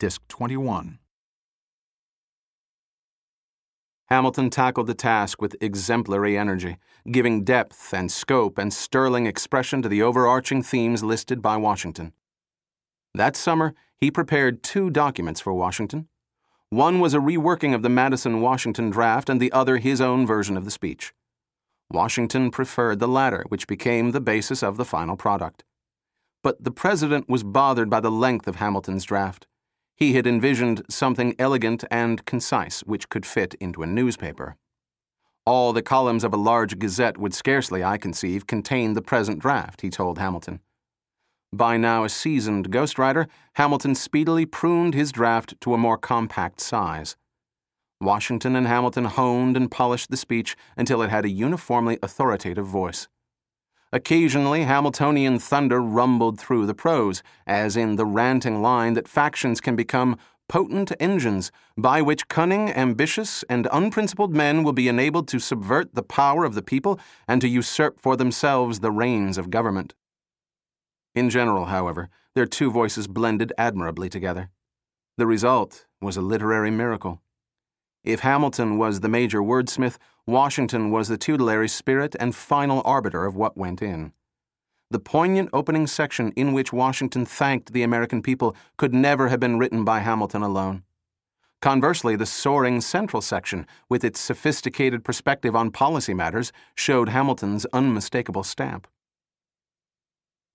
Disc 21. Hamilton tackled the task with exemplary energy, giving depth and scope and sterling expression to the overarching themes listed by Washington. That summer, he prepared two documents for Washington. One was a reworking of the Madison Washington draft, and the other his own version of the speech. Washington preferred the latter, which became the basis of the final product. But the president was bothered by the length of Hamilton's draft. He had envisioned something elegant and concise which could fit into a newspaper. All the columns of a large gazette would scarcely, I conceive, contain the present draft, he told Hamilton. By now a seasoned ghostwriter, Hamilton speedily pruned his draft to a more compact size. Washington and Hamilton honed and polished the speech until it had a uniformly authoritative voice. Occasionally, Hamiltonian thunder rumbled through the prose, as in the ranting line that factions can become potent engines by which cunning, ambitious, and unprincipled men will be enabled to subvert the power of the people and to usurp for themselves the reins of government. In general, however, their two voices blended admirably together. The result was a literary miracle. If Hamilton was the major wordsmith, Washington was the tutelary spirit and final arbiter of what went in. The poignant opening section in which Washington thanked the American people could never have been written by Hamilton alone. Conversely, the soaring central section, with its sophisticated perspective on policy matters, showed Hamilton's unmistakable stamp.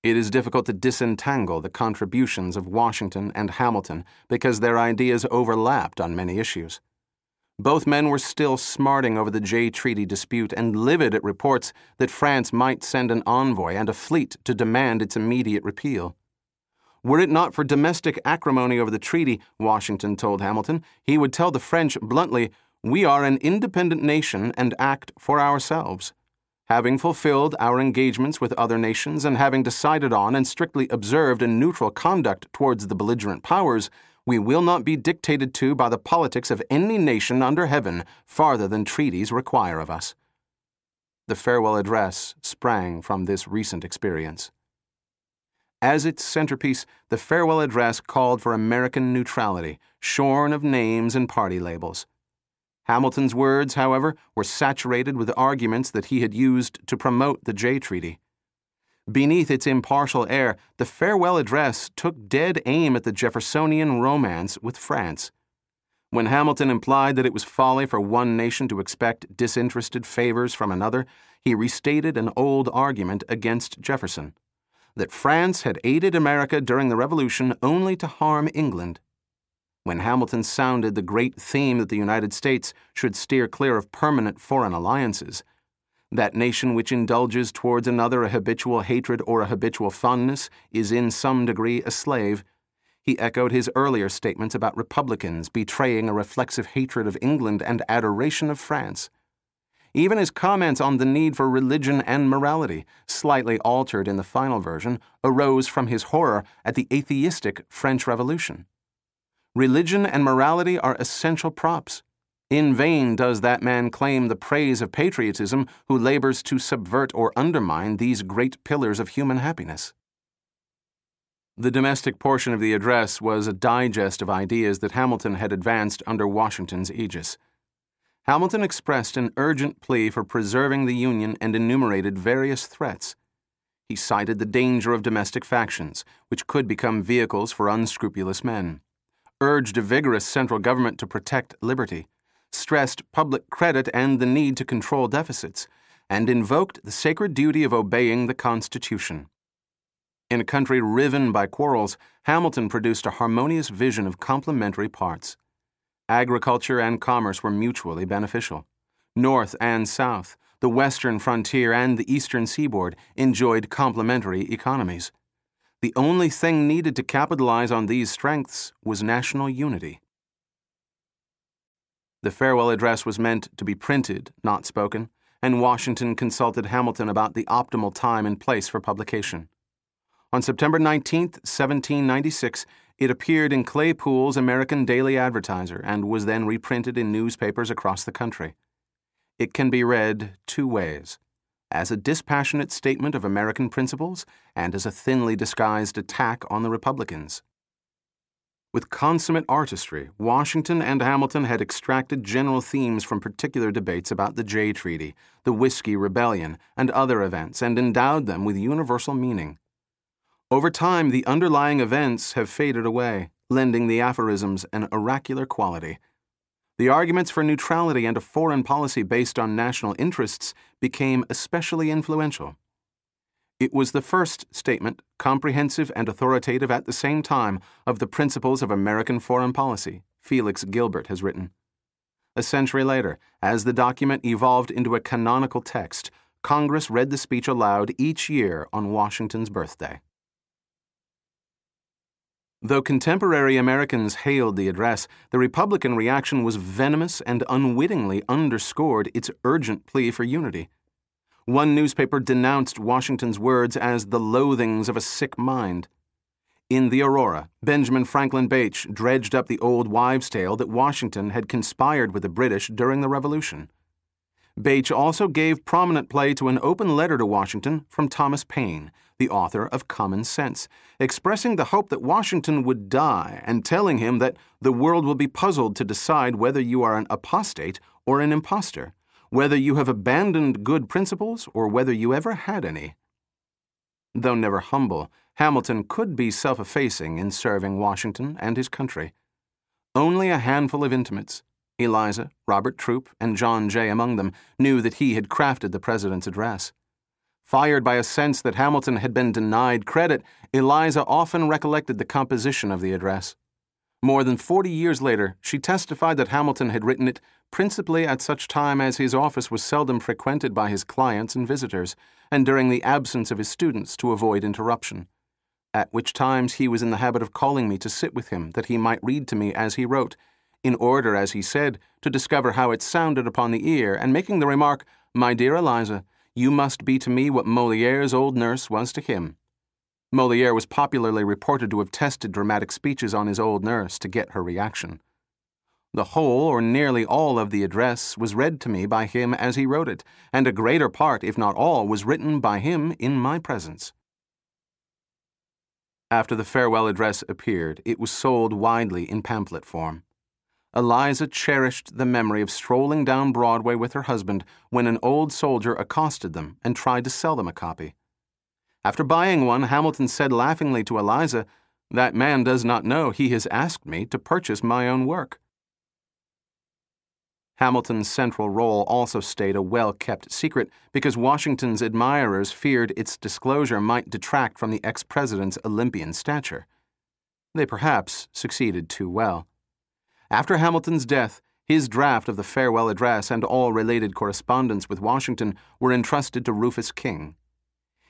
It is difficult to disentangle the contributions of Washington and Hamilton because their ideas overlapped on many issues. Both men were still smarting over the Jay Treaty dispute and livid at reports that France might send an envoy and a fleet to demand its immediate repeal. Were it not for domestic acrimony over the treaty, Washington told Hamilton, he would tell the French bluntly, We are an independent nation and act for ourselves. Having fulfilled our engagements with other nations and having decided on and strictly observed a neutral conduct towards the belligerent powers, we will not be dictated to by the politics of any nation under heaven farther than treaties require of us. The farewell address sprang from this recent experience. As its centerpiece, the farewell address called for American neutrality, shorn of names and party labels. Hamilton's words, however, were saturated with arguments that he had used to promote the Jay Treaty. Beneath its impartial air, the farewell address took dead aim at the Jeffersonian romance with France. When Hamilton implied that it was folly for one nation to expect disinterested favors from another, he restated an old argument against Jefferson that France had aided America during the Revolution only to harm England. When Hamilton sounded the great theme that the United States should steer clear of permanent foreign alliances, that nation which indulges towards another a habitual hatred or a habitual fondness is in some degree a slave. He echoed his earlier statements about Republicans betraying a reflexive hatred of England and adoration of France. Even his comments on the need for religion and morality, slightly altered in the final version, arose from his horror at the atheistic French Revolution. Religion and morality are essential props. In vain does that man claim the praise of patriotism who labors to subvert or undermine these great pillars of human happiness. The domestic portion of the address was a digest of ideas that Hamilton had advanced under Washington's aegis. Hamilton expressed an urgent plea for preserving the Union and enumerated various threats. He cited the danger of domestic factions, which could become vehicles for unscrupulous men, urged a vigorous central government to protect liberty stressed public credit and the need to control deficits, and invoked the sacred duty of obeying the Constitution. In a country riven by quarrels, Hamilton produced a harmonious vision of complementary parts. Agriculture and commerce were mutually beneficial. North and South, the western frontier and the eastern seaboard enjoyed complementary economies. The only thing needed to capitalize on these strengths was national unity. The farewell address was meant to be printed, not spoken, and Washington consulted Hamilton about the optimal time and place for publication. On September 19, 1796, it appeared in Claypoole's American Daily Advertiser and was then reprinted in newspapers across the country. It can be read two ways as a dispassionate statement of American principles and as a thinly disguised attack on the Republicans. With consummate artistry, Washington and Hamilton had extracted general themes from particular debates about the Jay Treaty, the Whiskey Rebellion, and other events, and endowed them with universal meaning. Over time, the underlying events have faded away, lending the aphorisms an oracular quality. The arguments for neutrality and a foreign policy based on national interests became especially influential. It was the first statement, comprehensive and authoritative at the same time, of the principles of American foreign policy, Felix Gilbert has written. A century later, as the document evolved into a canonical text, Congress read the speech aloud each year on Washington's birthday. Though contemporary Americans hailed the address, the Republican reaction was venomous and unwittingly underscored its urgent plea for unity. One newspaper denounced Washington's words as the loathings of a sick mind. In The Aurora, Benjamin Franklin Bache dredged up the old wives' tale that Washington had conspired with the British during the Revolution. Bache also gave prominent play to an open letter to Washington from Thomas Paine, the author of Common Sense, expressing the hope that Washington would die and telling him that the world will be puzzled to decide whether you are an apostate or an impostor whether you have abandoned good principles or whether you ever had any. Though never humble, Hamilton could be self effacing in serving Washington and his country. Only a handful of intimates, Eliza, Robert Troup, and John Jay among them, knew that he had crafted the president's address. Fired by a sense that Hamilton had been denied credit, Eliza often recollected the composition of the address. More than 40 years later, she testified that Hamilton had written it principally at such time as his office was seldom frequented by his clients and visitors, and during the absence of his students to avoid interruption. At which times he was in the habit of calling me to sit with him that he might read to me as he wrote, in order, as he said, to discover how it sounded upon the ear, and making the remark, My dear Eliza, you must be to me what Moliere's old nurse was to him. Moliere was popularly reported to have tested dramatic speeches on his old nurse to get her reaction. The whole or nearly all of the address was read to me by him as he wrote it, and a greater part, if not all, was written by him in my presence. After the farewell address appeared, it was sold widely in pamphlet form. Eliza cherished the memory of strolling down Broadway with her husband when an old soldier accosted them and tried to sell them a copy. After buying one, Hamilton said laughingly to Eliza, That man does not know he has asked me to purchase my own work. Hamilton's central role also stayed a well kept secret because Washington's admirers feared its disclosure might detract from the ex president's Olympian stature. They perhaps succeeded too well. After Hamilton's death, his draft of the farewell address and all related correspondence with Washington were entrusted to Rufus King.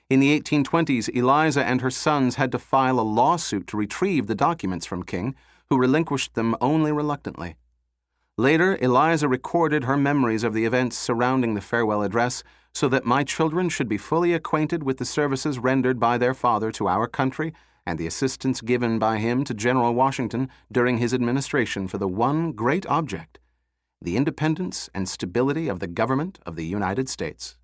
In the 1820s, Eliza and her sons had to file a lawsuit to retrieve the documents from King, who relinquished them only reluctantly. Later, Eliza recorded her memories of the events surrounding the farewell address so that my children should be fully acquainted with the services rendered by their father to our country and the assistance given by him to General Washington during his administration for the one great object the independence and stability of the government of the United States.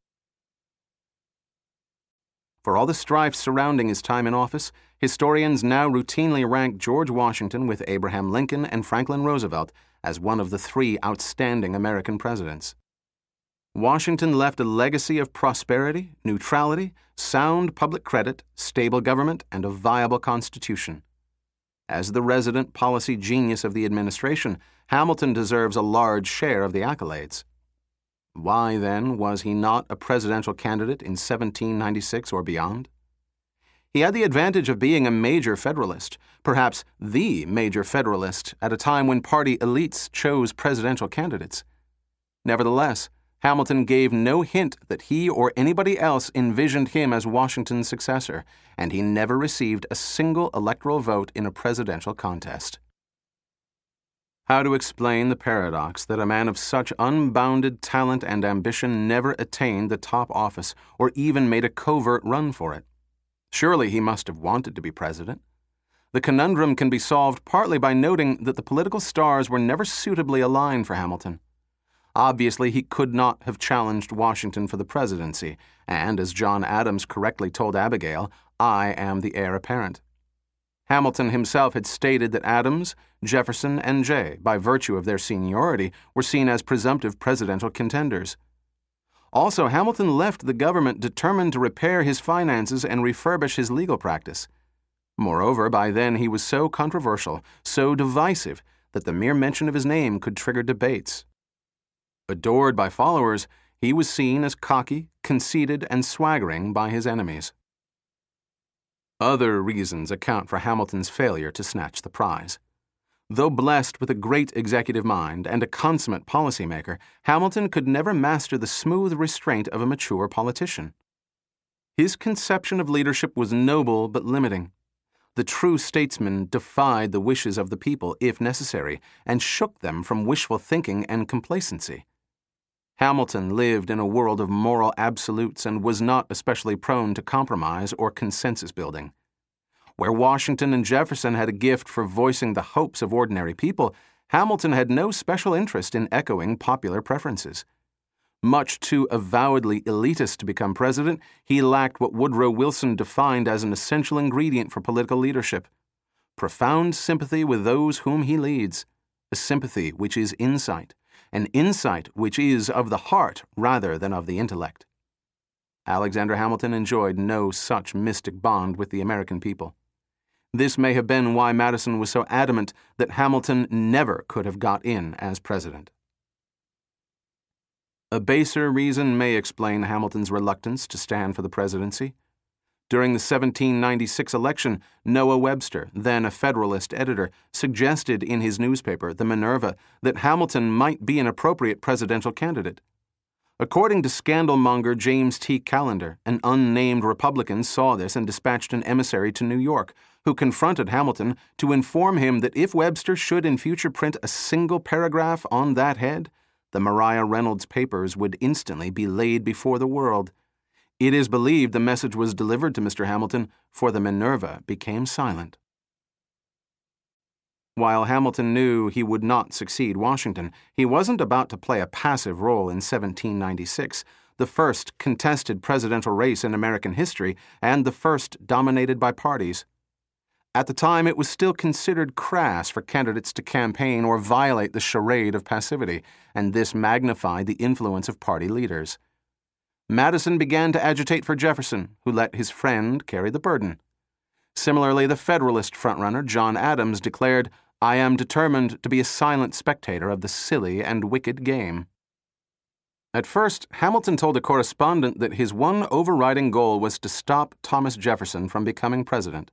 For all the strife surrounding his time in office, historians now routinely rank George Washington with Abraham Lincoln and Franklin Roosevelt as one of the three outstanding American presidents. Washington left a legacy of prosperity, neutrality, sound public credit, stable government, and a viable constitution. As the resident policy genius of the administration, Hamilton deserves a large share of the accolades. Why, then, was he not a presidential candidate in 1796 or beyond? He had the advantage of being a major Federalist, perhaps the major Federalist, at a time when party elites chose presidential candidates. Nevertheless, Hamilton gave no hint that he or anybody else envisioned him as Washington's successor, and he never received a single electoral vote in a presidential contest. How to explain the paradox that a man of such unbounded talent and ambition never attained the top office or even made a covert run for it? Surely he must have wanted to be president. The conundrum can be solved partly by noting that the political stars were never suitably aligned for Hamilton. Obviously, he could not have challenged Washington for the presidency, and as John Adams correctly told Abigail, I am the heir apparent. Hamilton himself had stated that Adams, Jefferson, and Jay, by virtue of their seniority, were seen as presumptive presidential contenders. Also, Hamilton left the government determined to repair his finances and refurbish his legal practice. Moreover, by then he was so controversial, so divisive, that the mere mention of his name could trigger debates. Adored by followers, he was seen as cocky, conceited, and swaggering by his enemies. Other reasons account for Hamilton's failure to snatch the prize. Though blessed with a great executive mind and a consummate policymaker, Hamilton could never master the smooth restraint of a mature politician. His conception of leadership was noble but limiting. The true statesman defied the wishes of the people, if necessary, and shook them from wishful thinking and complacency. Hamilton lived in a world of moral absolutes and was not especially prone to compromise or consensus building. Where Washington and Jefferson had a gift for voicing the hopes of ordinary people, Hamilton had no special interest in echoing popular preferences. Much too avowedly elitist to become president, he lacked what Woodrow Wilson defined as an essential ingredient for political leadership profound sympathy with those whom he leads, a sympathy which is insight, an insight which is of the heart rather than of the intellect. Alexander Hamilton enjoyed no such mystic bond with the American people. This may have been why Madison was so adamant that Hamilton never could have got in as president. A baser reason may explain Hamilton's reluctance to stand for the presidency. During the 1796 election, Noah Webster, then a Federalist editor, suggested in his newspaper, the Minerva, that Hamilton might be an appropriate presidential candidate. According to scandalmonger James T. Callender, an unnamed Republican saw this and dispatched an emissary to New York, who confronted Hamilton to inform him that if Webster should in future print a single paragraph on that head, the Maria Reynolds papers would instantly be laid before the world. It is believed the message was delivered to Mr. Hamilton, for the Minerva became silent. While Hamilton knew he would not succeed Washington, he wasn't about to play a passive role in 1796, the first contested presidential race in American history and the first dominated by parties. At the time, it was still considered crass for candidates to campaign or violate the charade of passivity, and this magnified the influence of party leaders. Madison began to agitate for Jefferson, who let his friend carry the burden. Similarly, the Federalist frontrunner, John Adams, declared, I am determined to be a silent spectator of the silly and wicked game. At first, Hamilton told a correspondent that his one overriding goal was to stop Thomas Jefferson from becoming president.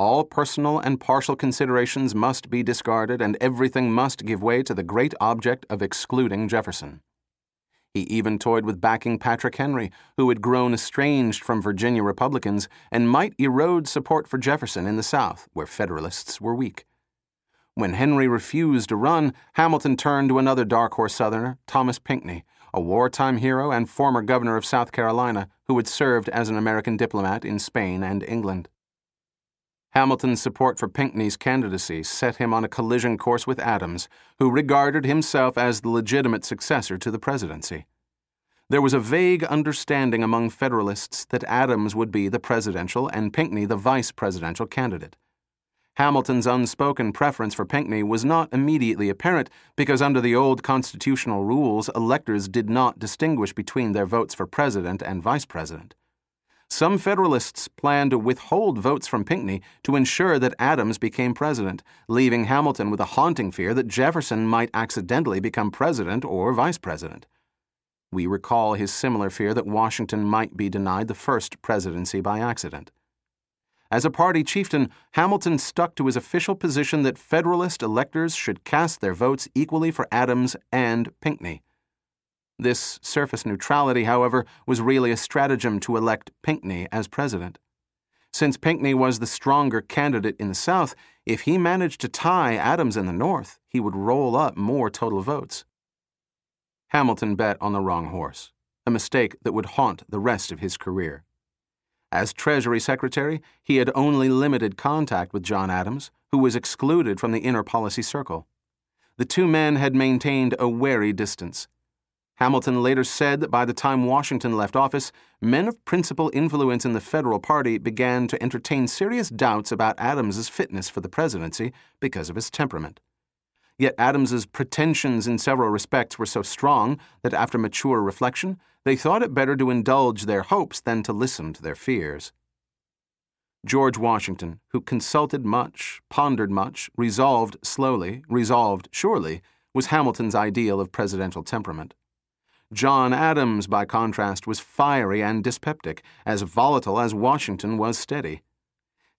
All personal and partial considerations must be discarded, and everything must give way to the great object of excluding Jefferson. He even toyed with backing Patrick Henry, who had grown estranged from Virginia Republicans and might erode support for Jefferson in the South, where Federalists were weak. When Henry refused to run, Hamilton turned to another dark horse Southerner, Thomas Pinckney, a wartime hero and former governor of South Carolina who had served as an American diplomat in Spain and England. Hamilton's support for Pinckney's candidacy set him on a collision course with Adams, who regarded himself as the legitimate successor to the presidency. There was a vague understanding among Federalists that Adams would be the presidential and Pinckney the vice presidential candidate. Hamilton's unspoken preference for Pinckney was not immediately apparent because, under the old constitutional rules, electors did not distinguish between their votes for president and vice president. Some Federalists planned to withhold votes from Pinckney to ensure that Adams became president, leaving Hamilton with a haunting fear that Jefferson might accidentally become president or vice president. We recall his similar fear that Washington might be denied the first presidency by accident. As a party chieftain, Hamilton stuck to his official position that Federalist electors should cast their votes equally for Adams and Pinckney. This surface neutrality, however, was really a stratagem to elect Pinckney as president. Since Pinckney was the stronger candidate in the South, if he managed to tie Adams in the North, he would roll up more total votes. Hamilton bet on the wrong horse, a mistake that would haunt the rest of his career. As Treasury Secretary, he had only limited contact with John Adams, who was excluded from the inner policy circle. The two men had maintained a wary distance Hamilton later said that by the time Washington left office, men of principal influence in the Federal Party began to entertain serious doubts about Adams's fitness for the presidency because of his temperament. Yet Adams's pretensions in several respects were so strong that after mature reflection, they thought it better to indulge their hopes than to listen to their fears. George Washington, who consulted much, pondered much, resolved slowly, resolved surely, was Hamilton's ideal of presidential temperament. John Adams, by contrast, was fiery and dyspeptic, as volatile as Washington was steady.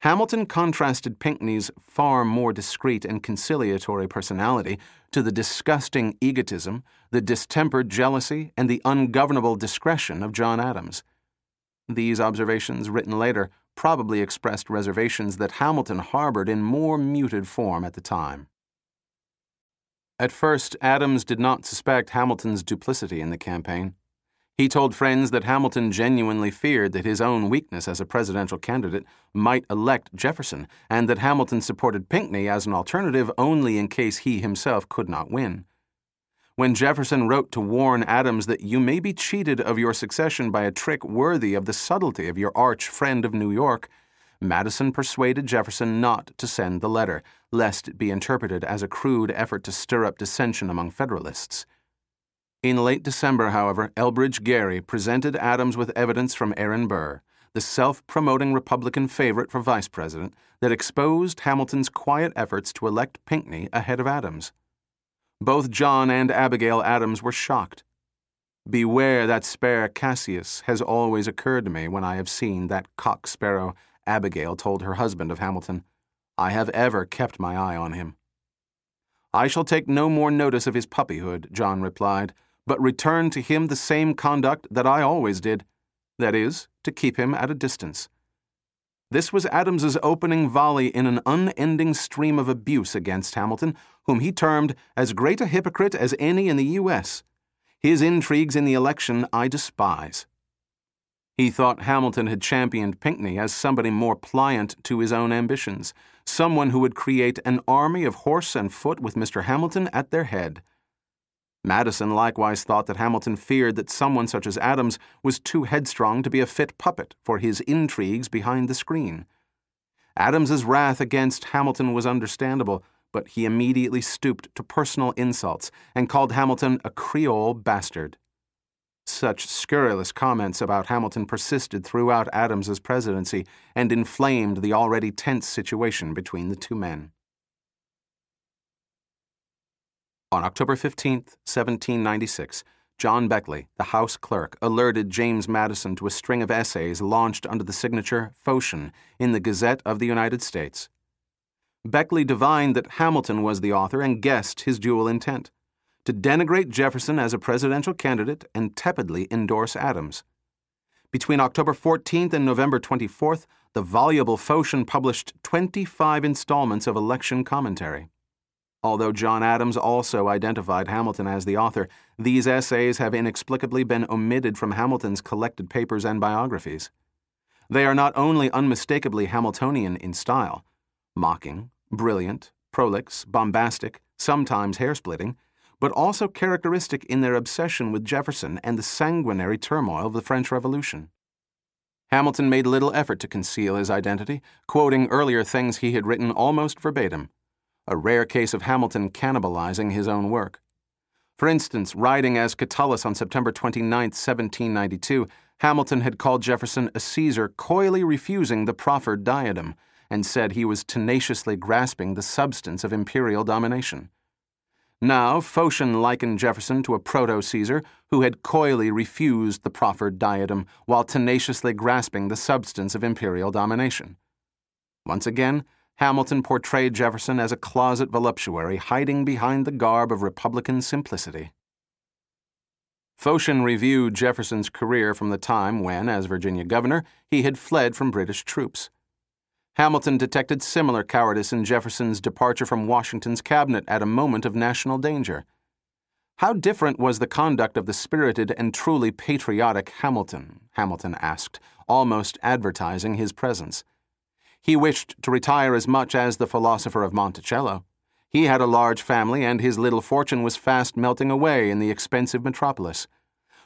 Hamilton contrasted Pinckney's far more discreet and conciliatory personality to the disgusting egotism, the distempered jealousy, and the ungovernable discretion of John Adams. These observations, written later, probably expressed reservations that Hamilton harbored in more muted form at the time. At first, Adams did not suspect Hamilton's duplicity in the campaign. He told friends that Hamilton genuinely feared that his own weakness as a presidential candidate might elect Jefferson, and that Hamilton supported Pinckney as an alternative only in case he himself could not win. When Jefferson wrote to warn Adams that you may be cheated of your succession by a trick worthy of the subtlety of your arch friend of New York, Madison persuaded Jefferson not to send the letter, lest it be interpreted as a crude effort to stir up dissension among Federalists. In late December, however, Elbridge Gerry presented Adams with evidence from Aaron Burr, the self promoting Republican favorite for vice president, that exposed Hamilton's quiet efforts to elect Pinckney ahead of Adams. Both John and Abigail Adams were shocked. Beware that spare Cassius has always occurred to me when I have seen that cock sparrow Abigail told her husband of Hamilton. I have ever kept my eye on him. I shall take no more notice of his puppyhood, John replied, but return to him the same conduct that I always did that is, to keep him at a distance. This was Adams's opening volley in an unending stream of abuse against Hamilton, whom he termed as great a hypocrite as any in the U.S. His intrigues in the election I despise. He thought Hamilton had championed Pinckney as somebody more pliant to his own ambitions, someone who would create an army of horse and foot with Mr. Hamilton at their head. Madison likewise thought that Hamilton feared that someone such as Adams was too headstrong to be a fit puppet for his intrigues behind the screen. Adams's wrath against Hamilton was understandable, but he immediately stooped to personal insults and called Hamilton a Creole bastard. Such scurrilous comments about Hamilton persisted throughout Adams's presidency and inflamed the already tense situation between the two men. On October 15, 1796, John Beckley, the House clerk, alerted James Madison to a string of essays launched under the signature Phocion in the Gazette of the United States. Beckley divined that Hamilton was the author and guessed his dual intent to denigrate Jefferson as a presidential candidate and tepidly endorse Adams. Between October 14th and November 24th, the voluble Phocion published 25 installments of election commentary. Although John Adams also identified Hamilton as the author, these essays have inexplicably been omitted from Hamilton's collected papers and biographies. They are not only unmistakably Hamiltonian in style, mocking, brilliant, prolix, bombastic, sometimes hair splitting, but also characteristic in their obsession with Jefferson and the sanguinary turmoil of the French Revolution. Hamilton made little effort to conceal his identity, quoting earlier things he had written almost verbatim, a rare case of Hamilton cannibalizing his own work. For instance, writing as Catullus on September 29, 1792, Hamilton had called Jefferson a Caesar coyly refusing the proffered diadem, and said he was tenaciously grasping the substance of imperial domination. Now, Phocion likened Jefferson to a proto Caesar who had coyly refused the proffered diadem while tenaciously grasping the substance of imperial domination. Once again, Hamilton portrayed Jefferson as a closet voluptuary hiding behind the garb of Republican simplicity. Phocion reviewed Jefferson's career from the time when, as Virginia governor, he had fled from British troops. Hamilton detected similar cowardice in Jefferson's departure from Washington's cabinet at a moment of national danger. How different was the conduct of the spirited and truly patriotic Hamilton? Hamilton asked, almost advertising his presence. He wished to retire as much as the philosopher of Monticello. He had a large family, and his little fortune was fast melting away in the expensive metropolis.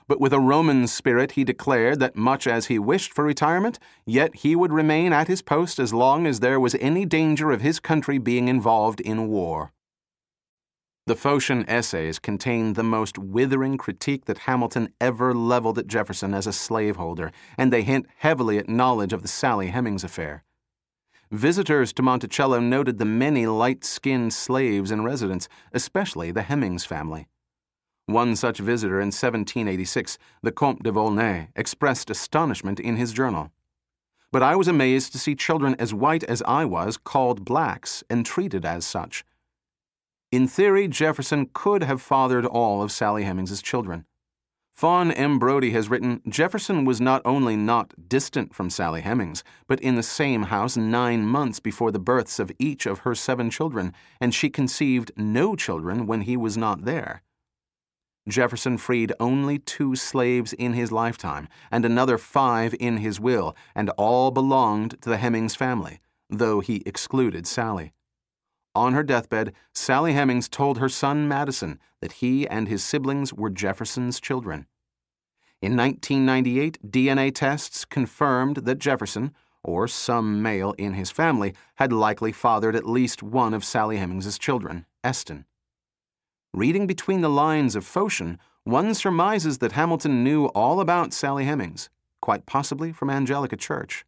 But with a Roman spirit, he declared that much as he wished for retirement, yet he would remain at his post as long as there was any danger of his country being involved in war. The Phocion essays contain the most withering critique that Hamilton ever leveled at Jefferson as a slaveholder, and they hint heavily at knowledge of the Sally Hemings affair. Visitors to Monticello noted the many light skinned slaves in residence, especially the Hemings family. One such visitor in 1786, the Comte de Volney, expressed astonishment in his journal. But I was amazed to see children as white as I was called blacks and treated as such. In theory, Jefferson could have fathered all of Sally Hemings's children. Fawn M. Brodie has written Jefferson was not only not distant from Sally Hemings, but in the same house nine months before the births of each of her seven children, and she conceived no children when he was not there. Jefferson freed only two slaves in his lifetime, and another five in his will, and all belonged to the Hemings family, though he excluded Sally. On her deathbed, Sally Hemings told her son Madison that he and his siblings were Jefferson's children. In 1998, DNA tests confirmed that Jefferson, or some male in his family, had likely fathered at least one of Sally Hemings's children, Eston. Reading between the lines of Phocion, one surmises that Hamilton knew all about Sally Hemings, quite possibly from Angelica Church.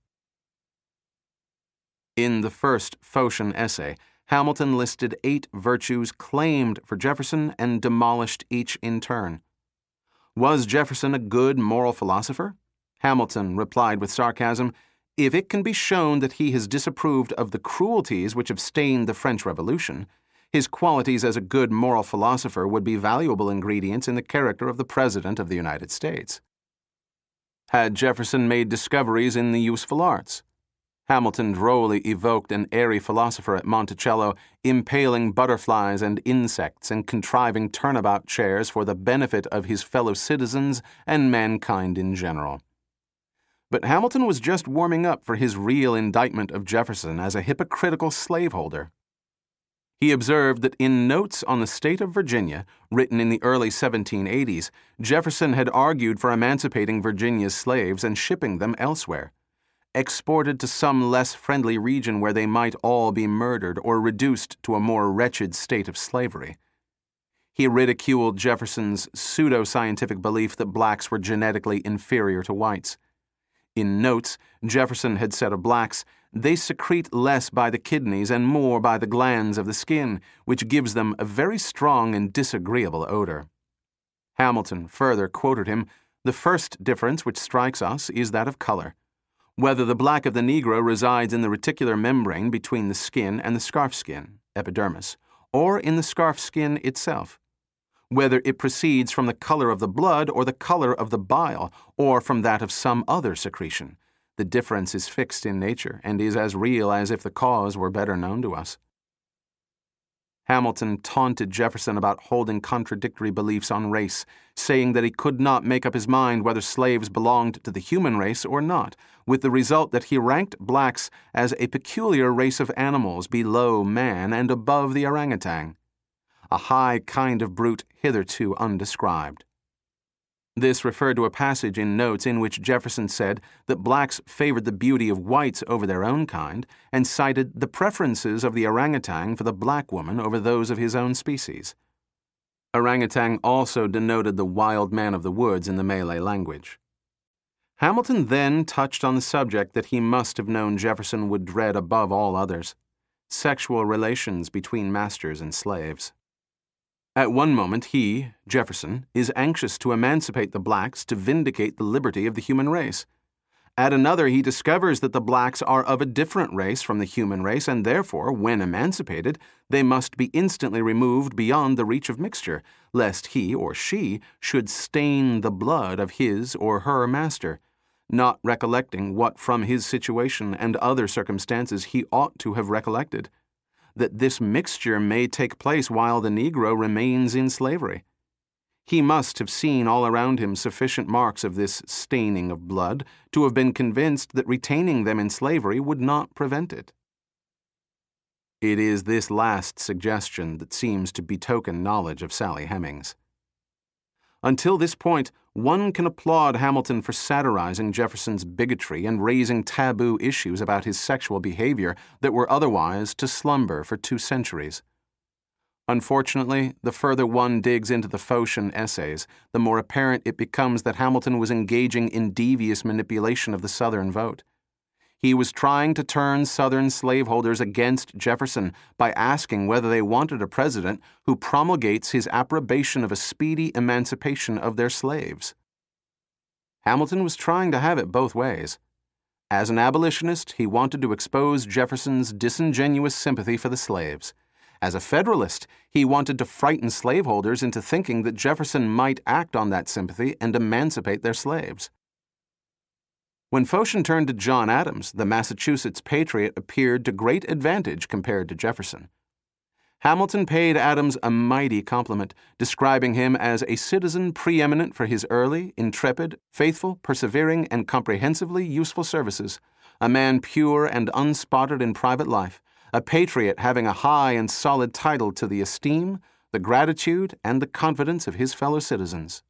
In the first Phocion essay, Hamilton listed eight virtues claimed for Jefferson and demolished each in turn. Was Jefferson a good moral philosopher? Hamilton replied with sarcasm If it can be shown that he has disapproved of the cruelties which have stained the French Revolution, his qualities as a good moral philosopher would be valuable ingredients in the character of the President of the United States. Had Jefferson made discoveries in the useful arts? Hamilton drolly evoked an airy philosopher at Monticello, impaling butterflies and insects and contriving turnabout chairs for the benefit of his fellow citizens and mankind in general. But Hamilton was just warming up for his real indictment of Jefferson as a hypocritical slaveholder. He observed that in Notes on the State of Virginia, written in the early 1780s, Jefferson had argued for emancipating Virginia's slaves and shipping them elsewhere exported to some less friendly region where they might all be murdered or reduced to a more wretched state of slavery. He ridiculed Jefferson's pseudo scientific belief that blacks were genetically inferior to whites. In Notes, Jefferson had said of blacks, they secrete less by the kidneys and more by the glands of the skin, which gives them a very strong and disagreeable odor. Hamilton further quoted him The first difference which strikes us is that of color whether the black of the Negro resides in the reticular membrane between the skin and the scarf skin, epidermis, or in the scarf skin itself, whether it proceeds from the color of the blood or the color of the bile, or from that of some other secretion. The difference is fixed in nature and is as real as if the cause were better known to us. Hamilton taunted Jefferson about holding contradictory beliefs on race, saying that he could not make up his mind whether slaves belonged to the human race or not, with the result that he ranked blacks as a peculiar race of animals below man and above the orangutan, a high kind of brute hitherto undescribed. This referred to a passage in Notes in which Jefferson said that blacks favored the beauty of whites over their own kind and cited the preferences of the orangutan for the black woman over those of his own species. Orangutan also denoted the wild man of the woods in the Malay language. Hamilton then touched on the subject that he must have known Jefferson would dread above all others sexual relations between masters and slaves. At one moment, he, Jefferson, is anxious to emancipate the blacks to vindicate the liberty of the human race. At another, he discovers that the blacks are of a different race from the human race, and therefore, when emancipated, they must be instantly removed beyond the reach of mixture, lest he or she should stain the blood of his or her master, not recollecting what from his situation and other circumstances he ought to have recollected that this mixture may take place while the Negro remains in slavery. He must have seen all around him sufficient marks of this staining of blood to have been convinced that retaining them in slavery would not prevent it. It is this last suggestion that seems to betoken knowledge of Sally Hemings. Until this point, one can applaud Hamilton for satirizing Jefferson's bigotry and raising taboo issues about his sexual behavior that were otherwise to slumber for two centuries. Unfortunately, the further one digs into the Phocion essays, the more apparent it becomes that Hamilton was engaging in devious manipulation of the Southern vote. He was trying to turn Southern slaveholders against Jefferson by asking whether they wanted a president who promulgates his approbation of a speedy emancipation of their slaves. Hamilton was trying to have it both ways. As an abolitionist, he wanted to expose Jefferson's disingenuous sympathy for the slaves. As a Federalist, he wanted to frighten slaveholders into thinking that Jefferson might act on that sympathy and emancipate their slaves. When Phocion turned to John Adams, the Massachusetts patriot appeared to great advantage compared to Jefferson. Hamilton paid Adams a mighty compliment, describing him as a citizen preeminent for his early, intrepid, faithful, persevering, and comprehensively useful services, a man pure and unspotted in private life, a patriot having a high and solid title to the esteem, the gratitude, and the confidence of his fellow citizens.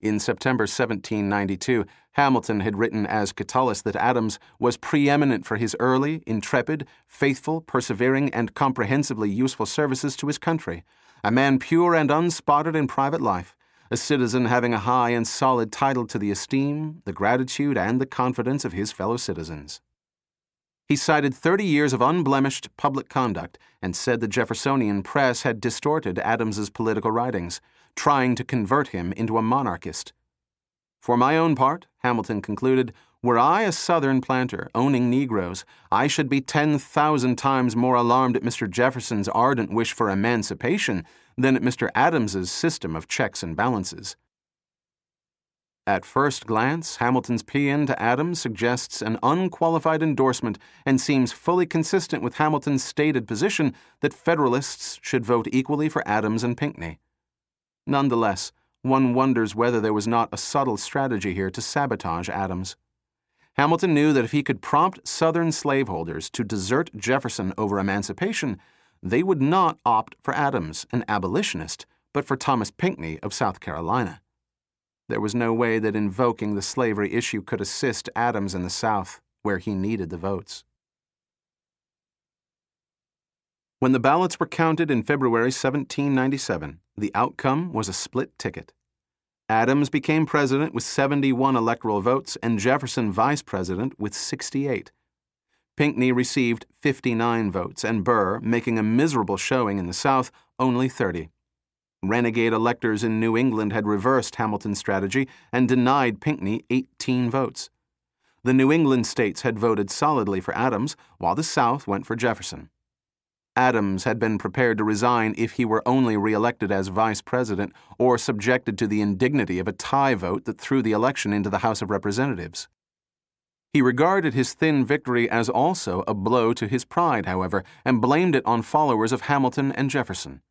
In September 1792, Hamilton had written as Catullus that Adams was preeminent for his early, intrepid, faithful, persevering, and comprehensively useful services to his country, a man pure and unspotted in private life, a citizen having a high and solid title to the esteem, the gratitude, and the confidence of his fellow citizens. He cited 30 years of unblemished public conduct and said the Jeffersonian press had distorted Adams's political writings, trying to convert him into a monarchist. For my own part, Hamilton concluded, were I a Southern planter owning Negroes, I should be 10,000 times more alarmed at Mr. Jefferson's ardent wish for emancipation than at Mr. Adams's system of checks and balances. At first glance, Hamilton's paean to Adams suggests an unqualified endorsement and seems fully consistent with Hamilton's stated position that Federalists should vote equally for Adams and Pinckney. Nonetheless, one wonders whether there was not a subtle strategy here to sabotage Adams. Hamilton knew that if he could prompt Southern slaveholders to desert Jefferson over emancipation, they would not opt for Adams, an abolitionist, but for Thomas Pinckney of South Carolina. There was no way that invoking the slavery issue could assist Adams in the South, where he needed the votes. When the ballots were counted in February 1797, the outcome was a split ticket. Adams became president with 71 electoral votes and Jefferson vice president with 68. Pinckney received 59 votes and Burr, making a miserable showing in the South, only 30. Renegade electors in New England had reversed Hamilton's strategy and denied Pinckney 18 votes. The New England states had voted solidly for Adams, while the South went for Jefferson. Adams had been prepared to resign if he were only reelected as vice president or subjected to the indignity of a tie vote that threw the election into the House of Representatives. He regarded his thin victory as also a blow to his pride, however, and blamed it on followers of Hamilton and Jefferson.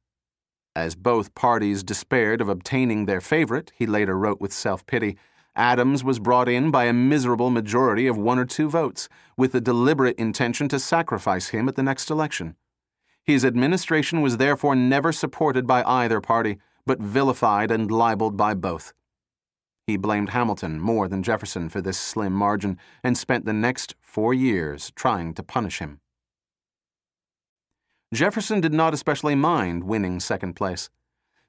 As both parties despaired of obtaining their favorite, he later wrote with self pity, Adams was brought in by a miserable majority of one or two votes, with the deliberate intention to sacrifice him at the next election. His administration was therefore never supported by either party, but vilified and libeled by both. He blamed Hamilton more than Jefferson for this slim margin and spent the next four years trying to punish him. Jefferson did not especially mind winning second place.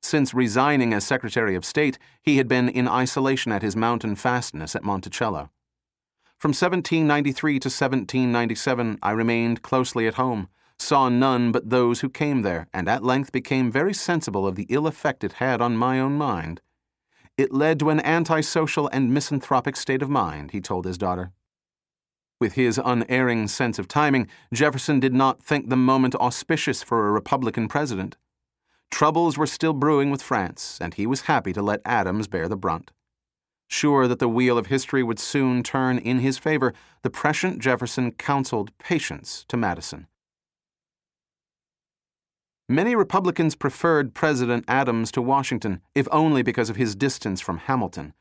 Since resigning as Secretary of State, he had been in isolation at his mountain fastness at Monticello. From 1793 to 1797, I remained closely at home, saw none but those who came there, and at length became very sensible of the ill effect it had on my own mind. It led to an antisocial and misanthropic state of mind, he told his daughter. With his unerring sense of timing, Jefferson did not think the moment auspicious for a Republican president. Troubles were still brewing with France, and he was happy to let Adams bear the brunt. Sure that the wheel of history would soon turn in his favor, the prescient Jefferson counseled patience to Madison. Many Republicans preferred President Adams to Washington, if only because of his distance from Hamilton.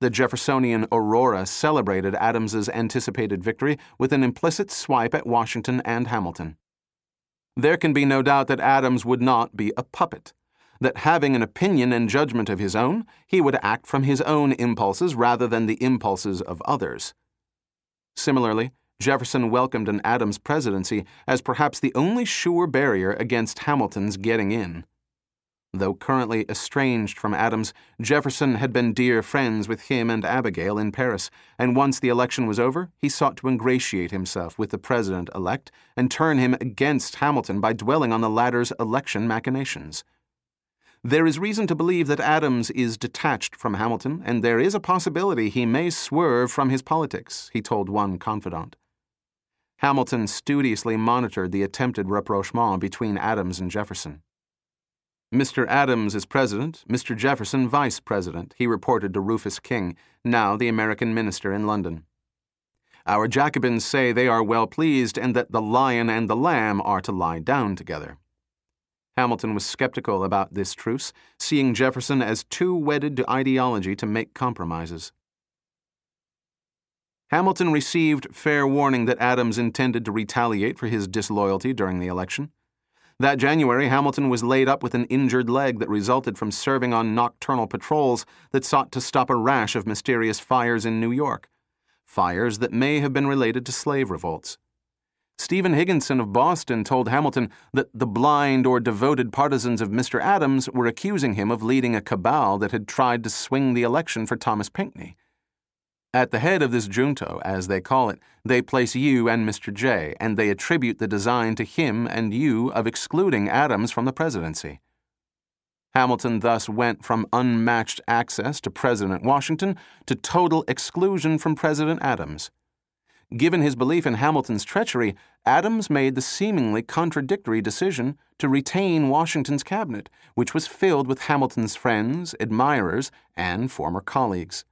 The Jeffersonian Aurora celebrated Adams's anticipated victory with an implicit swipe at Washington and Hamilton. There can be no doubt that Adams would not be a puppet, that having an opinion and judgment of his own, he would act from his own impulses rather than the impulses of others. Similarly, Jefferson welcomed an Adams presidency as perhaps the only sure barrier against Hamilton's getting in. Though currently estranged from Adams, Jefferson had been dear friends with him and Abigail in Paris, and once the election was over, he sought to ingratiate himself with the president elect and turn him against Hamilton by dwelling on the latter's election machinations. There is reason to believe that Adams is detached from Hamilton, and there is a possibility he may swerve from his politics, he told one confidant. Hamilton studiously monitored the attempted rapprochement between Adams and Jefferson. Mr. Adams is president, Mr. Jefferson vice president, he reported to Rufus King, now the American minister in London. Our Jacobins say they are well pleased and that the lion and the lamb are to lie down together. Hamilton was skeptical about this truce, seeing Jefferson as too wedded to ideology to make compromises. Hamilton received fair warning that Adams intended to retaliate for his disloyalty during the election. That January, Hamilton was laid up with an injured leg that resulted from serving on nocturnal patrols that sought to stop a rash of mysterious fires in New York. Fires that may have been related to slave revolts. Stephen Higginson of Boston told Hamilton that the blind or devoted partisans of Mr. Adams were accusing him of leading a cabal that had tried to swing the election for Thomas Pinckney. At the head of this junto, as they call it, they place you and Mr. J, and they attribute the design to him and you of excluding Adams from the presidency. Hamilton thus went from unmatched access to President Washington to total exclusion from President Adams. Given his belief in Hamilton's treachery, Adams made the seemingly contradictory decision to retain Washington's cabinet, which was filled with Hamilton's friends, admirers, and former colleagues.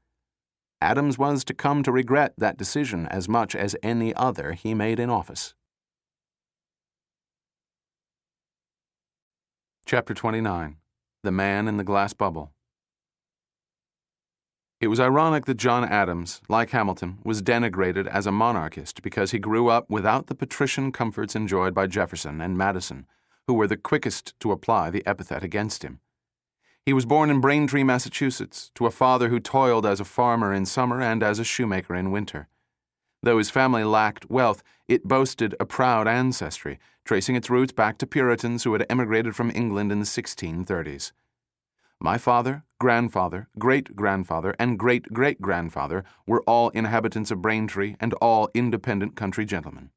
Adams was to come to regret that decision as much as any other he made in office. Chapter 29 The Man in the Glass Bubble. It was ironic that John Adams, like Hamilton, was denigrated as a monarchist because he grew up without the patrician comforts enjoyed by Jefferson and Madison, who were the quickest to apply the epithet against him. He was born in Braintree, Massachusetts, to a father who toiled as a farmer in summer and as a shoemaker in winter. Though his family lacked wealth, it boasted a proud ancestry, tracing its roots back to Puritans who had emigrated from England in the 1630s. My father, grandfather, great grandfather, and great great grandfather were all inhabitants of Braintree and all independent country gentlemen.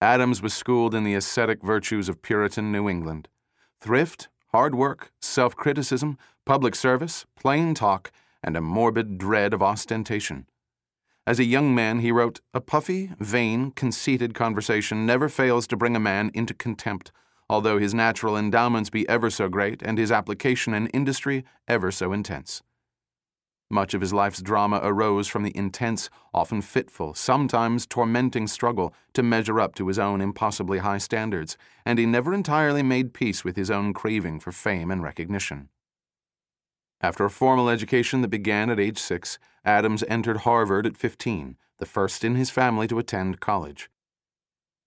Adams was schooled in the ascetic virtues of Puritan New England thrift, hard work, self criticism, public service, plain talk, and a morbid dread of ostentation. As a young man, he wrote, A puffy, vain, conceited conversation never fails to bring a man into contempt, although his natural endowments be ever so great and his application and industry ever so intense. Much of his life's drama arose from the intense, often fitful, sometimes tormenting struggle to measure up to his own impossibly high standards, and he never entirely made peace with his own craving for fame and recognition. After a formal education that began at age six, Adams entered Harvard at 15, the first in his family to attend college.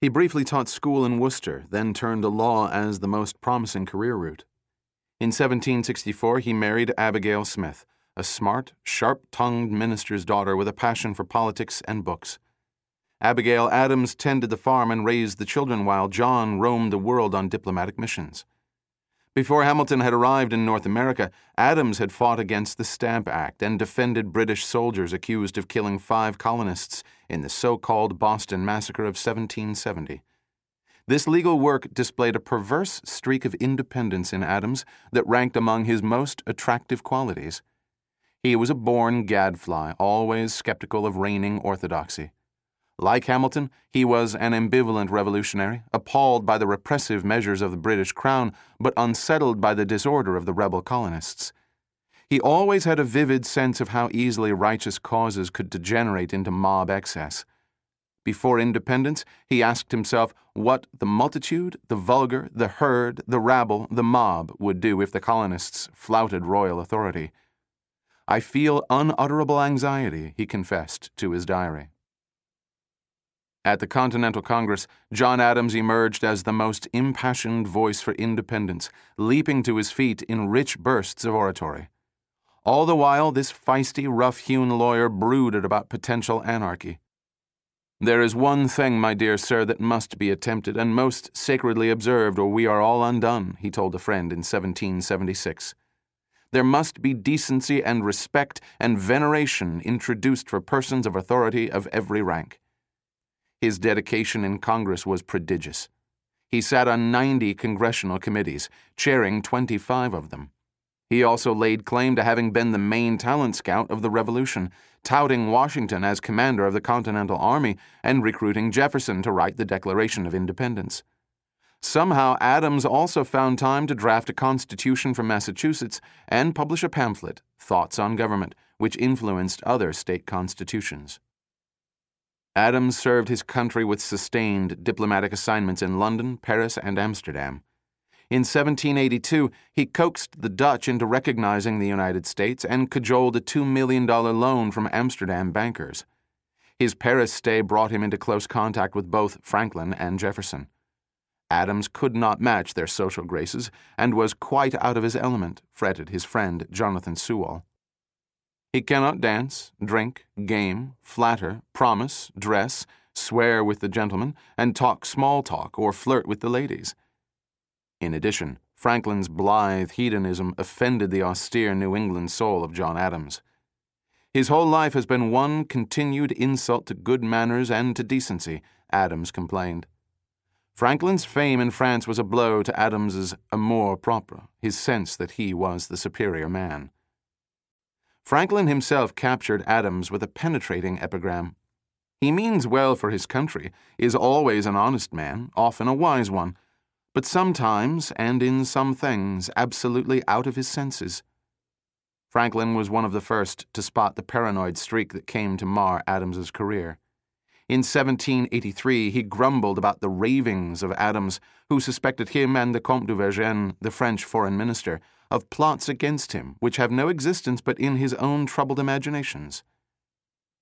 He briefly taught school in Worcester, then turned to law as the most promising career route. In 1764, he married Abigail Smith a smart, sharp tongued minister's daughter with a passion for politics and books. Abigail Adams tended the farm and raised the children while John roamed the world on diplomatic missions. Before Hamilton had arrived in North America, Adams had fought against the Stamp Act and defended British soldiers accused of killing five colonists in the so called Boston Massacre of 1770. This legal work displayed a perverse streak of independence in Adams that ranked among his most attractive qualities. He was a born gadfly, always skeptical of reigning orthodoxy. Like Hamilton, he was an ambivalent revolutionary, appalled by the repressive measures of the British Crown, but unsettled by the disorder of the rebel colonists. He always had a vivid sense of how easily righteous causes could degenerate into mob excess. Before independence, he asked himself what the multitude, the vulgar, the herd, the rabble, the mob would do if the colonists flouted royal authority. I feel unutterable anxiety, he confessed to his diary. At the Continental Congress, John Adams emerged as the most impassioned voice for independence, leaping to his feet in rich bursts of oratory. All the while, this feisty, rough hewn lawyer brooded about potential anarchy. There is one thing, my dear sir, that must be attempted and most sacredly observed, or we are all undone, he told a friend in 1776. There must be decency and respect and veneration introduced for persons of authority of every rank. His dedication in Congress was prodigious. He sat on 90 congressional committees, chairing 25 of them. He also laid claim to having been the main talent scout of the Revolution, touting Washington as commander of the Continental Army and recruiting Jefferson to write the Declaration of Independence. Somehow, Adams also found time to draft a constitution for Massachusetts and publish a pamphlet, Thoughts on Government, which influenced other state constitutions. Adams served his country with sustained diplomatic assignments in London, Paris, and Amsterdam. In 1782, he coaxed the Dutch into recognizing the United States and cajoled a $2 million loan from Amsterdam bankers. His Paris stay brought him into close contact with both Franklin and Jefferson. Adams could not match their social graces and was quite out of his element, fretted his friend Jonathan Sewall. He cannot dance, drink, game, flatter, promise, dress, swear with the gentlemen, and talk small talk or flirt with the ladies. In addition, Franklin's blithe hedonism offended the austere New England soul of John Adams. His whole life has been one continued insult to good manners and to decency, Adams complained. Franklin's fame in France was a blow to Adams's amour propre, his sense that he was the superior man. Franklin himself captured Adams with a penetrating epigram. He means well for his country, is always an honest man, often a wise one, but sometimes, and in some things, absolutely out of his senses. Franklin was one of the first to spot the paranoid streak that came to mar Adams's career. In 1783, he grumbled about the ravings of Adams, who suspected him and the Comte de Vergennes, the French foreign minister, of plots against him which have no existence but in his own troubled imaginations.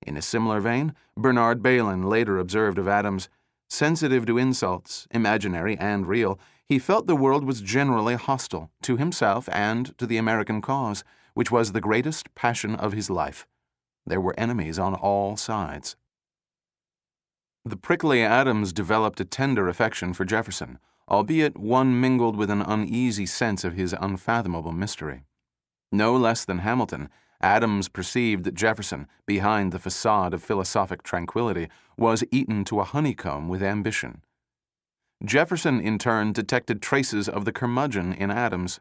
In a similar vein, Bernard Bailyn later observed of Adams, sensitive to insults, imaginary and real, he felt the world was generally hostile to himself and to the American cause, which was the greatest passion of his life. There were enemies on all sides. The prickly Adams developed a tender affection for Jefferson albeit one mingled with an uneasy sense of his unfathomable mystery. No less than Hamilton, Adams perceived that Jefferson, behind the facade of philosophic tranquility, was eaten to a honeycomb with ambition. Jefferson, in turn, detected traces of the curmudgeon in Adams.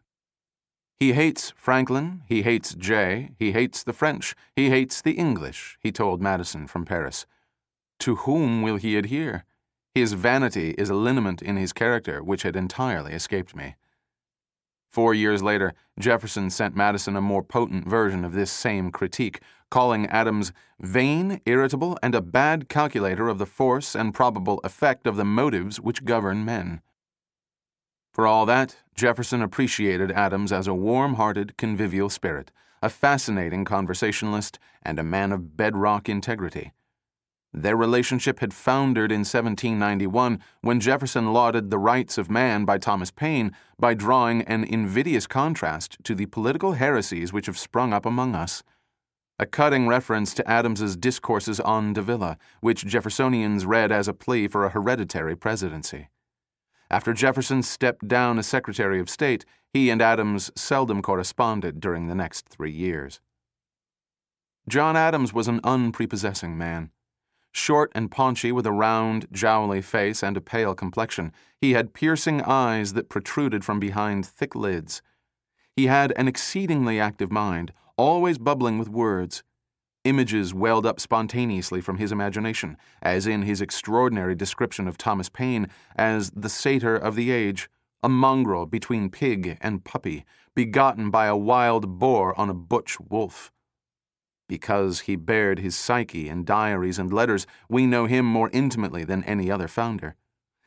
He hates Franklin, he hates Jay, he hates the French, he hates the English, he told Madison from Paris. To whom will he adhere? His vanity is a lineament in his character which had entirely escaped me. Four years later, Jefferson sent Madison a more potent version of this same critique, calling Adams vain, irritable, and a bad calculator of the force and probable effect of the motives which govern men. For all that, Jefferson appreciated Adams as a warm hearted, convivial spirit, a fascinating conversationalist, and a man of bedrock integrity. Their relationship had foundered in 1791 when Jefferson lauded The Rights of Man by Thomas Paine by drawing an invidious contrast to the political heresies which have sprung up among us. A cutting reference to Adams's discourses on Davila, which Jeffersonians read as a plea for a hereditary presidency. After Jefferson stepped down as Secretary of State, he and Adams seldom corresponded during the next three years. John Adams was an unprepossessing man. Short and paunchy, with a round, jowly face and a pale complexion, he had piercing eyes that protruded from behind thick lids. He had an exceedingly active mind, always bubbling with words. Images welled up spontaneously from his imagination, as in his extraordinary description of Thomas Paine as the satyr of the age, a mongrel between pig and puppy, begotten by a wild boar on a butch wolf. Because he bared his psyche in diaries and letters, we know him more intimately than any other founder.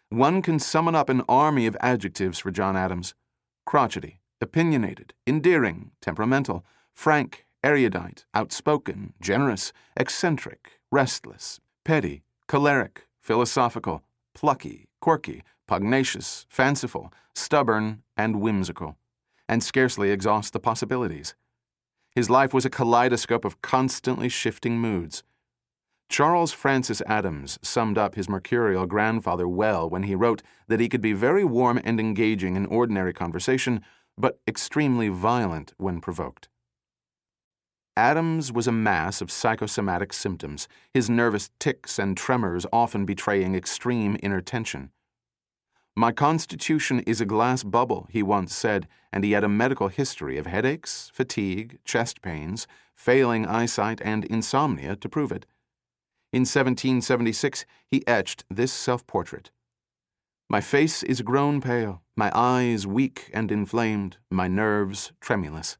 One can summon up an army of adjectives for John Adams crotchety, opinionated, endearing, temperamental, frank, erudite, outspoken, generous, eccentric, restless, petty, choleric, philosophical, plucky, quirky, pugnacious, fanciful, stubborn, and whimsical, and scarcely exhaust the possibilities. His life was a kaleidoscope of constantly shifting moods. Charles Francis Adams summed up his mercurial grandfather well when he wrote that he could be very warm and engaging in ordinary conversation, but extremely violent when provoked. Adams was a mass of psychosomatic symptoms, his nervous tics and tremors often betraying extreme inner tension. My constitution is a glass bubble, he once said, and he had a medical history of headaches, fatigue, chest pains, failing eyesight, and insomnia to prove it. In 1776, he etched this self portrait My face is grown pale, my eyes weak and inflamed, my nerves tremulous.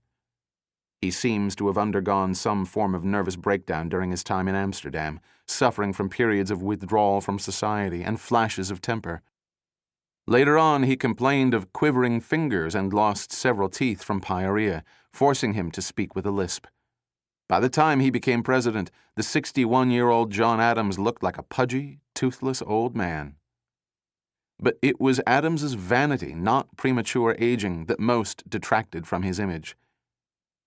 He seems to have undergone some form of nervous breakdown during his time in Amsterdam, suffering from periods of withdrawal from society and flashes of temper. Later on, he complained of quivering fingers and lost several teeth from pyorrhea, forcing him to speak with a lisp. By the time he became president, the 61 year old John Adams looked like a pudgy, toothless old man. But it was Adams's vanity, not premature aging, that most detracted from his image.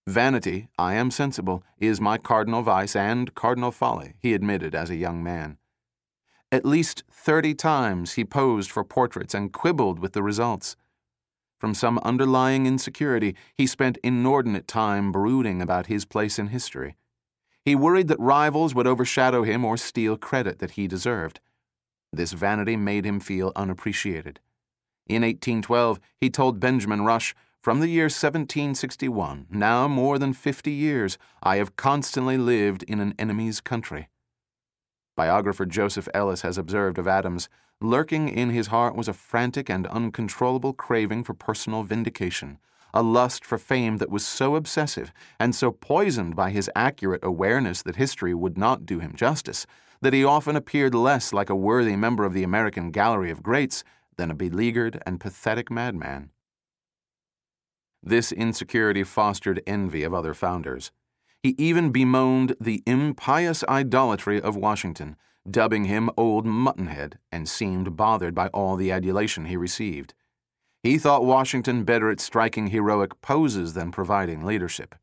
Vanity, I am sensible, is my cardinal vice and cardinal folly, he admitted as a young man. At least thirty times he posed for portraits and quibbled with the results. From some underlying insecurity, he spent inordinate time brooding about his place in history. He worried that rivals would overshadow him or steal credit that he deserved. This vanity made him feel unappreciated. In 1812, he told Benjamin Rush, from the year 1761, now more than 50 years, I have constantly lived in an enemy's country. Biographer Joseph Ellis has observed of Adams lurking in his heart was a frantic and uncontrollable craving for personal vindication, a lust for fame that was so obsessive and so poisoned by his accurate awareness that history would not do him justice that he often appeared less like a worthy member of the American Gallery of Greats than a beleaguered and pathetic madman. This insecurity fostered envy of other founders. He even bemoaned the impious idolatry of Washington, dubbing him Old Muttonhead, and seemed bothered by all the adulation he received. He thought Washington better at striking heroic poses than providing leadership.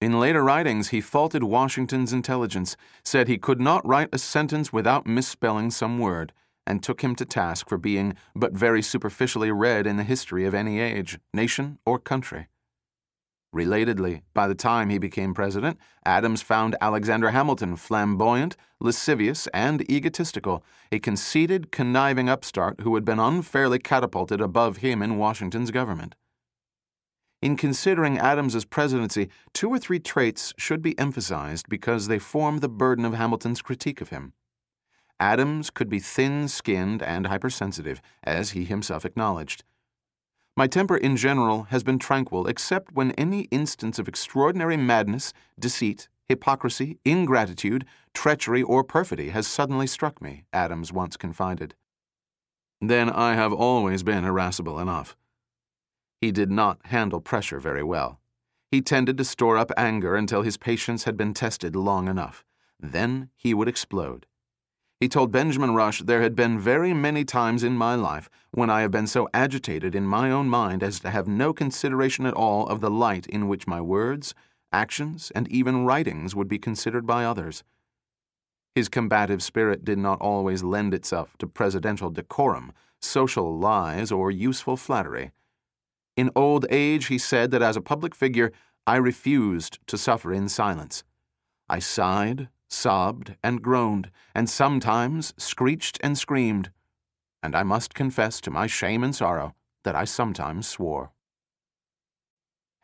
In later writings, he faulted Washington's intelligence, said he could not write a sentence without misspelling some word, and took him to task for being but very superficially read in the history of any age, nation, or country. Relatedly, by the time he became president, Adams found Alexander Hamilton flamboyant, lascivious, and egotistical, a conceited, conniving upstart who had been unfairly catapulted above him in Washington's government. In considering Adams's presidency, two or three traits should be emphasized because they form the burden of Hamilton's critique of him. Adams could be thin skinned and hypersensitive, as he himself acknowledged. My temper in general has been tranquil except when any instance of extraordinary madness, deceit, hypocrisy, ingratitude, treachery, or perfidy has suddenly struck me, Adams once confided. Then I have always been irascible enough. He did not handle pressure very well. He tended to store up anger until his patience had been tested long enough. Then he would explode. He told Benjamin Rush there had been very many times in my life when I have been so agitated in my own mind as to have no consideration at all of the light in which my words, actions, and even writings would be considered by others. His combative spirit did not always lend itself to presidential decorum, social lies, or useful flattery. In old age, he said that as a public figure, I refused to suffer in silence. I sighed, sobbed, and groaned, and sometimes screeched and screamed, and I must confess to my shame and sorrow that I sometimes swore.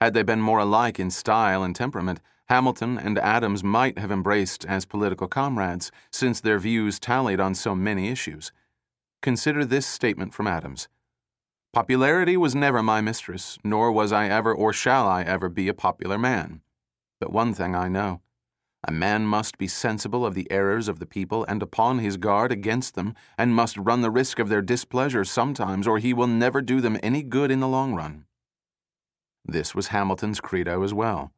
Had they been more alike in style and temperament, Hamilton and Adams might have embraced as political comrades, since their views tallied on so many issues. Consider this statement from Adams Popularity was never my mistress, nor was I ever or shall I ever be a popular man. But one thing I know a man must be sensible of the errors of the people and upon his guard against them, and must run the risk of their displeasure sometimes, or he will never do them any good in the long run. This was Hamilton's credo as well.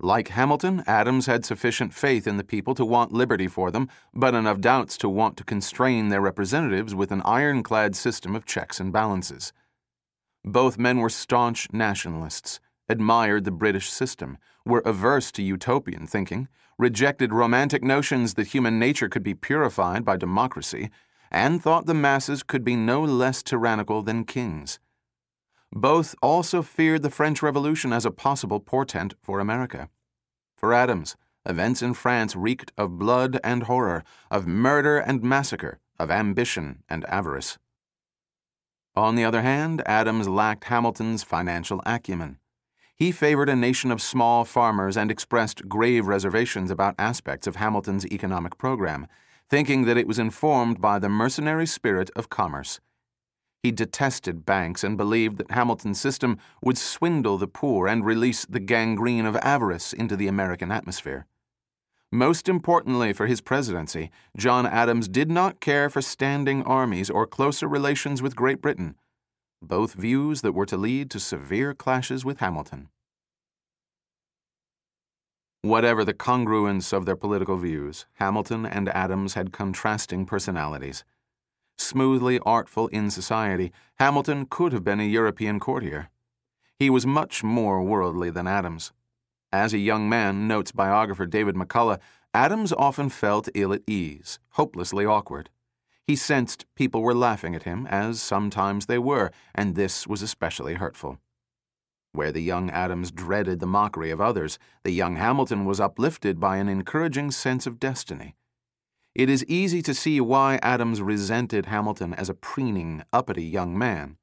Like Hamilton, Adams had sufficient faith in the people to want liberty for them, but enough doubts to want to constrain their representatives with an ironclad system of checks and balances. Both men were staunch nationalists, admired the British system, were averse to utopian thinking, rejected romantic notions that human nature could be purified by democracy, and thought the masses could be no less tyrannical than kings. Both also feared the French Revolution as a possible portent for America. For Adams, events in France reeked of blood and horror, of murder and massacre, of ambition and avarice. On the other hand, Adams lacked Hamilton's financial acumen. He favored a nation of small farmers and expressed grave reservations about aspects of Hamilton's economic program, thinking that it was informed by the mercenary spirit of commerce. He detested banks and believed that Hamilton's system would swindle the poor and release the gangrene of avarice into the American atmosphere. Most importantly for his presidency, John Adams did not care for standing armies or closer relations with Great Britain both views that were to lead to severe clashes with Hamilton. Whatever the congruence of their political views, Hamilton and Adams had contrasting personalities. Smoothly artful in society, Hamilton could have been a European courtier. He was much more worldly than Adams. As a young man, notes biographer David McCullough, Adams often felt ill at ease, hopelessly awkward. He sensed people were laughing at him, as sometimes they were, and this was especially hurtful. Where the young Adams dreaded the mockery of others, the young Hamilton was uplifted by an encouraging sense of destiny. It is easy to see why Adams resented Hamilton as a preening, uppity young man.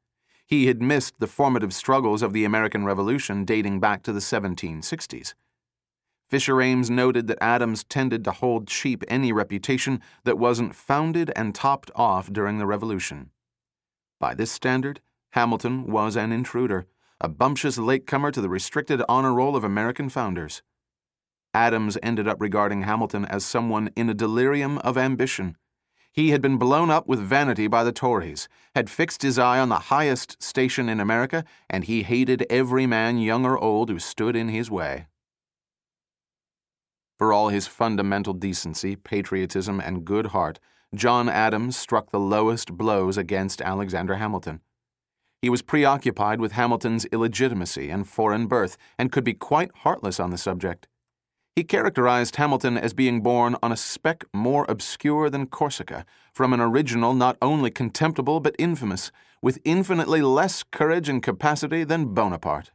He had missed the formative struggles of the American Revolution dating back to the 1760s. Fisher Ames noted that Adams tended to hold cheap any reputation that wasn't founded and topped off during the Revolution. By this standard, Hamilton was an intruder, a bumptious latecomer to the restricted honor roll of American founders. Adams ended up regarding Hamilton as someone in a delirium of ambition. He had been blown up with vanity by the Tories, had fixed his eye on the highest station in America, and he hated every man, young or old, who stood in his way. For all his fundamental decency, patriotism, and good heart, John Adams struck the lowest blows against Alexander Hamilton. He was preoccupied with Hamilton's illegitimacy and foreign birth, and could be quite heartless on the subject. He characterized Hamilton as being born on a speck more obscure than Corsica, from an original not only contemptible but infamous, with infinitely less courage and capacity than Bonaparte.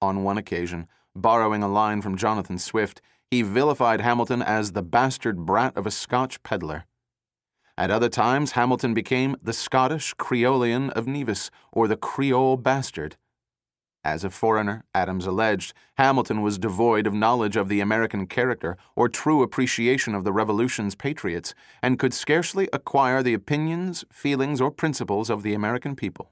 On one occasion, borrowing a line from Jonathan Swift, he vilified Hamilton as the bastard brat of a Scotch peddler. At other times, Hamilton became the Scottish Creolian of Nevis, or the Creole bastard. As a foreigner, Adams alleged, Hamilton was devoid of knowledge of the American character or true appreciation of the Revolution's patriots, and could scarcely acquire the opinions, feelings, or principles of the American people.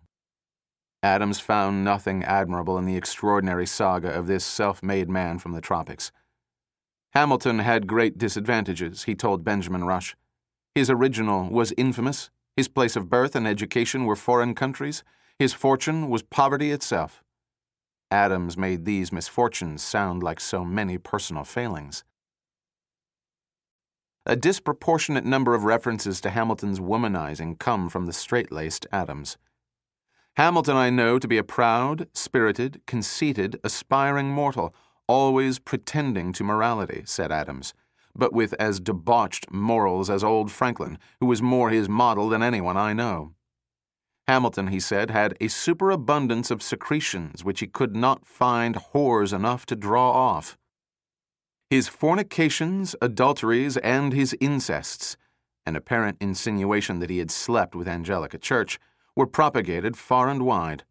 Adams found nothing admirable in the extraordinary saga of this self made man from the tropics. Hamilton had great disadvantages, he told Benjamin Rush. His original was infamous, his place of birth and education were foreign countries, his fortune was poverty itself. Adams made these misfortunes sound like so many personal failings. A disproportionate number of references to Hamilton's womanizing come from the straight laced Adams. Hamilton I know to be a proud, spirited, conceited, aspiring mortal always pretending to morality, said Adams, but with as debauched morals as old Franklin, who was more his model than anyone I know. Hamilton, he said, had a superabundance of secretions which he could not find whores enough to draw off. His fornications, adulteries, and his incests, an apparent insinuation that he had slept with Angelica Church, were propagated far and wide.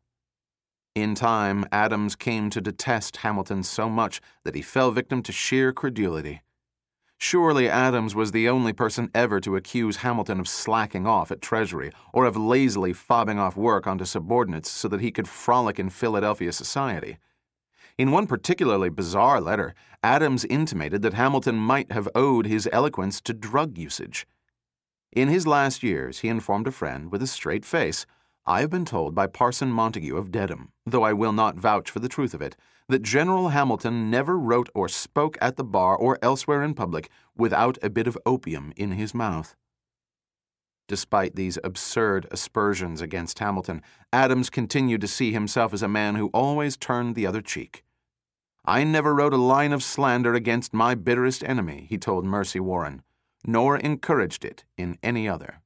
In time, Adams came to detest Hamilton so much that he fell victim to sheer credulity. Surely Adams was the only person ever to accuse Hamilton of slacking off at Treasury or of lazily fobbing off work onto subordinates so that he could frolic in Philadelphia society. In one particularly bizarre letter, Adams intimated that Hamilton might have owed his eloquence to drug usage. In his last years, he informed a friend with a straight face I have been told by Parson Montague of Dedham, though I will not vouch for the truth of it, that General Hamilton never wrote or spoke at the bar or elsewhere in public without a bit of opium in his mouth. Despite these absurd aspersions against Hamilton, Adams continued to see himself as a man who always turned the other cheek. I never wrote a line of slander against my bitterest enemy, he told Mercy Warren, nor encouraged it in any other.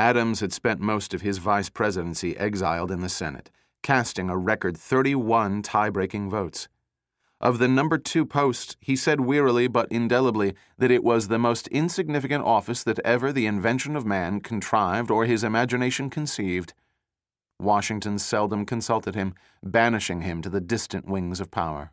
Adams had spent most of his vice presidency exiled in the Senate, casting a record 31 tie breaking votes. Of the number two post, he said wearily but indelibly that it was the most insignificant office that ever the invention of man contrived or his imagination conceived. Washington seldom consulted him, banishing him to the distant wings of power.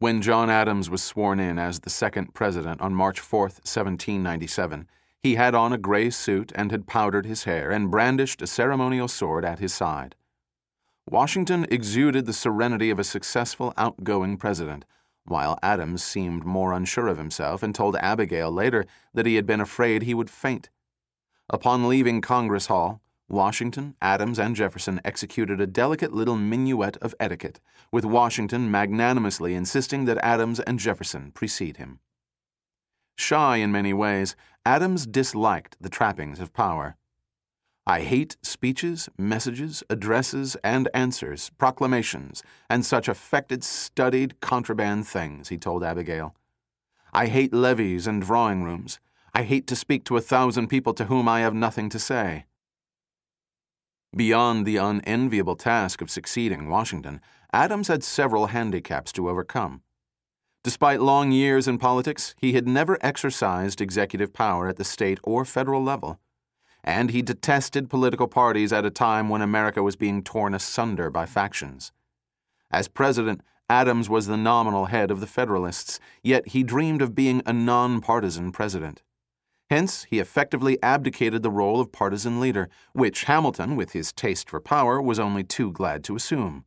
When John Adams was sworn in as the second president on March 4, 1797, he had on a gray suit and had powdered his hair and brandished a ceremonial sword at his side. Washington exuded the serenity of a successful outgoing president, while Adams seemed more unsure of himself and told Abigail later that he had been afraid he would faint. Upon leaving Congress Hall, Washington, Adams, and Jefferson executed a delicate little minuet of etiquette, with Washington magnanimously insisting that Adams and Jefferson precede him. Shy in many ways, Adams disliked the trappings of power. I hate speeches, messages, addresses, and answers, proclamations, and such affected, studied, contraband things, he told Abigail. I hate levees and drawing rooms. I hate to speak to a thousand people to whom I have nothing to say. Beyond the unenviable task of succeeding Washington, Adams had several handicaps to overcome. Despite long years in politics, he had never exercised executive power at the state or federal level and he detested political parties at a time when America was being torn asunder by factions. As president, Adams was the nominal head of the Federalists, yet he dreamed of being a nonpartisan president. Hence, he effectively abdicated the role of partisan leader, which Hamilton, with his taste for power, was only too glad to assume.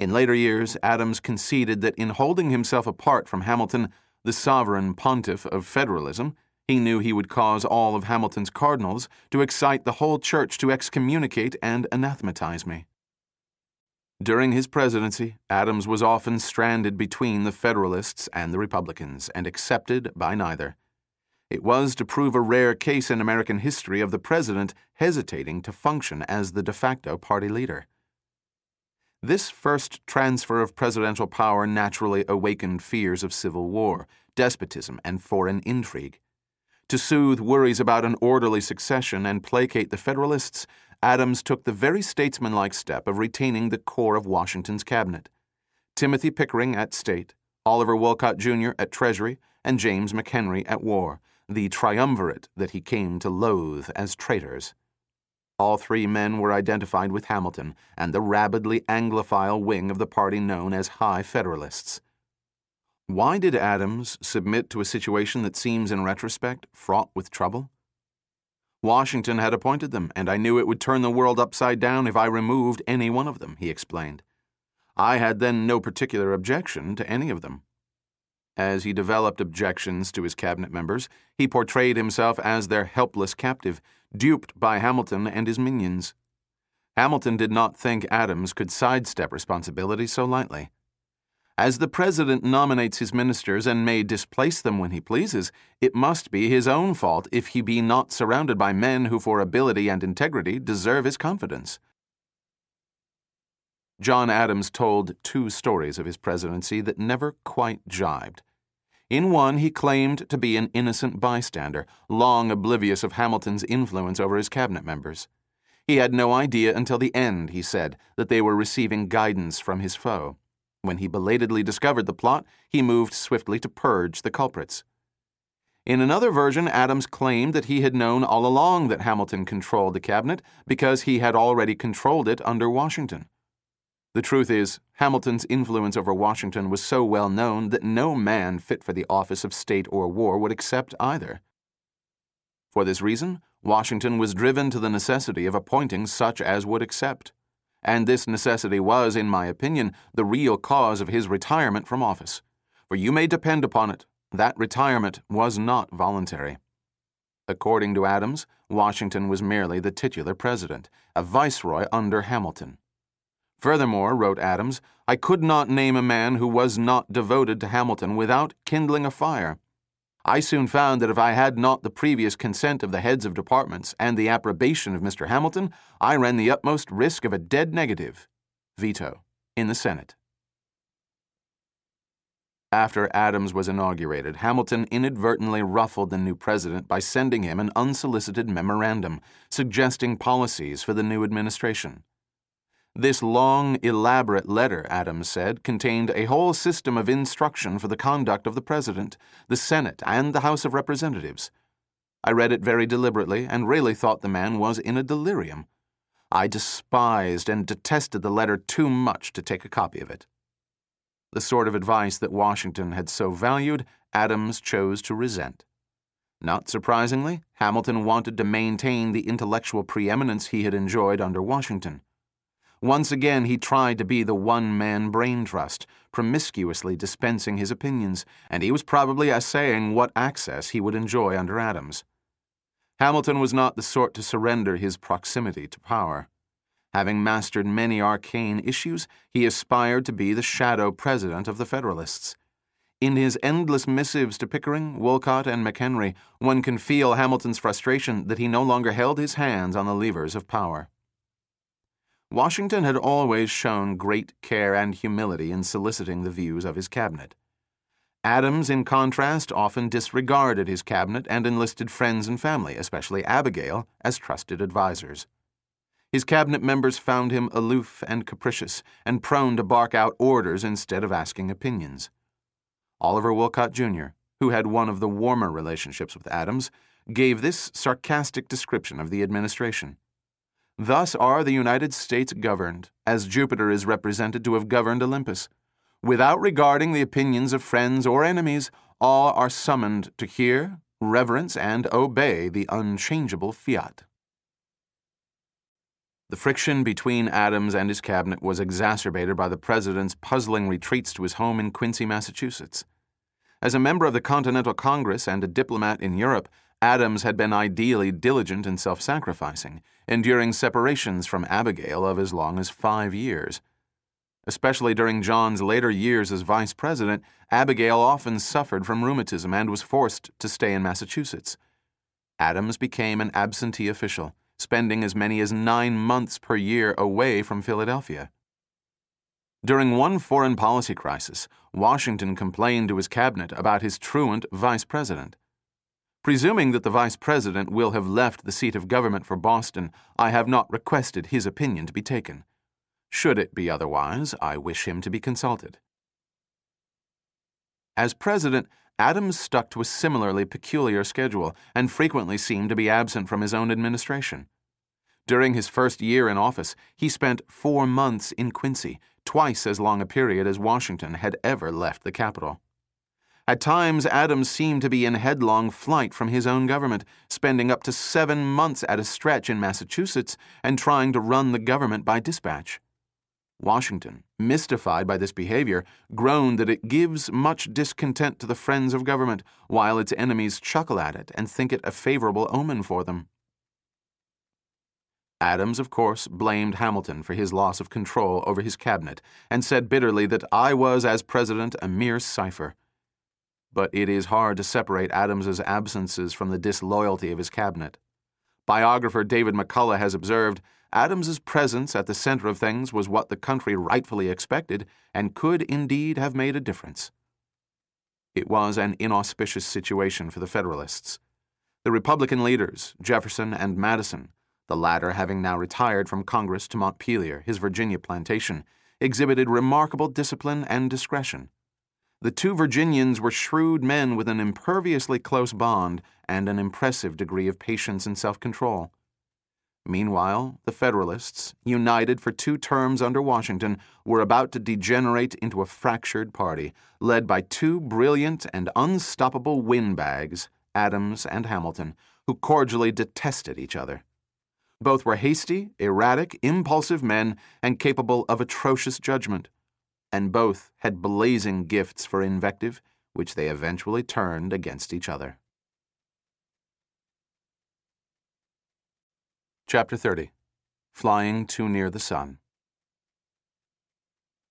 In later years, Adams conceded that in holding himself apart from Hamilton, the sovereign pontiff of federalism, he knew he would cause all of Hamilton's cardinals to excite the whole church to excommunicate and anathematize me. During his presidency, Adams was often stranded between the Federalists and the Republicans and accepted by neither. It was to prove a rare case in American history of the president hesitating to function as the de facto party leader. This first transfer of presidential power naturally awakened fears of civil war, despotism, and foreign intrigue. To soothe worries about an orderly succession and placate the Federalists, Adams took the very statesmanlike step of retaining the core of Washington's cabinet Timothy Pickering at State, Oliver Wolcott Jr. at Treasury, and James McHenry at War, the triumvirate that he came to loathe as traitors. All three men were identified with Hamilton and the rabidly Anglophile wing of the party known as High Federalists. Why did Adams submit to a situation that seems, in retrospect, fraught with trouble? Washington had appointed them, and I knew it would turn the world upside down if I removed any one of them, he explained. I had then no particular objection to any of them. As he developed objections to his cabinet members, he portrayed himself as their helpless captive, duped by Hamilton and his minions. Hamilton did not think Adams could sidestep responsibility so lightly. As the President nominates his ministers and may displace them when he pleases, it must be his own fault if he be not surrounded by men who, for ability and integrity, deserve his confidence. John Adams told two stories of his presidency that never quite jibed. In one, he claimed to be an innocent bystander, long oblivious of Hamilton's influence over his cabinet members. He had no idea until the end, he said, that they were receiving guidance from his foe. When he belatedly discovered the plot, he moved swiftly to purge the culprits. In another version, Adams claimed that he had known all along that Hamilton controlled the cabinet because he had already controlled it under Washington. The truth is, Hamilton's influence over Washington was so well known that no man fit for the office of state or war would accept either. For this reason, Washington was driven to the necessity of appointing such as would accept and this necessity was, in my opinion, the real cause of his retirement from office. For you may depend upon it, that retirement was not voluntary. according to Adams, Washington was merely the titular president, a viceroy under Hamilton. Furthermore, wrote Adams, I could not name a man who was not devoted to Hamilton without kindling a fire. I soon found that if I had not the previous consent of the heads of departments and the approbation of Mr. Hamilton, I ran the utmost risk of a dead negative veto in the Senate. After Adams was inaugurated, Hamilton inadvertently ruffled the new president by sending him an unsolicited memorandum suggesting policies for the new administration. This long, elaborate letter, Adams said, contained a whole system of instruction for the conduct of the President, the Senate, and the House of Representatives. I read it very deliberately and really thought the man was in a delirium. I despised and detested the letter too much to take a copy of it. The sort of advice that Washington had so valued, Adams chose to resent. Not surprisingly, Hamilton wanted to maintain the intellectual preeminence he had enjoyed under Washington. Once again, he tried to be the one man brain trust, promiscuously dispensing his opinions, and he was probably assaying what access he would enjoy under Adams. Hamilton was not the sort to surrender his proximity to power. Having mastered many arcane issues, he aspired to be the shadow president of the Federalists. In his endless missives to Pickering, Wolcott, and McHenry, one can feel Hamilton's frustration that he no longer held his hands on the levers of power. Washington had always shown great care and humility in soliciting the views of his cabinet. Adams, in contrast, often disregarded his cabinet and enlisted friends and family, especially Abigail, as trusted advisers. His cabinet members found him aloof and capricious, and prone to bark out orders instead of asking opinions. Oliver Wolcott, Jr., who had one of the warmer relationships with Adams, gave this sarcastic description of the administration. Thus are the United States governed, as Jupiter is represented to have governed Olympus. Without regarding the opinions of friends or enemies, all are summoned to hear, reverence, and obey the unchangeable fiat. The friction between Adams and his cabinet was exacerbated by the president's puzzling retreats to his home in Quincy, Massachusetts. As a member of the Continental Congress and a diplomat in Europe, Adams had been ideally diligent and self sacrificing, enduring separations from Abigail of as long as five years. Especially during John's later years as vice president, Abigail often suffered from rheumatism and was forced to stay in Massachusetts. Adams became an absentee official, spending as many as nine months per year away from Philadelphia. During one foreign policy crisis, Washington complained to his cabinet about his truant vice president. Presuming that the Vice President will have left the seat of government for Boston, I have not requested his opinion to be taken. Should it be otherwise, I wish him to be consulted. As President, Adams stuck to a similarly peculiar schedule and frequently seemed to be absent from his own administration. During his first year in office, he spent four months in Quincy, twice as long a period as Washington had ever left the capital. At times, Adams seemed to be in headlong flight from his own government, spending up to seven months at a stretch in Massachusetts and trying to run the government by dispatch. Washington, mystified by this behavior, groaned that it gives much discontent to the friends of government, while its enemies chuckle at it and think it a favorable omen for them. Adams, of course, blamed Hamilton for his loss of control over his cabinet and said bitterly that I was, as president, a mere cipher but it is hard to separate Adams's absences from the disloyalty of his cabinet. Biographer David McCullough has observed Adams's presence at the center of things was what the country rightfully expected and could indeed have made a difference. It was an inauspicious situation for the Federalists. The Republican leaders, Jefferson and Madison, the latter having now retired from Congress to Montpelier, his Virginia plantation, exhibited remarkable discipline and discretion. The two Virginians were shrewd men with an imperviously close bond and an impressive degree of patience and self control. Meanwhile, the Federalists, united for two terms under Washington, were about to degenerate into a fractured party, led by two brilliant and unstoppable windbags, Adams and Hamilton, who cordially detested each other. Both were hasty, erratic, impulsive men and capable of atrocious judgment and both had blazing gifts for invective, which they eventually turned against each other. Chapter 30 Flying Too Near the Sun.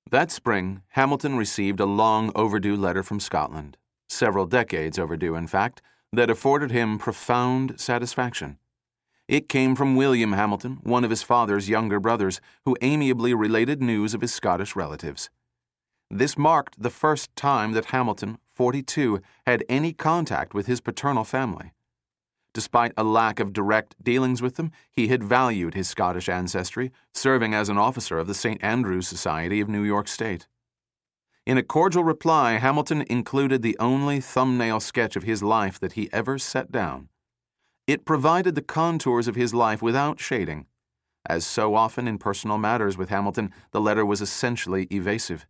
That spring, Hamilton received a long overdue letter from Scotland, several decades overdue, in fact, that afforded him profound satisfaction. It came from William Hamilton, one of his father's younger brothers, who amiably related news of his Scottish relatives. This marked the first time that Hamilton, 42, had any contact with his paternal family. Despite a lack of direct dealings with them, he had valued his Scottish ancestry, serving as an officer of the St. Andrew's Society of New York State. In a cordial reply, Hamilton included the only thumbnail sketch of his life that he ever set down. It provided the contours of his life without shading. As so often in personal matters with Hamilton, the letter was essentially evasive.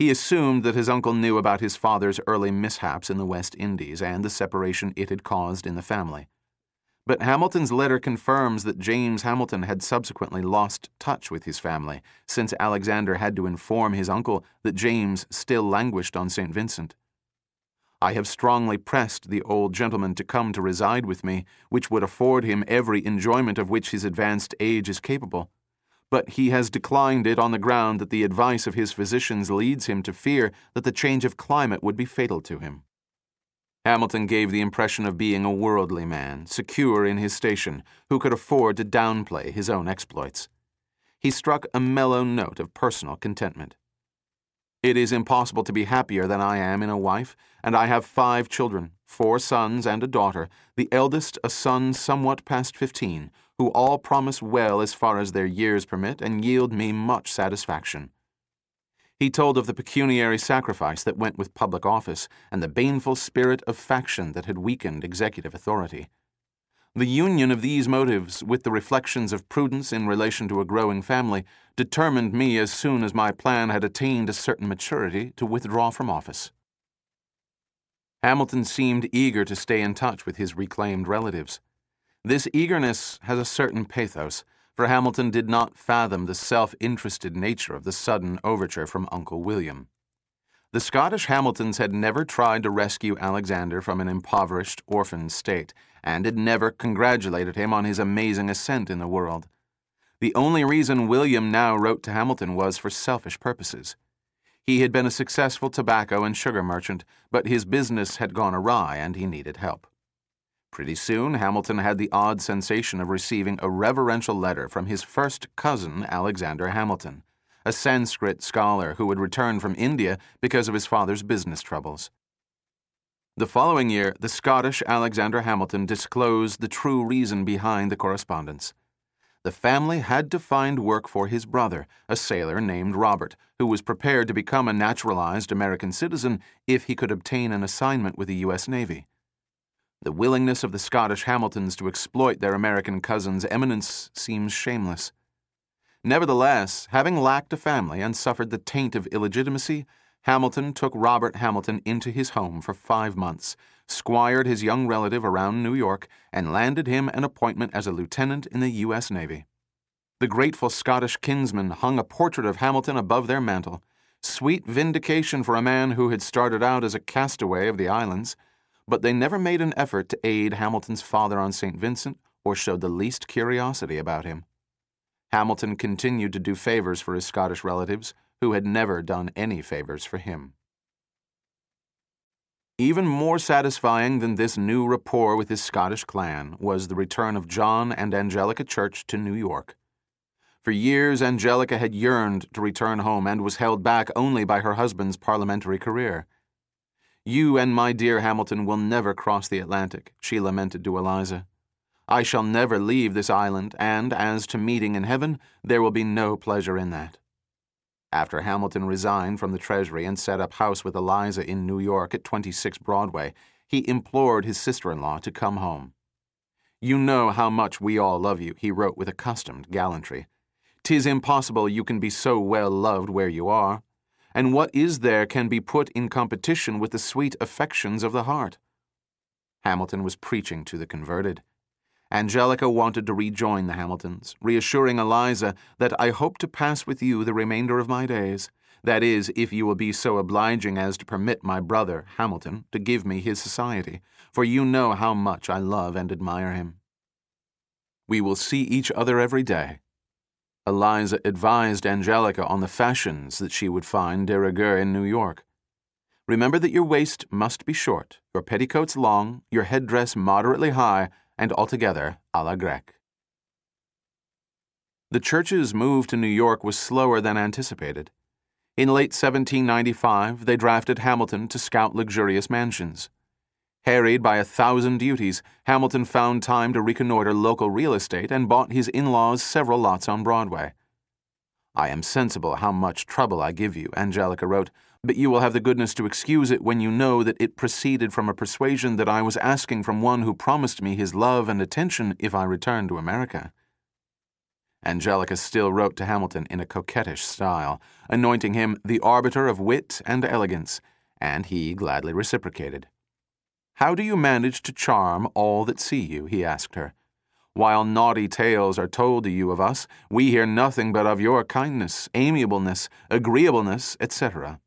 He assumed that his uncle knew about his father's early mishaps in the West Indies and the separation it had caused in the family. But Hamilton's letter confirms that James Hamilton had subsequently lost touch with his family, since Alexander had to inform his uncle that James still languished on St. Vincent. I have strongly pressed the old gentleman to come to reside with me, which would afford him every enjoyment of which his advanced age is capable. But he has declined it on the ground that the advice of his physicians leads him to fear that the change of climate would be fatal to him. Hamilton gave the impression of being a worldly man, secure in his station, who could afford to downplay his own exploits. He struck a mellow note of personal contentment. It is impossible to be happier than I am in a wife, and I have five children, four sons and a daughter, the eldest a son somewhat past fifteen, who all promise well as far as their years permit and yield me much satisfaction. He told of the pecuniary sacrifice that went with public office and the baneful spirit of faction that had weakened executive authority. The union of these motives with the reflections of prudence in relation to a growing family determined me as soon as my plan had attained a certain maturity to withdraw from office. Hamilton seemed eager to stay in touch with his reclaimed relatives. This eagerness has a certain pathos, for Hamilton did not fathom the self interested nature of the sudden overture from Uncle William. The Scottish Hamiltons had never tried to rescue Alexander from an impoverished, orphan state, and had never congratulated him on his amazing ascent in the world. The only reason William now wrote to Hamilton was for selfish purposes. He had been a successful tobacco and sugar merchant, but his business had gone awry and he needed help. Pretty soon, Hamilton had the odd sensation of receiving a reverential letter from his first cousin, Alexander Hamilton a Sanskrit scholar who had returned from India because of his father's business troubles. The following year, the Scottish Alexander Hamilton disclosed the true reason behind the correspondence. The family had to find work for his brother, a sailor named Robert, who was prepared to become a naturalized American citizen if he could obtain an assignment with the U.S. Navy. The willingness of the Scottish Hamiltons to exploit their American cousin's eminence seems shameless. Nevertheless, having lacked a family and suffered the taint of illegitimacy, Hamilton took Robert Hamilton into his home for five months, squired his young relative around New York, and landed him an appointment as a lieutenant in the U.S. Navy. The grateful Scottish kinsmen hung a portrait of Hamilton above their mantel, sweet vindication for a man who had started out as a castaway of the islands, but they never made an effort to aid Hamilton's father on St. Vincent or showed the least curiosity about him. Hamilton continued to do favors for his Scottish relatives, who had never done any favors for him. Even more satisfying than this new rapport with his Scottish clan was the return of John and Angelica Church to New York. For years, Angelica had yearned to return home and was held back only by her husband's parliamentary career. You and my dear Hamilton will never cross the Atlantic, she lamented to Eliza. I shall never leave this island, and as to meeting in heaven, there will be no pleasure in that. After Hamilton resigned from the Treasury and set up house with Eliza in New York at 26 Broadway, he implored his sister in law to come home. You know how much we all love you, he wrote with accustomed gallantry. Tis impossible you can be so well loved where you are. And what is there can be put in competition with the sweet affections of the heart? Hamilton was preaching to the converted. Angelica wanted to rejoin the Hamiltons, reassuring Eliza that I hope to pass with you the remainder of my days. That is, if you will be so obliging as to permit my brother, Hamilton, to give me his society, for you know how much I love and admire him. We will see each other every day. Eliza advised Angelica on the fashions that she would find de rigueur in New York. Remember that your waist must be short, your petticoats long, your headdress moderately high, and altogether a la grecque. The Churches' move to New York was slower than anticipated. In late 1795, they drafted Hamilton to scout luxurious mansions. Harried by a thousand duties, Hamilton found time to reconnoiter local real estate and bought his in laws several lots on Broadway. I am sensible how much trouble I give you, Angelica wrote, but you will have the goodness to excuse it when you know that it proceeded from a persuasion that I was asking from one who promised me his love and attention if I returned to America. Angelica still wrote to Hamilton in a coquettish style, anointing him the arbiter of wit and elegance, and he gladly reciprocated. How do you manage to charm all that see you? he asked her. While naughty tales are told to you of us, we hear nothing but of your kindness, amiableness, agreeableness, etc.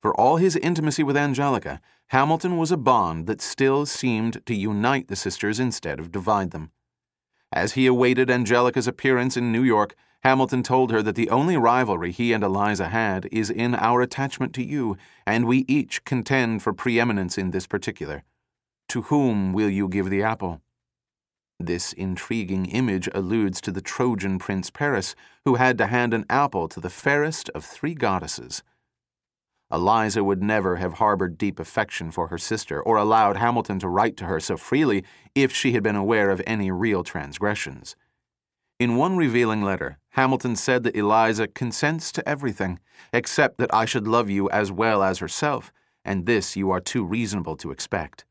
For all his intimacy with Angelica, Hamilton was a bond that still seemed to unite the sisters instead of divide them. As he awaited Angelica's appearance in New York, Hamilton told her that the only rivalry he and Eliza had is in our attachment to you, and we each contend for preeminence in this particular. To whom will you give the apple? This intriguing image alludes to the Trojan prince Paris, who had to hand an apple to the fairest of three goddesses. Eliza would never have harbored deep affection for her sister or allowed Hamilton to write to her so freely if she had been aware of any real transgressions. In one revealing letter, Hamilton said that Eliza consents to everything, except that I should love you as well as herself, and this you are too reasonable to expect.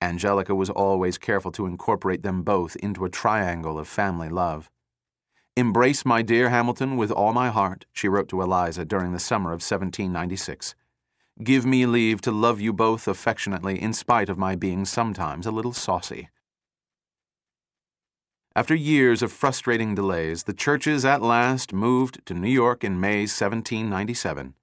Angelica was always careful to incorporate them both into a triangle of family love. Embrace my dear Hamilton with all my heart, she wrote to Eliza during the summer of 1796. Give me leave to love you both affectionately in spite of my being sometimes a little saucy. After years of frustrating delays, the Churches at last moved to New York in May 1797.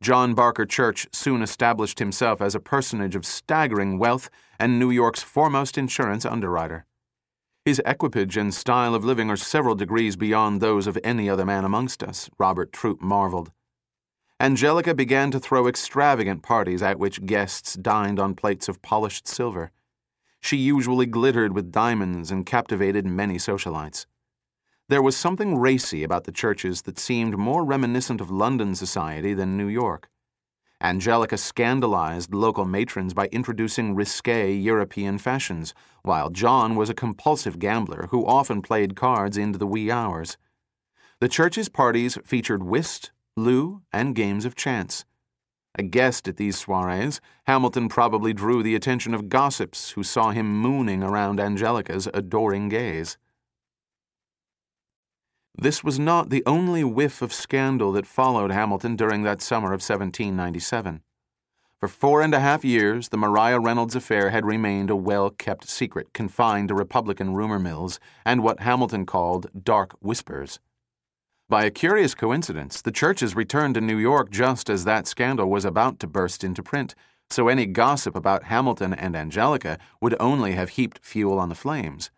John Barker Church soon established himself as a personage of staggering wealth and New York's foremost insurance underwriter. His equipage and style of living are several degrees beyond those of any other man amongst us, Robert Troup marveled. Angelica began to throw extravagant parties at which guests dined on plates of polished silver. She usually glittered with diamonds and captivated many socialites. There was something racy about the Churches that seemed more reminiscent of London society than New York. Angelica scandalized local matrons by introducing risque European fashions, while John was a compulsive gambler who often played cards into the wee hours. The Churches' parties featured whist, loo, and games of chance. A guest at these soirees, Hamilton probably drew the attention of gossips who saw him mooning around Angelica's adoring gaze. This was not the only whiff of scandal that followed Hamilton during that summer of 1797. For four and a half years, the Maria Reynolds affair had remained a well kept secret confined to Republican rumor mills and what Hamilton called dark whispers. By a curious coincidence, the Churches returned to New York just as that scandal was about to burst into print, so any gossip about Hamilton and Angelica would only have heaped fuel on the flames.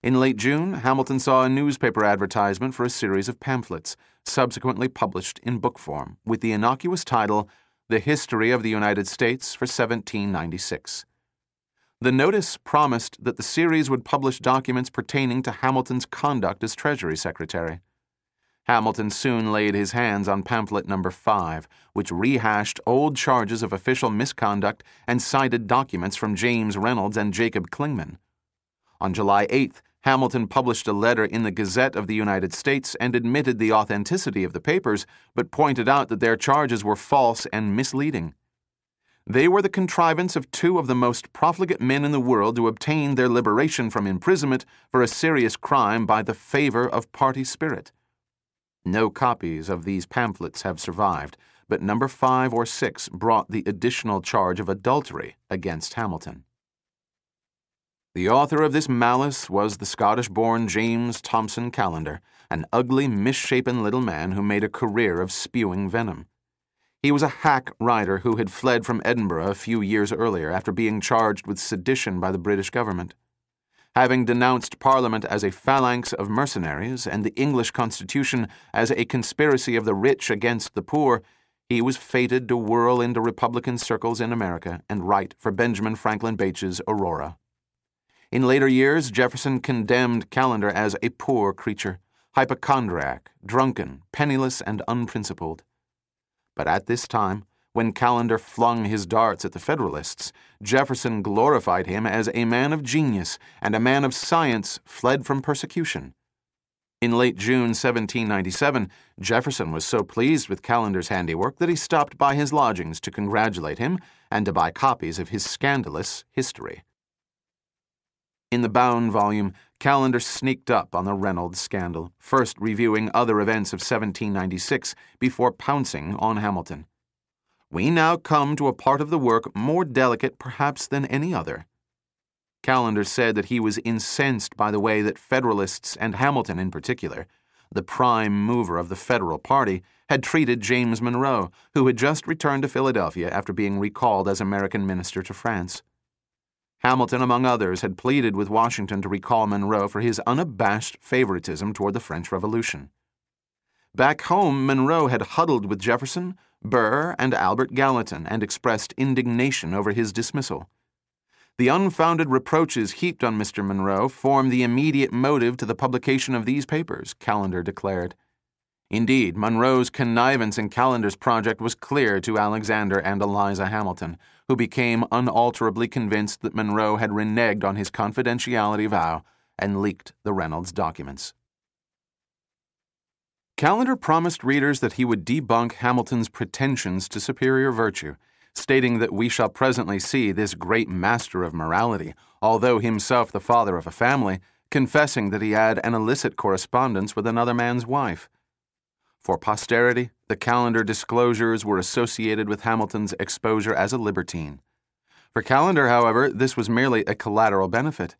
In late June, Hamilton saw a newspaper advertisement for a series of pamphlets, subsequently published in book form, with the innocuous title The History of the United States for 1796. The notice promised that the series would publish documents pertaining to Hamilton's conduct as Treasury Secretary. Hamilton soon laid his hands on pamphlet number five, which rehashed old charges of official misconduct and cited documents from James Reynolds and Jacob Clingman. On July 8th, Hamilton published a letter in the Gazette of the United States and admitted the authenticity of the papers, but pointed out that their charges were false and misleading. They were the contrivance of two of the most profligate men in the world to obtain their liberation from imprisonment for a serious crime by the favor of party spirit. No copies of these pamphlets have survived, but number five or six brought the additional charge of adultery against Hamilton. The author of this malice was the Scottish born James Thomson Callender, an ugly, misshapen little man who made a career of spewing venom. He was a hack writer who had fled from Edinburgh a few years earlier after being charged with sedition by the British government. Having denounced Parliament as a phalanx of mercenaries and the English Constitution as a conspiracy of the rich against the poor, he was fated to whirl into Republican circles in America and write for Benjamin Franklin Bache's Aurora. In later years, Jefferson condemned Callender as a poor creature, hypochondriac, drunken, penniless, and unprincipled. But at this time, when Callender flung his darts at the Federalists, Jefferson glorified him as a man of genius and a man of science fled from persecution. In late June 1797, Jefferson was so pleased with Callender's handiwork that he stopped by his lodgings to congratulate him and to buy copies of his scandalous history. In the bound volume, Callender sneaked up on the Reynolds scandal, first reviewing other events of 1796 before pouncing on Hamilton. We now come to a part of the work more delicate perhaps than any other. Callender said that he was incensed by the way that Federalists, and Hamilton in particular, the prime mover of the Federal Party, had treated James Monroe, who had just returned to Philadelphia after being recalled as American minister to France. Hamilton, among others, had pleaded with Washington to recall Monroe for his unabashed favoritism toward the French Revolution. Back home, Monroe had huddled with Jefferson, Burr, and Albert Gallatin and expressed indignation over his dismissal. The unfounded reproaches heaped on Mr. Monroe form the immediate motive to the publication of these papers, Callender declared. Indeed, Monroe's connivance in Callender's project was clear to Alexander and Eliza Hamilton, who became unalterably convinced that Monroe had reneged on his confidentiality vow and leaked the Reynolds documents. Callender promised readers that he would debunk Hamilton's pretensions to superior virtue stating that we shall presently see this great master of morality, although himself the father of a family, confessing that he had an illicit correspondence with another man's wife. For posterity, the Callender disclosures were associated with Hamilton's exposure as a libertine. For Callender, however, this was merely a collateral benefit.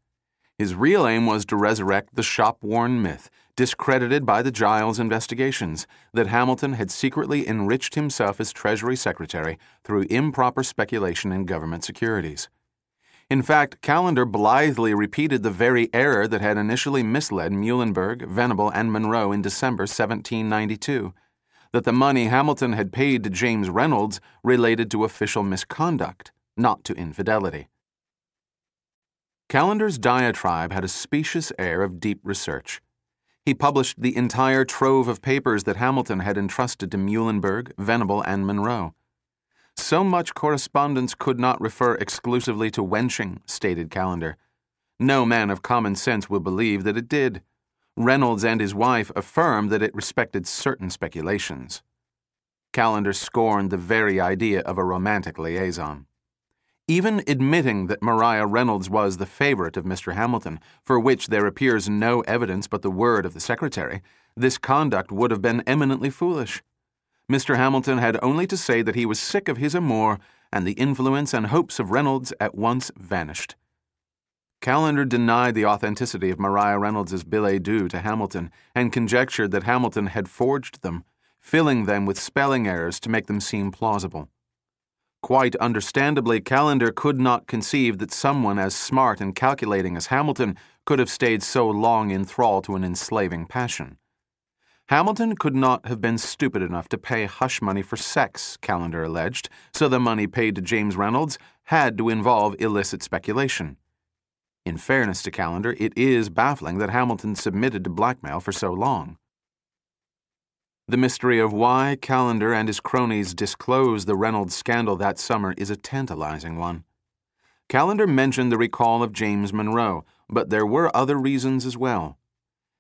His real aim was to resurrect the shop worn myth, discredited by the Giles investigations, that Hamilton had secretly enriched himself as Treasury Secretary through improper speculation in government securities. In fact, Callender blithely repeated the very error that had initially misled Muhlenberg, Venable, and Monroe in December 1792 that the money Hamilton had paid to James Reynolds related to official misconduct, not to infidelity. Callender's diatribe had a specious air of deep research. He published the entire trove of papers that Hamilton had entrusted to Muhlenberg, Venable, and Monroe. So much correspondence could not refer exclusively to wenching, stated Callender. No man of common sense will believe that it did. Reynolds and his wife affirmed that it respected certain speculations. Callender scorned the very idea of a romantic liaison. Even admitting that Maria Reynolds was the favorite of Mr. Hamilton, for which there appears no evidence but the word of the secretary, this conduct would have been eminently foolish. Mr. Hamilton had only to say that he was sick of his amour, and the influence and hopes of Reynolds at once vanished. Callender denied the authenticity of Maria Reynolds's billets doux to Hamilton, and conjectured that Hamilton had forged them, filling them with spelling errors to make them seem plausible. Quite understandably, Callender could not conceive that someone as smart and calculating as Hamilton could have stayed so long in thrall to an enslaving passion. Hamilton could not have been stupid enough to pay hush money for sex, Callender alleged, so the money paid to James Reynolds had to involve illicit speculation. In fairness to Callender, it is baffling that Hamilton submitted to blackmail for so long. The mystery of why Callender and his cronies disclosed the Reynolds scandal that summer is a tantalizing one. Callender mentioned the recall of James Monroe, but there were other reasons as well.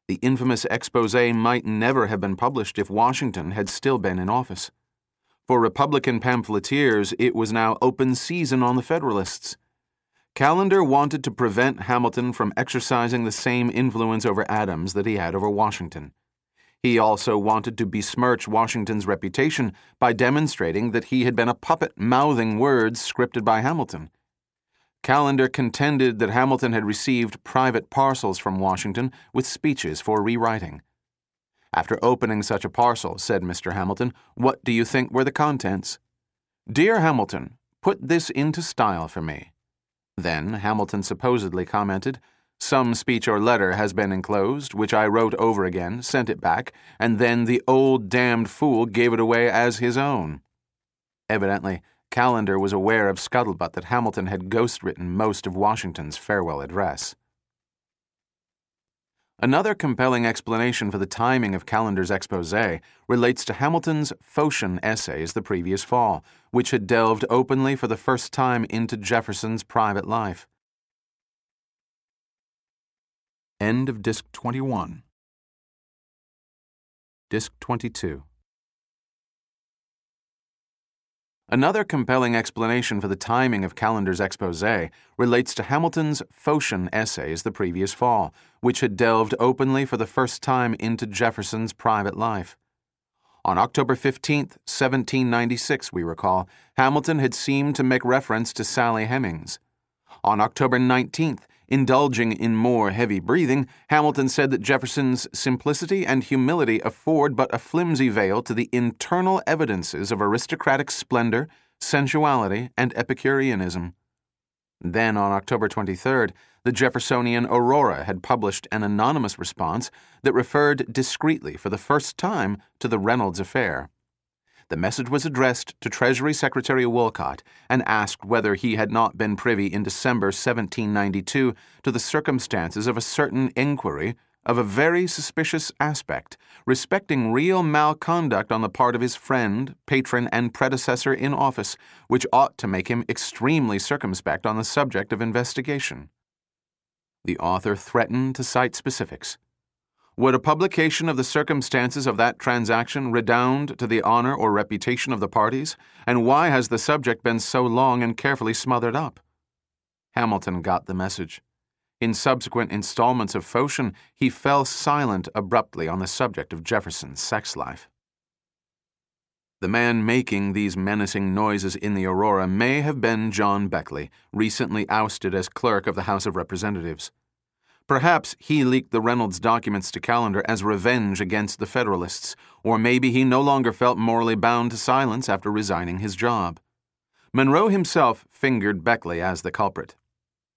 The infamous expose might never have been published if Washington had still been in office. For Republican pamphleteers, it was now open season on the Federalists. Callender wanted to prevent Hamilton from exercising the same influence over Adams that he had over Washington. He also wanted to besmirch Washington's reputation by demonstrating that he had been a puppet mouthing words scripted by Hamilton. Callender contended that Hamilton had received private parcels from Washington with speeches for rewriting. After opening such a parcel, said Mr. Hamilton, what do you think were the contents? Dear Hamilton, put this into style for me. Then Hamilton supposedly commented, Some speech or letter has been enclosed, which I wrote over again, sent it back, and then the old damned fool gave it away as his own. Evidently, Callender was aware of scuttlebutt that Hamilton had ghostwritten most of Washington's farewell address. Another compelling explanation for the timing of Callender's expose relates to Hamilton's Phocion essays the previous fall, which had delved openly for the first time into Jefferson's private life. End of Disc 21. Disc 22. Another compelling explanation for the timing of Callender's expose relates to Hamilton's Phocion essays the previous fall, which had delved openly for the first time into Jefferson's private life. On October 15, 1796, we recall, Hamilton had seemed to make reference to Sally Hemings. On October 19th, Indulging in more heavy breathing, Hamilton said that Jefferson's simplicity and humility afford but a flimsy veil to the internal evidences of aristocratic splendor, sensuality, and Epicureanism. Then, on October 23rd, the Jeffersonian Aurora had published an anonymous response that referred discreetly for the first time to the Reynolds affair. The message was addressed to Treasury Secretary Wolcott and asked whether he had not been privy in December 1792 to the circumstances of a certain inquiry of a very suspicious aspect respecting real malconduct on the part of his friend, patron, and predecessor in office, which ought to make him extremely circumspect on the subject of investigation. The author threatened to cite specifics. Would a publication of the circumstances of that transaction redound to the honor or reputation of the parties? And why has the subject been so long and carefully smothered up? Hamilton got the message. In subsequent installments of Phocion, he fell silent abruptly on the subject of Jefferson's sex life. The man making these menacing noises in the Aurora may have been John Beckley, recently ousted as clerk of the House of Representatives. Perhaps he leaked the Reynolds documents to Callender as revenge against the Federalists, or maybe he no longer felt morally bound to silence after resigning his job. Monroe himself fingered Beckley as the culprit.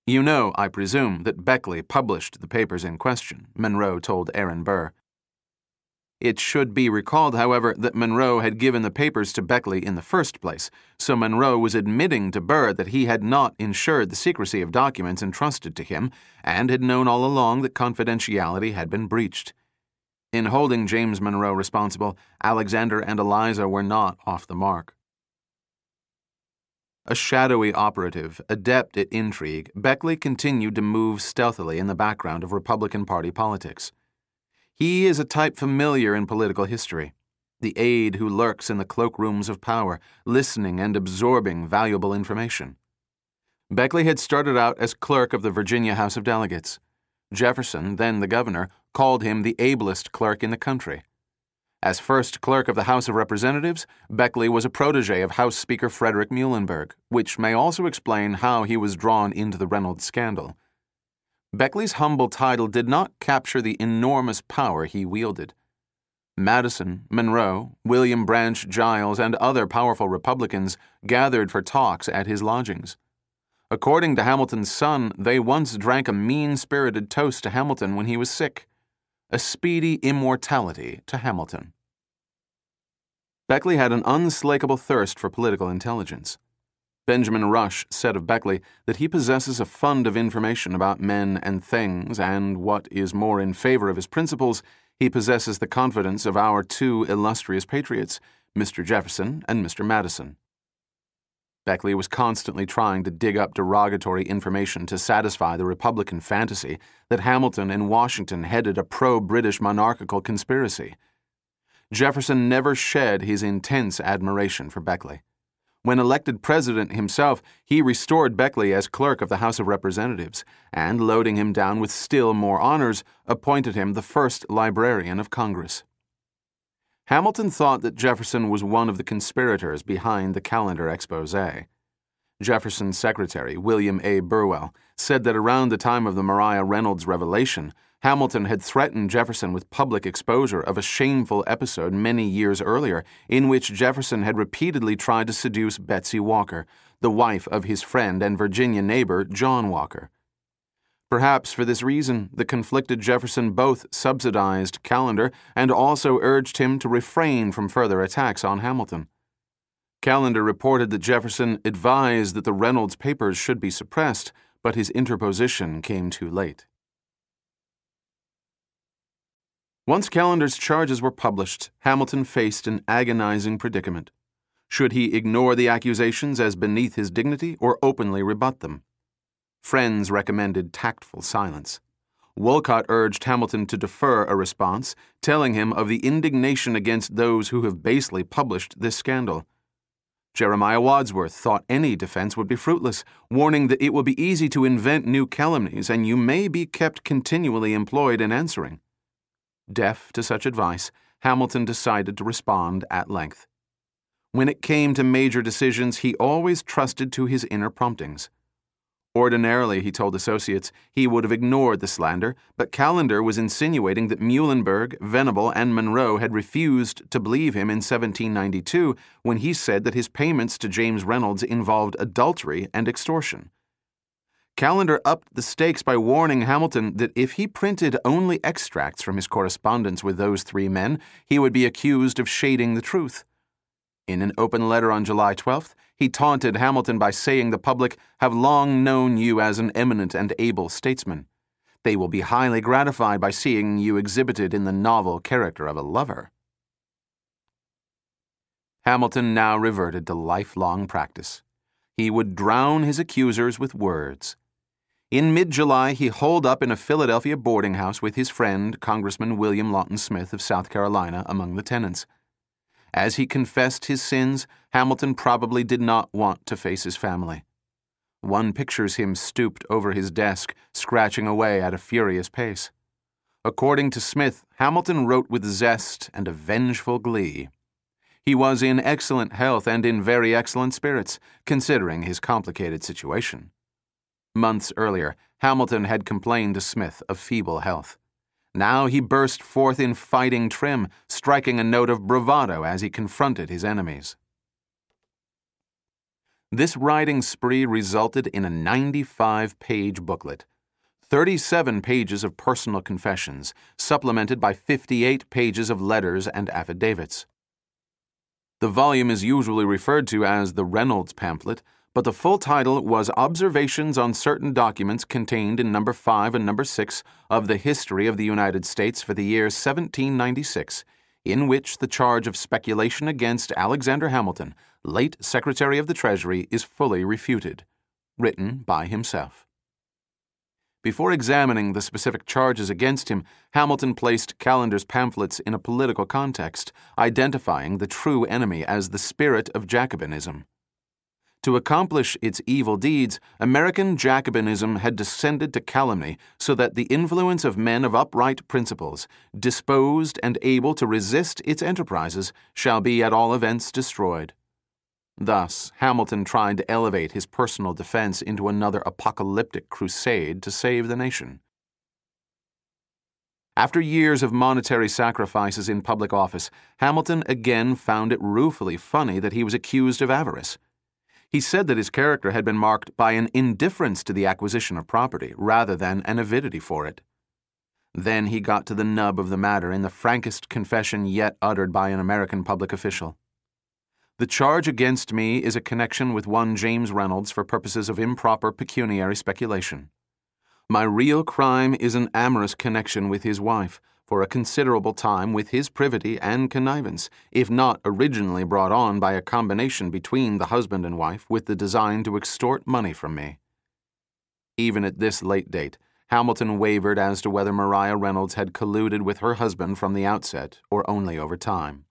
You know, I presume, that Beckley published the papers in question, Monroe told Aaron Burr. It should be recalled, however, that Monroe had given the papers to Beckley in the first place, so Monroe was admitting to Burr that he had not ensured the secrecy of documents entrusted to him and had known all along that confidentiality had been breached. In holding James Monroe responsible, Alexander and Eliza were not off the mark. A shadowy operative, adept at intrigue, Beckley continued to move stealthily in the background of Republican Party politics. He is a type familiar in political history the aide who lurks in the cloakrooms of power, listening and absorbing valuable information. Beckley had started out as clerk of the Virginia House of Delegates. Jefferson, then the governor, called him the ablest clerk in the country. As first clerk of the House of Representatives, Beckley was a protege of House Speaker Frederick Muhlenberg, which may also explain how he was drawn into the Reynolds scandal. Beckley's humble title did not capture the enormous power he wielded. Madison, Monroe, William Branch Giles, and other powerful Republicans gathered for talks at his lodgings. According to Hamilton's son, they once drank a mean spirited toast to Hamilton when he was sick a speedy immortality to Hamilton. Beckley had an unslakable thirst for political intelligence. Benjamin Rush said of Beckley that he possesses a fund of information about men and things, and, what is more in favor of his principles, he possesses the confidence of our two illustrious patriots, Mr. Jefferson and Mr. Madison. Beckley was constantly trying to dig up derogatory information to satisfy the Republican fantasy that Hamilton and Washington headed a pro British monarchical conspiracy. Jefferson never shed his intense admiration for Beckley. When elected president himself, he restored Beckley as clerk of the House of Representatives, and, loading him down with still more honors, appointed him the first librarian of Congress. Hamilton thought that Jefferson was one of the conspirators behind the Callender expose. Jefferson's secretary, William A. Burwell, said that around the time of the Maria Reynolds revelation, Hamilton had threatened Jefferson with public exposure of a shameful episode many years earlier in which Jefferson had repeatedly tried to seduce Betsy Walker, the wife of his friend and Virginia neighbor John Walker. Perhaps for this reason, the conflicted Jefferson both subsidized Callender and also urged him to refrain from further attacks on Hamilton. Callender reported that Jefferson advised that the Reynolds papers should be suppressed, but his interposition came too late. Once Callender's charges were published, Hamilton faced an agonizing predicament. Should he ignore the accusations as beneath his dignity or openly rebut them? Friends recommended tactful silence. Wolcott urged Hamilton to defer a response, telling him of the indignation against those who have basely published this scandal. Jeremiah Wadsworth thought any defense would be fruitless, warning that it will be easy to invent new calumnies and you may be kept continually employed in answering. Deaf to such advice, Hamilton decided to respond at length. When it came to major decisions, he always trusted to his inner promptings. Ordinarily, he told associates, he would have ignored the slander, but Callender was insinuating that Muhlenberg, Venable, and Monroe had refused to believe him in 1792 when he said that his payments to James Reynolds involved adultery and extortion. Callender upped the stakes by warning Hamilton that if he printed only extracts from his correspondence with those three men, he would be accused of shading the truth. In an open letter on July 12th, he taunted Hamilton by saying the public have long known you as an eminent and able statesman. They will be highly gratified by seeing you exhibited in the novel character of a lover. Hamilton now reverted to lifelong practice. He would drown his accusers with words. In mid July, he holed up in a Philadelphia boarding house with his friend, Congressman William Loughton Smith of South Carolina, among the tenants. As he confessed his sins, Hamilton probably did not want to face his family. One pictures him stooped over his desk, scratching away at a furious pace. According to Smith, Hamilton wrote with zest and a vengeful glee. He was in excellent health and in very excellent spirits, considering his complicated situation. Months earlier, Hamilton had complained to Smith of feeble health. Now he burst forth in fighting trim, striking a note of bravado as he confronted his enemies. This writing spree resulted in a 95 page booklet, 37 pages of personal confessions, supplemented by 58 pages of letters and affidavits. The volume is usually referred to as the Reynolds pamphlet but the full title was Observations on Certain Documents Contained in Number 5 and Number 6 of the History of the United States for the year 1796, in which the charge of speculation against Alexander Hamilton, late Secretary of the Treasury, is fully refuted. Written by himself. Before examining the specific charges against him, Hamilton placed Callender's pamphlets in a political context, identifying the true enemy as the spirit of Jacobinism. To accomplish its evil deeds, American Jacobinism had descended to calumny so that the influence of men of upright principles, disposed and able to resist its enterprises, shall be at all events destroyed. Thus, Hamilton tried to elevate his personal defense into another apocalyptic crusade to save the nation. After years of monetary sacrifices in public office, Hamilton again found it ruefully funny that he was accused of avarice. He said that his character had been marked by an indifference to the acquisition of property rather than an avidity for it. Then he got to the nub of the matter in the frankest confession yet uttered by an American public official. The charge against me is a connection with one James Reynolds for purposes of improper pecuniary speculation. My real crime is an amorous connection with his wife, for a considerable time with his privity and connivance, if not originally brought on by a combination between the husband and wife with the design to extort money from me. Even at this late date, Hamilton wavered as to whether Maria Reynolds had colluded with her husband from the outset or only over time.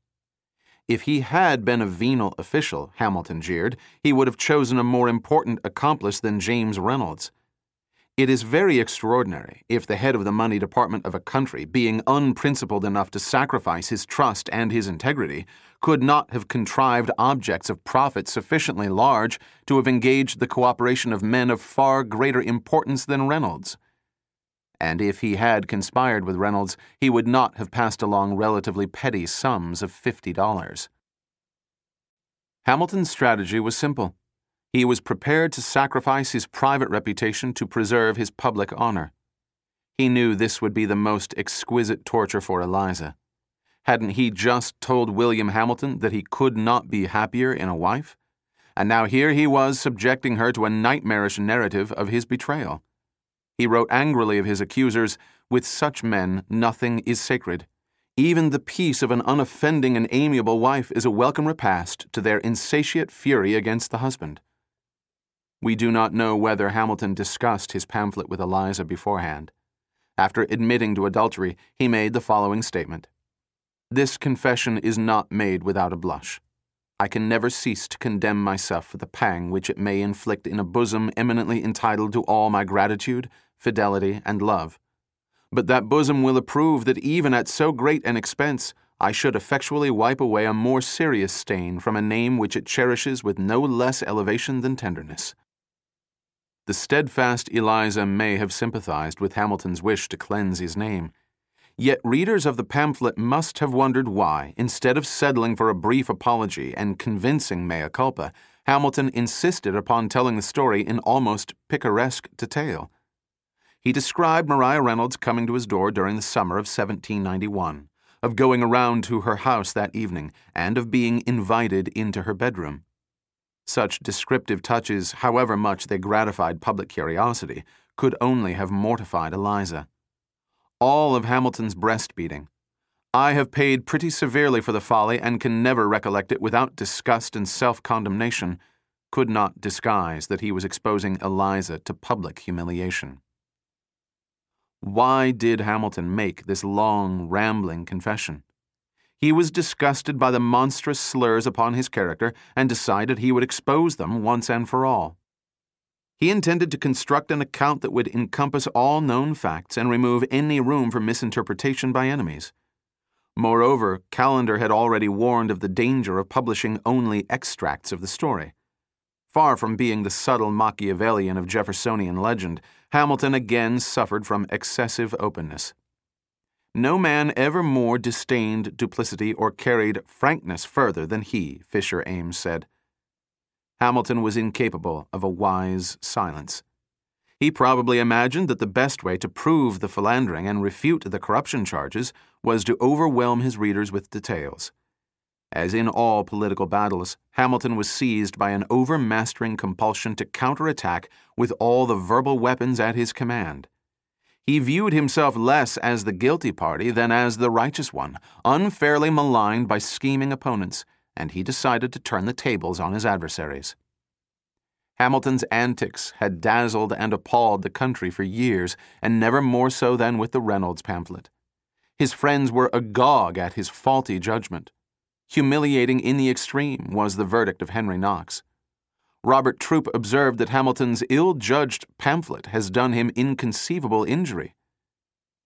If he had been a venal official, Hamilton jeered, he would have chosen a more important accomplice than James Reynolds. It is very extraordinary if the head of the money department of a country, being unprincipled enough to sacrifice his trust and his integrity, could not have contrived objects of profit sufficiently large to have engaged the cooperation of men of far greater importance than Reynolds. And if he had conspired with Reynolds, he would not have passed along relatively petty sums of fifty dollars. Hamilton's strategy was simple. He was prepared to sacrifice his private reputation to preserve his public honor. He knew this would be the most exquisite torture for Eliza. Hadn't he just told William Hamilton that he could not be happier in a wife? And now here he was subjecting her to a nightmarish narrative of his betrayal. He wrote angrily of his accusers With such men, nothing is sacred. Even the peace of an unoffending and amiable wife is a welcome repast to their insatiate fury against the husband. We do not know whether Hamilton discussed his pamphlet with Eliza beforehand. After admitting to adultery, he made the following statement This confession is not made without a blush. I can never cease to condemn myself for the pang which it may inflict in a bosom eminently entitled to all my gratitude, fidelity, and love. But that bosom will approve that even at so great an expense, I should effectually wipe away a more serious stain from a name which it cherishes with no less elevation than tenderness. The steadfast Eliza may have sympathized with Hamilton's wish to cleanse his name. Yet readers of the pamphlet must have wondered why, instead of settling for a brief apology and convincing mea culpa, Hamilton insisted upon telling the story in almost picaresque detail. He described Maria Reynolds coming to his door during the summer of 1791, of going around to her house that evening, and of being invited into her bedroom. Such descriptive touches, however much they gratified public curiosity, could only have mortified Eliza all of Hamilton's breast beating. I have paid pretty severely for the folly and can never recollect it without disgust and self condemnation, could not disguise that he was exposing Eliza to public humiliation. Why did Hamilton make this long, rambling confession? He was disgusted by the monstrous slurs upon his character and decided he would expose them once and for all. He intended to construct an account that would encompass all known facts and remove any room for misinterpretation by enemies. Moreover, Callender had already warned of the danger of publishing only extracts of the story. Far from being the subtle Machiavellian of Jeffersonian legend, Hamilton again suffered from excessive openness. No man ever more disdained duplicity or carried frankness further than he, Fisher Ames said. Hamilton was incapable of a wise silence. He probably imagined that the best way to prove the philandering and refute the corruption charges was to overwhelm his readers with details. As in all political battles, Hamilton was seized by an overmastering compulsion to counterattack with all the verbal weapons at his command. He viewed himself less as the guilty party than as the righteous one, unfairly maligned by scheming opponents and he decided to turn the tables on his adversaries. Hamilton's antics had dazzled and appalled the country for years, and never more so than with the Reynolds pamphlet. His friends were agog at his faulty judgment. Humiliating in the extreme was the verdict of Henry Knox. Robert Troup observed that Hamilton's ill judged pamphlet has done him inconceivable injury.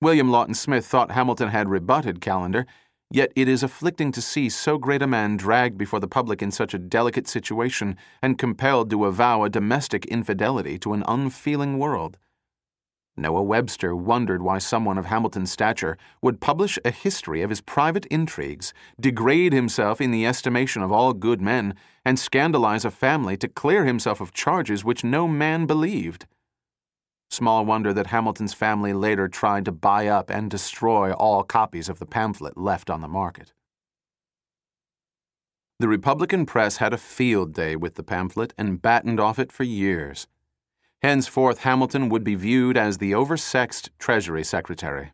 William Loughton Smith thought Hamilton had rebutted Callender Yet it is afflicting to see so great a man dragged before the public in such a delicate situation and compelled to avow a domestic infidelity to an unfeeling world. Noah Webster wondered why someone of Hamilton's stature would publish a history of his private intrigues, degrade himself in the estimation of all good men, and scandalize a family to clear himself of charges which no man believed. Small wonder that Hamilton's family later tried to buy up and destroy all copies of the pamphlet left on the market. The Republican press had a field day with the pamphlet and battened off it for years. Henceforth, Hamilton would be viewed as the oversexed Treasury Secretary.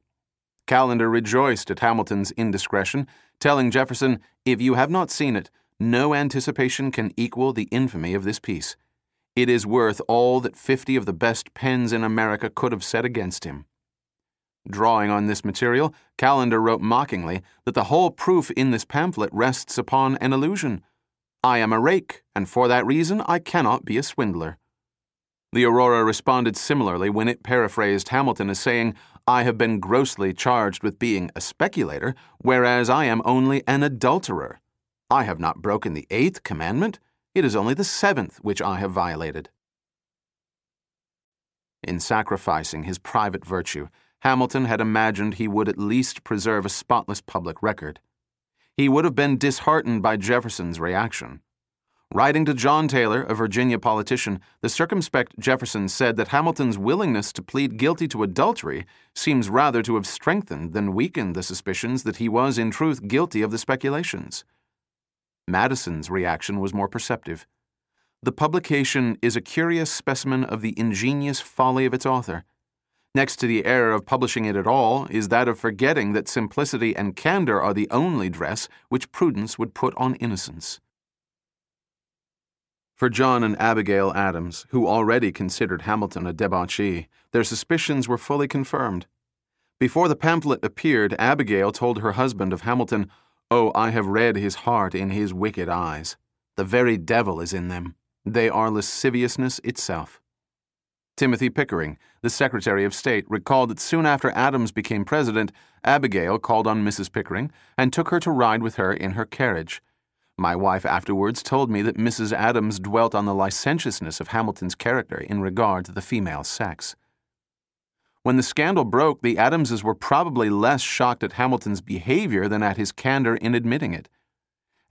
Callender rejoiced at Hamilton's indiscretion, telling Jefferson, If you have not seen it, no anticipation can equal the infamy of this piece. It is worth all that fifty of the best pens in America could have said against him. Drawing on this material, Callender wrote mockingly that the whole proof in this pamphlet rests upon an illusion. I am a rake, and for that reason I cannot be a swindler. The Aurora responded similarly when it paraphrased Hamilton as saying, I have been grossly charged with being a speculator, whereas I am only an adulterer. I have not broken the eighth commandment. It is only the seventh which I have violated. In sacrificing his private virtue, Hamilton had imagined he would at least preserve a spotless public record. He would have been disheartened by Jefferson's reaction. Writing to John Taylor, a Virginia politician, the circumspect Jefferson said that Hamilton's willingness to plead guilty to adultery seems rather to have strengthened than weakened the suspicions that he was in truth guilty of the speculations. Madison's reaction was more perceptive. The publication is a curious specimen of the ingenious folly of its author. Next to the error of publishing it at all is that of forgetting that simplicity and candor are the only dress which prudence would put on innocence. For John and Abigail Adams, who already considered Hamilton a debauchee, their suspicions were fully confirmed. Before the pamphlet appeared, Abigail told her husband of Hamilton, Oh, I have read his heart in his wicked eyes. The very devil is in them. They are lasciviousness itself. Timothy Pickering, the Secretary of State, recalled that soon after Adams became president, Abigail called on Mrs. Pickering and took her to ride with her in her carriage. My wife afterwards told me that Mrs. Adams dwelt on the licentiousness of Hamilton's character in regard to the female sex. When the scandal broke, the Adamses were probably less shocked at Hamilton's behavior than at his candor in admitting it.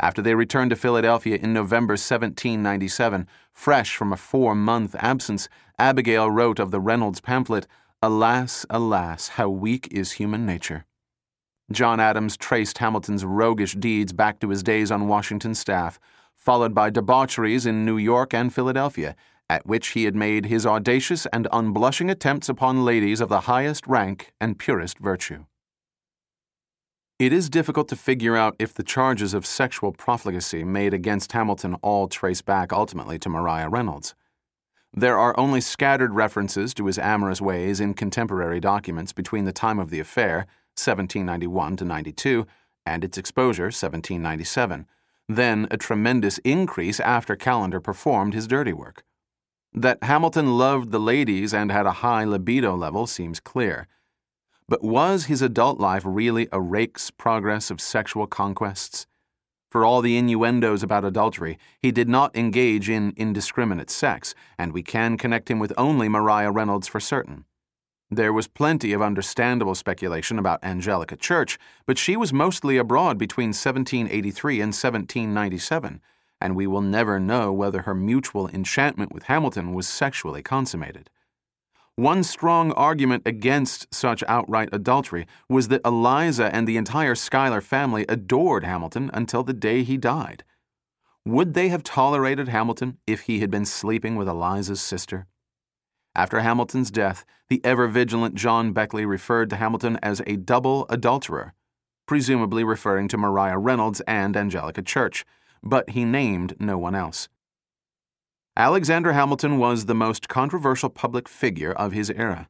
After they returned to Philadelphia in November 1797, fresh from a four month absence, Abigail wrote of the Reynolds pamphlet, Alas, alas, how weak is human nature. John Adams traced Hamilton's roguish deeds back to his days on Washington's staff, followed by debaucheries in New York and Philadelphia, at which he had made his audacious and unblushing attempts upon ladies of the highest rank and purest virtue. It is difficult to figure out if the charges of sexual profligacy made against Hamilton all trace back ultimately to Maria Reynolds. There are only scattered references to his amorous ways in contemporary documents between the time of the affair 1791 to 92, and its exposure, 1797, then a tremendous increase after Callender performed his dirty work. That Hamilton loved the ladies and had a high libido level seems clear. But was his adult life really a rake's progress of sexual conquests? For all the innuendos about adultery, he did not engage in indiscriminate sex, and we can connect him with only Maria Reynolds for certain. There was plenty of understandable speculation about Angelica Church, but she was mostly abroad between 1783 and 1797, and we will never know whether her mutual enchantment with Hamilton was sexually consummated. One strong argument against such outright adultery was that Eliza and the entire Schuyler family adored Hamilton until the day he died. Would they have tolerated Hamilton if he had been sleeping with Eliza's sister? After Hamilton's death, the ever vigilant John Beckley referred to Hamilton as a double adulterer, presumably referring to Maria Reynolds and Angelica Church, but he named no one else. Alexander Hamilton was the most controversial public figure of his era.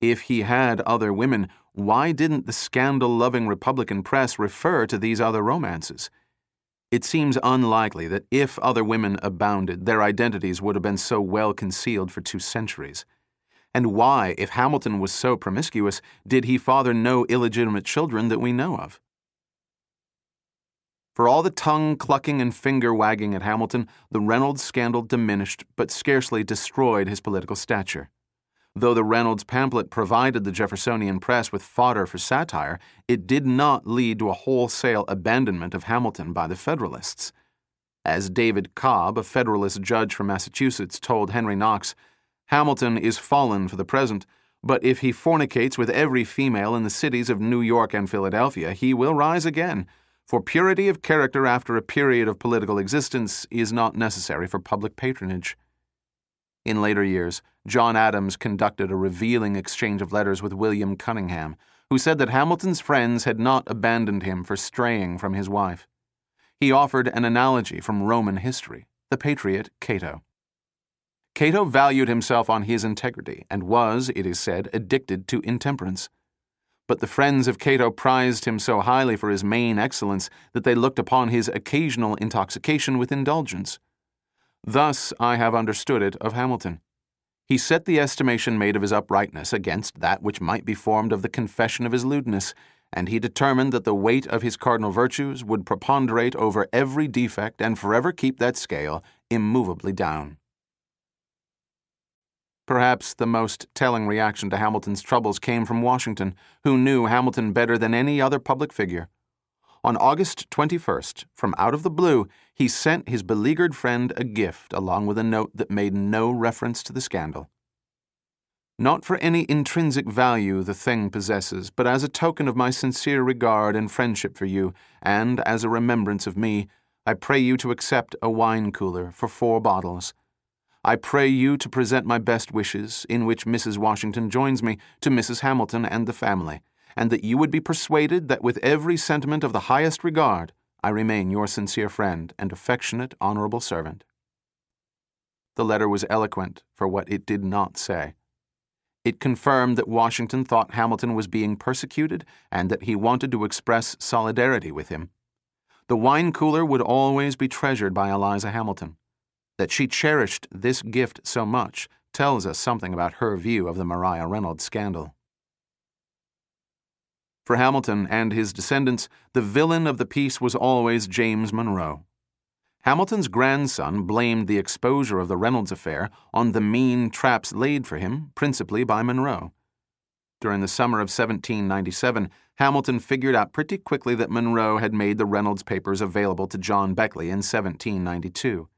If he had other women, why didn't the scandal loving Republican press refer to these other romances? It seems unlikely that if other women abounded, their identities would have been so well concealed for two centuries. And why, if Hamilton was so promiscuous, did he father no illegitimate children that we know of? For all the tongue clucking and finger wagging at Hamilton, the Reynolds scandal diminished but scarcely destroyed his political stature. Though the Reynolds pamphlet provided the Jeffersonian press with fodder for satire, it did not lead to a wholesale abandonment of Hamilton by the Federalists. As David Cobb, a Federalist judge from Massachusetts, told Henry Knox, Hamilton is fallen for the present, but if he fornicates with every female in the cities of New York and Philadelphia, he will rise again, for purity of character after a period of political existence is not necessary for public patronage. In later years, John Adams conducted a revealing exchange of letters with William Cunningham, who said that Hamilton's friends had not abandoned him for straying from his wife. He offered an analogy from Roman history the patriot Cato. Cato valued himself on his integrity and was, it is said, addicted to intemperance. But the friends of Cato prized him so highly for his main excellence that they looked upon his occasional intoxication with indulgence. Thus I have understood it of Hamilton. He set the estimation made of his uprightness against that which might be formed of the confession of his lewdness, and he determined that the weight of his cardinal virtues would preponderate over every defect and forever keep that scale immovably down. Perhaps the most telling reaction to Hamilton's troubles came from Washington, who knew Hamilton better than any other public figure. On August 21st, from out of the blue, he sent his beleaguered friend a gift along with a note that made no reference to the scandal. Not for any intrinsic value the thing possesses, but as a token of my sincere regard and friendship for you, and as a remembrance of me, I pray you to accept a wine cooler for four bottles. I pray you to present my best wishes, in which Mrs. Washington joins me, to Mrs. Hamilton and the family, and that you would be persuaded that with every sentiment of the highest regard, I remain your sincere friend and affectionate, honorable servant. The letter was eloquent for what it did not say. It confirmed that Washington thought Hamilton was being persecuted and that he wanted to express solidarity with him. The wine cooler would always be treasured by Eliza Hamilton. That she cherished this gift so much tells us something about her view of the Maria Reynolds scandal. For Hamilton and his descendants, the villain of the piece was always James Monroe. Hamilton's grandson blamed the exposure of the Reynolds affair on the mean traps laid for him, principally by Monroe. During the summer of 1797, Hamilton figured out pretty quickly that Monroe had made the Reynolds papers available to John Beckley in 1792.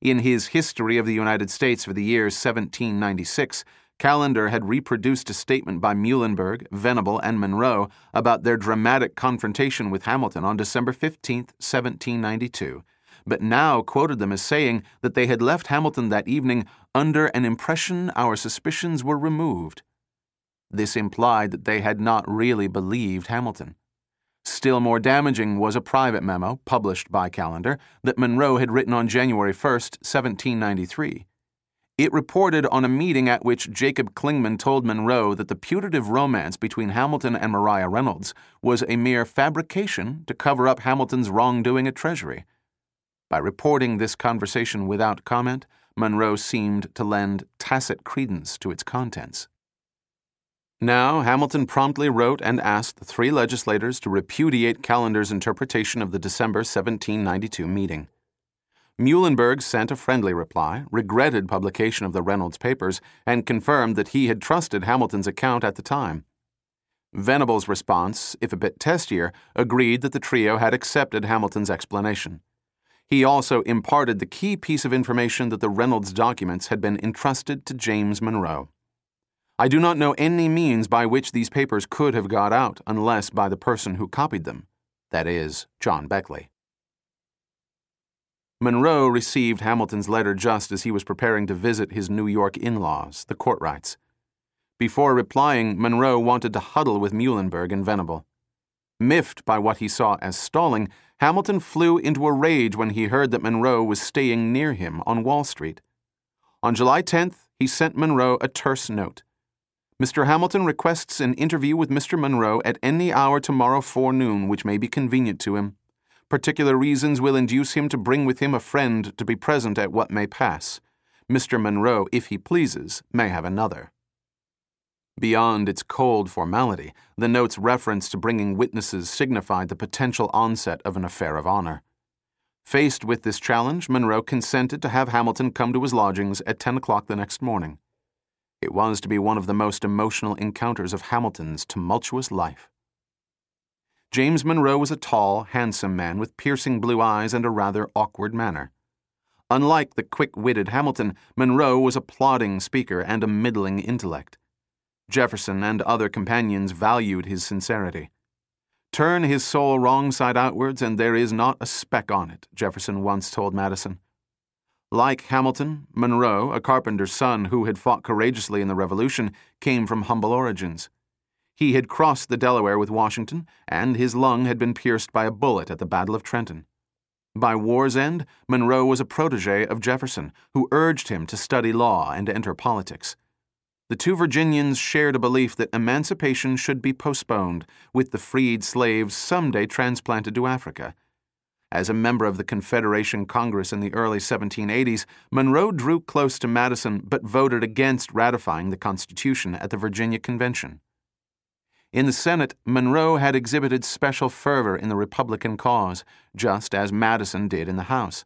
In his History of the United States for the year 1796, Callender had reproduced a statement by Muhlenberg, Venable, and Monroe about their dramatic confrontation with Hamilton on December 15, 1792 but now quoted them as saying that they had left Hamilton that evening under an impression our suspicions were removed. This implied that they had not really believed Hamilton. Still more damaging was a private memo, published by Callender, that Monroe had written on January 1, 1793. It reported on a meeting at which Jacob Clingman told Monroe that the putative romance between Hamilton and Maria Reynolds was a mere fabrication to cover up Hamilton's wrongdoing at Treasury. By reporting this conversation without comment, Monroe seemed to lend tacit credence to its contents. Now, Hamilton promptly wrote and asked the three legislators to repudiate Callender's interpretation of the December 1792 meeting. Muhlenberg sent a friendly reply, regretted publication of the Reynolds papers, and confirmed that he had trusted Hamilton's account at the time. Venable's response, if a bit testier, agreed that the trio had accepted Hamilton's explanation. He also imparted the key piece of information that the Reynolds documents had been entrusted to James Monroe. I do not know any means by which these papers could have got out unless by the person who copied them, that is, John Beckley. Monroe received Hamilton's letter just as he was preparing to visit his New York in laws, the Kortrights. Before replying, Monroe wanted to huddle with Muhlenberg and Venable. Miffed by what he saw as stalling, Hamilton flew into a rage when he heard that Monroe was staying near him on Wall Street. On July 10th, he sent Monroe a terse note. Mr. Hamilton requests an interview with Mr. Monroe at any hour tomorrow forenoon which may be convenient to him. Particular reasons will induce him to bring with him a friend to be present at what may pass. Mr. Monroe, if he pleases, may have another. Beyond its cold formality, the note's reference to bringing witnesses signified the potential onset of an affair of honor. Faced with this challenge, Monroe consented to have Hamilton come to his lodgings at 10 o'clock the next morning. It was to be one of the most emotional encounters of Hamilton's tumultuous life. James Monroe was a tall, handsome man with piercing blue eyes and a rather awkward manner. Unlike the quick witted Hamilton, Monroe was a plodding speaker and a middling intellect. Jefferson and other companions valued his sincerity. Turn his soul wrong side outwards, and there is not a speck on it, Jefferson once told Madison. Like Hamilton, Monroe, a carpenter's son who had fought courageously in the Revolution, came from humble origins. He had crossed the Delaware with Washington, and his lung had been pierced by a bullet at the Battle of Trenton. By war's end, Monroe was a protege of Jefferson, who urged him to study law and enter politics. The two Virginians shared a belief that emancipation should be postponed, with the freed slaves someday transplanted to Africa. As a member of the Confederation Congress in the early 1780s, Monroe drew close to Madison but voted against ratifying the Constitution at the Virginia Convention. In the Senate, Monroe had exhibited special fervor in the Republican cause, just as Madison did in the House.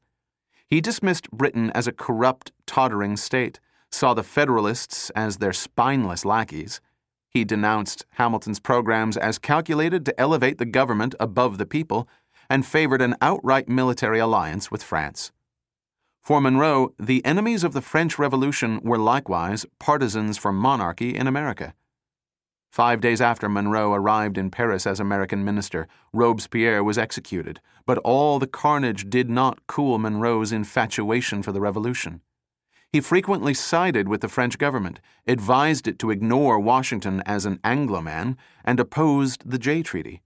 He dismissed Britain as a corrupt, tottering state saw the Federalists as their spineless lackeys. He denounced Hamilton's programs as calculated to elevate the government above the people and favored an outright military alliance with France. For Monroe, the enemies of the French Revolution were likewise partisans for monarchy in America. Five days after Monroe arrived in Paris as American minister, Robespierre was executed, but all the carnage did not cool Monroe's infatuation for the revolution. He frequently sided with the French government, advised it to ignore Washington as an Angloman, and opposed the Jay Treaty.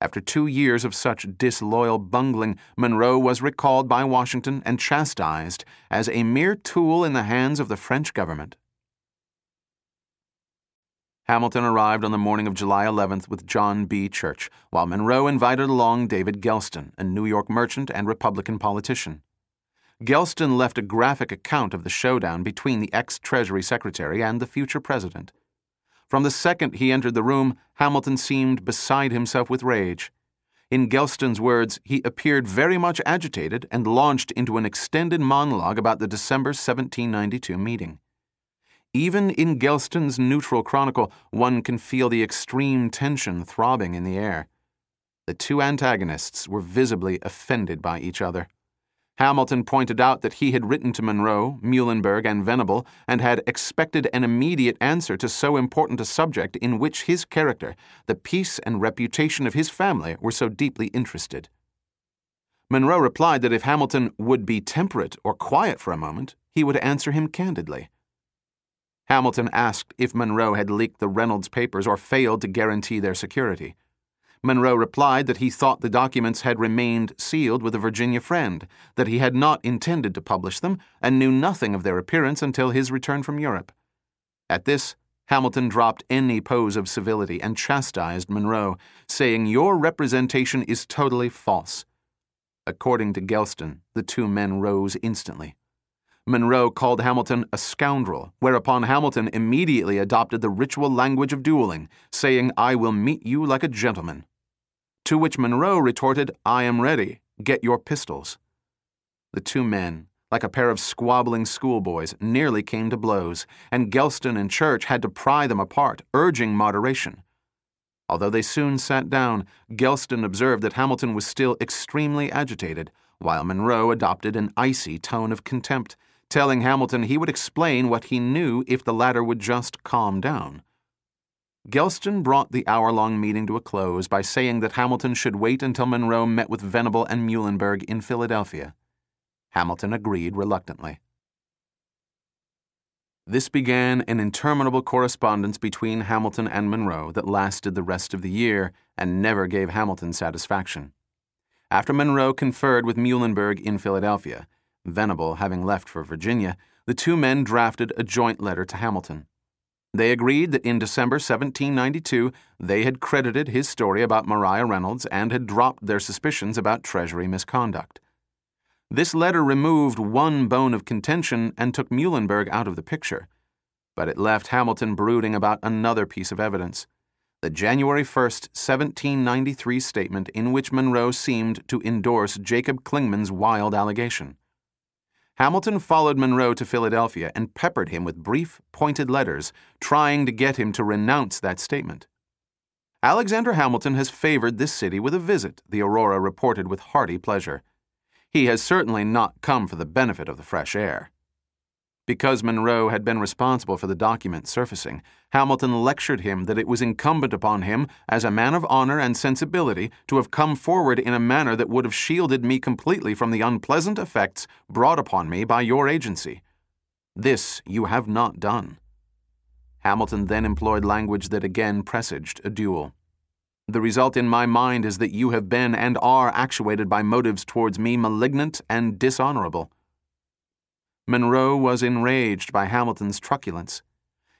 After two years of such disloyal bungling, Monroe was recalled by Washington and chastised as a mere tool in the hands of the French government. Hamilton arrived on the morning of July 11th with John B. Church, while Monroe invited along David Gelston, a New York merchant and Republican politician. Gelston left a graphic account of the showdown between the ex Treasury Secretary and the future president. From the second he entered the room, Hamilton seemed beside himself with rage. In Gelston's words, he appeared very much agitated and launched into an extended monologue about the December 1792 meeting. Even in Gelston's neutral chronicle, one can feel the extreme tension throbbing in the air. The two antagonists were visibly offended by each other. Hamilton pointed out that he had written to Monroe, Muhlenberg, and Venable, and had expected an immediate answer to so important a subject in which his character, the peace and reputation of his family, were so deeply interested. Monroe replied that if Hamilton would be temperate or quiet for a moment, he would answer him candidly. Hamilton asked if Monroe had leaked the Reynolds papers or failed to guarantee their security. Monroe replied that he thought the documents had remained sealed with a Virginia friend, that he had not intended to publish them, and knew nothing of their appearance until his return from Europe. At this, Hamilton dropped any pose of civility and chastised Monroe, saying, Your representation is totally false. According to Gelston, the two men rose instantly. Monroe called Hamilton a scoundrel, whereupon Hamilton immediately adopted the ritual language of dueling, saying, I will meet you like a gentleman. To which Monroe retorted, I am ready. Get your pistols. The two men, like a pair of squabbling schoolboys, nearly came to blows, and Gelston and Church had to pry them apart, urging moderation. Although they soon sat down, Gelston observed that Hamilton was still extremely agitated, while Monroe adopted an icy tone of contempt telling Hamilton he would explain what he knew if the latter would just calm down. Gelston brought the hour long meeting to a close by saying that Hamilton should wait until Monroe met with Venable and Muhlenberg in Philadelphia. Hamilton agreed reluctantly. This began an interminable correspondence between Hamilton and Monroe that lasted the rest of the year and never gave Hamilton satisfaction. After Monroe conferred with Muhlenberg in Philadelphia, Venable having left for Virginia, the two men drafted a joint letter to Hamilton. They agreed that in December 1792 they had credited his story about Maria Reynolds and had dropped their suspicions about Treasury misconduct. This letter removed one bone of contention and took Muhlenberg out of the picture, but it left Hamilton brooding about another piece of evidence the January 1, 1793 statement in which Monroe seemed to endorse Jacob Clingman's wild allegation. Hamilton followed Monroe to Philadelphia and peppered him with brief, pointed letters, trying to get him to renounce that statement. Alexander Hamilton has favored this city with a visit, the Aurora reported with hearty pleasure. He has certainly not come for the benefit of the fresh air. Because Monroe had been responsible for the document surfacing, Hamilton lectured him that it was incumbent upon him, as a man of honor and sensibility, to have come forward in a manner that would have shielded me completely from the unpleasant effects brought upon me by your agency. This you have not done. Hamilton then employed language that again presaged a duel. The result in my mind is that you have been and are actuated by motives towards me malignant and dishonorable. Monroe was enraged by Hamilton's truculence.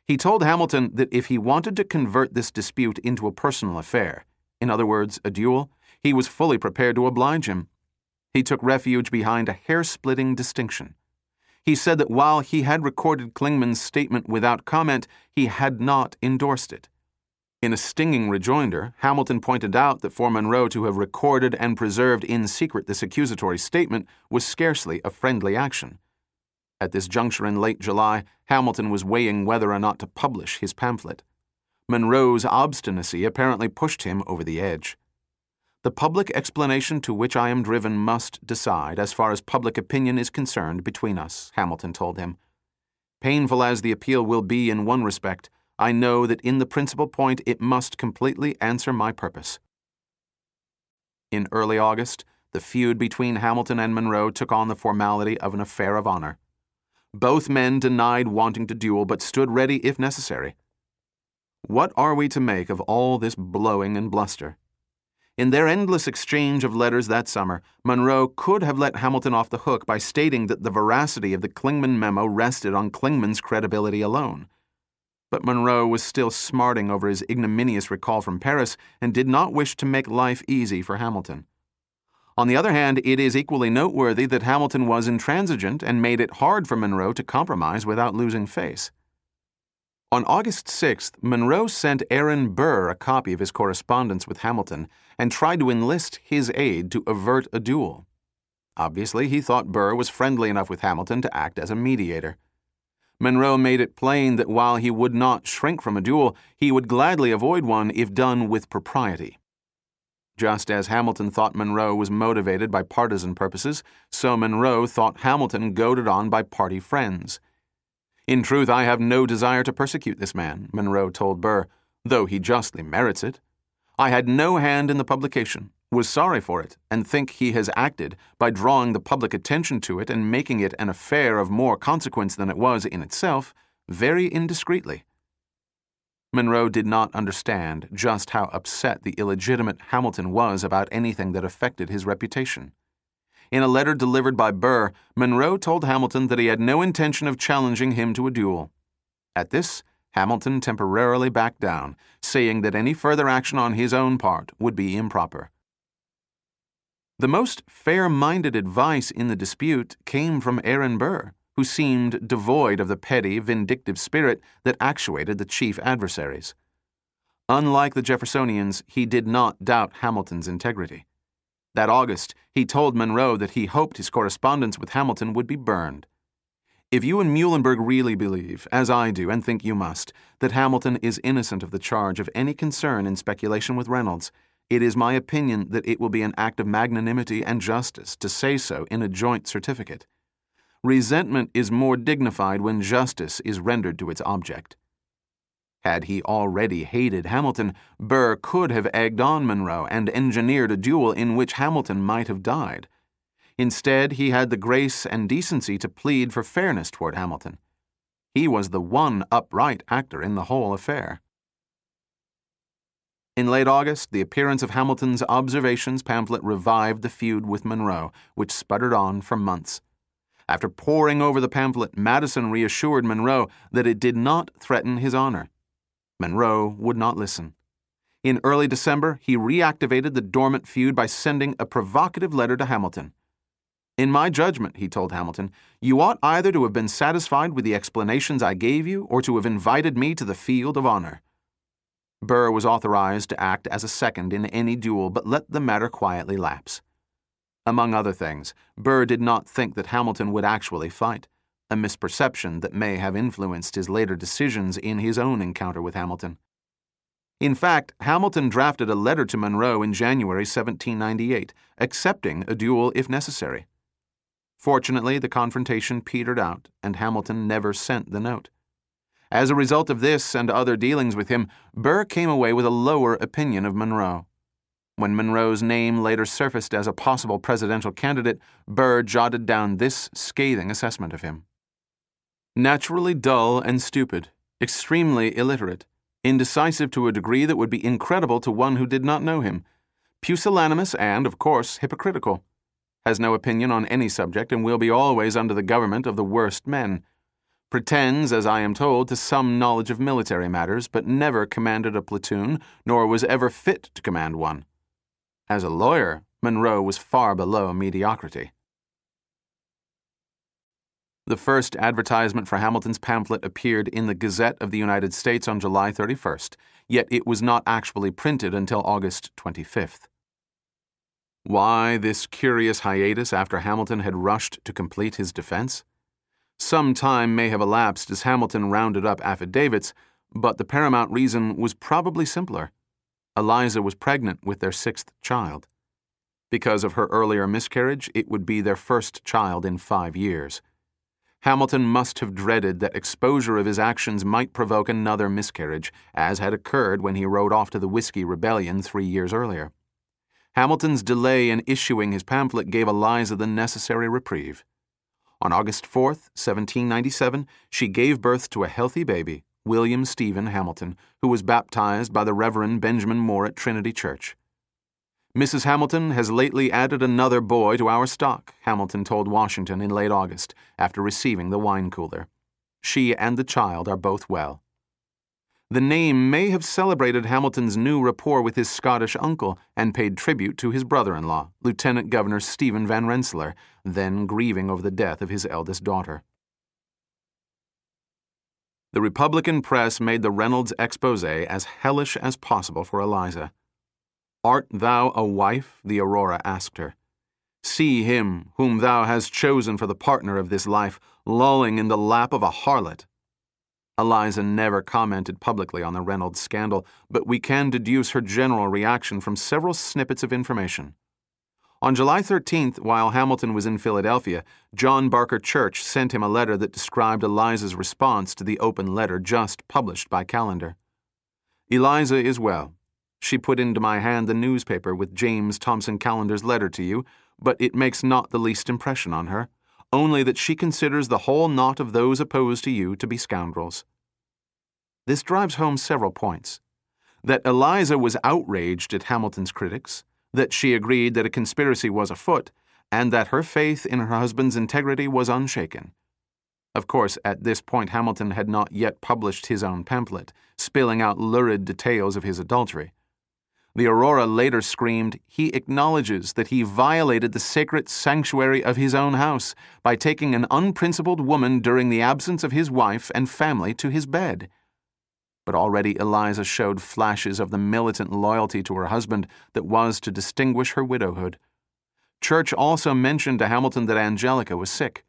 He told Hamilton that if he wanted to convert this dispute into a personal affair, in other words, a duel, he was fully prepared to oblige him. He took refuge behind a hair splitting distinction. He said that while he had recorded Clingman's statement without comment, he had not endorsed it. In a stinging rejoinder, Hamilton pointed out that for Monroe to have recorded and preserved in secret this accusatory statement was scarcely a friendly action. At this juncture in late July, Hamilton was weighing whether or not to publish his pamphlet. Monroe's obstinacy apparently pushed him over the edge. The public explanation to which I am driven must decide, as far as public opinion is concerned, between us, Hamilton told him. Painful as the appeal will be in one respect, I know that in the principal point it must completely answer my purpose. In early August, the feud between Hamilton and Monroe took on the formality of an affair of honor. Both men denied wanting to duel, but stood ready if necessary. What are we to make of all this blowing and bluster? In their endless exchange of letters that summer, Monroe could have let Hamilton off the hook by stating that the veracity of the Clingman memo rested on Clingman's credibility alone. But Monroe was still smarting over his ignominious recall from Paris and did not wish to make life easy for Hamilton. On the other hand, it is equally noteworthy that Hamilton was intransigent and made it hard for Monroe to compromise without losing face. On August 6th, Monroe sent Aaron Burr a copy of his correspondence with Hamilton and tried to enlist his aid to avert a duel. Obviously, he thought Burr was friendly enough with Hamilton to act as a mediator. Monroe made it plain that while he would not shrink from a duel, he would gladly avoid one if done with propriety. Just as Hamilton thought Monroe was motivated by partisan purposes, so Monroe thought Hamilton goaded on by party friends. In truth, I have no desire to persecute this man, Monroe told Burr, though he justly merits it. I had no hand in the publication, was sorry for it, and think he has acted by drawing the public attention to it and making it an affair of more consequence than it was in itself, very indiscreetly. Monroe did not understand just how upset the illegitimate Hamilton was about anything that affected his reputation. In a letter delivered by Burr, Monroe told Hamilton that he had no intention of challenging him to a duel. At this, Hamilton temporarily backed down, saying that any further action on his own part would be improper. The most fair minded advice in the dispute came from Aaron Burr, who seemed devoid of the petty, vindictive spirit that actuated the chief adversaries. Unlike the Jeffersonians, he did not doubt Hamilton's integrity. That August, he told Monroe that he hoped his correspondence with Hamilton would be burned. If you and Muhlenberg really believe, as I do and think you must, that Hamilton is innocent of the charge of any concern in speculation with Reynolds, it is my opinion that it will be an act of magnanimity and justice to say so in a joint certificate. Resentment is more dignified when justice is rendered to its object. Had he already hated Hamilton, Burr could have egged on Monroe and engineered a duel in which Hamilton might have died. Instead, he had the grace and decency to plead for fairness toward Hamilton. He was the one upright actor in the whole affair. In late August, the appearance of Hamilton's observations pamphlet revived the feud with Monroe, which sputtered on for months. After poring over the pamphlet, Madison reassured Monroe that it did not threaten his honor. Monroe would not listen. In early December, he reactivated the dormant feud by sending a provocative letter to Hamilton. In my judgment, he told Hamilton, you ought either to have been satisfied with the explanations I gave you or to have invited me to the field of honor. Burr was authorized to act as a second in any duel, but let the matter quietly lapse. Among other things, Burr did not think that Hamilton would actually fight a misperception that may have influenced his later decisions in his own encounter with Hamilton. In fact, Hamilton drafted a letter to Monroe in January 1798, accepting a duel if necessary. Fortunately, the confrontation petered out, and Hamilton never sent the note. As a result of this and other dealings with him, Burr came away with a lower opinion of Monroe. When Monroe's name later surfaced as a possible presidential candidate, Burr jotted down this scathing assessment of him. Naturally dull and stupid, extremely illiterate, indecisive to a degree that would be incredible to one who did not know him, pusillanimous and, of course, hypocritical, has no opinion on any subject and will be always under the government of the worst men, pretends, as I am told, to some knowledge of military matters, but never commanded a platoon, nor was ever fit to command one. As a lawyer, Monroe was far below mediocrity. The first advertisement for Hamilton's pamphlet appeared in the Gazette of the United States on July 31st, yet it was not actually printed until August 25th. Why this curious hiatus after Hamilton had rushed to complete his defense? Some time may have elapsed as Hamilton rounded up affidavits, but the paramount reason was probably simpler. Eliza was pregnant with their sixth child. Because of her earlier miscarriage, it would be their first child in five years. Hamilton must have dreaded that exposure of his actions might provoke another miscarriage, as had occurred when he rode off to the Whiskey Rebellion three years earlier. Hamilton's delay in issuing his pamphlet gave Eliza the necessary reprieve. On August 4, 1797, she gave birth to a healthy baby, William Stephen Hamilton, who was baptized by the Reverend Benjamin Moore at Trinity Church. Mrs. Hamilton has lately added another boy to our stock, Hamilton told Washington in late August after receiving the wine cooler. She and the child are both well. The name may have celebrated Hamilton's new rapport with his Scottish uncle and paid tribute to his brother in law, Lieutenant Governor Stephen Van Rensselaer, then grieving over the death of his eldest daughter. The Republican press made the Reynolds expose as hellish as possible for Eliza. Art thou a wife? the Aurora asked her. See him, whom thou hast chosen for the partner of this life, lolling in the lap of a harlot. Eliza never commented publicly on the Reynolds scandal, but we can deduce her general reaction from several snippets of information. On July 13th, while Hamilton was in Philadelphia, John Barker Church sent him a letter that described Eliza's response to the open letter just published by Callender. Eliza is well. She put into my hand the newspaper with James Thomson Callender's letter to you, but it makes not the least impression on her, only that she considers the whole knot of those opposed to you to be scoundrels. This drives home several points. That Eliza was outraged at Hamilton's critics, that she agreed that a conspiracy was afoot, and that her faith in her husband's integrity was unshaken. Of course, at this point, Hamilton had not yet published his own pamphlet, spilling out lurid details of his adultery. The Aurora later screamed, He acknowledges that he violated the sacred sanctuary of his own house by taking an unprincipled woman during the absence of his wife and family to his bed. But already Eliza showed flashes of the militant loyalty to her husband that was to distinguish her widowhood. Church also mentioned to Hamilton that Angelica was sick.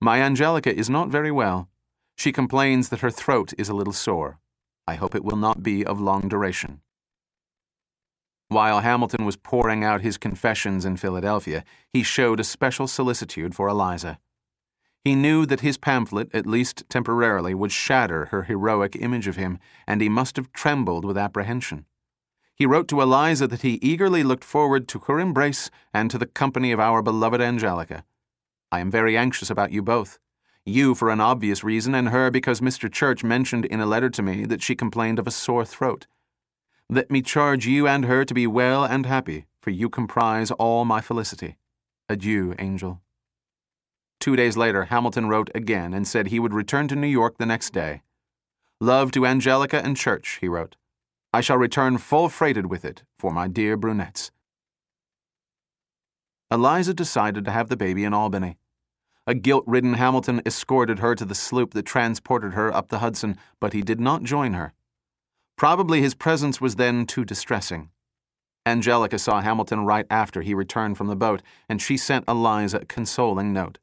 My Angelica is not very well. She complains that her throat is a little sore. I hope it will not be of long duration. While Hamilton was pouring out his confessions in Philadelphia, he showed a special solicitude for Eliza. He knew that his pamphlet, at least temporarily, would shatter her heroic image of him, and he must have trembled with apprehension. He wrote to Eliza that he eagerly looked forward to her embrace and to the company of our beloved Angelica. I am very anxious about you both. You for an obvious reason, and her because Mr. Church mentioned in a letter to me that she complained of a sore throat. Let me charge you and her to be well and happy, for you comprise all my felicity. Adieu, angel. Two days later, Hamilton wrote again and said he would return to New York the next day. Love to Angelica and Church, he wrote. I shall return full freighted with it for my dear brunettes. Eliza decided to have the baby in Albany. A guilt ridden Hamilton escorted her to the sloop that transported her up the Hudson, but he did not join her. Probably his presence was then too distressing. Angelica saw Hamilton right after he returned from the boat, and she sent Eliza a consoling note.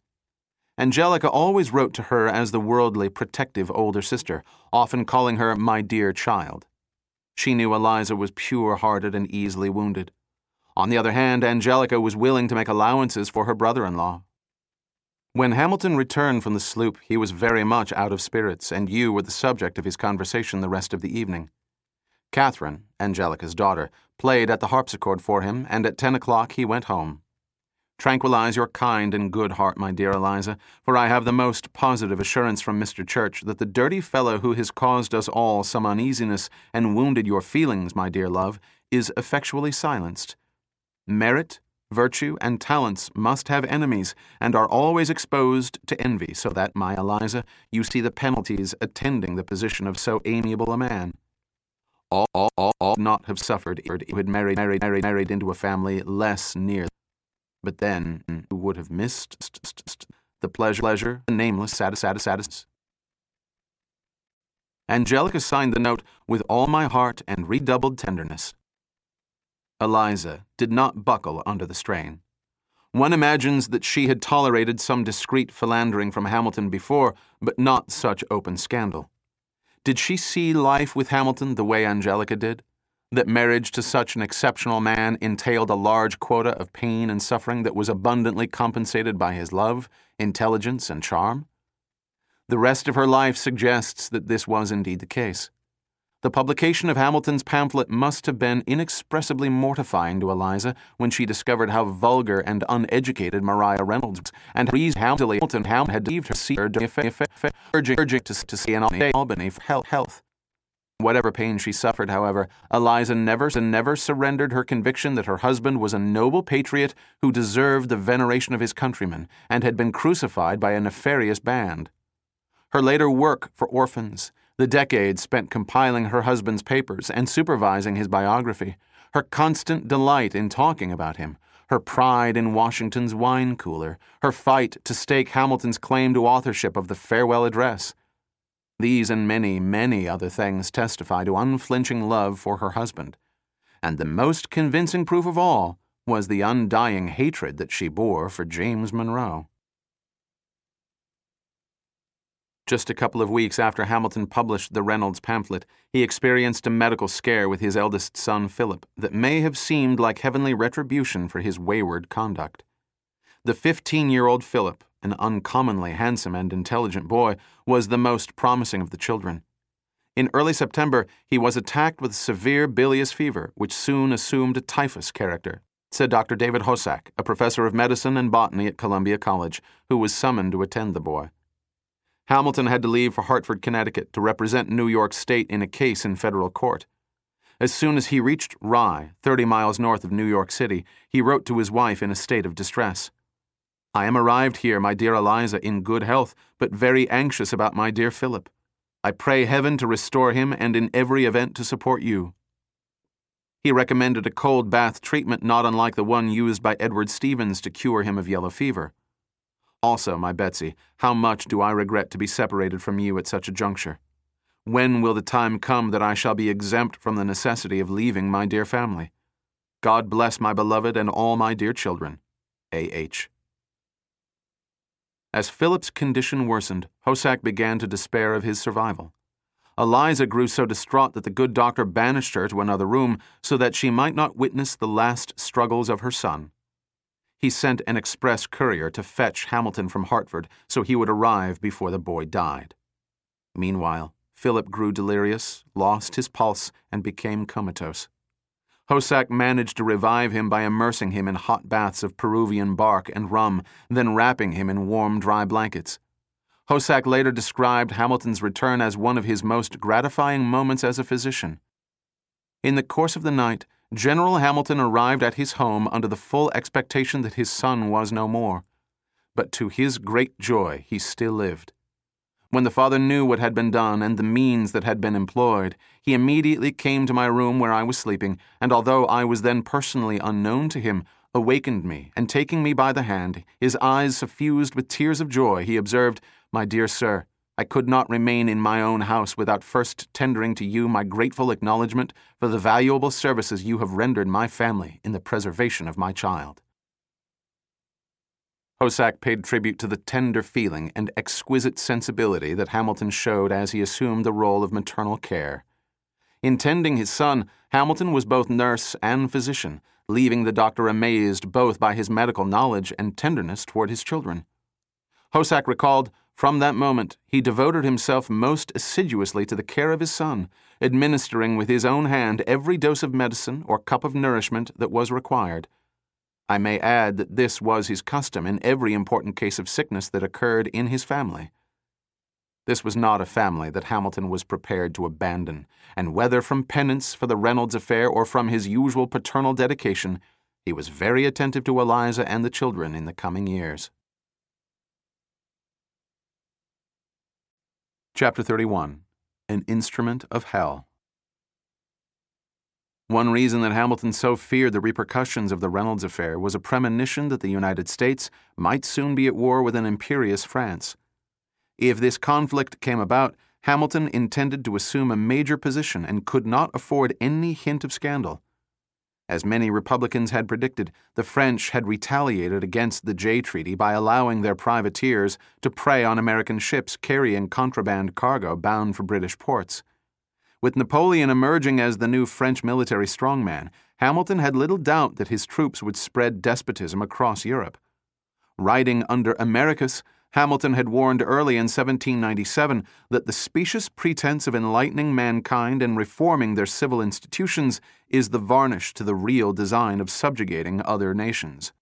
Angelica always wrote to her as the worldly, protective older sister, often calling her my dear child. She knew Eliza was pure hearted and easily wounded. On the other hand, Angelica was willing to make allowances for her brother in law. When Hamilton returned from the sloop, he was very much out of spirits, and you were the subject of his conversation the rest of the evening. Catherine, Angelica's daughter, played at the harpsichord for him, and at ten o'clock he went home. Tranquilize your kind and good heart, my dear Eliza, for I have the most positive assurance from Mr. Church that the dirty fellow who has caused us all some uneasiness and wounded your feelings, my dear love, is effectually silenced. Merit, virtue, and talents must have enemies, and are always exposed to envy, so that, my Eliza, you see the penalties attending the position of so amiable a man all, all, all, not have suffered who had married, married, married, married into a family less near. But then, who would have missed the pleasure, pleasure, the nameless satis, Angelica signed the note with all my heart and redoubled tenderness. Eliza did not buckle under the strain. One imagines that she had tolerated some discreet philandering from Hamilton before, but not such open scandal. Did she see life with Hamilton the way Angelica did? That marriage to such an exceptional man entailed a large quota of pain and suffering that was abundantly compensated by his love, intelligence, and charm? The rest of her life suggests that this was indeed the case. The publication of Hamilton's pamphlet must have been inexpressibly mortifying to Eliza when she discovered how vulgar and uneducated Maria Reynolds and reasoned Hamilton had deceived her see her urging to, to see an Albany for health. Whatever pain she suffered, however, Eliza never and never surrendered her conviction that her husband was a noble patriot who deserved the veneration of his countrymen and had been crucified by a nefarious band. Her later work for orphans, the decades spent compiling her husband's papers and supervising his biography, her constant delight in talking about him, her pride in Washington's wine cooler, her fight to stake Hamilton's claim to authorship of the farewell address. These and many, many other things testify to unflinching love for her husband. And the most convincing proof of all was the undying hatred that she bore for James Monroe. Just a couple of weeks after Hamilton published the Reynolds pamphlet, he experienced a medical scare with his eldest son, Philip, that may have seemed like heavenly retribution for his wayward conduct. The 15 year old Philip, an uncommonly handsome and intelligent boy, was the most promising of the children. In early September, he was attacked with severe bilious fever, which soon assumed a typhus character, said Dr. David Hosack, a professor of medicine and botany at Columbia College, who was summoned to attend the boy. Hamilton had to leave for Hartford, Connecticut to represent New York State in a case in federal court. As soon as he reached Rye, 30 miles north of New York City, he wrote to his wife in a state of distress. I am arrived here, my dear Eliza, in good health, but very anxious about my dear Philip. I pray heaven to restore him and in every event to support you. He recommended a cold bath treatment not unlike the one used by Edward Stevens to cure him of yellow fever. Also, my Betsy, how much do I regret to be separated from you at such a juncture? When will the time come that I shall be exempt from the necessity of leaving my dear family? God bless my beloved and all my dear children. A.H. As Philip's condition worsened, Hosack began to despair of his survival. Eliza grew so distraught that the good doctor banished her to another room so that she might not witness the last struggles of her son he sent an express courier to fetch Hamilton from Hartford so he would arrive before the boy died. Meanwhile, Philip grew delirious, lost his pulse, and became comatose. Hosack managed to revive him by immersing him in hot baths of Peruvian bark and rum, then wrapping him in warm, dry blankets. Hosack later described Hamilton's return as one of his most gratifying moments as a physician. In the course of the night, General Hamilton arrived at his home under the full expectation that his son was no more. But to his great joy, he still lived. When the father knew what had been done and the means that had been employed, he immediately came to my room where I was sleeping, and although I was then personally unknown to him, awakened me, and taking me by the hand, his eyes suffused with tears of joy, he observed, My dear sir, I could not remain in my own house without first tendering to you my grateful acknowledgement for the valuable services you have rendered my family in the preservation of my child. Hosack paid tribute to the tender feeling and exquisite sensibility that Hamilton showed as he assumed the role of maternal care. In tending his son, Hamilton was both nurse and physician, leaving the doctor amazed both by his medical knowledge and tenderness toward his children. Hosack recalled from that moment, he devoted himself most assiduously to the care of his son, administering with his own hand every dose of medicine or cup of nourishment that was required. I may add that this was his custom in every important case of sickness that occurred in his family. This was not a family that Hamilton was prepared to abandon, and whether from penance for the Reynolds affair or from his usual paternal dedication, he was very attentive to Eliza and the children in the coming years. Chapter 31 An Instrument of Hell. One reason that Hamilton so feared the repercussions of the Reynolds affair was a premonition that the United States might soon be at war with an imperious France. If this conflict came about, Hamilton intended to assume a major position and could not afford any hint of scandal. As many Republicans had predicted, the French had retaliated against the Jay Treaty by allowing their privateers to prey on American ships carrying contraband cargo bound for British ports. With Napoleon emerging as the new French military strongman, Hamilton had little doubt that his troops would spread despotism across Europe. Riding under Americus, Hamilton had warned early in 1797 that the specious pretense of enlightening mankind and reforming their civil institutions is the varnish to the real design of subjugating other nations.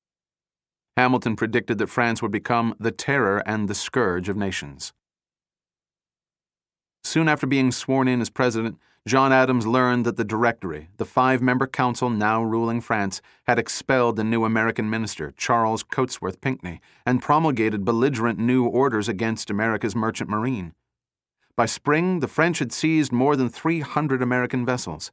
Hamilton predicted that France would become the terror and the scourge of nations. Soon after being sworn in as president, John Adams learned that the Directory, the five member council now ruling France, had expelled the new American minister, Charles Cotesworth Pinckney, and promulgated belligerent new orders against America's merchant marine. By spring, the French had seized more than 300 American vessels.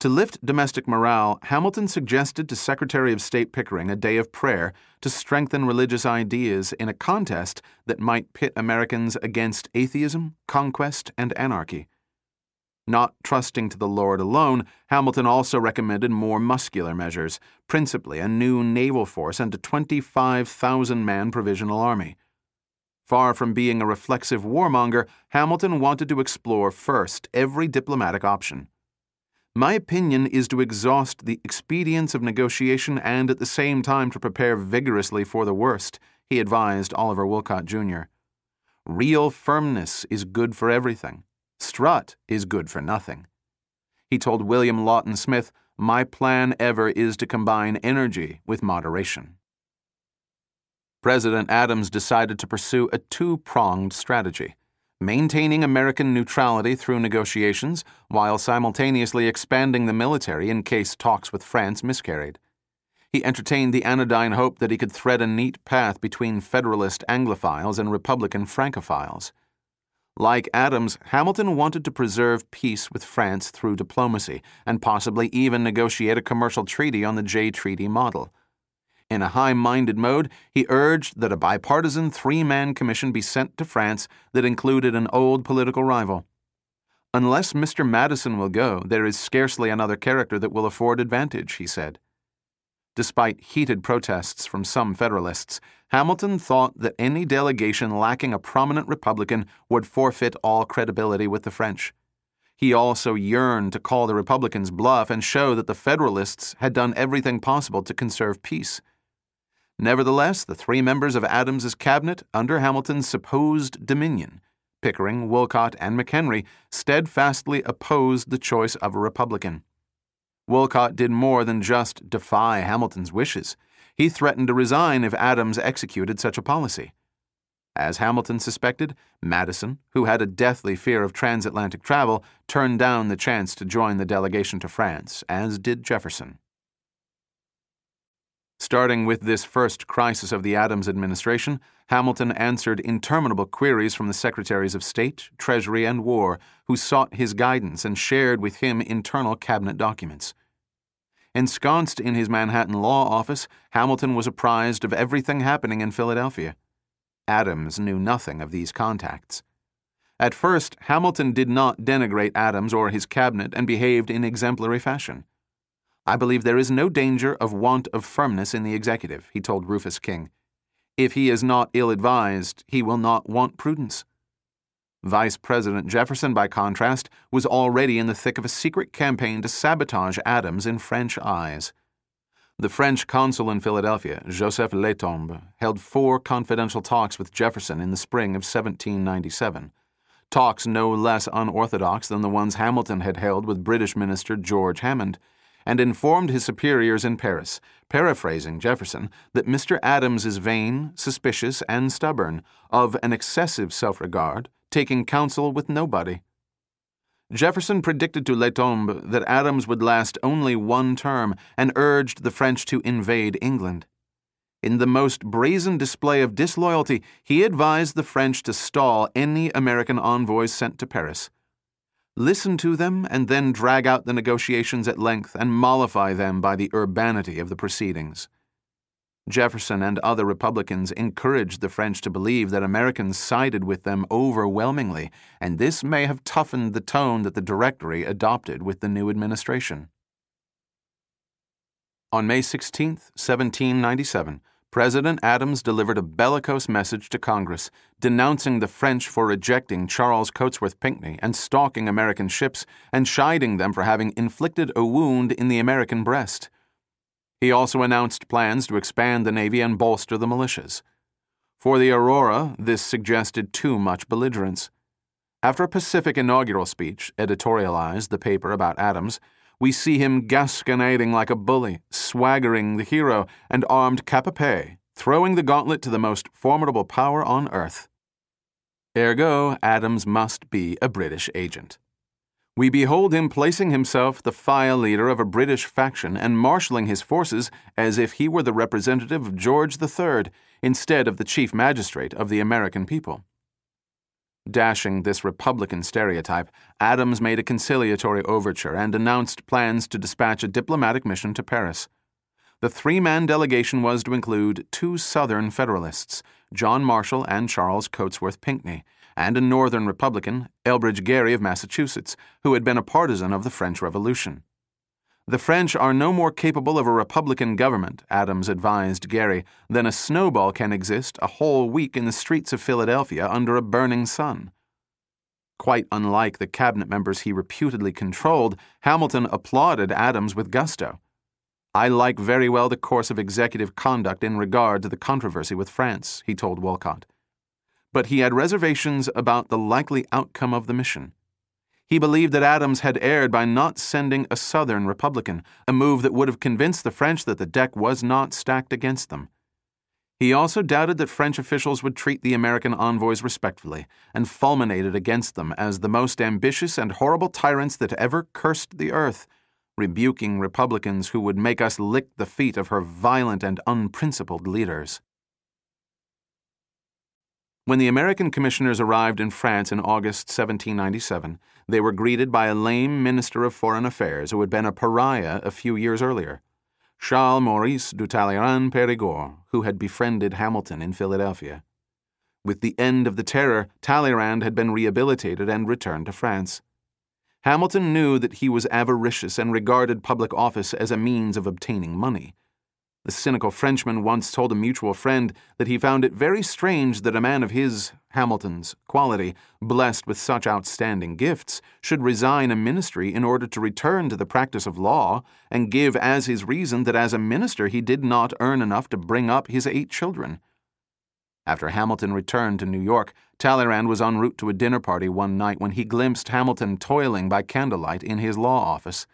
To lift domestic morale, Hamilton suggested to Secretary of State Pickering a day of prayer to strengthen religious ideas in a contest that might pit Americans against atheism, conquest, and anarchy. Not trusting to the Lord alone, Hamilton also recommended more muscular measures, principally a new naval force and a 25,000 man provisional army. Far from being a reflexive warmonger, Hamilton wanted to explore first every diplomatic option. My opinion is to exhaust the expedients of negotiation and at the same time to prepare vigorously for the worst, he advised Oliver Wolcott, Jr. Real firmness is good for everything. Strut is good for nothing. He told William Loughton Smith, My plan ever is to combine energy with moderation. President Adams decided to pursue a two pronged strategy maintaining American neutrality through negotiations while simultaneously expanding the military in case talks with France miscarried. He entertained the anodyne hope that he could thread a neat path between Federalist Anglophiles and Republican Francophiles. Like Adams, Hamilton wanted to preserve peace with France through diplomacy and possibly even negotiate a commercial treaty on the Jay Treaty model. In a high minded mode, he urged that a bipartisan three man commission be sent to France that included an old political rival. Unless Mr. Madison will go, there is scarcely another character that will afford advantage, he said. Despite heated protests from some Federalists, Hamilton thought that any delegation lacking a prominent Republican would forfeit all credibility with the French. He also yearned to call the Republicans bluff and show that the Federalists had done everything possible to conserve peace. Nevertheless, the three members of Adams's cabinet under Hamilton's supposed dominion, Pickering, Wolcott, and McHenry, steadfastly opposed the choice of a Republican. Wolcott did more than just defy Hamilton's wishes. He threatened to resign if Adams executed such a policy. As Hamilton suspected, Madison, who had a deathly fear of transatlantic travel, turned down the chance to join the delegation to France, as did Jefferson. Starting with this first crisis of the Adams administration, Hamilton answered interminable queries from the Secretaries of State, Treasury, and War, who sought his guidance and shared with him internal cabinet documents. Ensconced in his Manhattan law office, Hamilton was apprised of everything happening in Philadelphia. Adams knew nothing of these contacts. At first, Hamilton did not denigrate Adams or his cabinet and behaved in exemplary fashion. I believe there is no danger of want of firmness in the executive, he told Rufus King. If he is not ill advised, he will not want prudence. Vice President Jefferson, by contrast, was already in the thick of a secret campaign to sabotage Adams in French eyes. The French consul in Philadelphia, Joseph Letombe, held four confidential talks with Jefferson in the spring of 1797. Talks no less unorthodox than the ones Hamilton had held with British Minister George Hammond, and informed his superiors in Paris, paraphrasing Jefferson, that Mr. Adams is vain, suspicious, and stubborn, of an excessive self regard, taking counsel with nobody. Jefferson predicted to Letombe that Adams would last only one term and urged the French to invade England. In the most brazen display of disloyalty, he advised the French to stall any American envoys sent to Paris. Listen to them and then drag out the negotiations at length and mollify them by the urbanity of the proceedings. Jefferson and other Republicans encouraged the French to believe that Americans sided with them overwhelmingly, and this may have toughened the tone that the Directory adopted with the new administration. On May 16, 1797, President Adams delivered a bellicose message to Congress denouncing the French for rejecting Charles Cotesworth Pinckney and stalking American ships and chiding them for having inflicted a wound in the American breast. He also announced plans to expand the Navy and bolster the militias. For the Aurora, this suggested too much belligerence. After a Pacific inaugural speech, editorialized the paper about Adams, we see him gasconading like a bully, swaggering the hero, and armed cap a pie, throwing the gauntlet to the most formidable power on earth. Ergo, Adams must be a British agent. We behold him placing himself the file leader of a British faction and marshalling his forces as if he were the representative of George III instead of the chief magistrate of the American people. Dashing this Republican stereotype, Adams made a conciliatory overture and announced plans to dispatch a diplomatic mission to Paris. The three man delegation was to include two Southern Federalists, John Marshall and Charles Cotesworth Pinckney, and a Northern Republican, Elbridge Gerry of Massachusetts, who had been a partisan of the French Revolution. The French are no more capable of a republican government, Adams advised Gerry, than a snowball can exist a whole week in the streets of Philadelphia under a burning sun. Quite unlike the cabinet members he reputedly controlled, Hamilton applauded Adams with gusto. I like very well the course of executive conduct in regard to the controversy with France, he told Wolcott. But he had reservations about the likely outcome of the mission. He believed that Adams had erred by not sending a Southern Republican, a move that would have convinced the French that the deck was not stacked against them. He also doubted that French officials would treat the American envoys respectfully, and fulminated against them as the most ambitious and horrible tyrants that ever cursed the earth, rebuking Republicans who would make us lick the feet of her violent and unprincipled leaders. When the American commissioners arrived in France in August 1797, they were greeted by a lame minister of foreign affairs who had been a pariah a few years earlier, Charles Maurice du Talleyrand Perigord, who had befriended Hamilton in Philadelphia. With the end of the terror, Talleyrand had been rehabilitated and returned to France. Hamilton knew that he was avaricious and regarded public office as a means of obtaining money. The cynical Frenchman once told a mutual friend that he found it very strange that a man of his, Hamilton's, quality, blessed with such outstanding gifts, should resign a ministry in order to return to the practice of law, and give as his reason that as a minister he did not earn enough to bring up his eight children. After Hamilton returned to New York, Talleyrand was en route to a dinner party one night when he glimpsed Hamilton toiling by candlelight in his law office.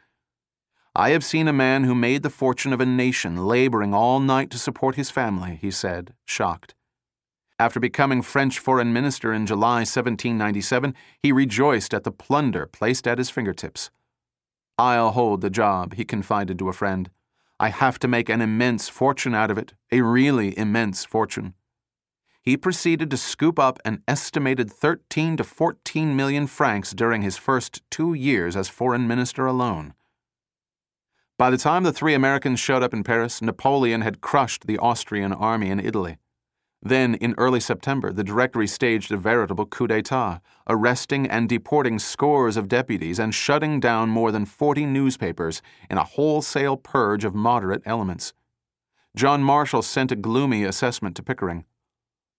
I have seen a man who made the fortune of a nation laboring all night to support his family, he said, shocked. After becoming French foreign minister in July 1797, he rejoiced at the plunder placed at his fingertips. I'll hold the job, he confided to a friend. I have to make an immense fortune out of it, a really immense fortune. He proceeded to scoop up an estimated 13 to 14 million francs during his first two years as foreign minister alone. By the time the three Americans showed up in Paris, Napoleon had crushed the Austrian army in Italy. Then, in early September, the Directory staged a veritable coup d'etat, arresting and deporting scores of deputies and shutting down more than 40 newspapers in a wholesale purge of moderate elements. John Marshall sent a gloomy assessment to Pickering.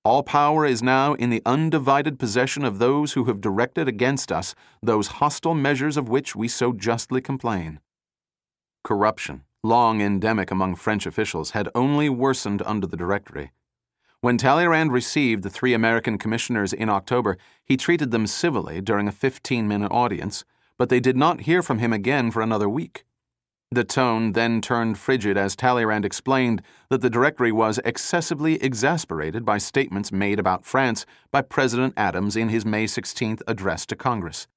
All power is now in the undivided possession of those who have directed against us those hostile measures of which we so justly complain. Corruption, long endemic among French officials, had only worsened under the Directory. When Talleyrand received the three American commissioners in October, he treated them civilly during a 15 minute audience, but they did not hear from him again for another week. The tone then turned frigid as Talleyrand explained that the Directory was excessively exasperated by statements made about France by President Adams in his May 16th address to Congress.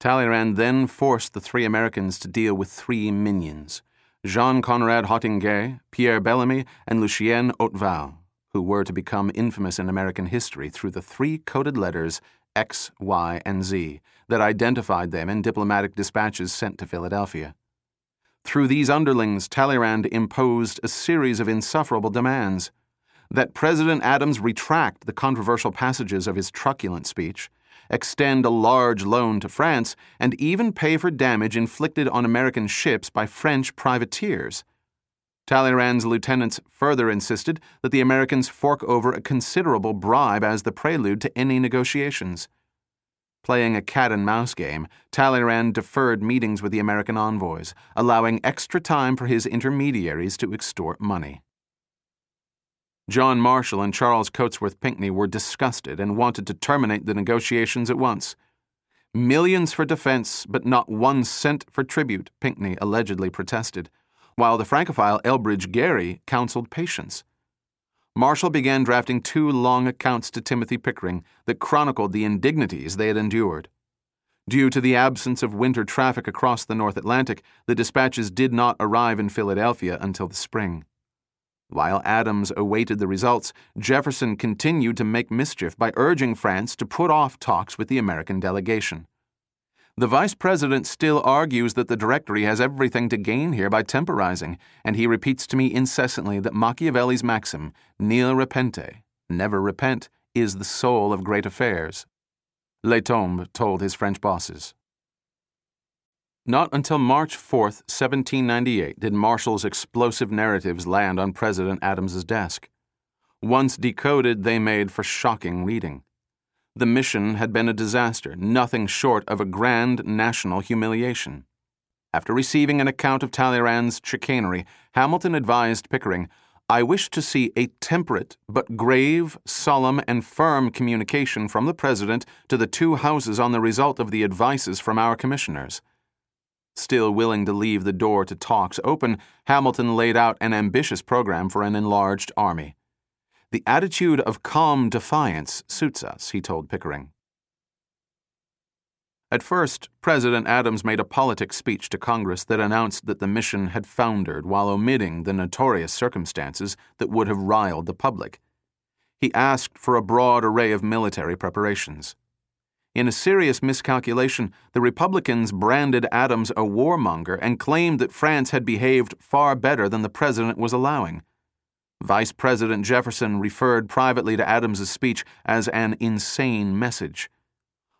Talleyrand then forced the three Americans to deal with three minions Jean Conrad Hottinguer, Pierre Bellamy, and Lucien Hauteval, who were to become infamous in American history through the three coded letters X, Y, and Z that identified them in diplomatic dispatches sent to Philadelphia. Through these underlings, Talleyrand imposed a series of insufferable demands that President Adams retract the controversial passages of his truculent speech extend a large loan to France, and even pay for damage inflicted on American ships by French privateers. Talleyrand's lieutenants further insisted that the Americans fork over a considerable bribe as the prelude to any negotiations. Playing a cat and mouse game, Talleyrand deferred meetings with the American envoys, allowing extra time for his intermediaries to extort money. John Marshall and Charles Cotesworth Pinckney were disgusted and wanted to terminate the negotiations at once. Millions for defense, but not one cent for tribute, Pinckney allegedly protested while the Francophile Elbridge Gerry counseled patience. Marshall began drafting two long accounts to Timothy Pickering that chronicled the indignities they had endured. Due to the absence of winter traffic across the North Atlantic, the dispatches did not arrive in Philadelphia until the spring. While Adams awaited the results, Jefferson continued to make mischief by urging France to put off talks with the American delegation. The vice president still argues that the directory has everything to gain here by temporizing, and he repeats to me incessantly that Machiavelli's maxim, nil repente, never repent, is the soul of great affairs. Letombe told his French bosses. Not until March 4, 1798, did Marshall's explosive narratives land on President Adams's desk. Once decoded, they made for shocking reading. The mission had been a disaster, nothing short of a grand national humiliation. After receiving an account of Talleyrand's chicanery, Hamilton advised Pickering, I wish to see a temperate but grave, solemn, and firm communication from the President to the two Houses on the result of the advices from our commissioners. Still willing to leave the door to talks open, Hamilton laid out an ambitious program for an enlarged army. The attitude of calm defiance suits us, he told Pickering. At first, President Adams made a politic speech to Congress that announced that the mission had foundered while omitting the notorious circumstances that would have riled the public. He asked for a broad array of military preparations. In a serious miscalculation, the Republicans branded Adams a warmonger and claimed that France had behaved far better than the president was allowing. Vice President Jefferson referred privately to Adams's speech as an insane message.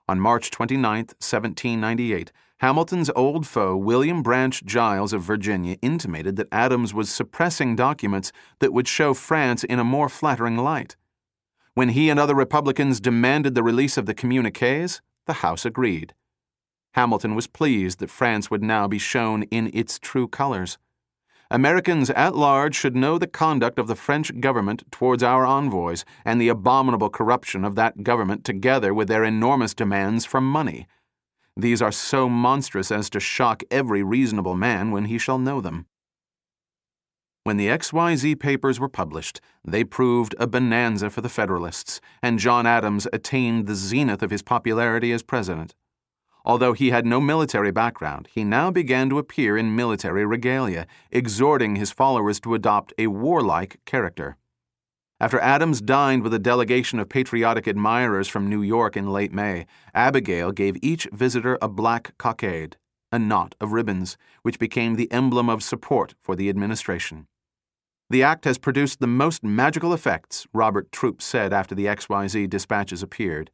On March 29, 1798, Hamilton's old foe, William Branch Giles of Virginia, intimated that Adams was suppressing documents that would show France in a more flattering light. When he and other Republicans demanded the release of the communiques, the House agreed. Hamilton was pleased that France would now be shown in its true colors. Americans at large should know the conduct of the French government towards our envoys and the abominable corruption of that government together with their enormous demands for money. These are so monstrous as to shock every reasonable man when he shall know them. When the XYZ papers were published, they proved a bonanza for the Federalists, and John Adams attained the zenith of his popularity as president. Although he had no military background, he now began to appear in military regalia, exhorting his followers to adopt a warlike character. After Adams dined with a delegation of patriotic admirers from New York in late May, Abigail gave each visitor a black cockade, a knot of ribbons, which became the emblem of support for the administration. The act has produced the most magical effects, Robert Troup said after the XYZ dispatches appeared.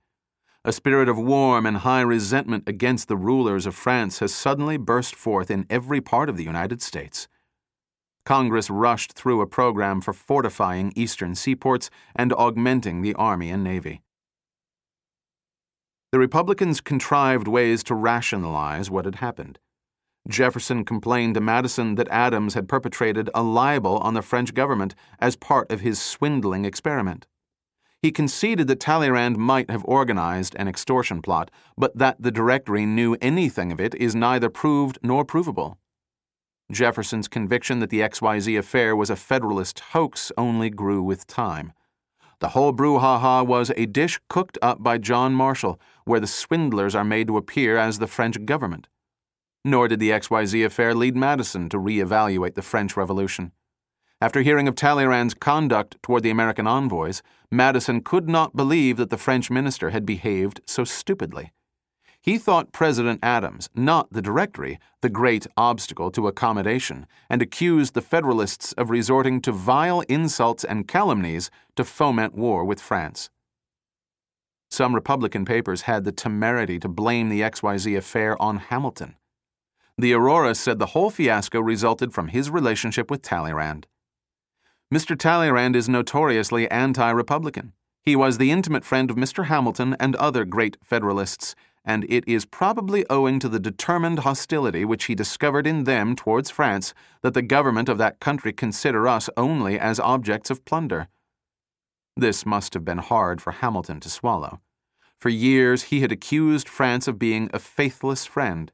A spirit of warm and high resentment against the rulers of France has suddenly burst forth in every part of the United States. Congress rushed through a program for fortifying eastern seaports and augmenting the Army and Navy. The Republicans contrived ways to rationalize what had happened. Jefferson complained to Madison that Adams had perpetrated a libel on the French government as part of his swindling experiment. He conceded that Talleyrand might have organized an extortion plot, but that the Directory knew anything of it is neither proved nor provable. Jefferson's conviction that the XYZ affair was a Federalist hoax only grew with time. The whole brouhaha was a dish cooked up by John Marshall, where the swindlers are made to appear as the French government. Nor did the XYZ affair lead Madison to re-evaluate the French Revolution. After hearing of Talleyrand's conduct toward the American envoys, Madison could not believe that the French minister had behaved so stupidly. He thought President Adams, not the Directory, the great obstacle to accommodation, and accused the Federalists of resorting to vile insults and calumnies to foment war with France. Some Republican papers had the temerity to blame the XYZ affair on Hamilton. The Aurora said the whole fiasco resulted from his relationship with Talleyrand. Mr. Talleyrand is notoriously anti Republican. He was the intimate friend of Mr. Hamilton and other great Federalists, and it is probably owing to the determined hostility which he discovered in them towards France that the government of that country consider us only as objects of plunder. This must have been hard for Hamilton to swallow. For years he had accused France of being a faithless friend.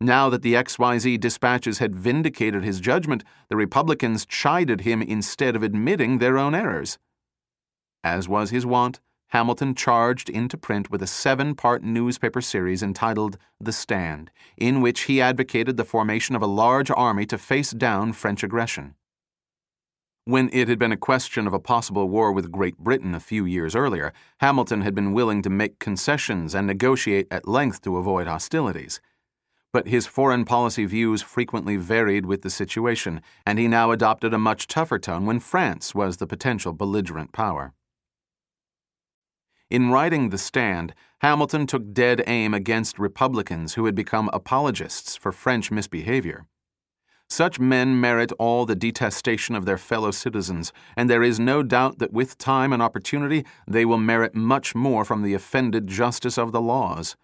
Now that the XYZ dispatches had vindicated his judgment, the Republicans chided him instead of admitting their own errors. As was his wont, Hamilton charged into print with a seven part newspaper series entitled The Stand, in which he advocated the formation of a large army to face down French aggression. When it had been a question of a possible war with Great Britain a few years earlier, Hamilton had been willing to make concessions and negotiate at length to avoid hostilities but his foreign policy views frequently varied with the situation, and he now adopted a much tougher tone when France was the potential belligerent power. In writing The Stand, Hamilton took dead aim against Republicans who had become apologists for French misbehavior. Such men merit all the detestation of their fellow citizens, and there is no doubt that with time and opportunity they will merit much more from the offended justice of the laws.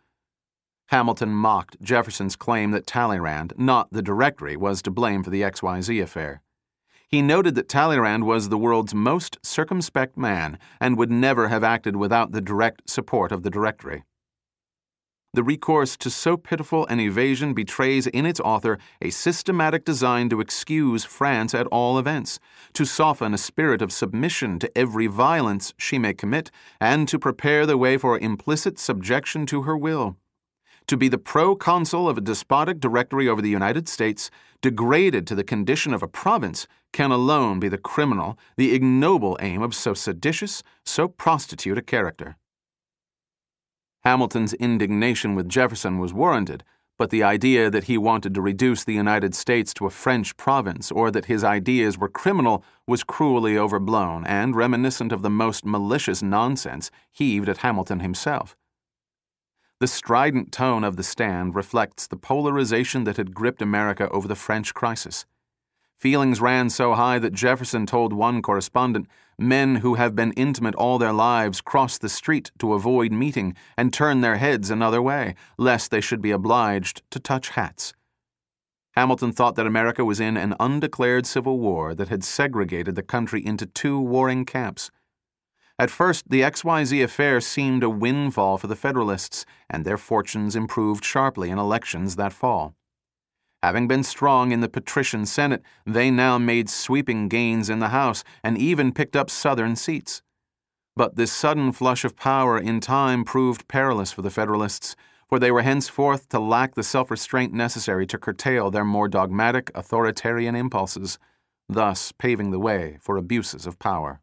Hamilton mocked Jefferson's claim that Talleyrand, not the Directory, was to blame for the XYZ affair. He noted that Talleyrand was the world's most circumspect man and would never have acted without the direct support of the Directory. The recourse to so pitiful an evasion betrays in its author a systematic design to excuse France at all events, to soften a spirit of submission to every violence she may commit, and to prepare the way for implicit subjection to her will to be the proconsul of a despotic directory over the United States, degraded to the condition of a province, can alone be the criminal, the ignoble aim of so seditious, so prostitute a character. Hamilton's indignation with Jefferson was warranted, but the idea that he wanted to reduce the United States to a French province or that his ideas were criminal was cruelly overblown and reminiscent of the most malicious nonsense heaved at Hamilton himself. The strident tone of the stand reflects the polarization that had gripped America over the French crisis. Feelings ran so high that Jefferson told one correspondent men who have been intimate all their lives cross the street to avoid meeting and turn their heads another way, lest they should be obliged to touch hats. Hamilton thought that America was in an undeclared civil war that had segregated the country into two warring camps. At first, the XYZ affair seemed a windfall for the Federalists, and their fortunes improved sharply in elections that fall. Having been strong in the patrician Senate, they now made sweeping gains in the House and even picked up Southern seats. But this sudden flush of power in time proved perilous for the Federalists, for they were henceforth to lack the self restraint necessary to curtail their more dogmatic authoritarian impulses, thus paving the way for abuses of power.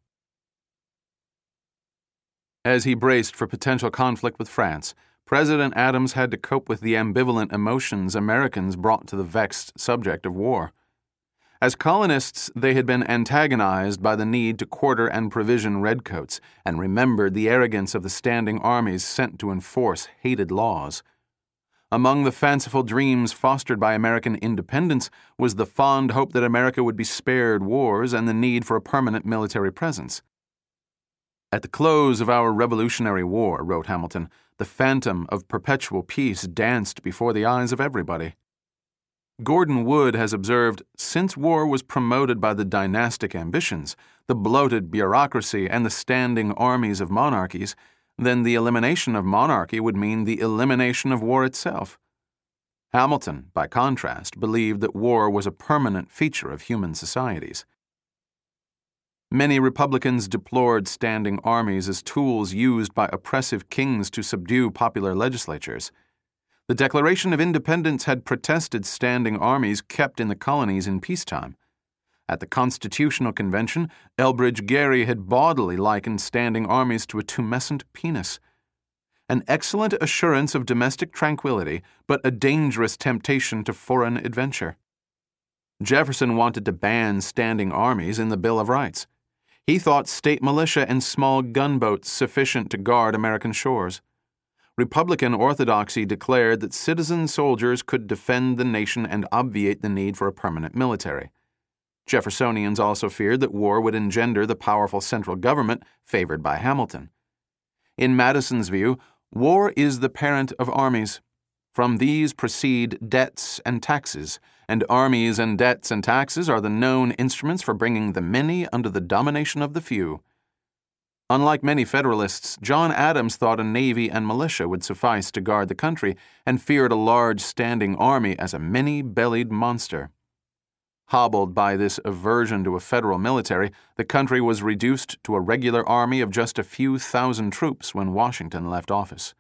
As he braced for potential conflict with France, President Adams had to cope with the ambivalent emotions Americans brought to the vexed subject of war. As colonists, they had been antagonized by the need to quarter and provision redcoats and remembered the arrogance of the standing armies sent to enforce hated laws. Among the fanciful dreams fostered by American independence was the fond hope that America would be spared wars and the need for a permanent military presence. At the close of our Revolutionary War, wrote Hamilton, the phantom of perpetual peace danced before the eyes of everybody. Gordon Wood has observed since war was promoted by the dynastic ambitions, the bloated bureaucracy, and the standing armies of monarchies, then the elimination of monarchy would mean the elimination of war itself. Hamilton, by contrast, believed that war was a permanent feature of human societies. Many Republicans deplored standing armies as tools used by oppressive kings to subdue popular legislatures. The Declaration of Independence had protested standing armies kept in the colonies in peacetime. At the Constitutional Convention, Elbridge Gerry had bawdily likened standing armies to a tumescent penis. An excellent assurance of domestic tranquility, but a dangerous temptation to foreign adventure. Jefferson wanted to ban standing armies in the Bill of Rights. He thought state militia and small gunboats sufficient to guard American shores. Republican orthodoxy declared that citizen soldiers could defend the nation and obviate the need for a permanent military. Jeffersonians also feared that war would engender the powerful central government favored by Hamilton. In Madison's view, war is the parent of armies. From these proceed debts and taxes, and armies and debts and taxes are the known instruments for bringing the many under the domination of the few. Unlike many Federalists, John Adams thought a navy and militia would suffice to guard the country and feared a large standing army as a many bellied monster. Hobbled by this aversion to a federal military, the country was reduced to a regular army of just a few thousand troops when Washington left office.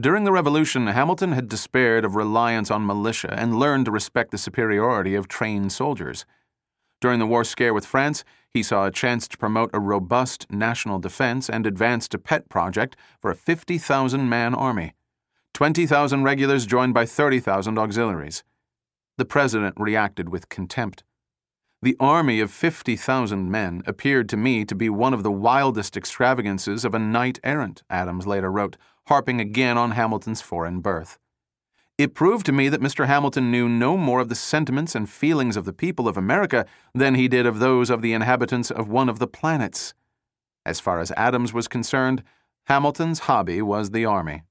During the Revolution, Hamilton had despaired of reliance on militia and learned to respect the superiority of trained soldiers. During the war scare with France, he saw a chance to promote a robust national defense and advanced a pet project for a 50,000 man army. 20,000 regulars joined by 30,000 auxiliaries. The president reacted with contempt. The army of 50,000 men appeared to me to be one of the wildest extravagances of a knight errant, Adams later wrote, harping again on Hamilton's foreign birth. It proved to me that Mr. Hamilton knew no more of the sentiments and feelings of the people of America than he did of those of the inhabitants of one of the planets. As far as Adams was concerned, Hamilton's hobby was the army.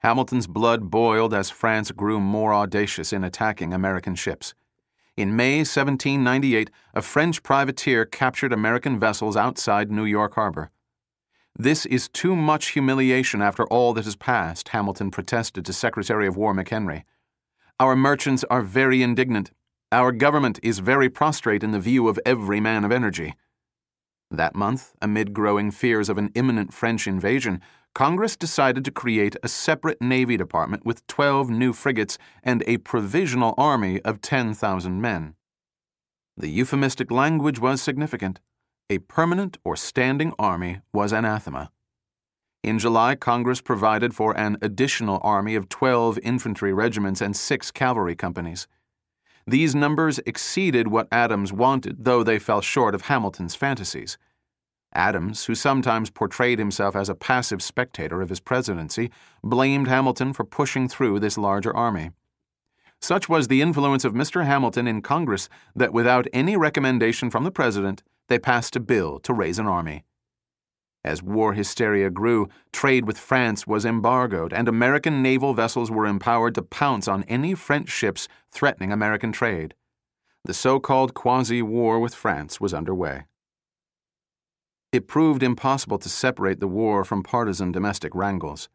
Hamilton's blood boiled as France grew more audacious in attacking American ships. In May 1798, a French privateer captured American vessels outside New York Harbor. This is too much humiliation after all that has passed, Hamilton protested to Secretary of War McHenry. Our merchants are very indignant. Our government is very prostrate in the view of every man of energy. That month, amid growing fears of an imminent French invasion, Congress decided to create a separate Navy Department with 12 new frigates and a provisional army of 10,000 men. The euphemistic language was significant a permanent or standing army was anathema. In July, Congress provided for an additional army of 12 infantry regiments and six cavalry companies. These numbers exceeded what Adams wanted, though they fell short of Hamilton's fantasies. Adams, who sometimes portrayed himself as a passive spectator of his presidency, blamed Hamilton for pushing through this larger army. Such was the influence of Mr. Hamilton in Congress that without any recommendation from the President, they passed a bill to raise an army. As war hysteria grew, trade with France was embargoed, and American naval vessels were empowered to pounce on any French ships threatening American trade. The so called quasi war with France was underway. It proved impossible to separate the war from partisan domestic wrangles.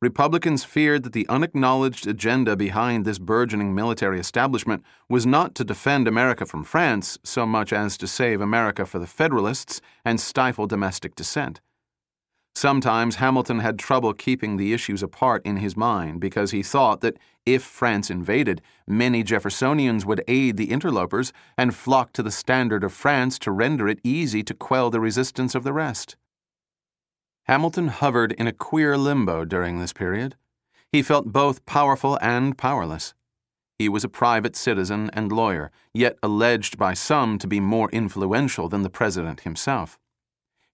Republicans feared that the unacknowledged agenda behind this burgeoning military establishment was not to defend America from France so much as to save America for the Federalists and stifle domestic dissent. Sometimes Hamilton had trouble keeping the issues apart in his mind because he thought that if France invaded, many Jeffersonians would aid the interlopers and flock to the standard of France to render it easy to quell the resistance of the rest. Hamilton hovered in a queer limbo during this period. He felt both powerful and powerless. He was a private citizen and lawyer, yet alleged by some to be more influential than the president himself.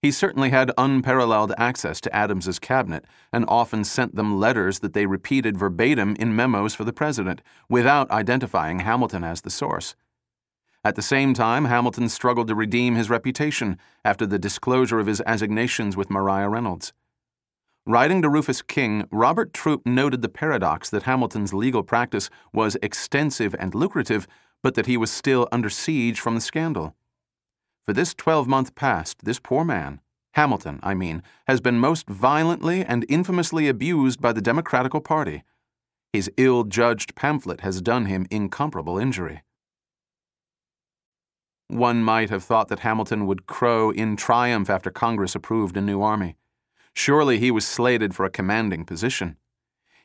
He certainly had unparalleled access to Adams's cabinet and often sent them letters that they repeated verbatim in memos for the president, without identifying Hamilton as the source. At the same time, Hamilton struggled to redeem his reputation after the disclosure of his assignations with Maria Reynolds. Writing to Rufus King, Robert Troup noted the paradox that Hamilton's legal practice was extensive and lucrative, but that he was still under siege from the scandal. For this 12 month past, this poor man, Hamilton, I mean, has been most violently and infamously abused by the Democratical Party. His ill judged pamphlet has done him incomparable injury. One might have thought that Hamilton would crow in triumph after Congress approved a new army. Surely he was slated for a commanding position.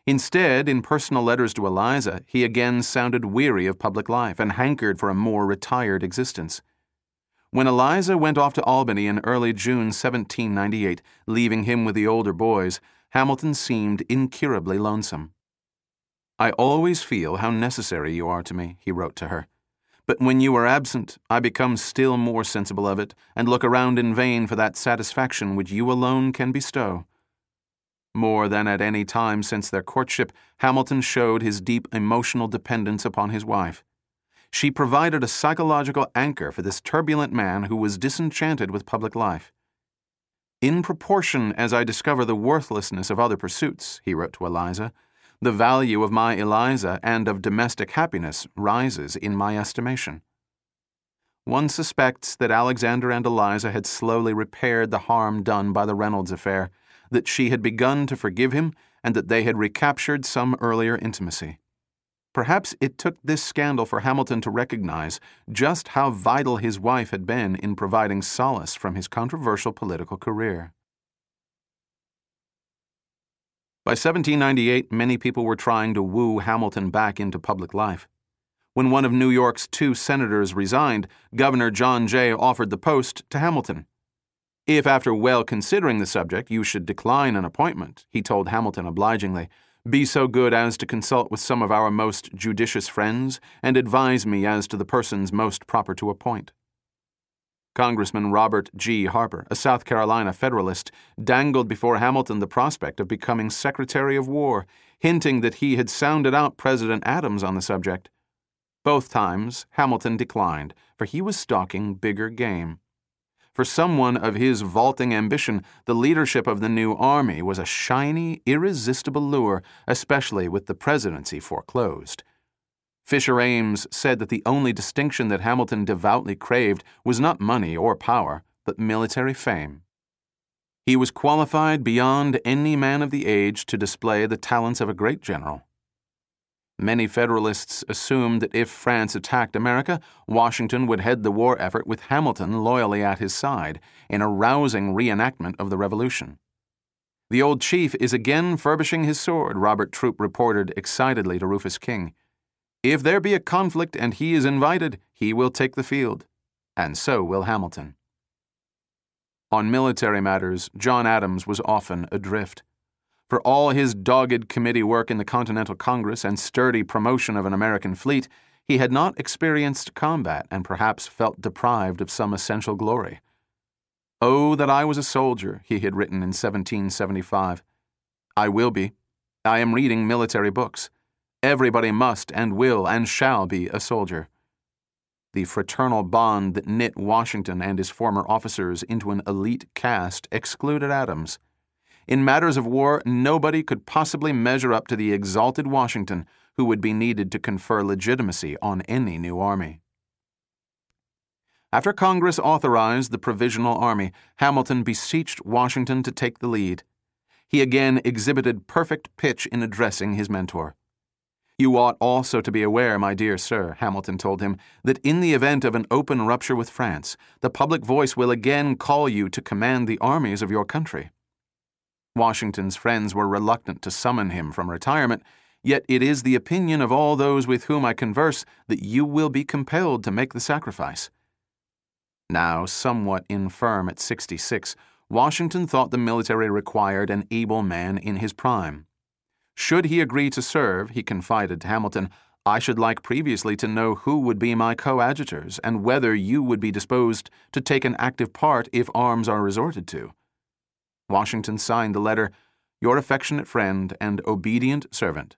Instead, in personal letters to Eliza, he again sounded weary of public life and hankered for a more retired existence. When Eliza went off to Albany in early June 1798, leaving him with the older boys, Hamilton seemed incurably lonesome. I always feel how necessary you are to me, he wrote to her. But when you are absent, I become still more sensible of it, and look around in vain for that satisfaction which you alone can bestow. More than at any time since their courtship, Hamilton showed his deep emotional dependence upon his wife. She provided a psychological anchor for this turbulent man who was disenchanted with public life. In proportion as I discover the worthlessness of other pursuits, he wrote to Eliza, the value of my Eliza and of domestic happiness rises in my estimation. One suspects that Alexander and Eliza had slowly repaired the harm done by the Reynolds affair that she had begun to forgive him and that they had recaptured some earlier intimacy. Perhaps it took this scandal for Hamilton to recognize just how vital his wife had been in providing solace from his controversial political career. By 1798, many people were trying to woo Hamilton back into public life. When one of New York's two senators resigned, Governor John Jay offered the post to Hamilton. If, after well considering the subject, you should decline an appointment, he told Hamilton obligingly, be so good as to consult with some of our most judicious friends and advise me as to the persons most proper to appoint. Congressman Robert G. Harper, a South Carolina Federalist, dangled before Hamilton the prospect of becoming Secretary of War, hinting that he had sounded out President Adams on the subject. Both times, Hamilton declined, for he was stalking bigger game. For someone of his vaulting ambition, the leadership of the new army was a shiny, irresistible lure, especially with the presidency foreclosed. Fisher Ames said that the only distinction that Hamilton devoutly craved was not money or power, but military fame. He was qualified beyond any man of the age to display the talents of a great general. Many Federalists assumed that if France attacked America, Washington would head the war effort with Hamilton loyally at his side, in a rousing reenactment of the Revolution. The old chief is again furbishing his sword, Robert Troup reported excitedly to Rufus King. If there be a conflict and he is invited, he will take the field. And so will Hamilton. On military matters, John Adams was often adrift. For all his dogged committee work in the Continental Congress and sturdy promotion of an American fleet, he had not experienced combat and perhaps felt deprived of some essential glory. Oh, that I was a soldier, he had written in 1775. I will be. I am reading military books. Everybody must and will and shall be a soldier. The fraternal bond that knit Washington and his former officers into an elite caste excluded Adams. In matters of war, nobody could possibly measure up to the exalted Washington who would be needed to confer legitimacy on any new army. After Congress authorized the Provisional Army, Hamilton beseeched Washington to take the lead. He again exhibited perfect pitch in addressing his mentor. You ought also to be aware, my dear sir, Hamilton told him, that in the event of an open rupture with France, the public voice will again call you to command the armies of your country. Washington's friends were reluctant to summon him from retirement, yet it is the opinion of all those with whom I converse that you will be compelled to make the sacrifice. Now, somewhat infirm at 66, Washington thought the military required an able man in his prime. Should he agree to serve, he confided to Hamilton, I should like previously to know who would be my coadjutors and whether you would be disposed to take an active part if arms are resorted to. Washington signed the letter, Your affectionate friend and obedient servant,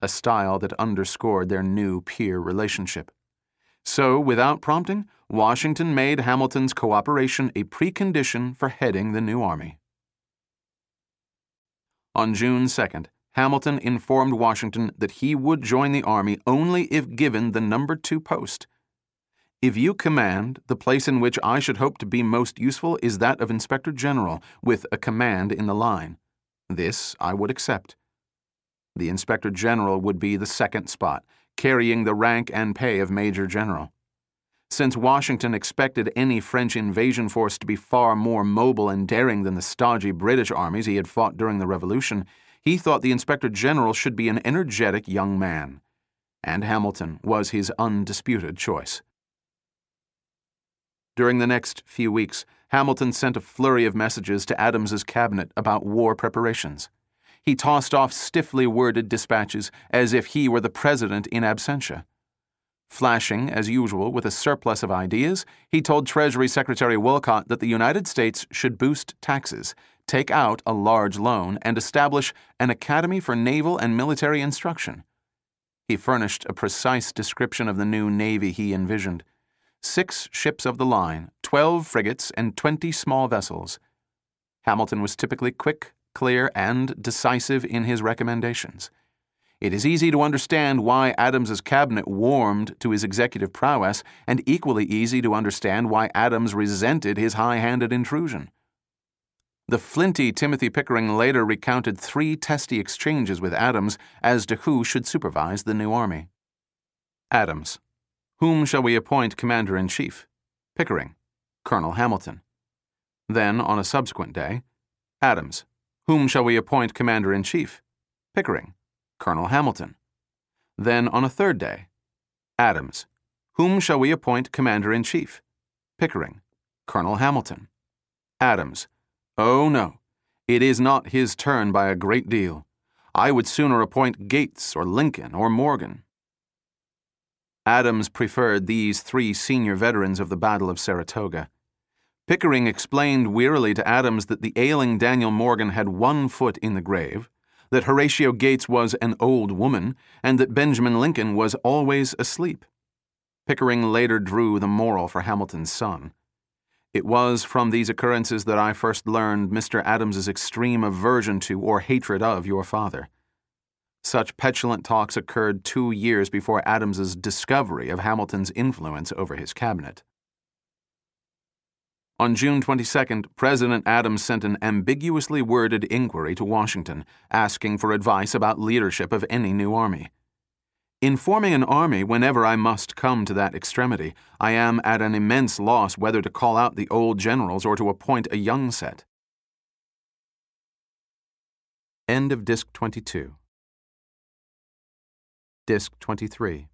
a style that underscored their new peer relationship. So, without prompting, Washington made Hamilton's cooperation a precondition for heading the new army. On June 2nd, Hamilton informed Washington that he would join the army only if given the number two post, if you command, the place in which I should hope to be most useful is that of Inspector General, with a command in the line. This I would accept. The Inspector General would be the second spot, carrying the rank and pay of Major General. Since Washington expected any French invasion force to be far more mobile and daring than the stodgy British armies he had fought during the Revolution, he thought the Inspector General should be an energetic young man. And Hamilton was his undisputed choice. During the next few weeks, Hamilton sent a flurry of messages to Adams's cabinet about war preparations. He tossed off stiffly worded dispatches as if he were the president in absentia. Flashing, as usual, with a surplus of ideas, he told Treasury Secretary Wolcott that the United States should boost taxes, take out a large loan, and establish an academy for naval and military instruction. He furnished a precise description of the new navy he envisioned six ships of the line, twelve frigates, and twenty small vessels. Hamilton was typically quick, clear, and decisive in his recommendations. It is easy to understand why Adams's cabinet warmed to his executive prowess, and equally easy to understand why Adams resented his high handed intrusion. The flinty Timothy Pickering later recounted three testy exchanges with Adams as to who should supervise the new army. Adams, whom shall we appoint commander in chief? Pickering, Colonel Hamilton. Then, on a subsequent day, Adams, whom shall we appoint commander in chief? Pickering, Colonel Hamilton. Then on a third day, Adams, whom shall we appoint commander in chief? Pickering, Colonel Hamilton. Adams, oh no, it is not his turn by a great deal. I would sooner appoint Gates or Lincoln or Morgan. Adams preferred these three senior veterans of the Battle of Saratoga. Pickering explained wearily to Adams that the ailing Daniel Morgan had one foot in the grave, that Horatio Gates was an old woman, and that Benjamin Lincoln was always asleep. Pickering later drew the moral for Hamilton's son. It was from these occurrences that I first learned Mr. Adams's extreme aversion to or hatred of your father. Such petulant talks occurred two years before Adams's discovery of Hamilton's influence over his cabinet. On June 22, President Adams sent an ambiguously worded inquiry to Washington asking for advice about leadership of any new army. In forming an army, whenever I must come to that extremity, I am at an immense loss whether to call out the old generals or to appoint a young set. End of Disc 22. Disc 23.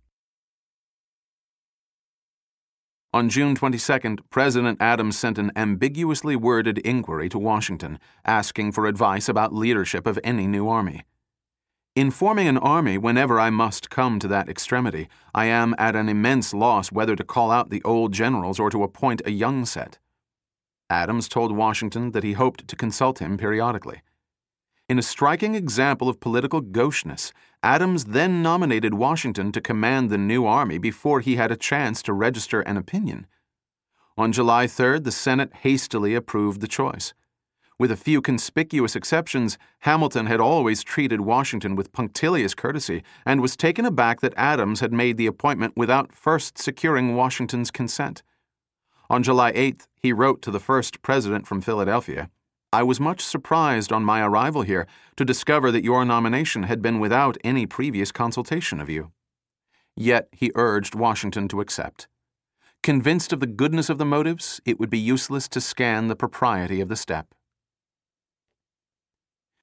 On June 22, President Adams sent an ambiguously worded inquiry to Washington asking for advice about leadership of any new army. In forming an army, whenever I must come to that extremity, I am at an immense loss whether to call out the old generals or to appoint a young set. Adams told Washington that he hoped to consult him periodically. In a striking example of political gaucheness, Adams then nominated Washington to command the new army before he had a chance to register an opinion. On July 3rd, the Senate hastily approved the choice. With a few conspicuous exceptions, Hamilton had always treated Washington with punctilious courtesy and was taken aback that Adams had made the appointment without first securing Washington's consent. On July 8th, he wrote to the first president from Philadelphia I was much surprised on my arrival here to discover that your nomination had been without any previous consultation of you. Yet he urged Washington to accept. Convinced of the goodness of the motives, it would be useless to scan the propriety of the step.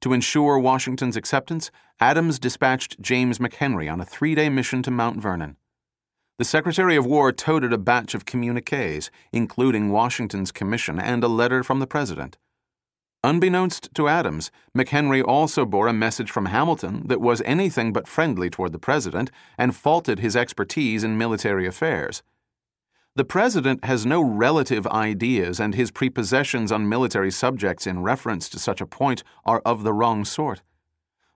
To ensure Washington's acceptance, Adams dispatched James McHenry on a three day mission to Mount Vernon. The Secretary of War toted a batch of communiques, including Washington's commission and a letter from the President. Unbeknownst to Adams, McHenry also bore a message from Hamilton that was anything but friendly toward the president and faulted his expertise in military affairs. The president has no relative ideas, and his prepossessions on military subjects in reference to such a point are of the wrong sort.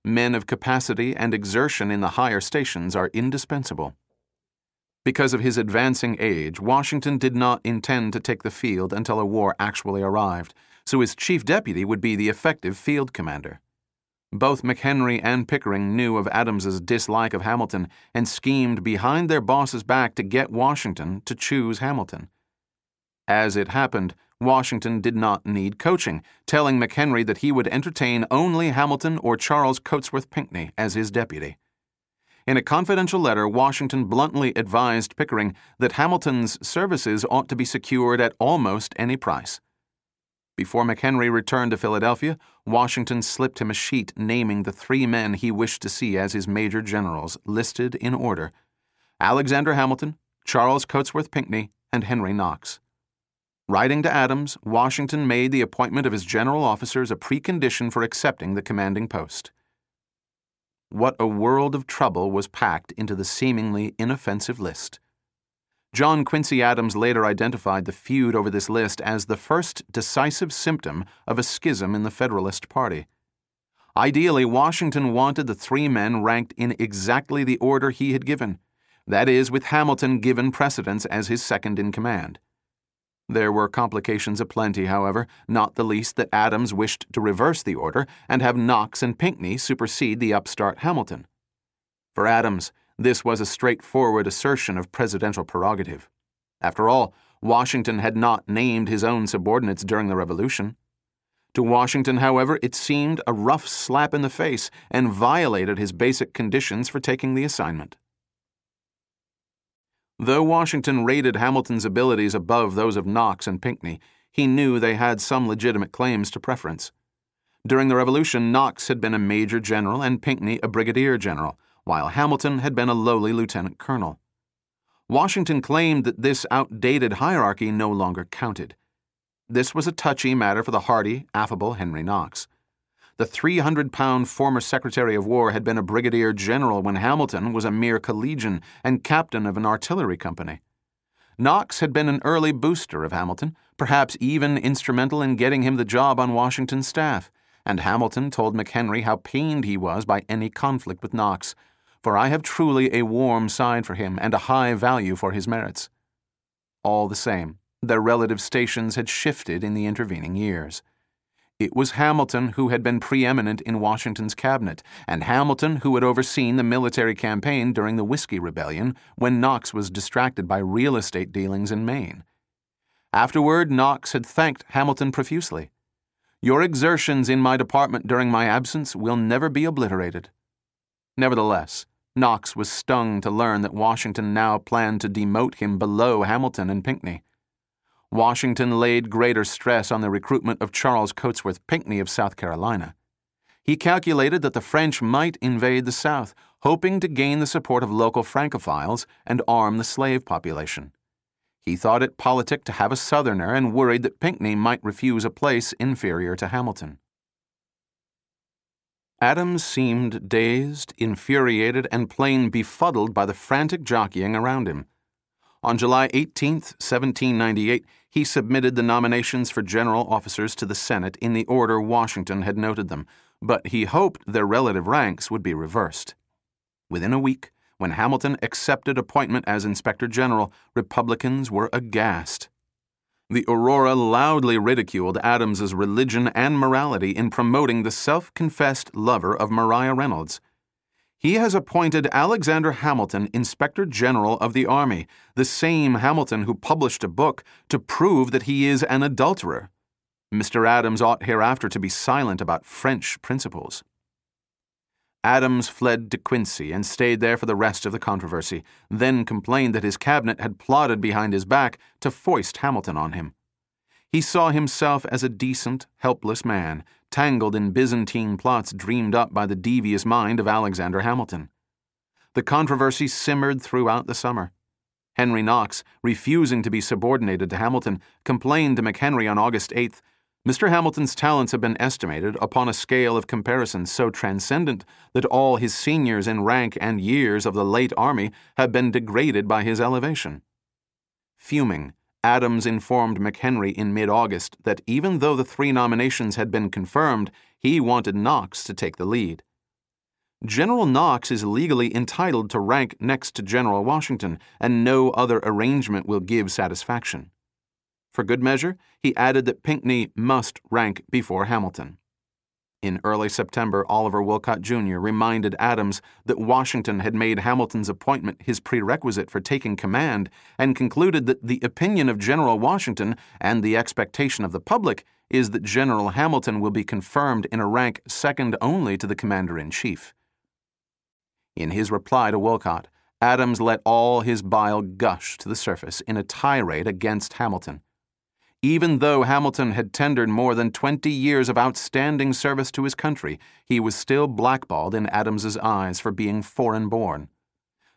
Men of capacity and exertion in the higher stations are indispensable. Because of his advancing age, Washington did not intend to take the field until a war actually arrived so his chief deputy would be the effective field commander. Both McHenry and Pickering knew of Adams's dislike of Hamilton and schemed behind their boss's back to get Washington to choose Hamilton. As it happened, Washington did not need coaching, telling McHenry that he would entertain only Hamilton or Charles Cotesworth Pinckney as his deputy. In a confidential letter, Washington bluntly advised Pickering that Hamilton's services ought to be secured at almost any price. Before McHenry returned to Philadelphia, Washington slipped him a sheet naming the three men he wished to see as his major generals, listed in order Alexander Hamilton, Charles Cotesworth Pinckney, and Henry Knox. Writing to Adams, Washington made the appointment of his general officers a precondition for accepting the commanding post. What a world of trouble was packed into the seemingly inoffensive list. John Quincy Adams later identified the feud over this list as the first decisive symptom of a schism in the Federalist Party. Ideally, Washington wanted the three men ranked in exactly the order he had given, that is, with Hamilton given precedence as his second in command. There were complications aplenty, however, not the least that Adams wished to reverse the order and have Knox and Pinckney supersede the upstart Hamilton. For Adams, this was a straightforward assertion of presidential prerogative. After all, Washington had not named his own subordinates during the Revolution. To Washington, however, it seemed a rough slap in the face and violated his basic conditions for taking the assignment. Though Washington rated Hamilton's abilities above those of Knox and Pinckney, he knew they had some legitimate claims to preference. During the Revolution, Knox had been a major general and Pinckney a brigadier general while Hamilton had been a lowly lieutenant colonel. Washington claimed that this outdated hierarchy no longer counted. This was a touchy matter for the hearty, affable Henry Knox. The 300 pound former Secretary of War had been a brigadier general when Hamilton was a mere collegian and captain of an artillery company. Knox had been an early booster of Hamilton, perhaps even instrumental in getting him the job on Washington's staff, and Hamilton told McHenry how pained he was by any conflict with Knox for I have truly a warm side for him and a high value for his merits. All the same, their relative stations had shifted in the intervening years. It was Hamilton who had been preeminent in Washington's cabinet, and Hamilton who had overseen the military campaign during the Whiskey Rebellion when Knox was distracted by real estate dealings in Maine. Afterward, Knox had thanked Hamilton profusely. Your exertions in my department during my absence will never be obliterated. Nevertheless, Knox was stung to learn that Washington now planned to demote him below Hamilton and Pinckney. Washington laid greater stress on the recruitment of Charles Cotesworth Pinckney of South Carolina. He calculated that the French might invade the South, hoping to gain the support of local Francophiles and arm the slave population. He thought it politic to have a Southerner and worried that Pinckney might refuse a place inferior to Hamilton. Adams seemed dazed, infuriated, and plain befuddled by the frantic jockeying around him. On July 18, 1798, he submitted the nominations for general officers to the Senate in the order Washington had noted them, but he hoped their relative ranks would be reversed. Within a week, when Hamilton accepted appointment as Inspector General, Republicans were aghast. The Aurora loudly ridiculed Adams's religion and morality in promoting the self-confessed lover of Maria Reynolds. He has appointed Alexander Hamilton Inspector General of the Army, the same Hamilton who published a book to prove that he is an adulterer. Mr. Adams ought hereafter to be silent about French principles. Adams fled to Quincy and stayed there for the rest of the controversy, then complained that his cabinet had plotted behind his back to foist Hamilton on him. He saw himself as a decent, helpless man, tangled in Byzantine plots dreamed up by the devious mind of Alexander Hamilton. The controversy simmered throughout the summer. Henry Knox, refusing to be subordinated to Hamilton, complained to McHenry on August 8th Mr. Hamilton's talents have been estimated upon a scale of comparison so transcendent that all his seniors in rank and years of the late army have been degraded by his elevation. Fuming, Adams informed McHenry in mid August that even though the three nominations had been confirmed, he wanted Knox to take the lead. General Knox is legally entitled to rank next to General Washington, and no other arrangement will give satisfaction. For good measure, he added that Pinckney must rank before Hamilton. In early September, Oliver Wolcott Jr. reminded Adams that Washington had made Hamilton's appointment his prerequisite for taking command and concluded that the opinion of General Washington and the expectation of the public is that General Hamilton will be confirmed in a rank second only to the Commander in Chief. In his reply to Wolcott, Adams let all his bile gush to the surface in a tirade against Hamilton. Even though Hamilton had tendered more than 20 years of outstanding service to his country, he was still blackballed in Adams's eyes for being foreign born.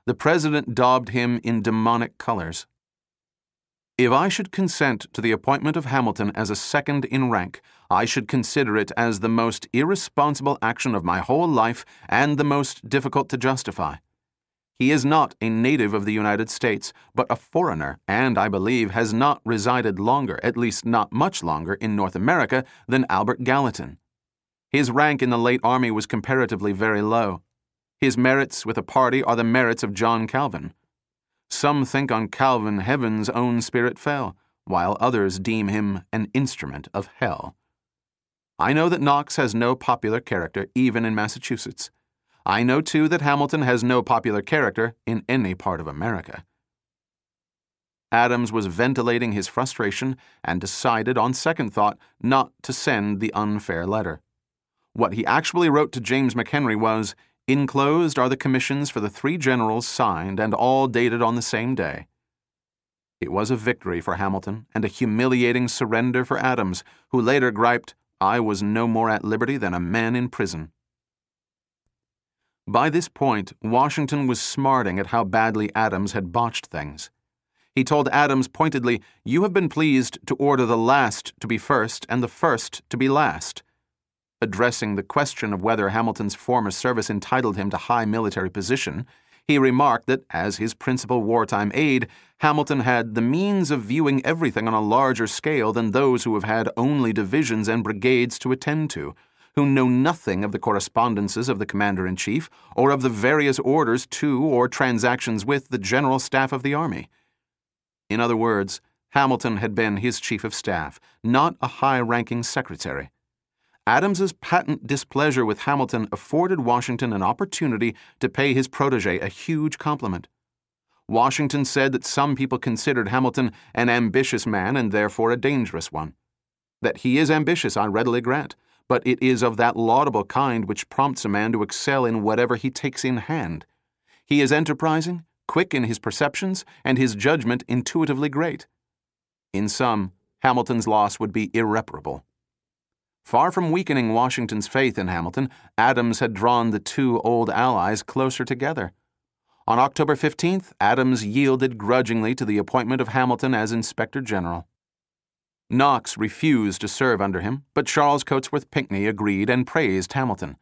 The president daubed him in demonic colors. If I should consent to the appointment of Hamilton as a second in rank, I should consider it as the most irresponsible action of my whole life and the most difficult to justify. He is not a native of the United States, but a foreigner, and I believe has not resided longer, at least not much longer, in North America than Albert Gallatin. His rank in the late army was comparatively very low. His merits with a party are the merits of John Calvin. Some think on Calvin heaven's own spirit fell, while others deem him an instrument of hell. I know that Knox has no popular character even in Massachusetts. I know, too, that Hamilton has no popular character in any part of America. Adams was ventilating his frustration and decided, on second thought, not to send the unfair letter. What he actually wrote to James McHenry was Enclosed are the commissions for the three generals signed and all dated on the same day. It was a victory for Hamilton and a humiliating surrender for Adams, who later griped, I was no more at liberty than a man in prison. By this point, Washington was smarting at how badly Adams had botched things. He told Adams pointedly, You have been pleased to order the last to be first and the first to be last. Addressing the question of whether Hamilton's former service entitled him to high military position, he remarked that, as his principal wartime aide, Hamilton had the means of viewing everything on a larger scale than those who have had only divisions and brigades to attend to who know nothing of the correspondences of the Commander in Chief or of the various orders to or transactions with the General Staff of the Army. In other words, Hamilton had been his Chief of Staff, not a high ranking secretary. Adams's patent displeasure with Hamilton afforded Washington an opportunity to pay his protege a huge compliment. Washington said that some people considered Hamilton an ambitious man and therefore a dangerous one. That he is ambitious, I readily grant, but it is of that laudable kind which prompts a man to excel in whatever he takes in hand. He is enterprising, quick in his perceptions, and his judgment intuitively great. In sum, Hamilton's loss would be irreparable. Far from weakening Washington's faith in Hamilton, Adams had drawn the two old allies closer together. On October 15th, Adams yielded grudgingly to the appointment of Hamilton as Inspector General. Knox refused to serve under him, but Charles Cotesworth Pinckney agreed and praised Hamilton.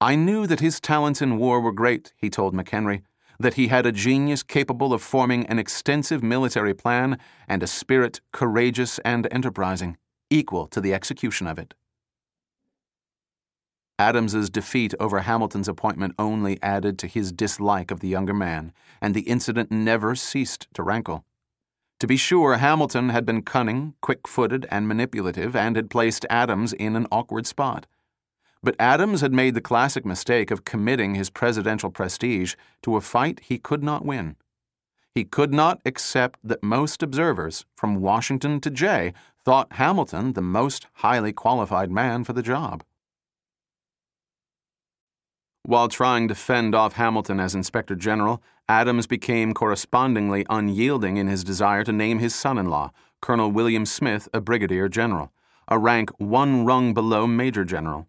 I knew that his talents in war were great, he told McHenry, that he had a genius capable of forming an extensive military plan and a spirit courageous and enterprising, equal to the execution of it. Adams's defeat over Hamilton's appointment only added to his dislike of the younger man, and the incident never ceased to rankle. To be sure, Hamilton had been cunning, quick footed, and manipulative, and had placed Adams in an awkward spot. But Adams had made the classic mistake of committing his presidential prestige to a fight he could not win. He could not accept that most observers, from Washington to Jay, thought Hamilton the most highly qualified man for the job. While trying to fend off Hamilton as Inspector General, Adams became correspondingly unyielding in his desire to name his son in law, Colonel William Smith, a brigadier general, a rank one rung below major general.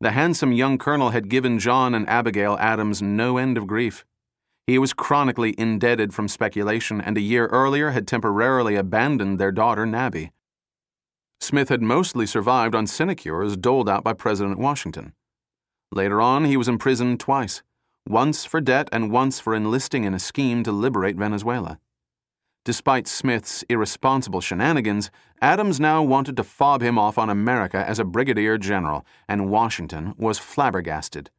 The handsome young colonel had given John and Abigail Adams no end of grief. He was chronically indebted from speculation, and a year earlier had temporarily abandoned their daughter, Nabby. Smith had mostly survived on sinecures doled out by President Washington. Later on, he was imprisoned twice once for debt and once for enlisting in a scheme to liberate Venezuela. Despite Smith's irresponsible shenanigans, Adams now wanted to fob him off on America as a brigadier general, and Washington was flabbergasted.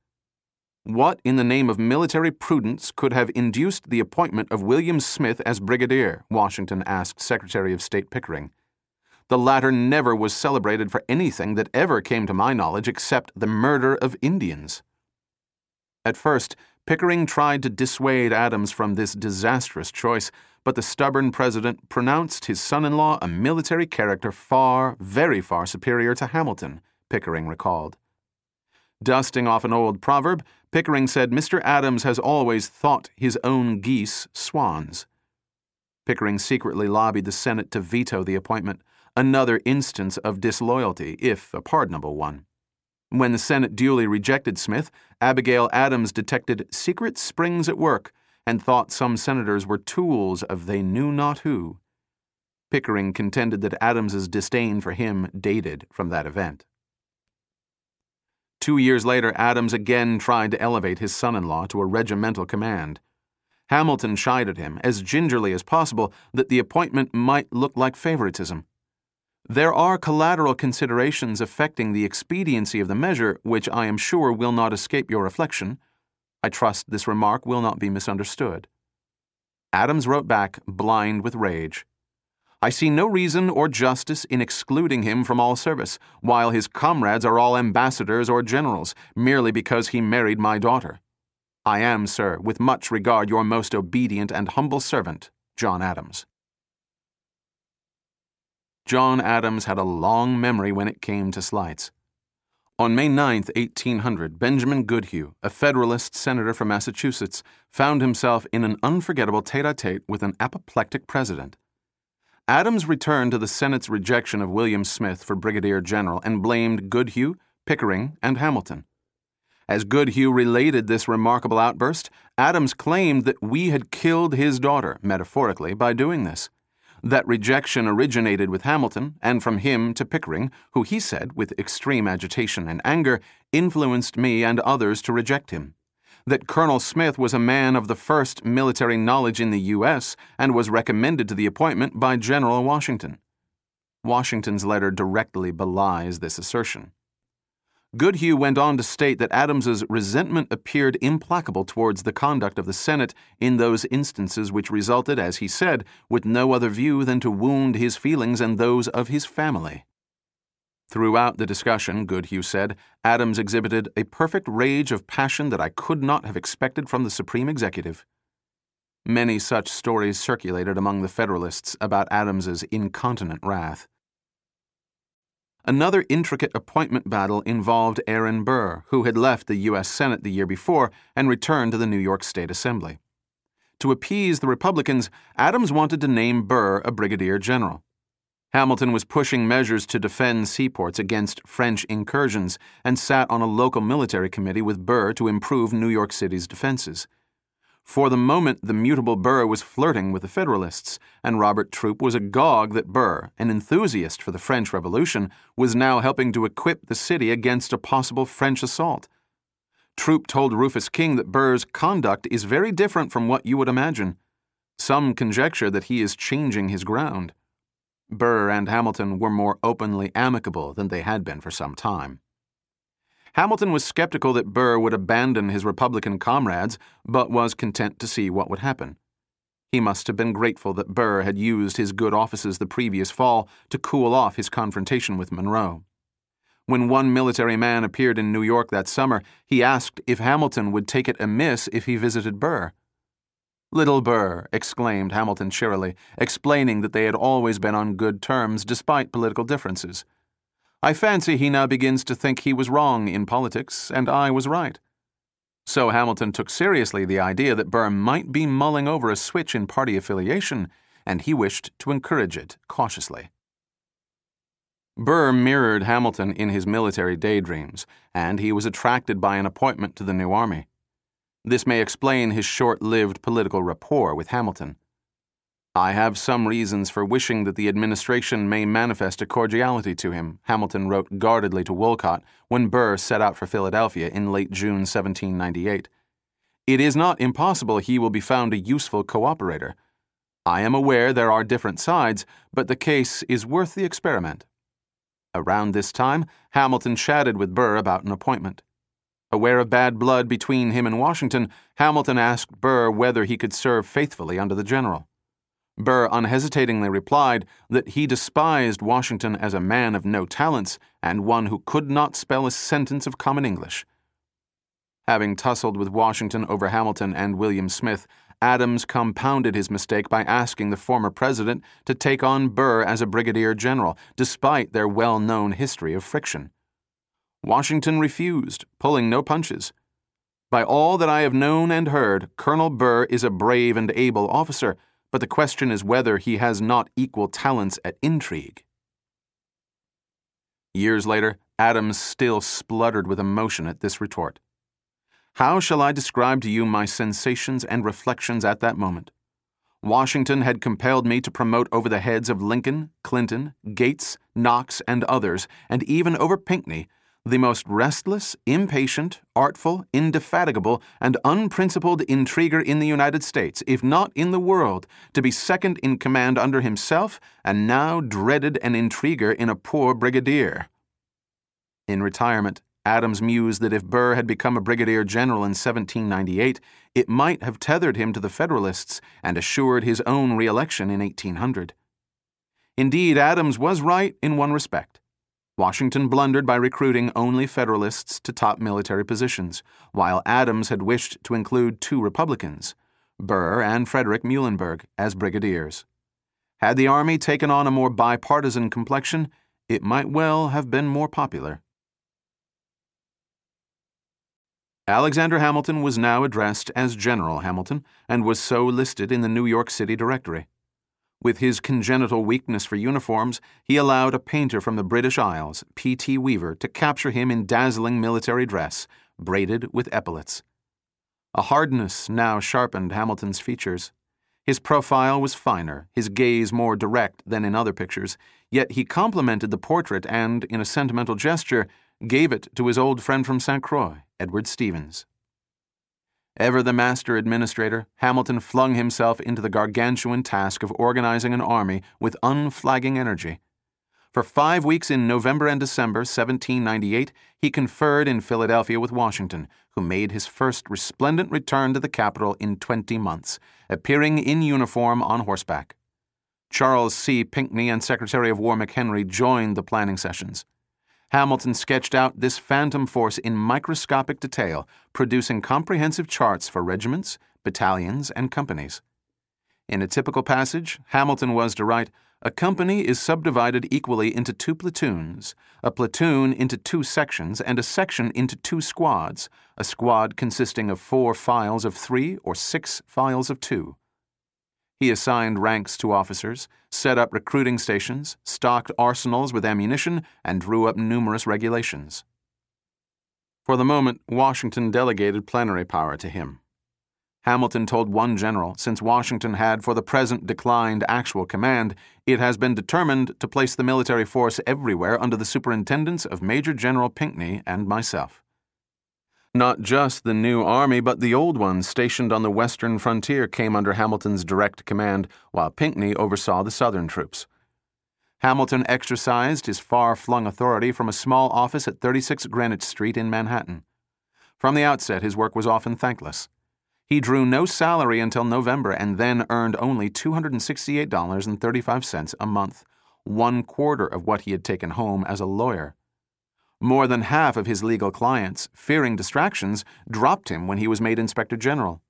What, in the name of military prudence, could have induced the appointment of William Smith as brigadier? Washington asked Secretary of State Pickering. The latter never was celebrated for anything that ever came to my knowledge except the murder of Indians. At first, Pickering tried to dissuade Adams from this disastrous choice, but the stubborn president pronounced his son in law a military character far, very far superior to Hamilton, Pickering recalled. Dusting off an old proverb, Pickering said Mr. Adams has always thought his own geese swans. Pickering secretly lobbied the Senate to veto the appointment, another instance of disloyalty, if a pardonable one. When the Senate duly rejected Smith, Abigail Adams detected secret springs at work and thought some senators were tools of they knew not who. Pickering contended that Adams's disdain for him dated from that event. Two years later, Adams again tried to elevate his son in law to a regimental command. Hamilton chided him, as gingerly as possible, that the appointment might look like favoritism. There are collateral considerations affecting the expediency of the measure which I am sure will not escape your reflection. I trust this remark will not be misunderstood. Adams wrote back, blind with rage. I see no reason or justice in excluding him from all service, while his comrades are all ambassadors or generals, merely because he married my daughter. I am, sir, with much regard, your most obedient and humble servant, John Adams. John Adams had a long memory when it came to slights. On May 9, 1800, Benjamin Goodhue, a Federalist senator from Massachusetts, found himself in an unforgettable tete a tete with an apoplectic president. Adams returned to the Senate's rejection of William Smith for brigadier general and blamed Goodhue, Pickering, and Hamilton. As Goodhue related this remarkable outburst, Adams claimed that we had killed his daughter, metaphorically, by doing this. That rejection originated with Hamilton, and from him to Pickering, who he said, with extreme agitation and anger, influenced me and others to reject him that Colonel Smith was a man of the first military knowledge in the U.S. and was recommended to the appointment by General Washington. Washington's letter directly belies this assertion. Goodhue went on to state that Adams's resentment appeared implacable towards the conduct of the Senate in those instances which resulted, as he said, with no other view than to wound his feelings and those of his family. Throughout the discussion, Goodhue said, Adams exhibited a perfect rage of passion that I could not have expected from the Supreme Executive. Many such stories circulated among the Federalists about Adams's incontinent wrath. Another intricate appointment battle involved Aaron Burr, who had left the U.S. Senate the year before and returned to the New York State Assembly. To appease the Republicans, Adams wanted to name Burr a brigadier general. Hamilton was pushing measures to defend seaports against French incursions and sat on a local military committee with Burr to improve New York City's defenses. For the moment, the mutable Burr was flirting with the Federalists, and Robert Troup was agog that Burr, an enthusiast for the French Revolution, was now helping to equip the city against a possible French assault. Troup told Rufus King that Burr's conduct is very different from what you would imagine. Some conjecture that he is changing his ground. Burr and Hamilton were more openly amicable than they had been for some time. Hamilton was skeptical that Burr would abandon his Republican comrades, but was content to see what would happen. He must have been grateful that Burr had used his good offices the previous fall to cool off his confrontation with Monroe. When one military man appeared in New York that summer, he asked if Hamilton would take it amiss if he visited Burr. Little Burr, exclaimed Hamilton cheerily, explaining that they had always been on good terms despite political differences. I fancy he now begins to think he was wrong in politics, and I was right. So Hamilton took seriously the idea that Burr might be mulling over a switch in party affiliation, and he wished to encourage it cautiously. Burr mirrored Hamilton in his military daydreams, and he was attracted by an appointment to the new army. This may explain his short lived political rapport with Hamilton. I have some reasons for wishing that the administration may manifest a cordiality to him, Hamilton wrote guardedly to Wolcott when Burr set out for Philadelphia in late June 1798. It is not impossible he will be found a useful cooperator. I am aware there are different sides, but the case is worth the experiment. Around this time, Hamilton chatted with Burr about an appointment. Aware of bad blood between him and Washington, Hamilton asked Burr whether he could serve faithfully under the general. Burr unhesitatingly replied that he despised Washington as a man of no talents and one who could not spell a sentence of common English. Having tussled with Washington over Hamilton and William Smith, Adams compounded his mistake by asking the former president to take on Burr as a brigadier general, despite their well known history of friction. Washington refused, pulling no punches. By all that I have known and heard, Colonel Burr is a brave and able officer, but the question is whether he has not equal talents at intrigue. Years later, Adams still spluttered with emotion at this retort. How shall I describe to you my sensations and reflections at that moment? Washington had compelled me to promote over the heads of Lincoln, Clinton, Gates, Knox, and others, and even over Pinckney, the most restless, impatient, artful, indefatigable, and unprincipled intriguer in the United States, if not in the world, to be second in command under himself, and now dreaded an intriguer in a poor brigadier. In retirement, Adams mused that if Burr had become a brigadier general in 1798, it might have tethered him to the Federalists and assured his own reelection in 1800. Indeed, Adams was right in one respect. Washington blundered by recruiting only Federalists to top military positions, while Adams had wished to include two Republicans, Burr and Frederick Muhlenberg, as brigadiers. Had the Army taken on a more bipartisan complexion, it might well have been more popular. Alexander Hamilton was now addressed as General Hamilton and was so listed in the New York City Directory. With his congenital weakness for uniforms, he allowed a painter from the British Isles, P.T. Weaver, to capture him in dazzling military dress, braided with epaulets. A hardness now sharpened Hamilton's features. His profile was finer, his gaze more direct than in other pictures, yet he complimented the portrait and, in a sentimental gesture, gave it to his old friend from St. Croix, Edward Stevens. Ever the master administrator, Hamilton flung himself into the gargantuan task of organizing an army with unflagging energy. For five weeks in November and December 1798, he conferred in Philadelphia with Washington, who made his first resplendent return to the capital in 20 months, appearing in uniform on horseback. Charles C. Pinckney and Secretary of War McHenry joined the planning sessions. Hamilton sketched out this phantom force in microscopic detail, producing comprehensive charts for regiments, battalions, and companies. In a typical passage, Hamilton was to write A company is subdivided equally into two platoons, a platoon into two sections, and a section into two squads, a squad consisting of four files of three or six files of two. He assigned ranks to officers, set up recruiting stations, stocked arsenals with ammunition, and drew up numerous regulations. For the moment, Washington delegated plenary power to him. Hamilton told one general, since Washington had for the present declined actual command, it has been determined to place the military force everywhere under the superintendence of Major General Pinckney and myself. Not just the new army, but the old ones stationed on the western frontier came under Hamilton's direct command, while Pinckney oversaw the southern troops. Hamilton exercised his far flung authority from a small office at 36 Greenwich Street in Manhattan. From the outset, his work was often thankless. He drew no salary until November and then earned only $268.35 a month, one quarter of what he had taken home as a lawyer. More than half of his legal clients, fearing distractions, dropped him when he was made Inspector General.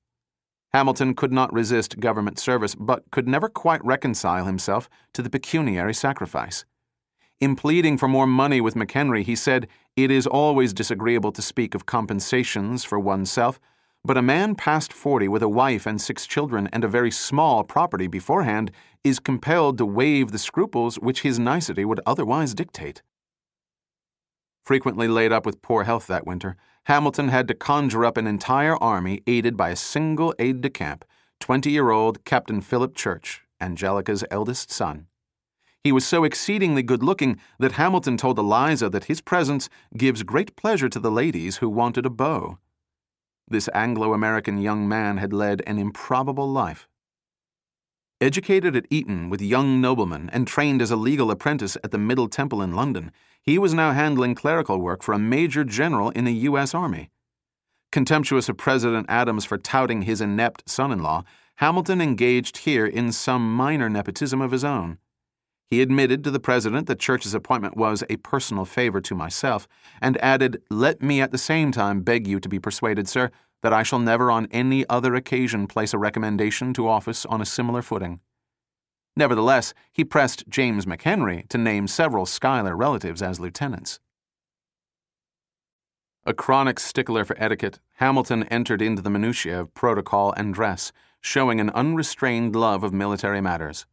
Hamilton could not resist government service, but could never quite reconcile himself to the pecuniary sacrifice. In pleading for more money with McHenry, he said, It is always disagreeable to speak of compensations for oneself, but a man past forty with a wife and six children and a very small property beforehand is compelled to waive the scruples which his nicety would otherwise dictate. Frequently laid up with poor health that winter, Hamilton had to conjure up an entire army aided by a single aide de camp, 20 year old Captain Philip Church, Angelica's eldest son. He was so exceedingly good looking that Hamilton told Eliza that his presence gives great pleasure to the ladies who wanted a beau. This Anglo American young man had led an improbable life. Educated at Eton with young noblemen and trained as a legal apprentice at the Middle Temple in London, he was now handling clerical work for a major general in the U.S. Army. Contemptuous of President Adams for touting his inept son in law, Hamilton engaged here in some minor nepotism of his own. He admitted to the president that Church's appointment was a personal favor to myself, and added, Let me at the same time beg you to be persuaded, sir, that I shall never on any other occasion place a recommendation to office on a similar footing. Nevertheless, he pressed James McHenry to name several Schuyler relatives as lieutenants. A chronic stickler for etiquette, Hamilton entered into the minutiae of protocol and dress, showing an unrestrained love of military matters.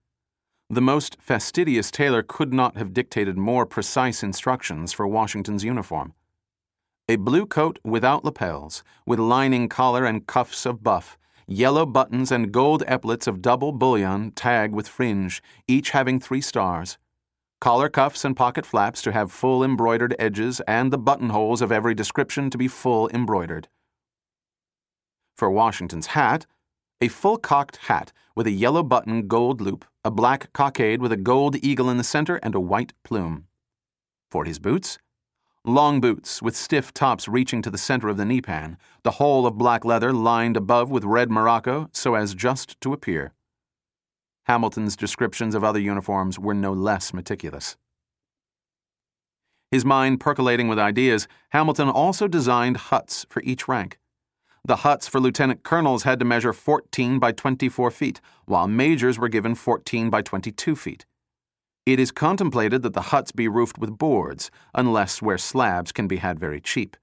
The most fastidious tailor could not have dictated more precise instructions for Washington's uniform. A blue coat without lapels, with lining collar and cuffs of buff, yellow buttons and gold epaulets of double bullion tagged with fringe, each having three stars. collar cuffs and pocket flaps to have full embroidered edges, and the buttonholes of every description to be full embroidered. For Washington's hat, a full cocked hat with a yellow button gold loop, a black cockade with a gold eagle in the center, and a white plume. For his boots, long boots with stiff tops reaching to the center of the knee pan, the whole of black leather lined above with red morocco so as just to appear. Hamilton's descriptions of other uniforms were no less meticulous. His mind percolating with ideas, Hamilton also designed huts for each rank. The huts for lieutenant colonels had to measure 14 by 24 feet, while majors were given 14 by 22 feet. It is contemplated that the huts be roofed with boards, unless where slabs can be had very cheap.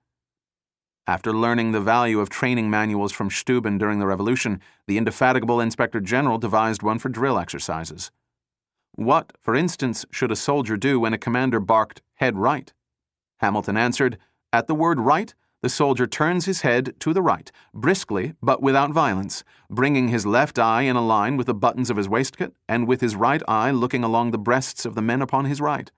After learning the value of training manuals from Steuben during the Revolution, the indefatigable Inspector General devised one for drill exercises. What, for instance, should a soldier do when a commander barked, head right? Hamilton answered, At the word right, the soldier turns his head to the right, briskly but without violence, bringing his left eye in a line with the buttons of his waistcoat, and with his right eye looking along the breasts of the men upon his right.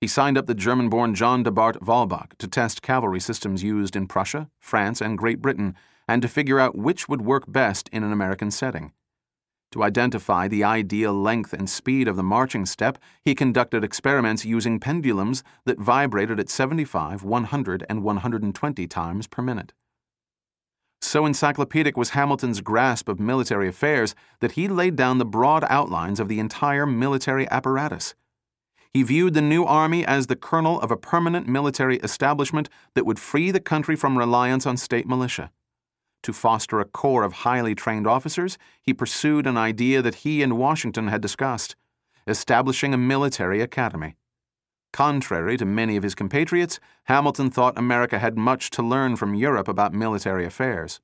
He signed up the German born John de Barth Walbach to test cavalry systems used in Prussia, France, and Great Britain, and to figure out which would work best in an American setting. To identify the ideal length and speed of the marching step, he conducted experiments using pendulums that vibrated at 75, 100, and 120 times per minute. So encyclopedic was Hamilton's grasp of military affairs that he laid down the broad outlines of the entire military apparatus. He viewed the new army as the kernel of a permanent military establishment that would free the country from reliance on state militia. To foster a corps of highly trained officers, he pursued an idea that he and Washington had discussed establishing a military academy. Contrary to many of his compatriots, Hamilton thought America had much to learn from Europe about military affairs.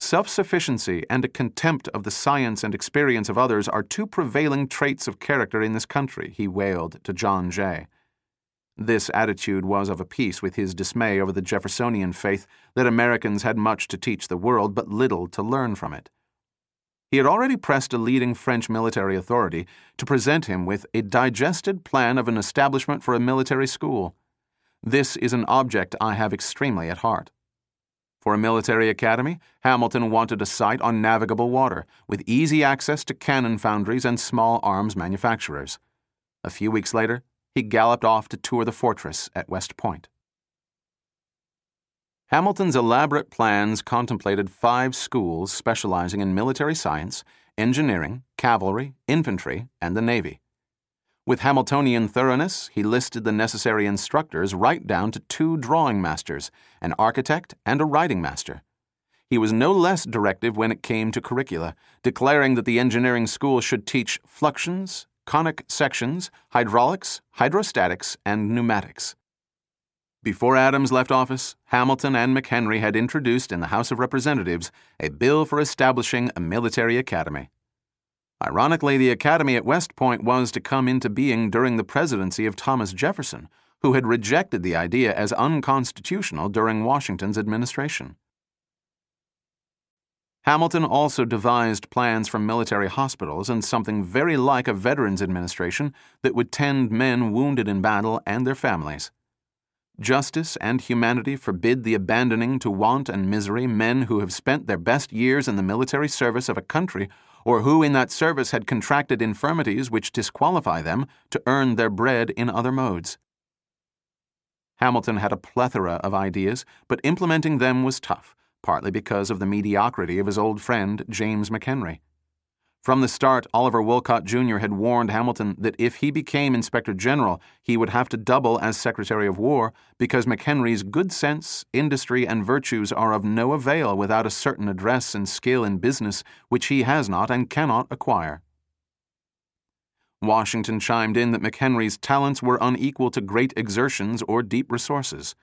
Self sufficiency and a contempt of the science and experience of others are two prevailing traits of character in this country, he wailed to John Jay. This attitude was of a piece with his dismay over the Jeffersonian faith that Americans had much to teach the world but little to learn from it. He had already pressed a leading French military authority to present him with a digested plan of an establishment for a military school. This is an object I have extremely at heart. For a military academy, Hamilton wanted a site on navigable water, with easy access to cannon foundries and small arms manufacturers. A few weeks later, he galloped off to tour the fortress at West Point. Hamilton's elaborate plans contemplated five schools specializing in military science, engineering, cavalry, infantry, and the Navy. With Hamiltonian thoroughness, he listed the necessary instructors right down to two drawing masters, an architect, and a writing master. He was no less directive when it came to curricula, declaring that the engineering school should teach fluxions, conic sections, hydraulics, hydrostatics, and pneumatics. Before Adams left office, Hamilton and McHenry had introduced in the House of Representatives a bill for establishing a military academy. Ironically, the academy at West Point was to come into being during the presidency of Thomas Jefferson, who had rejected the idea as unconstitutional during Washington's administration. Hamilton also devised plans for military hospitals and something very like a Veterans Administration that would tend men wounded in battle and their families. Justice and humanity forbid the abandoning to want and misery men who have spent their best years in the military service of a country or who in that service had contracted infirmities which disqualify them to earn their bread in other modes. Hamilton had a plethora of ideas, but implementing them was tough partly because of the mediocrity of his old friend, James McHenry. From the start, Oliver Wolcott Jr. had warned Hamilton that if he became Inspector General, he would have to double as Secretary of War because McHenry's good sense, industry, and virtues are of no avail without a certain address and skill in business which he has not and cannot acquire. Washington chimed in that McHenry's talents were unequal to great exertions or deep resources.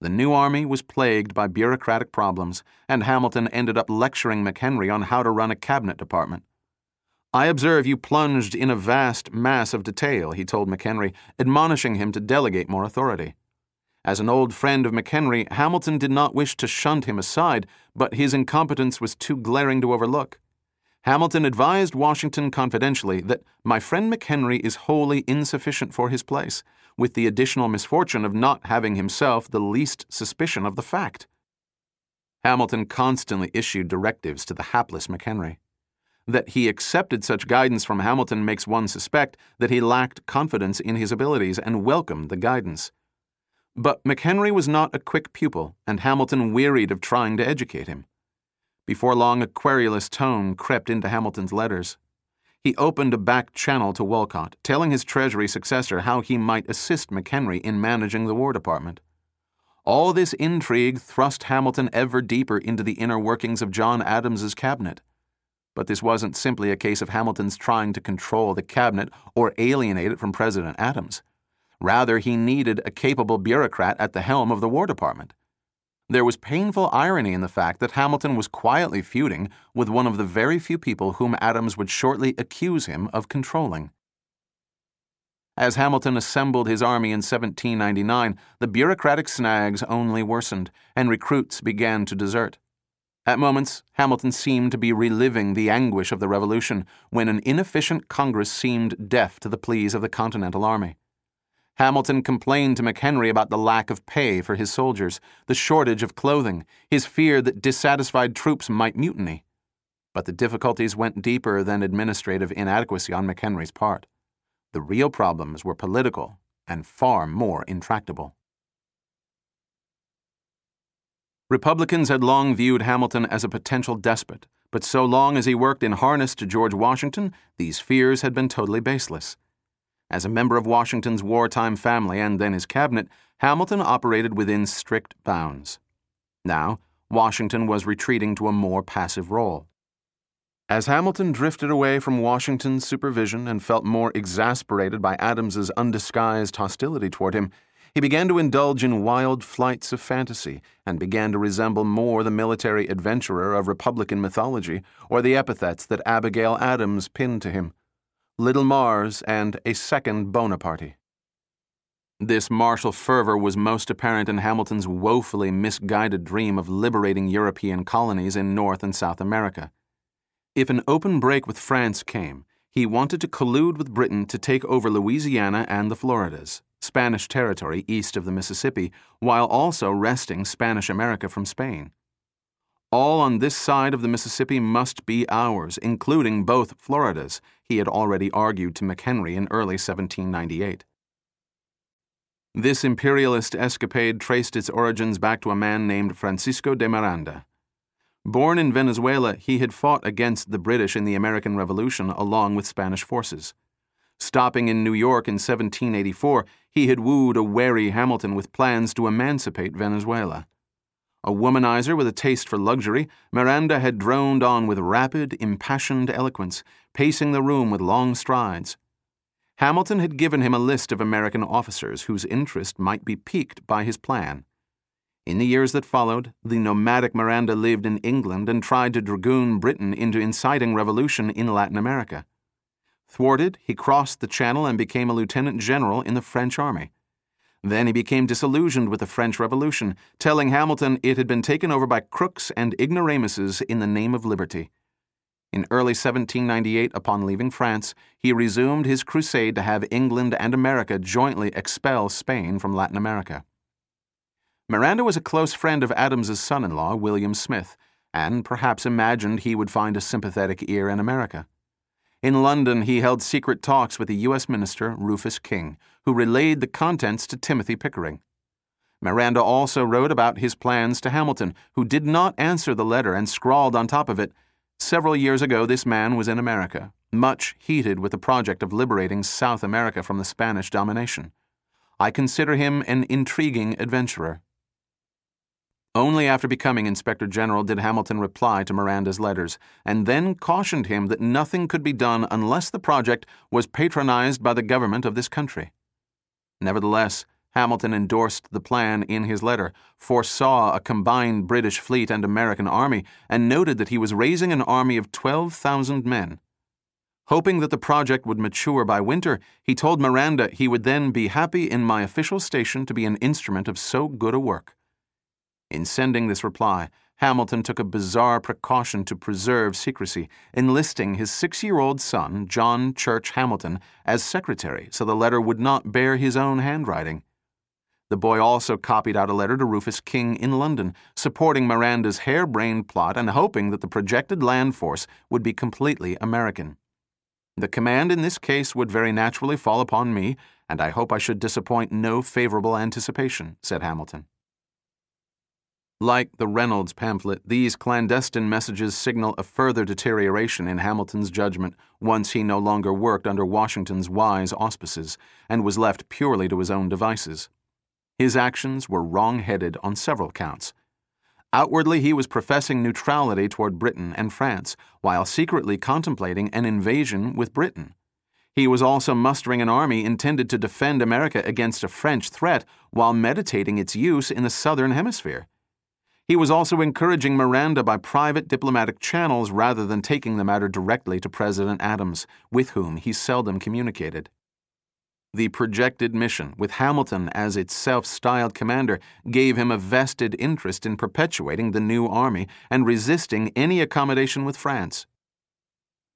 The new army was plagued by bureaucratic problems, and Hamilton ended up lecturing McHenry on how to run a cabinet department. I observe you plunged in a vast mass of detail, he told McHenry, admonishing him to delegate more authority. As an old friend of McHenry, Hamilton did not wish to shunt him aside, but his incompetence was too glaring to overlook. Hamilton advised Washington confidentially that my friend McHenry is wholly insufficient for his place, with the additional misfortune of not having himself the least suspicion of the fact. Hamilton constantly issued directives to the hapless McHenry. That he accepted such guidance from Hamilton makes one suspect that he lacked confidence in his abilities and welcomed the guidance. But McHenry was not a quick pupil, and Hamilton wearied of trying to educate him. Before long, a querulous tone crept into Hamilton's letters. He opened a back channel to Wolcott, telling his Treasury successor how he might assist McHenry in managing the War Department. All this intrigue thrust Hamilton ever deeper into the inner workings of John Adams's cabinet. But this wasn't simply a case of Hamilton's trying to control the cabinet or alienate it from President Adams. Rather, he needed a capable bureaucrat at the helm of the War Department. There was painful irony in the fact that Hamilton was quietly feuding with one of the very few people whom Adams would shortly accuse him of controlling. As Hamilton assembled his army in 1799, the bureaucratic snags only worsened, and recruits began to desert. At moments, Hamilton seemed to be reliving the anguish of the Revolution when an inefficient Congress seemed deaf to the pleas of the Continental Army. Hamilton complained to McHenry about the lack of pay for his soldiers, the shortage of clothing, his fear that dissatisfied troops might mutiny. But the difficulties went deeper than administrative inadequacy on McHenry's part. The real problems were political and far more intractable. Republicans had long viewed Hamilton as a potential despot, but so long as he worked in harness to George Washington, these fears had been totally baseless. As a member of Washington's wartime family and then his cabinet, Hamilton operated within strict bounds. Now, Washington was retreating to a more passive role. As Hamilton drifted away from Washington's supervision and felt more exasperated by Adams's undisguised hostility toward him, he began to indulge in wild flights of fantasy and began to resemble more the military adventurer of Republican mythology or the epithets that Abigail Adams pinned to him. Little Mars, and a second Bonaparte. This martial fervor was most apparent in Hamilton's woefully misguided dream of liberating European colonies in North and South America. If an open break with France came, he wanted to collude with Britain to take over Louisiana and the Floridas, Spanish territory east of the Mississippi, while also wresting Spanish America from Spain. All on this side of the Mississippi must be ours, including both Floridas, he had already argued to McHenry in early 1798. This imperialist escapade traced its origins back to a man named Francisco de Miranda. Born in Venezuela, he had fought against the British in the American Revolution along with Spanish forces. Stopping in New York in 1784, he had wooed a wary Hamilton with plans to emancipate Venezuela. A womanizer with a taste for luxury, Miranda had droned on with rapid, impassioned eloquence, pacing the room with long strides. Hamilton had given him a list of American officers whose interest might be piqued by his plan. In the years that followed, the nomadic Miranda lived in England and tried to dragoon Britain into inciting revolution in Latin America. Thwarted, he crossed the Channel and became a lieutenant general in the French army. Then he became disillusioned with the French Revolution, telling Hamilton it had been taken over by crooks and ignoramuses in the name of liberty. In early 1798, upon leaving France, he resumed his crusade to have England and America jointly expel Spain from Latin America. Miranda was a close friend of Adams's son in law, William Smith, and perhaps imagined he would find a sympathetic ear in America. In London, he held secret talks with the U.S. Minister, Rufus King, who relayed the contents to Timothy Pickering. Miranda also wrote about his plans to Hamilton, who did not answer the letter and scrawled on top of it Several years ago, this man was in America, much heated with the project of liberating South America from the Spanish domination. I consider him an intriguing adventurer. Only after becoming Inspector General did Hamilton reply to Miranda's letters, and then cautioned him that nothing could be done unless the project was patronized by the government of this country. Nevertheless, Hamilton endorsed the plan in his letter, foresaw a combined British fleet and American army, and noted that he was raising an army of 12,000 men. Hoping that the project would mature by winter, he told Miranda he would then be happy in my official station to be an instrument of so good a work. In sending this reply, Hamilton took a bizarre precaution to preserve secrecy, enlisting his six year old son, John Church Hamilton, as secretary so the letter would not bear his own handwriting. The boy also copied out a letter to Rufus King in London, supporting Miranda's harebrained plot and hoping that the projected land force would be completely American. The command in this case would very naturally fall upon me, and I hope I should disappoint no favorable anticipation, said Hamilton. Like the Reynolds pamphlet, these clandestine messages signal a further deterioration in Hamilton's judgment once he no longer worked under Washington's wise auspices and was left purely to his own devices. His actions were wrong headed on several counts. Outwardly, he was professing neutrality toward Britain and France, while secretly contemplating an invasion with Britain. He was also mustering an army intended to defend America against a French threat while meditating its use in the Southern Hemisphere. He was also encouraging Miranda by private diplomatic channels rather than taking the matter directly to President Adams, with whom he seldom communicated. The projected mission, with Hamilton as its self styled commander, gave him a vested interest in perpetuating the new army and resisting any accommodation with France.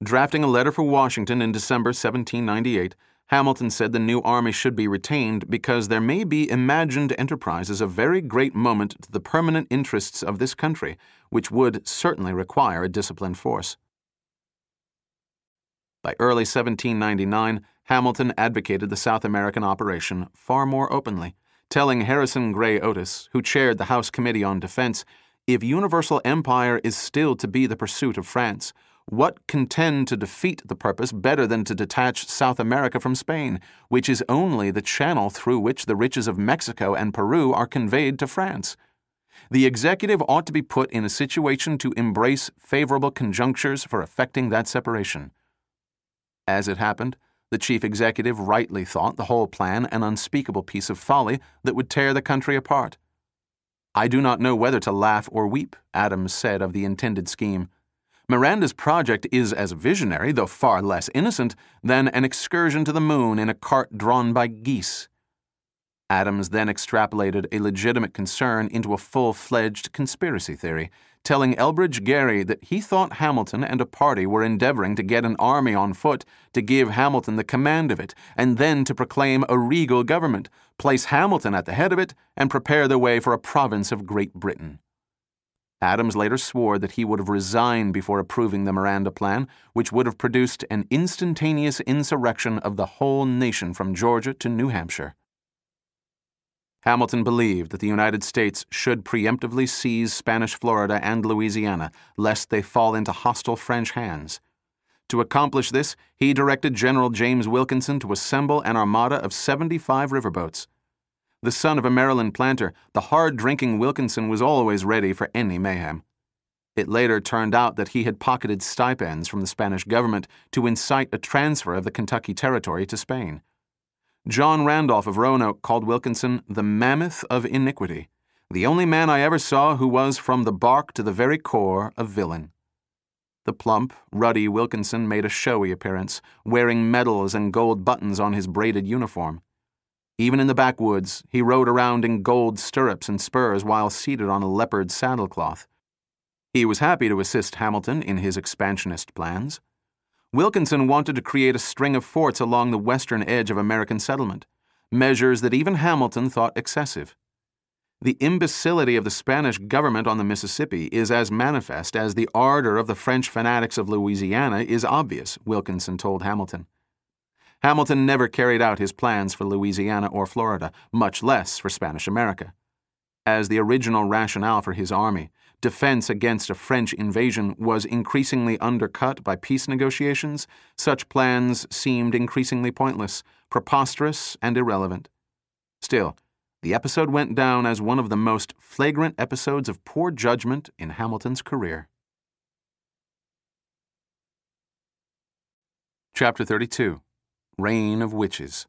Drafting a letter for Washington in December 1798, Hamilton said the new army should be retained because there may be imagined enterprises of very great moment to the permanent interests of this country, which would certainly require a disciplined force. By early 1799, Hamilton advocated the South American operation far more openly, telling Harrison Gray Otis, who chaired the House Committee on Defense, if universal empire is still to be the pursuit of France, what can tend to defeat the purpose better than to detach South America from Spain, which is only the channel through which the riches of Mexico and Peru are conveyed to France? The executive ought to be put in a situation to embrace favorable conjunctures for effecting that separation. As it happened, the chief executive rightly thought the whole plan an unspeakable piece of folly that would tear the country apart. I do not know whether to laugh or weep, Adams said of the intended scheme. Miranda's project is as visionary, though far less innocent, than an excursion to the moon in a cart drawn by geese. Adams then extrapolated a legitimate concern into a full fledged conspiracy theory, telling Elbridge Gerry that he thought Hamilton and a party were endeavoring to get an army on foot to give Hamilton the command of it, and then to proclaim a regal government, place Hamilton at the head of it, and prepare the way for a province of Great Britain. Adams later swore that he would have resigned before approving the Miranda Plan, which would have produced an instantaneous insurrection of the whole nation from Georgia to New Hampshire. Hamilton believed that the United States should preemptively seize Spanish Florida and Louisiana, lest they fall into hostile French hands. To accomplish this, he directed General James Wilkinson to assemble an armada of 75 riverboats. The son of a Maryland planter, the hard drinking Wilkinson was always ready for any mayhem. It later turned out that he had pocketed stipends from the Spanish government to incite a transfer of the Kentucky Territory to Spain. John Randolph of Roanoke called Wilkinson the mammoth of iniquity, the only man I ever saw who was from the bark to the very core a villain. The plump, ruddy Wilkinson made a showy appearance, wearing medals and gold buttons on his braided uniform. Even in the backwoods, he rode around in gold stirrups and spurs while seated on a leopard saddlecloth. He was happy to assist Hamilton in his expansionist plans. Wilkinson wanted to create a string of forts along the western edge of American settlement, measures that even Hamilton thought excessive. The imbecility of the Spanish government on the Mississippi is as manifest as the ardor of the French fanatics of Louisiana is obvious, Wilkinson told Hamilton. Hamilton never carried out his plans for Louisiana or Florida, much less for Spanish America. As the original rationale for his army, defense against a French invasion was increasingly undercut by peace negotiations, such plans seemed increasingly pointless, preposterous, and irrelevant. Still, the episode went down as one of the most flagrant episodes of poor judgment in Hamilton's career. Chapter 32 Reign of Witches.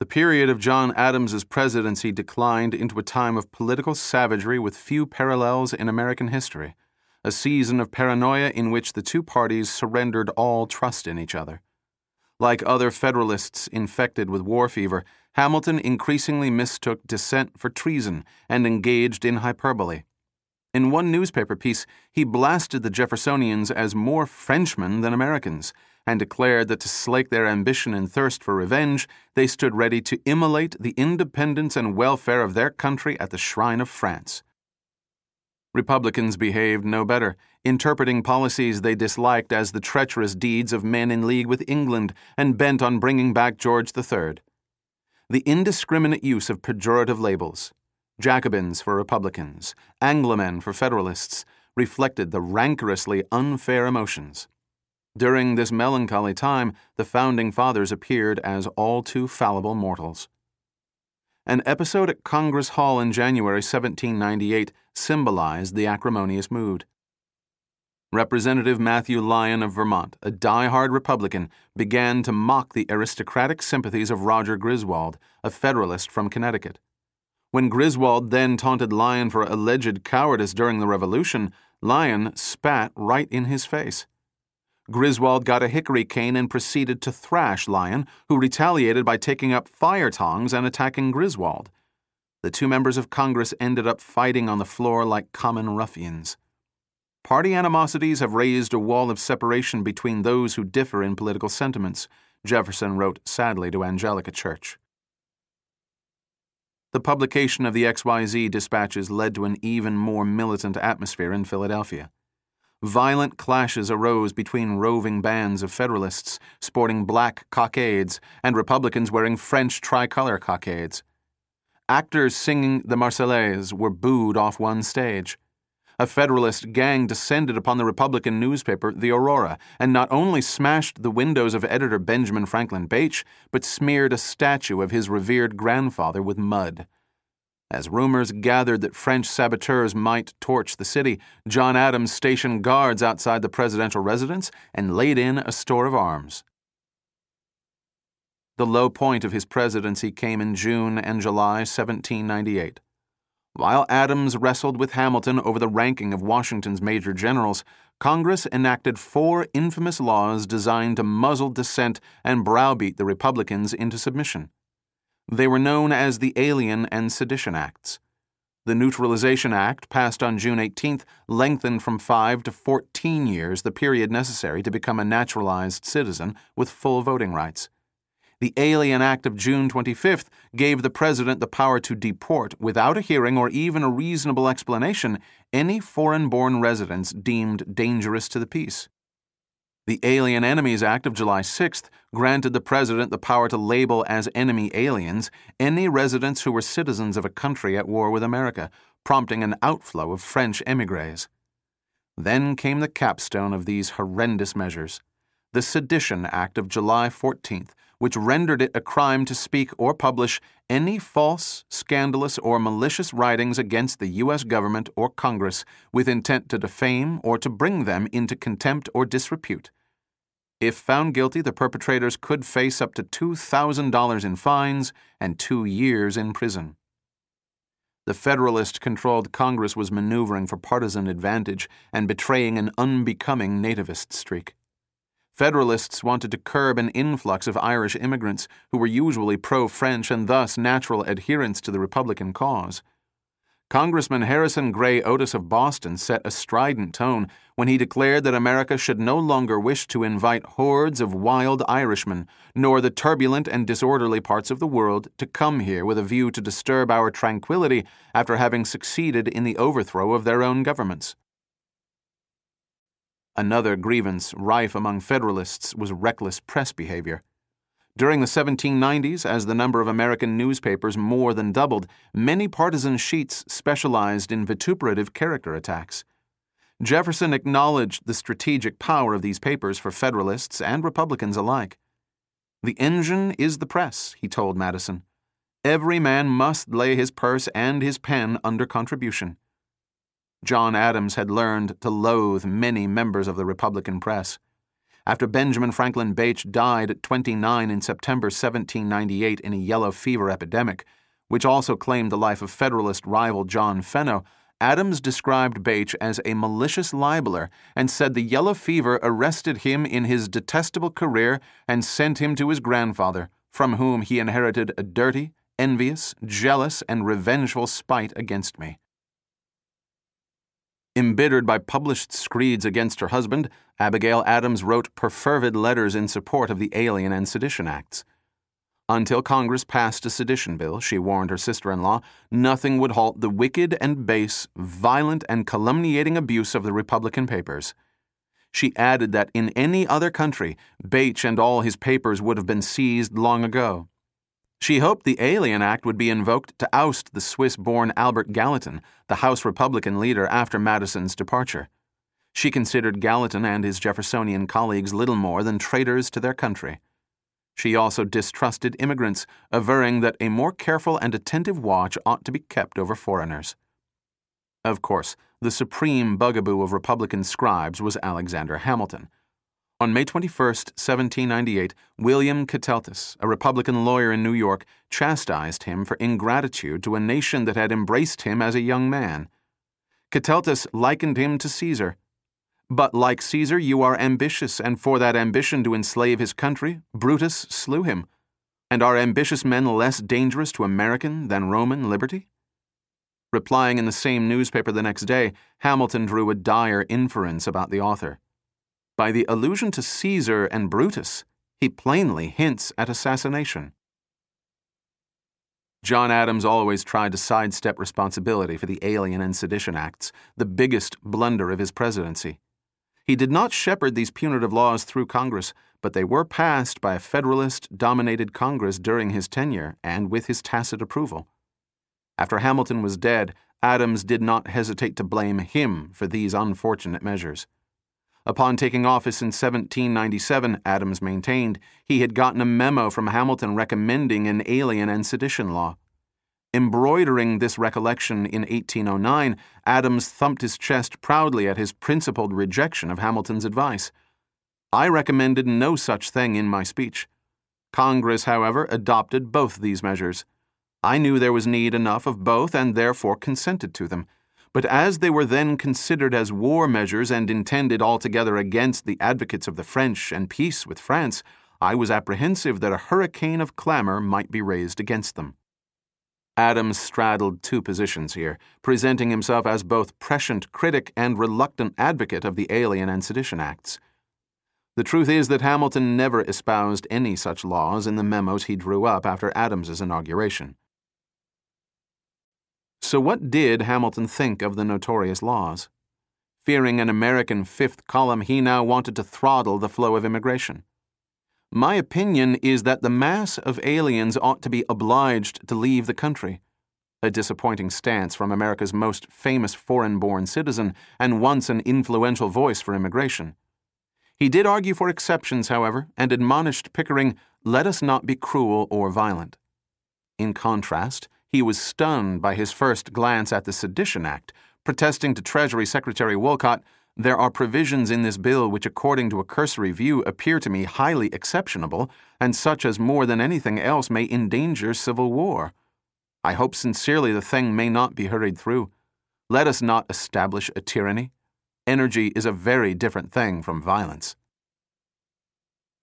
The period of John Adams's presidency declined into a time of political savagery with few parallels in American history, a season of paranoia in which the two parties surrendered all trust in each other. Like other Federalists infected with war fever, Hamilton increasingly mistook dissent for treason and engaged in hyperbole. In one newspaper piece, he blasted the Jeffersonians as more Frenchmen than Americans and declared that to slake their ambition and thirst for revenge, they stood ready to immolate the independence and welfare of their country at the shrine of France. Republicans behaved no better, interpreting policies they disliked as the treacherous deeds of men in league with England and bent on bringing back George III. The indiscriminate use of pejorative labels, Jacobins for Republicans, Anglomen for Federalists, reflected the rancorously unfair emotions. During this melancholy time, the Founding Fathers appeared as all too fallible mortals. An episode at Congress Hall in January 1798 symbolized the acrimonious mood. Representative Matthew Lyon of Vermont, a die-hard Republican, began to mock the aristocratic sympathies of Roger Griswold, a Federalist from Connecticut. When Griswold then taunted Lyon for alleged cowardice during the Revolution, Lyon spat right in his face. Griswold got a hickory cane and proceeded to thrash Lyon, who retaliated by taking up fire tongs and attacking Griswold. The two members of Congress ended up fighting on the floor like common ruffians. Party animosities have raised a wall of separation between those who differ in political sentiments, Jefferson wrote sadly to Angelica Church. The publication of the XYZ dispatches led to an even more militant atmosphere in Philadelphia. Violent clashes arose between roving bands of Federalists sporting black cockades and Republicans wearing French tricolor cockades. Actors singing the Marseillaise were booed off one stage. A Federalist gang descended upon the Republican newspaper, The Aurora, and not only smashed the windows of editor Benjamin Franklin Bache, but smeared a statue of his revered grandfather with mud. As rumors gathered that French saboteurs might torch the city, John Adams stationed guards outside the presidential residence and laid in a store of arms. The low point of his presidency came in June and July 1798. While Adams wrestled with Hamilton over the ranking of Washington's major generals, Congress enacted four infamous laws designed to muzzle dissent and browbeat the Republicans into submission. They were known as the Alien and Sedition Acts. The Naturalization Act, passed on June 18th, lengthened from five to 14 years the period necessary to become a naturalized citizen with full voting rights. The Alien Act of June 25th gave the President the power to deport, without a hearing or even a reasonable explanation, any foreign born residents deemed dangerous to the peace. The Alien Enemies Act of July 6th granted the President the power to label as enemy aliens any residents who were citizens of a country at war with America, prompting an outflow of French emigres. Then came the capstone of these horrendous measures the Sedition Act of July 14th, which rendered it a crime to speak or publish any false, scandalous, or malicious writings against the U.S. government or Congress with intent to defame or to bring them into contempt or disrepute. If found guilty, the perpetrators could face up to $2,000 in fines and two years in prison. The Federalist controlled Congress was maneuvering for partisan advantage and betraying an unbecoming nativist streak. Federalists wanted to curb an influx of Irish immigrants who were usually pro French and thus natural adherents to the Republican cause. Congressman Harrison Gray Otis of Boston set a strident tone when he declared that America should no longer wish to invite hordes of wild Irishmen, nor the turbulent and disorderly parts of the world, to come here with a view to disturb our tranquility after having succeeded in the overthrow of their own governments. Another grievance rife among Federalists was reckless press behavior. During the 1790s, as the number of American newspapers more than doubled, many partisan sheets specialized in vituperative character attacks. Jefferson acknowledged the strategic power of these papers for Federalists and Republicans alike. The engine is the press, he told Madison. Every man must lay his purse and his pen under contribution. John Adams had learned to loathe many members of the Republican press. After Benjamin Franklin Bache died at 29 in September 1798 in a yellow fever epidemic, which also claimed the life of Federalist rival John Fenno, Adams described Bache as a malicious libeler and said the yellow fever arrested him in his detestable career and sent him to his grandfather, from whom he inherited a dirty, envious, jealous, and revengeful spite against me. Embittered by published screeds against her husband, Abigail Adams wrote perfervid letters in support of the Alien and Sedition Acts. Until Congress passed a sedition bill, she warned her sister in law, nothing would halt the wicked and base, violent and calumniating abuse of the Republican papers. She added that in any other country, Bache and all his papers would have been seized long ago. She hoped the Alien Act would be invoked to oust the Swiss born Albert Gallatin, the House Republican leader after Madison's departure. She considered Gallatin and his Jeffersonian colleagues little more than traitors to their country. She also distrusted immigrants, averring that a more careful and attentive watch ought to be kept over foreigners. Of course, the supreme bugaboo of Republican scribes was Alexander Hamilton. On May 21, 1798, William Keteltas, a Republican lawyer in New York, chastised him for ingratitude to a nation that had embraced him as a young man. Keteltas likened him to Caesar. But like Caesar, you are ambitious, and for that ambition to enslave his country, Brutus slew him. And are ambitious men less dangerous to American than Roman liberty? Replying in the same newspaper the next day, Hamilton drew a dire inference about the author. By the allusion to Caesar and Brutus, he plainly hints at assassination. John Adams always tried to sidestep responsibility for the Alien and Sedition Acts, the biggest blunder of his presidency. He did not shepherd these punitive laws through Congress, but they were passed by a Federalist dominated Congress during his tenure and with his tacit approval. After Hamilton was dead, Adams did not hesitate to blame him for these unfortunate measures. Upon taking office in 1797, Adams maintained, he had gotten a memo from Hamilton recommending an alien and sedition law. Embroidering this recollection in 1809, Adams thumped his chest proudly at his principled rejection of Hamilton's advice. I recommended no such thing in my speech. Congress, however, adopted both these measures. I knew there was need enough of both and therefore consented to them but as they were then considered as war measures and intended altogether against the advocates of the French and peace with France, I was apprehensive that a hurricane of clamor might be raised against them. Adams straddled two positions here, presenting himself as both prescient critic and reluctant advocate of the Alien and Sedition Acts. The truth is that Hamilton never espoused any such laws in the memos he drew up after Adams's inauguration. So, what did Hamilton think of the notorious laws? Fearing an American fifth column, he now wanted to throttle the flow of immigration. My opinion is that the mass of aliens ought to be obliged to leave the country. A disappointing stance from America's most famous foreign born citizen and once an influential voice for immigration. He did argue for exceptions, however, and admonished Pickering, let us not be cruel or violent. In contrast, he was stunned by his first glance at the Sedition Act, protesting to Treasury Secretary Wolcott, There are provisions in this bill which, according to a cursory view, appear to me highly exceptionable, and such as more than anything else may endanger civil war. I hope sincerely the thing may not be hurried through. Let us not establish a tyranny. Energy is a very different thing from violence.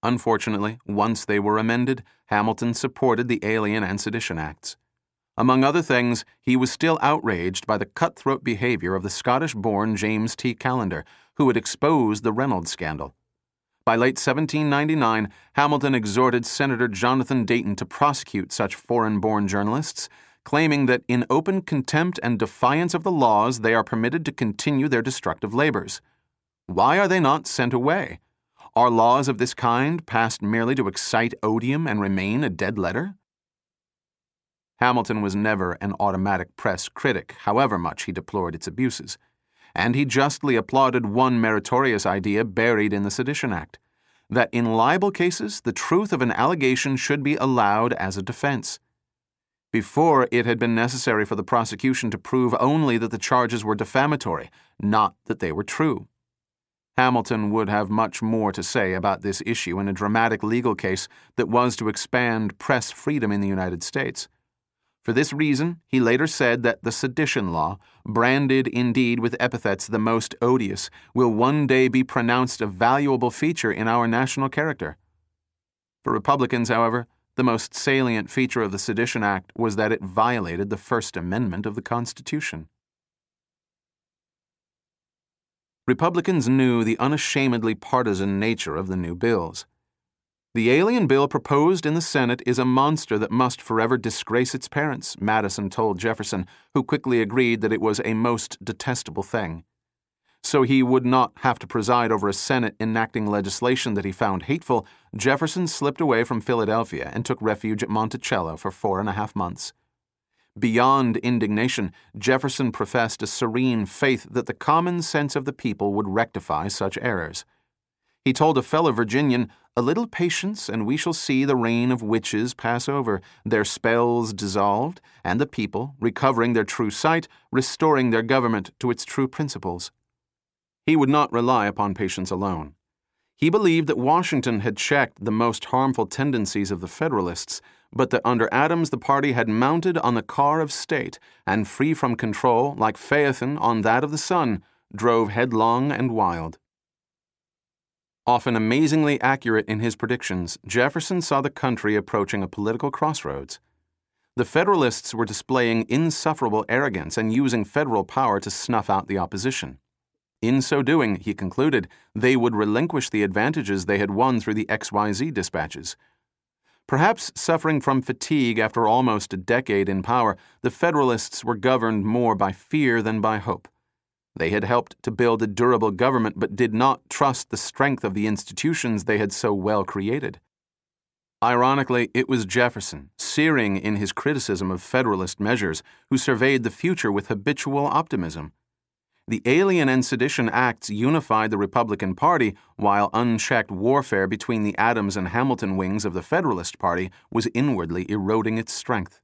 Unfortunately, once they were amended, Hamilton supported the Alien and Sedition Acts. Among other things, he was still outraged by the cutthroat behavior of the Scottish born James T. Callender, who had exposed the Reynolds scandal. By late 1799, Hamilton exhorted Senator Jonathan Dayton to prosecute such foreign born journalists, claiming that in open contempt and defiance of the laws they are permitted to continue their destructive labors. Why are they not sent away? Are laws of this kind passed merely to excite odium and remain a dead letter? Hamilton was never an automatic press critic, however much he deplored its abuses, and he justly applauded one meritorious idea buried in the Sedition Act that in libel cases the truth of an allegation should be allowed as a defense. Before, it had been necessary for the prosecution to prove only that the charges were defamatory, not that they were true. Hamilton would have much more to say about this issue in a dramatic legal case that was to expand press freedom in the United States. For this reason, he later said that the sedition law, branded indeed with epithets the most odious, will one day be pronounced a valuable feature in our national character. For Republicans, however, the most salient feature of the Sedition Act was that it violated the First Amendment of the Constitution. Republicans knew the unashamedly partisan nature of the new bills. The alien bill proposed in the Senate is a monster that must forever disgrace its parents, Madison told Jefferson, who quickly agreed that it was a most detestable thing. So he would not have to preside over a Senate enacting legislation that he found hateful, Jefferson slipped away from Philadelphia and took refuge at Monticello for four and a half months. Beyond indignation, Jefferson professed a serene faith that the common sense of the people would rectify such errors. He told a fellow Virginian, A little patience, and we shall see the reign of witches pass over, their spells dissolved, and the people, recovering their true sight, restoring their government to its true principles. He would not rely upon patience alone. He believed that Washington had checked the most harmful tendencies of the Federalists, but that under Adams the party had mounted on the car of state, and free from control, like Phaethon on that of the sun, drove headlong and wild. Often amazingly accurate in his predictions, Jefferson saw the country approaching a political crossroads. The Federalists were displaying insufferable arrogance and using federal power to snuff out the opposition. In so doing, he concluded, they would relinquish the advantages they had won through the XYZ dispatches. Perhaps suffering from fatigue after almost a decade in power, the Federalists were governed more by fear than by hope. They had helped to build a durable government but did not trust the strength of the institutions they had so well created. Ironically, it was Jefferson, searing in his criticism of Federalist measures, who surveyed the future with habitual optimism. The Alien and Sedition Acts unified the Republican Party, while unchecked warfare between the Adams and Hamilton wings of the Federalist Party was inwardly eroding its strength.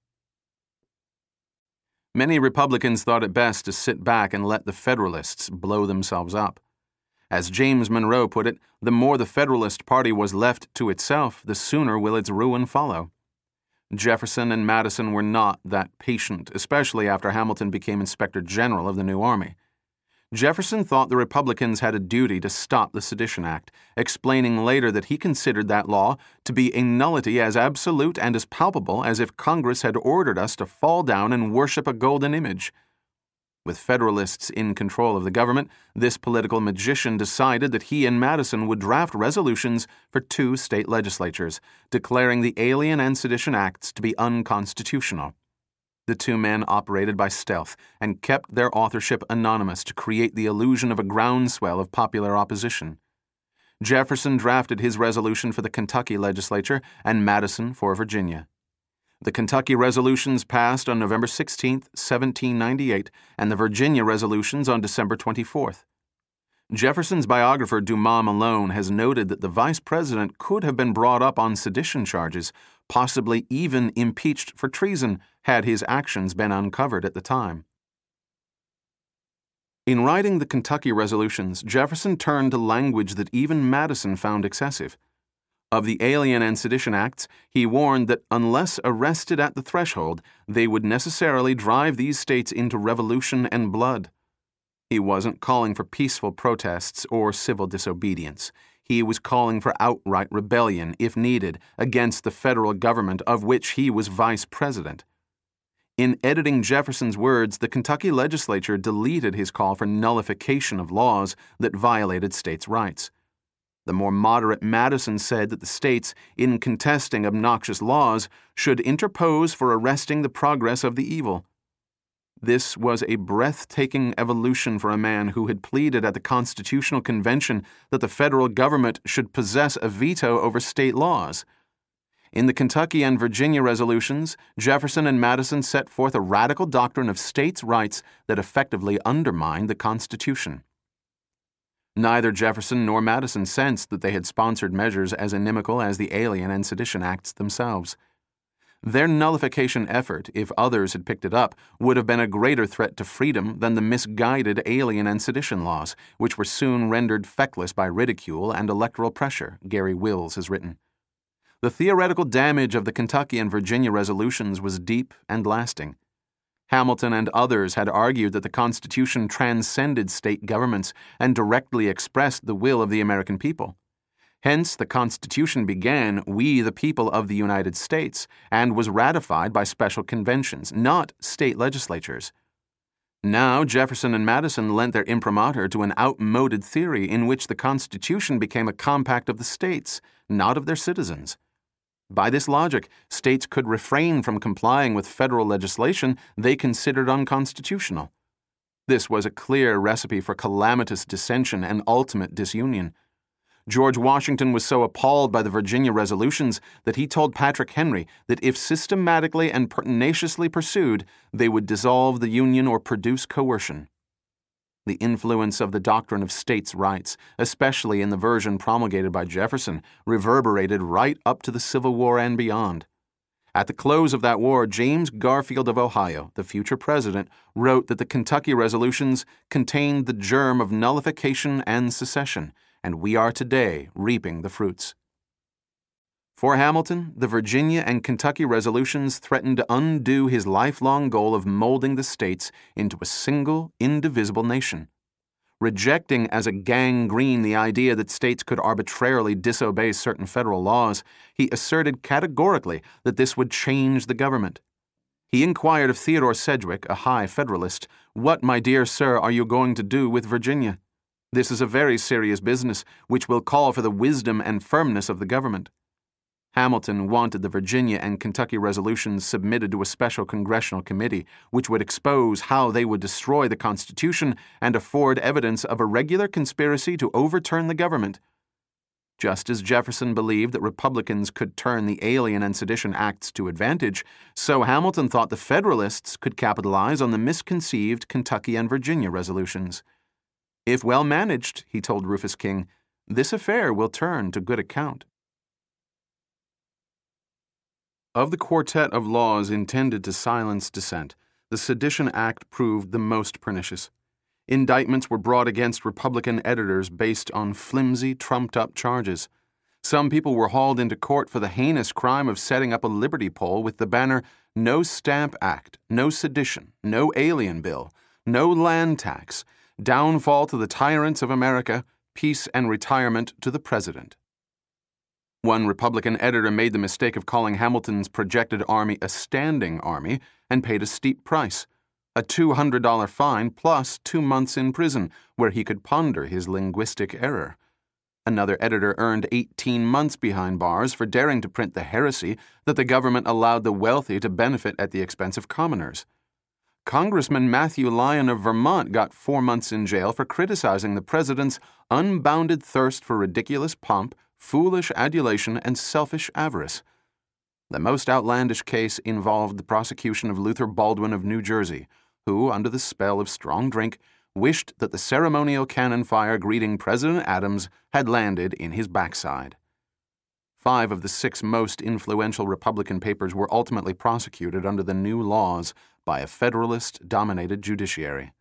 Many Republicans thought it best to sit back and let the Federalists blow themselves up. As James Monroe put it, the more the Federalist Party was left to itself, the sooner will its ruin follow. Jefferson and Madison were not that patient, especially after Hamilton became Inspector General of the new Army. Jefferson thought the Republicans had a duty to stop the Sedition Act, explaining later that he considered that law to be a nullity as absolute and as palpable as if Congress had ordered us to fall down and worship a golden image. With Federalists in control of the government, this political magician decided that he and Madison would draft resolutions for two state legislatures, declaring the Alien and Sedition Acts to be unconstitutional. The two men operated by stealth and kept their authorship anonymous to create the illusion of a groundswell of popular opposition. Jefferson drafted his resolution for the Kentucky legislature and Madison for Virginia. The Kentucky resolutions passed on November 16, 1798, and the Virginia resolutions on December 24th. Jefferson's biographer Dumas Malone has noted that the vice president could have been brought up on sedition charges, possibly even impeached for treason, had his actions been uncovered at the time. In writing the Kentucky resolutions, Jefferson turned to language that even Madison found excessive. Of the Alien and Sedition Acts, he warned that unless arrested at the threshold, they would necessarily drive these states into revolution and blood. He wasn't calling for peaceful protests or civil disobedience. He was calling for outright rebellion, if needed, against the federal government of which he was vice president. In editing Jefferson's words, the Kentucky legislature deleted his call for nullification of laws that violated states' rights. The more moderate Madison said that the states, in contesting obnoxious laws, should interpose for arresting the progress of the evil. This was a breathtaking evolution for a man who had pleaded at the Constitutional Convention that the federal government should possess a veto over state laws. In the Kentucky and Virginia resolutions, Jefferson and Madison set forth a radical doctrine of states' rights that effectively undermined the Constitution. Neither Jefferson nor Madison sensed that they had sponsored measures as inimical as the Alien and Sedition Acts themselves. Their nullification effort, if others had picked it up, would have been a greater threat to freedom than the misguided alien and sedition laws, which were soon rendered feckless by ridicule and electoral pressure, Garry Wills has written. The theoretical damage of the Kentucky and Virginia resolutions was deep and lasting. Hamilton and others had argued that the Constitution transcended state governments and directly expressed the will of the American people. Hence, the Constitution began, We the people of the United States, and was ratified by special conventions, not state legislatures. Now, Jefferson and Madison lent their imprimatur to an outmoded theory in which the Constitution became a compact of the states, not of their citizens. By this logic, states could refrain from complying with federal legislation they considered unconstitutional. This was a clear recipe for calamitous dissension and ultimate disunion. George Washington was so appalled by the Virginia resolutions that he told Patrick Henry that if systematically and pertinaciously pursued, they would dissolve the Union or produce coercion. The influence of the doctrine of states' rights, especially in the version promulgated by Jefferson, reverberated right up to the Civil War and beyond. At the close of that war, James Garfield of Ohio, the future president, wrote that the Kentucky resolutions contained the germ of nullification and secession and we are today reaping the fruits. For Hamilton, the Virginia and Kentucky resolutions threatened to undo his lifelong goal of molding the states into a single, indivisible nation. Rejecting as a gangrene the idea that states could arbitrarily disobey certain federal laws, he asserted categorically that this would change the government. He inquired of Theodore Sedgwick, a high Federalist, What, my dear sir, are you going to do with Virginia? This is a very serious business, which will call for the wisdom and firmness of the government. Hamilton wanted the Virginia and Kentucky resolutions submitted to a special congressional committee, which would expose how they would destroy the Constitution and afford evidence of a regular conspiracy to overturn the government. Just as Jefferson believed that Republicans could turn the Alien and Sedition Acts to advantage, so Hamilton thought the Federalists could capitalize on the misconceived Kentucky and Virginia resolutions. If well managed, he told Rufus King, this affair will turn to good account. Of the quartet of laws intended to silence dissent, the Sedition Act proved the most pernicious. Indictments were brought against Republican editors based on flimsy, trumped up charges. Some people were hauled into court for the heinous crime of setting up a liberty pole with the banner No Stamp Act, No Sedition, No Alien Bill, No Land Tax, Downfall to the Tyrants of America, Peace and Retirement to the President. One Republican editor made the mistake of calling Hamilton's projected army a standing army and paid a steep price a $200 fine plus two months in prison, where he could ponder his linguistic error. Another editor earned 18 months behind bars for daring to print the heresy that the government allowed the wealthy to benefit at the expense of commoners. Congressman Matthew Lyon of Vermont got four months in jail for criticizing the president's unbounded thirst for ridiculous pomp, foolish adulation, and selfish avarice. The most outlandish case involved the prosecution of Luther Baldwin of New Jersey, who, under the spell of strong drink, wished that the ceremonial cannon fire greeting President Adams had landed in his backside. Five of the six most influential Republican papers were ultimately prosecuted under the new laws by a Federalist dominated judiciary.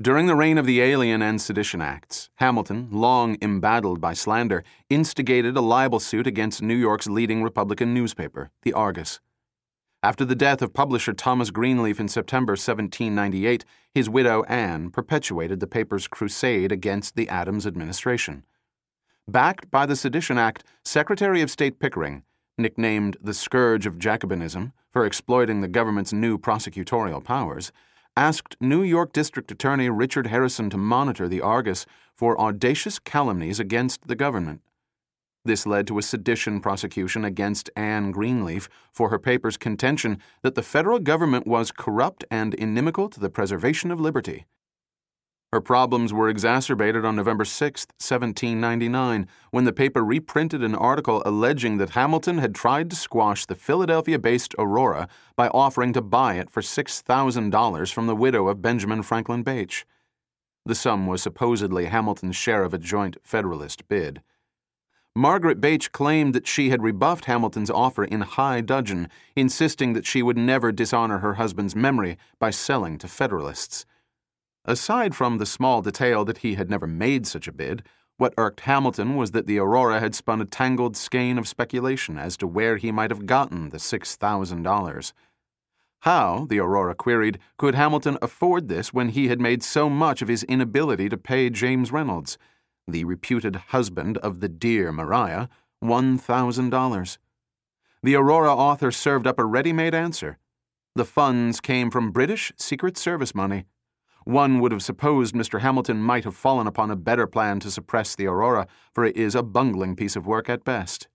During the reign of the Alien and Sedition Acts, Hamilton, long embattled by slander, instigated a libel suit against New York's leading Republican newspaper, the Argus. After the death of publisher Thomas Greenleaf in September 1798, his widow Anne perpetuated the paper's crusade against the Adams administration. Backed by the Sedition Act, Secretary of State Pickering, nicknamed the Scourge of Jacobinism for exploiting the government's new prosecutorial powers, asked New York District Attorney Richard Harrison to monitor the Argus for audacious calumnies against the government. This led to a sedition prosecution against Anne Greenleaf for her paper's contention that the federal government was corrupt and inimical to the preservation of liberty. Her problems were exacerbated on November 6, 1799, when the paper reprinted an article alleging that Hamilton had tried to squash the Philadelphia based Aurora by offering to buy it for $6,000 from the widow of Benjamin Franklin Bache. The sum was supposedly Hamilton's share of a joint Federalist bid. Margaret Bache claimed that she had rebuffed Hamilton's offer in high dudgeon, insisting that she would never dishonor her husband's memory by selling to Federalists. Aside from the small detail that he had never made such a bid, what irked Hamilton was that the Aurora had spun a tangled skein of speculation as to where he might have gotten the $6,000. How, the Aurora queried, could Hamilton afford this when he had made so much of his inability to pay James Reynolds? the reputed husband of the dear Maria, $1,000. The Aurora author served up a ready made answer. The funds came from British Secret Service money. One would have supposed Mr. Hamilton might have fallen upon a better plan to suppress the Aurora, for it is a bungling piece of work at best.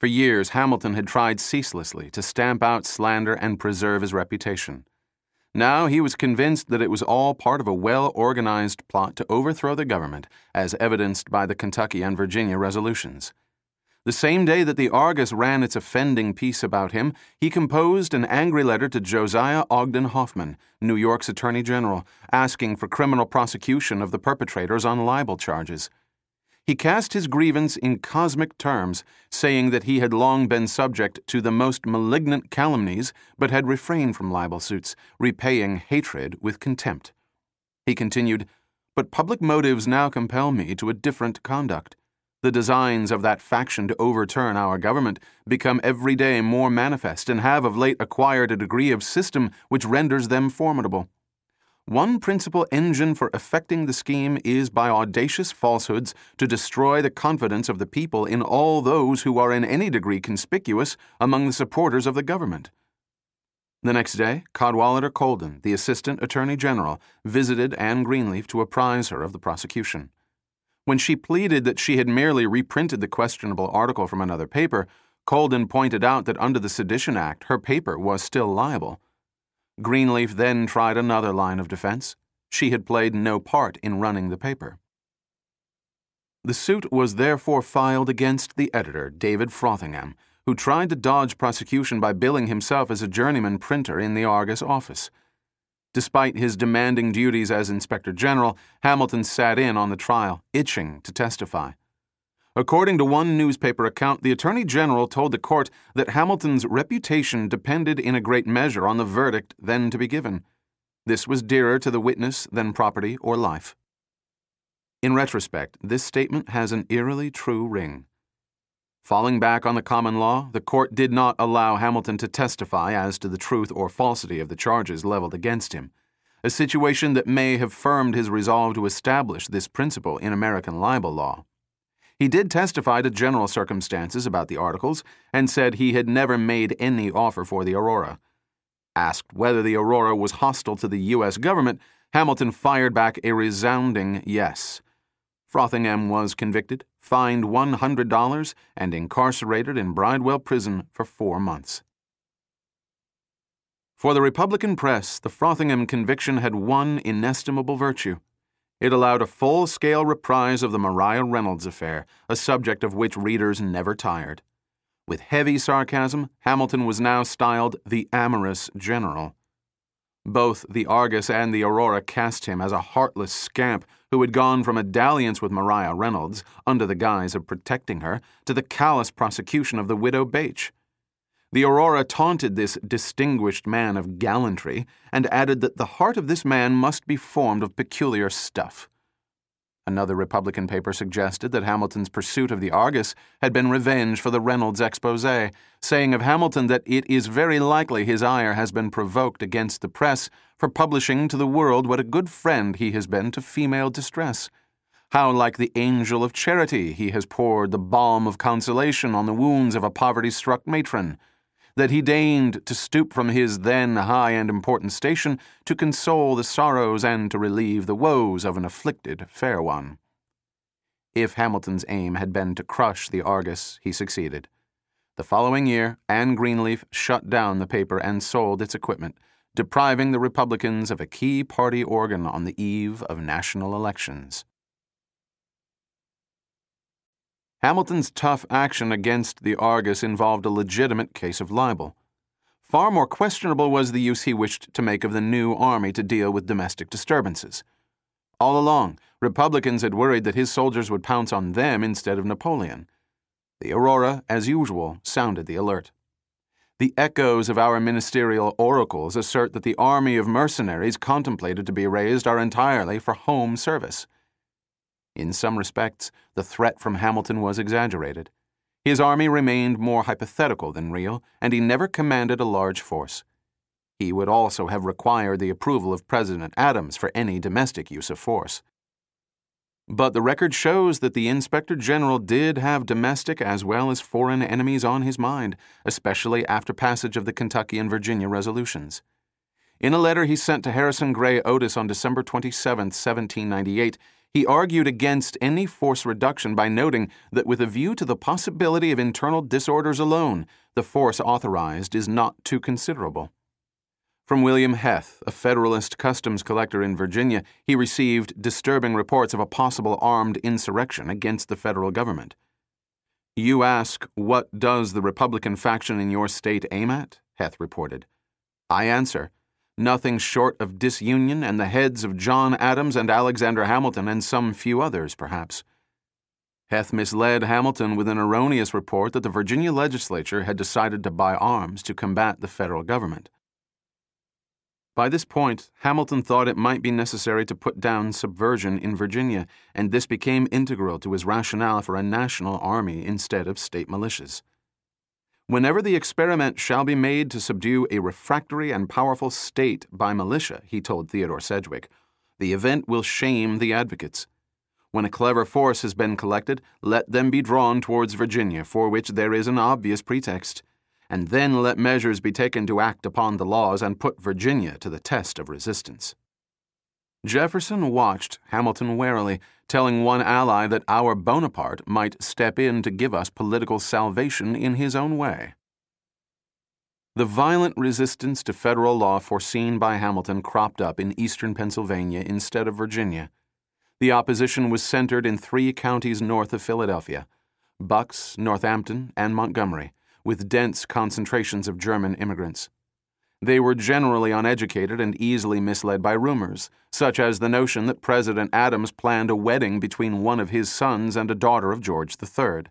For years, Hamilton had tried ceaselessly to stamp out slander and preserve his reputation. Now he was convinced that it was all part of a well organized plot to overthrow the government, as evidenced by the Kentucky and Virginia resolutions. The same day that the Argus ran its offending piece about him, he composed an angry letter to Josiah Ogden Hoffman, New York's Attorney General, asking for criminal prosecution of the perpetrators on libel charges. He cast his grievance in cosmic terms, saying that he had long been subject to the most malignant calumnies, but had refrained from libel suits, repaying hatred with contempt. He continued, But public motives now compel me to a different conduct. The designs of that faction to overturn our government become every day more manifest and have of late acquired a degree of system which renders them formidable. One principal engine for effecting the scheme is by audacious falsehoods to destroy the confidence of the people in all those who are in any degree conspicuous among the supporters of the government. The next day, Cadwallader Colden, the Assistant Attorney General, visited Anne Greenleaf to apprise her of the prosecution. When she pleaded that she had merely reprinted the questionable article from another paper, Colden pointed out that under the Sedition Act her paper was still liable. Greenleaf then tried another line of defense. She had played no part in running the paper. The suit was therefore filed against the editor, David Frothingham, who tried to dodge prosecution by billing himself as a journeyman printer in the Argus office. Despite his demanding duties as Inspector General, Hamilton sat in on the trial, itching to testify. According to one newspaper account, the Attorney General told the court that Hamilton's reputation depended in a great measure on the verdict then to be given. This was dearer to the witness than property or life. In retrospect, this statement has an eerily true ring. Falling back on the common law, the court did not allow Hamilton to testify as to the truth or falsity of the charges leveled against him, a situation that may have firmed his resolve to establish this principle in American libel law. He did testify to general circumstances about the articles and said he had never made any offer for the Aurora. Asked whether the Aurora was hostile to the U.S. government, Hamilton fired back a resounding yes. Frothingham was convicted, fined $100, and incarcerated in Bridewell Prison for four months. For the Republican press, the Frothingham conviction had one inestimable virtue. It allowed a full scale reprise of the Maria Reynolds affair, a subject of which readers never tired. With heavy sarcasm, Hamilton was now styled the amorous general. Both the Argus and the Aurora cast him as a heartless scamp who had gone from a dalliance with Maria Reynolds, under the guise of protecting her, to the callous prosecution of the widow Bache. The Aurora taunted this distinguished man of gallantry and added that the heart of this man must be formed of peculiar stuff. Another Republican paper suggested that Hamilton's pursuit of the Argus had been revenge for the Reynolds expose, saying of Hamilton that it is very likely his ire has been provoked against the press for publishing to the world what a good friend he has been to female distress. How, like the angel of charity, he has poured the balm of consolation on the wounds of a poverty struck matron that he deigned to stoop from his then high and important station to console the sorrows and to relieve the woes of an afflicted fair one. If Hamilton's aim had been to crush the Argus, he succeeded. The following year, Anne Greenleaf shut down the paper and sold its equipment, depriving the Republicans of a key party organ on the eve of national elections. Hamilton's tough action against the Argus involved a legitimate case of libel. Far more questionable was the use he wished to make of the new army to deal with domestic disturbances. All along, Republicans had worried that his soldiers would pounce on them instead of Napoleon. The Aurora, as usual, sounded the alert. The echoes of our ministerial oracles assert that the army of mercenaries contemplated to be raised are entirely for home service. In some respects, the threat from Hamilton was exaggerated. His army remained more hypothetical than real, and he never commanded a large force. He would also have required the approval of President Adams for any domestic use of force. But the record shows that the Inspector General did have domestic as well as foreign enemies on his mind, especially after passage of the Kentucky and Virginia resolutions. In a letter he sent to Harrison Gray Otis on December 27, 1798, he argued against any force reduction by noting that with a view to the possibility of internal disorders alone, the force authorized is not too considerable. From William Heth, a Federalist customs collector in Virginia, he received disturbing reports of a possible armed insurrection against the federal government. You ask, what does the Republican faction in your state aim at? Heth reported. I answer, nothing short of disunion and the heads of John Adams and Alexander Hamilton and some few others, perhaps. Heth misled Hamilton with an erroneous report that the Virginia legislature had decided to buy arms to combat the federal government. By this point, Hamilton thought it might be necessary to put down subversion in Virginia, and this became integral to his rationale for a national army instead of state militias. Whenever the experiment shall be made to subdue a refractory and powerful state by militia, he told Theodore Sedgwick, the event will shame the advocates. When a clever force has been collected, let them be drawn towards Virginia, for which there is an obvious pretext and then let measures be taken to act upon the laws and put Virginia to the test of resistance. Jefferson watched Hamilton warily, telling one ally that our Bonaparte might step in to give us political salvation in his own way. The violent resistance to federal law foreseen by Hamilton cropped up in eastern Pennsylvania instead of Virginia. The opposition was centered in three counties north of Philadelphia Bucks, Northampton, and Montgomery with dense concentrations of German immigrants. They were generally uneducated and easily misled by rumors, such as the notion that President Adams planned a wedding between one of his sons and a daughter of George III.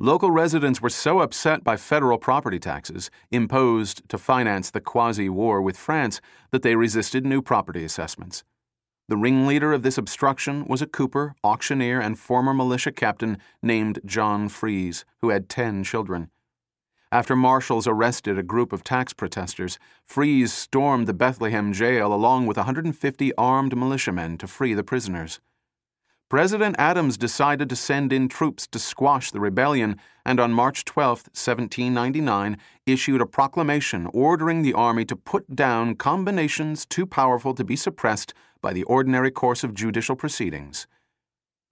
Local residents were so upset by federal property taxes imposed to finance the quasi war with France that they resisted new property assessments. The ringleader of this obstruction was a cooper, auctioneer, and former militia captain named John Fries, who had ten children. After marshals arrested a group of tax protesters, Fries stormed the Bethlehem jail along with 150 armed militiamen to free the prisoners. President Adams decided to send in troops to squash the rebellion and on March 12, 1799, issued a proclamation ordering the army to put down combinations too powerful to be suppressed by the ordinary course of judicial proceedings.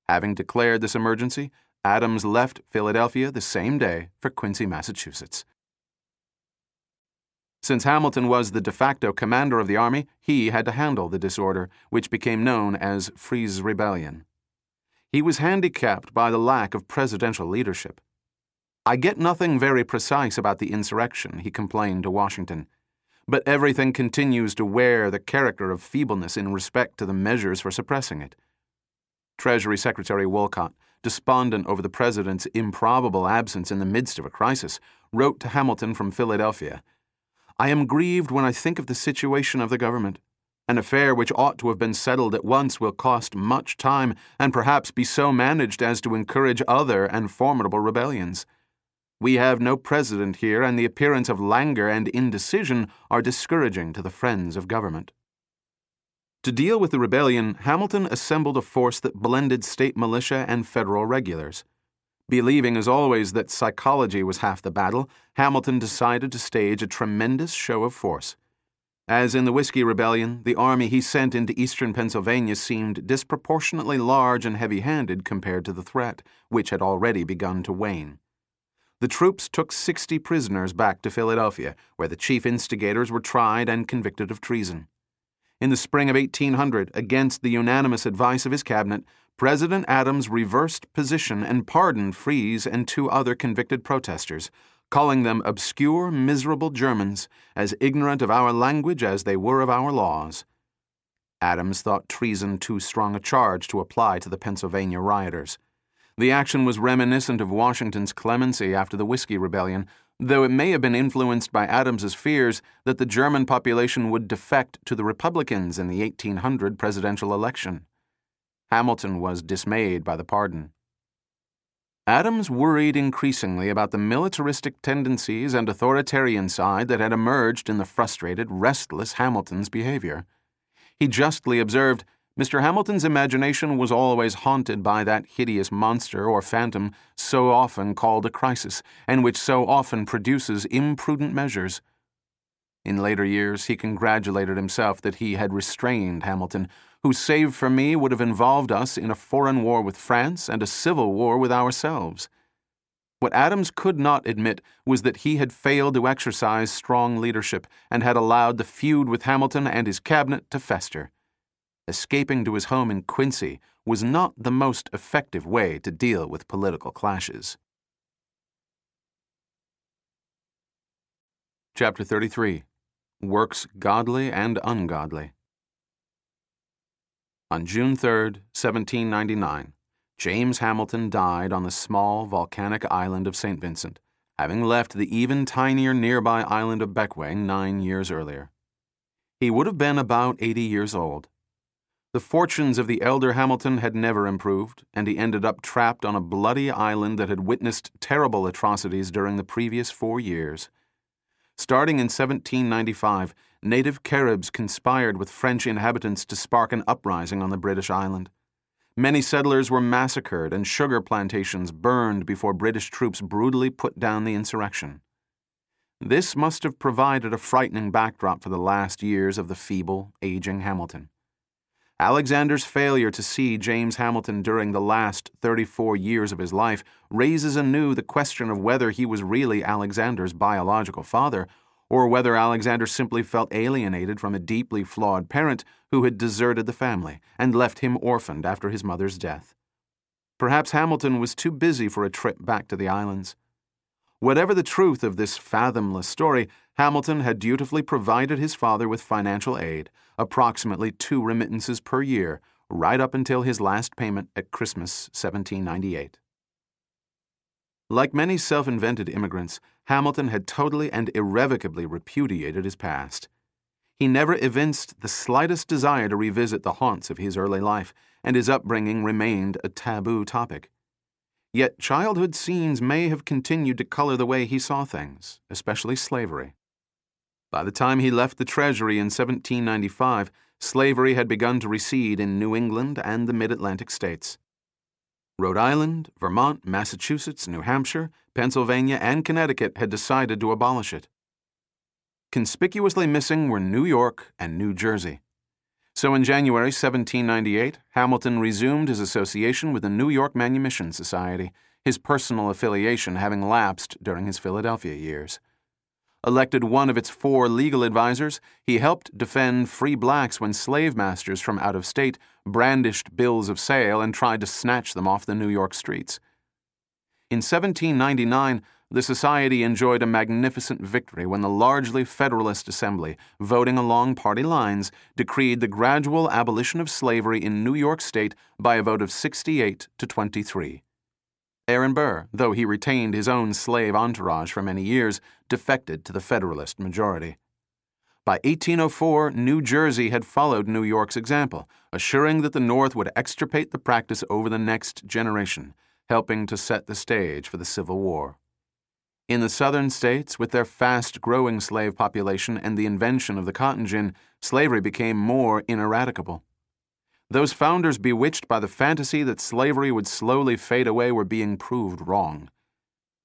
Having declared this emergency, Adams left Philadelphia the same day for Quincy, Massachusetts. Since Hamilton was the de facto commander of the army, he had to handle the disorder, which became known as Fries Rebellion. He was handicapped by the lack of presidential leadership. I get nothing very precise about the insurrection, he complained to Washington but everything continues to wear the character of feebleness in respect to the measures for suppressing it. Treasury Secretary Wolcott, despondent over the president's improbable absence in the midst of a crisis, wrote to Hamilton from Philadelphia I am grieved when I think of the situation of the government. An affair which ought to have been settled at once will cost much time, and perhaps be so managed as to encourage other and formidable rebellions. We have no president here, and the appearance of languor and indecision are discouraging to the friends of government. To deal with the rebellion, Hamilton assembled a force that blended state militia and federal regulars. Believing, as always, that psychology was half the battle, Hamilton decided to stage a tremendous show of force. As in the Whiskey Rebellion, the army he sent into eastern Pennsylvania seemed disproportionately large and heavy handed compared to the threat, which had already begun to wane the troops took 60 prisoners back to Philadelphia, where the chief instigators were tried and convicted of treason. In the spring of 1800, against the unanimous advice of his cabinet, President Adams reversed position and pardoned Fries and two other convicted protesters, calling them obscure, miserable Germans, as ignorant of our language as they were of our laws. Adams thought treason too strong a charge to apply to the Pennsylvania rioters. The action was reminiscent of Washington's clemency after the Whiskey Rebellion, though it may have been influenced by Adams's fears that the German population would defect to the Republicans in the 1800 presidential election. Hamilton was dismayed by the pardon. Adams worried increasingly about the militaristic tendencies and authoritarian side that had emerged in the frustrated, restless Hamilton's behavior. He justly observed, Mr. Hamilton's imagination was always haunted by that hideous monster or phantom so often called a crisis, and which so often produces imprudent measures. In later years, he congratulated himself that he had restrained Hamilton, who, save for me, would have involved us in a foreign war with France and a civil war with ourselves. What Adams could not admit was that he had failed to exercise strong leadership and had allowed the feud with Hamilton and his cabinet to fester escaping to his home in Quincy was not the most effective way to deal with political clashes. Chapter 33 Works Godly and Ungodly. On June 3, 1799, James Hamilton died on the small volcanic island of St. Vincent, having left the even tinier nearby island of Bequia nine years earlier. He would have been about 80 years old. The fortunes of the elder Hamilton had never improved, and he ended up trapped on a bloody island that had witnessed terrible atrocities during the previous four years. Starting in 1795, native Caribs conspired with French inhabitants to spark an uprising on the British island. Many settlers were massacred and sugar plantations burned before British troops brutally put down the insurrection. This must have provided a frightening backdrop for the last years of the feeble, aging Hamilton. Alexander's failure to see James Hamilton during the last 34 years of his life raises anew the question of whether he was really Alexander's biological father, or whether Alexander simply felt alienated from a deeply flawed parent who had deserted the family and left him orphaned after his mother's death. Perhaps Hamilton was too busy for a trip back to the islands. Whatever the truth of this fathomless story, Hamilton had dutifully provided his father with financial aid, approximately two remittances per year, right up until his last payment at Christmas 1798. Like many self invented immigrants, Hamilton had totally and irrevocably repudiated his past. He never evinced the slightest desire to revisit the haunts of his early life, and his upbringing remained a taboo topic. Yet childhood scenes may have continued to color the way he saw things, especially slavery. By the time he left the Treasury in 1795, slavery had begun to recede in New England and the mid Atlantic states. Rhode Island, Vermont, Massachusetts, New Hampshire, Pennsylvania, and Connecticut had decided to abolish it. Conspicuously missing were New York and New Jersey. So in January 1798, Hamilton resumed his association with the New York Manumission Society, his personal affiliation having lapsed during his Philadelphia years. Elected one of its four legal advisers, he helped defend free blacks when slave masters from out of state brandished bills of sale and tried to snatch them off the New York streets. In 1799, the Society enjoyed a magnificent victory when the largely Federalist Assembly, voting along party lines, decreed the gradual abolition of slavery in New York State by a vote of 68 to 23. Aaron Burr, though he retained his own slave entourage for many years, defected to the Federalist majority. By 1804, New Jersey had followed New York's example, assuring that the North would extirpate the practice over the next generation, helping to set the stage for the Civil War. In the southern states, with their fast growing slave population and the invention of the cotton gin, slavery became more ineradicable. Those founders bewitched by the fantasy that slavery would slowly fade away were being proved wrong.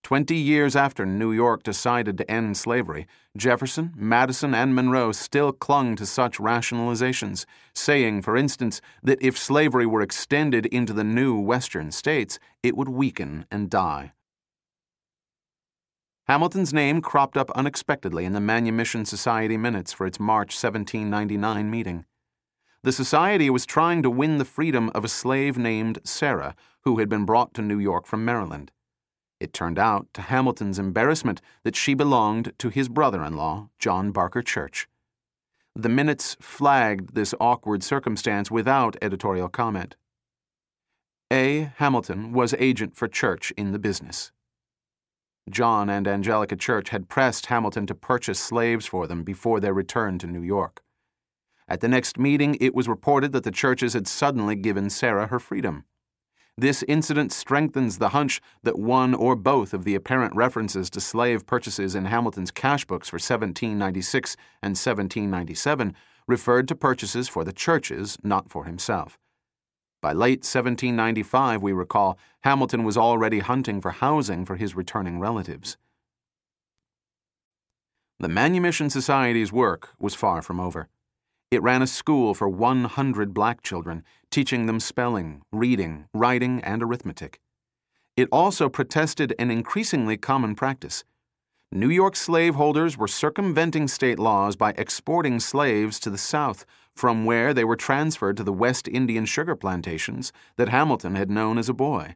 Twenty years after New York decided to end slavery, Jefferson, Madison, and Monroe still clung to such rationalizations, saying, for instance, that if slavery were extended into the new Western states, it would weaken and die. Hamilton's name cropped up unexpectedly in the Manumission Society minutes for its March 1799 meeting. The society was trying to win the freedom of a slave named Sarah, who had been brought to New York from Maryland. It turned out, to Hamilton's embarrassment, that she belonged to his brother in law, John Barker Church. The minutes flagged this awkward circumstance without editorial comment. A. Hamilton was agent for Church in the business. John and Angelica Church had pressed Hamilton to purchase slaves for them before their return to New York. At the next meeting, it was reported that the Churches had suddenly given Sarah her freedom. This incident strengthens the hunch that one or both of the apparent references to slave purchases in Hamilton's cash books for 1796 and 1797 referred to purchases for the Churches, not for himself. By late 1795, we recall, Hamilton was already hunting for housing for his returning relatives. The Manumission Society's work was far from over. It ran a school for 100 black children, teaching them spelling, reading, writing, and arithmetic. It also protested an increasingly common practice. New York slaveholders were circumventing state laws by exporting slaves to the South, from where they were transferred to the West Indian sugar plantations that Hamilton had known as a boy.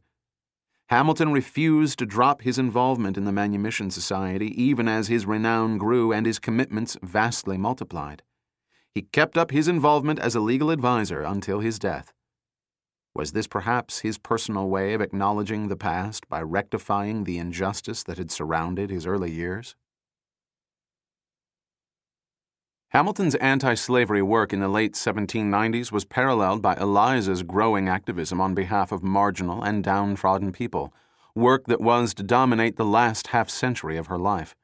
Hamilton refused to drop his involvement in the Manumission Society even as his renown grew and his commitments vastly multiplied. He kept up his involvement as a legal adviser until his death. Was this perhaps his personal way of acknowledging the past by rectifying the injustice that had surrounded his early years? Hamilton's anti slavery work in the late 1790s was paralleled by Eliza's growing activism on behalf of marginal and downtrodden people, work that was to dominate the last half century of her life.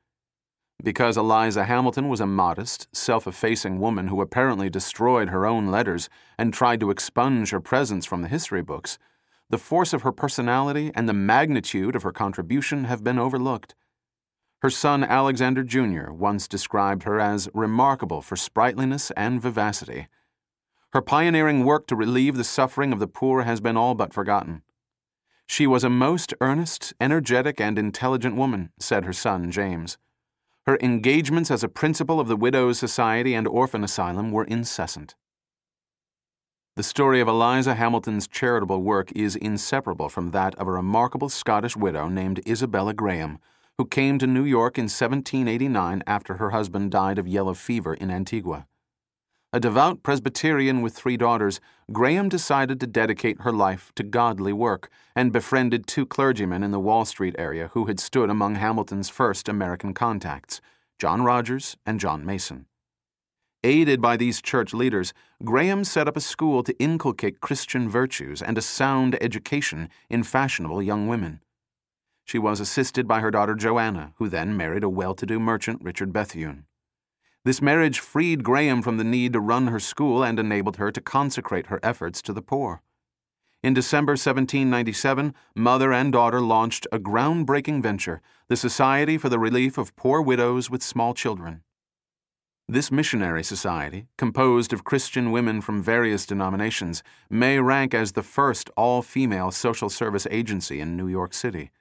Because Eliza Hamilton was a modest, self effacing woman who apparently destroyed her own letters and tried to expunge her presence from the history books, the force of her personality and the magnitude of her contribution have been overlooked. Her son Alexander Jr. once described her as remarkable for sprightliness and vivacity. Her pioneering work to relieve the suffering of the poor has been all but forgotten. She was a most earnest, energetic, and intelligent woman, said her son James. Her engagements as a principal of the Widows' Society and Orphan Asylum were incessant. The story of Eliza Hamilton's charitable work is inseparable from that of a remarkable Scottish widow named Isabella Graham, who came to New York in 1789 after her husband died of yellow fever in Antigua. A devout Presbyterian with three daughters, Graham decided to dedicate her life to godly work and befriended two clergymen in the Wall Street area who had stood among Hamilton's first American contacts, John Rogers and John Mason. Aided by these church leaders, Graham set up a school to inculcate Christian virtues and a sound education in fashionable young women. She was assisted by her daughter Joanna, who then married a well to do merchant, Richard Bethune. This marriage freed Graham from the need to run her school and enabled her to consecrate her efforts to the poor. In December 1797, mother and daughter launched a groundbreaking venture, the Society for the Relief of Poor Widows with Small Children. This missionary society, composed of Christian women from various denominations, may rank as the first all female social service agency in New York City.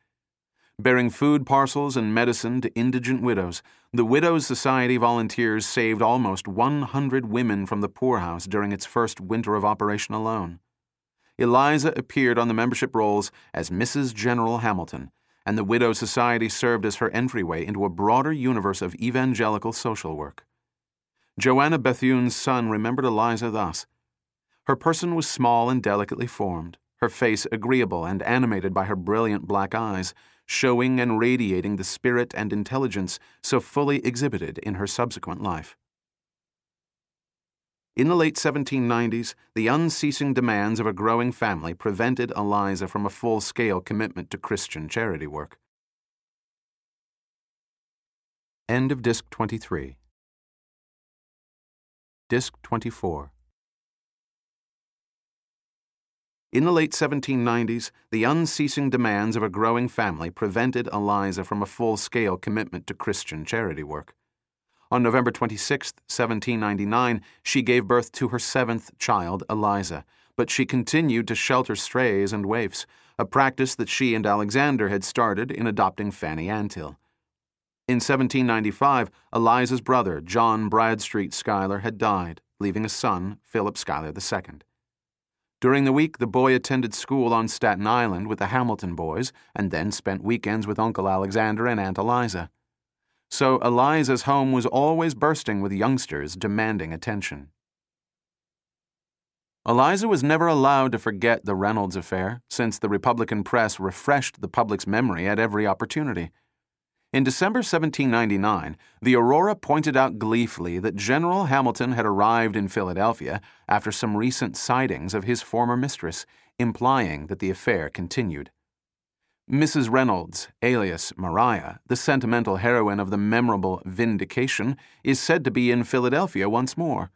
Bearing food parcels and medicine to indigent widows, the Widows Society volunteers saved almost 100 women from the poorhouse during its first winter of operation alone. Eliza appeared on the membership rolls as Mrs. General Hamilton, and the Widows Society served as her entryway into a broader universe of evangelical social work. Joanna Bethune's son remembered Eliza thus Her person was small and delicately formed, her face agreeable and animated by her brilliant black eyes showing and radiating the spirit and intelligence so fully exhibited in her subsequent life. In the late 1790s, the unceasing demands of a growing family prevented Eliza from a full scale commitment to Christian charity work. End of Disc 23. Disc 24. In the late 1790s, the unceasing demands of a growing family prevented Eliza from a full scale commitment to Christian charity work. On November 26, 1799, she gave birth to her seventh child, Eliza, but she continued to shelter strays and waifs, a practice that she and Alexander had started in adopting Fanny Antill. In 1795, Eliza's brother, John Bradstreet Schuyler, had died, leaving a son, Philip Schuyler II. During the week, the boy attended school on Staten Island with the Hamilton boys and then spent weekends with Uncle Alexander and Aunt Eliza. So Eliza's home was always bursting with youngsters demanding attention. Eliza was never allowed to forget the Reynolds affair, since the Republican press refreshed the public's memory at every opportunity. In December 1799, the Aurora pointed out gleefully that General Hamilton had arrived in Philadelphia after some recent sightings of his former mistress, implying that the affair continued. Mrs. Reynolds, alias Maria, the sentimental heroine of the memorable Vindication, is said to be in Philadelphia once more.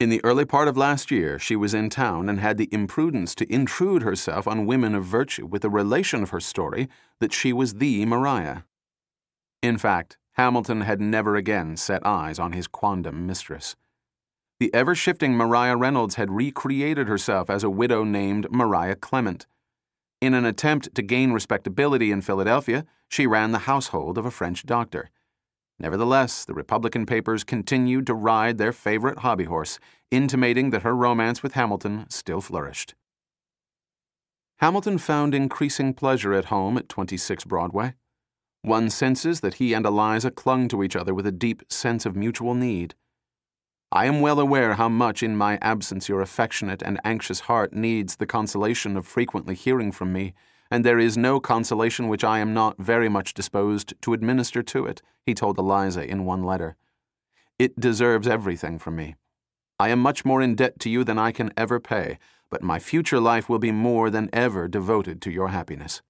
In the early part of last year, she was in town and had the imprudence to intrude herself on women of virtue with a relation of her story that she was the Maria. In fact, Hamilton had never again set eyes on his quondam mistress. The ever shifting Maria Reynolds had recreated herself as a widow named Maria Clement. In an attempt to gain respectability in Philadelphia, she ran the household of a French doctor. Nevertheless, the Republican papers continued to ride their favorite hobby horse, intimating that her romance with Hamilton still flourished. Hamilton found increasing pleasure at home at 26 Broadway. One senses that he and Eliza clung to each other with a deep sense of mutual need. I am well aware how much in my absence your affectionate and anxious heart needs the consolation of frequently hearing from me and there is no consolation which I am not very much disposed to administer to it, he told Eliza in one letter. It deserves everything from me. I am much more in debt to you than I can ever pay, but my future life will be more than ever devoted to your happiness.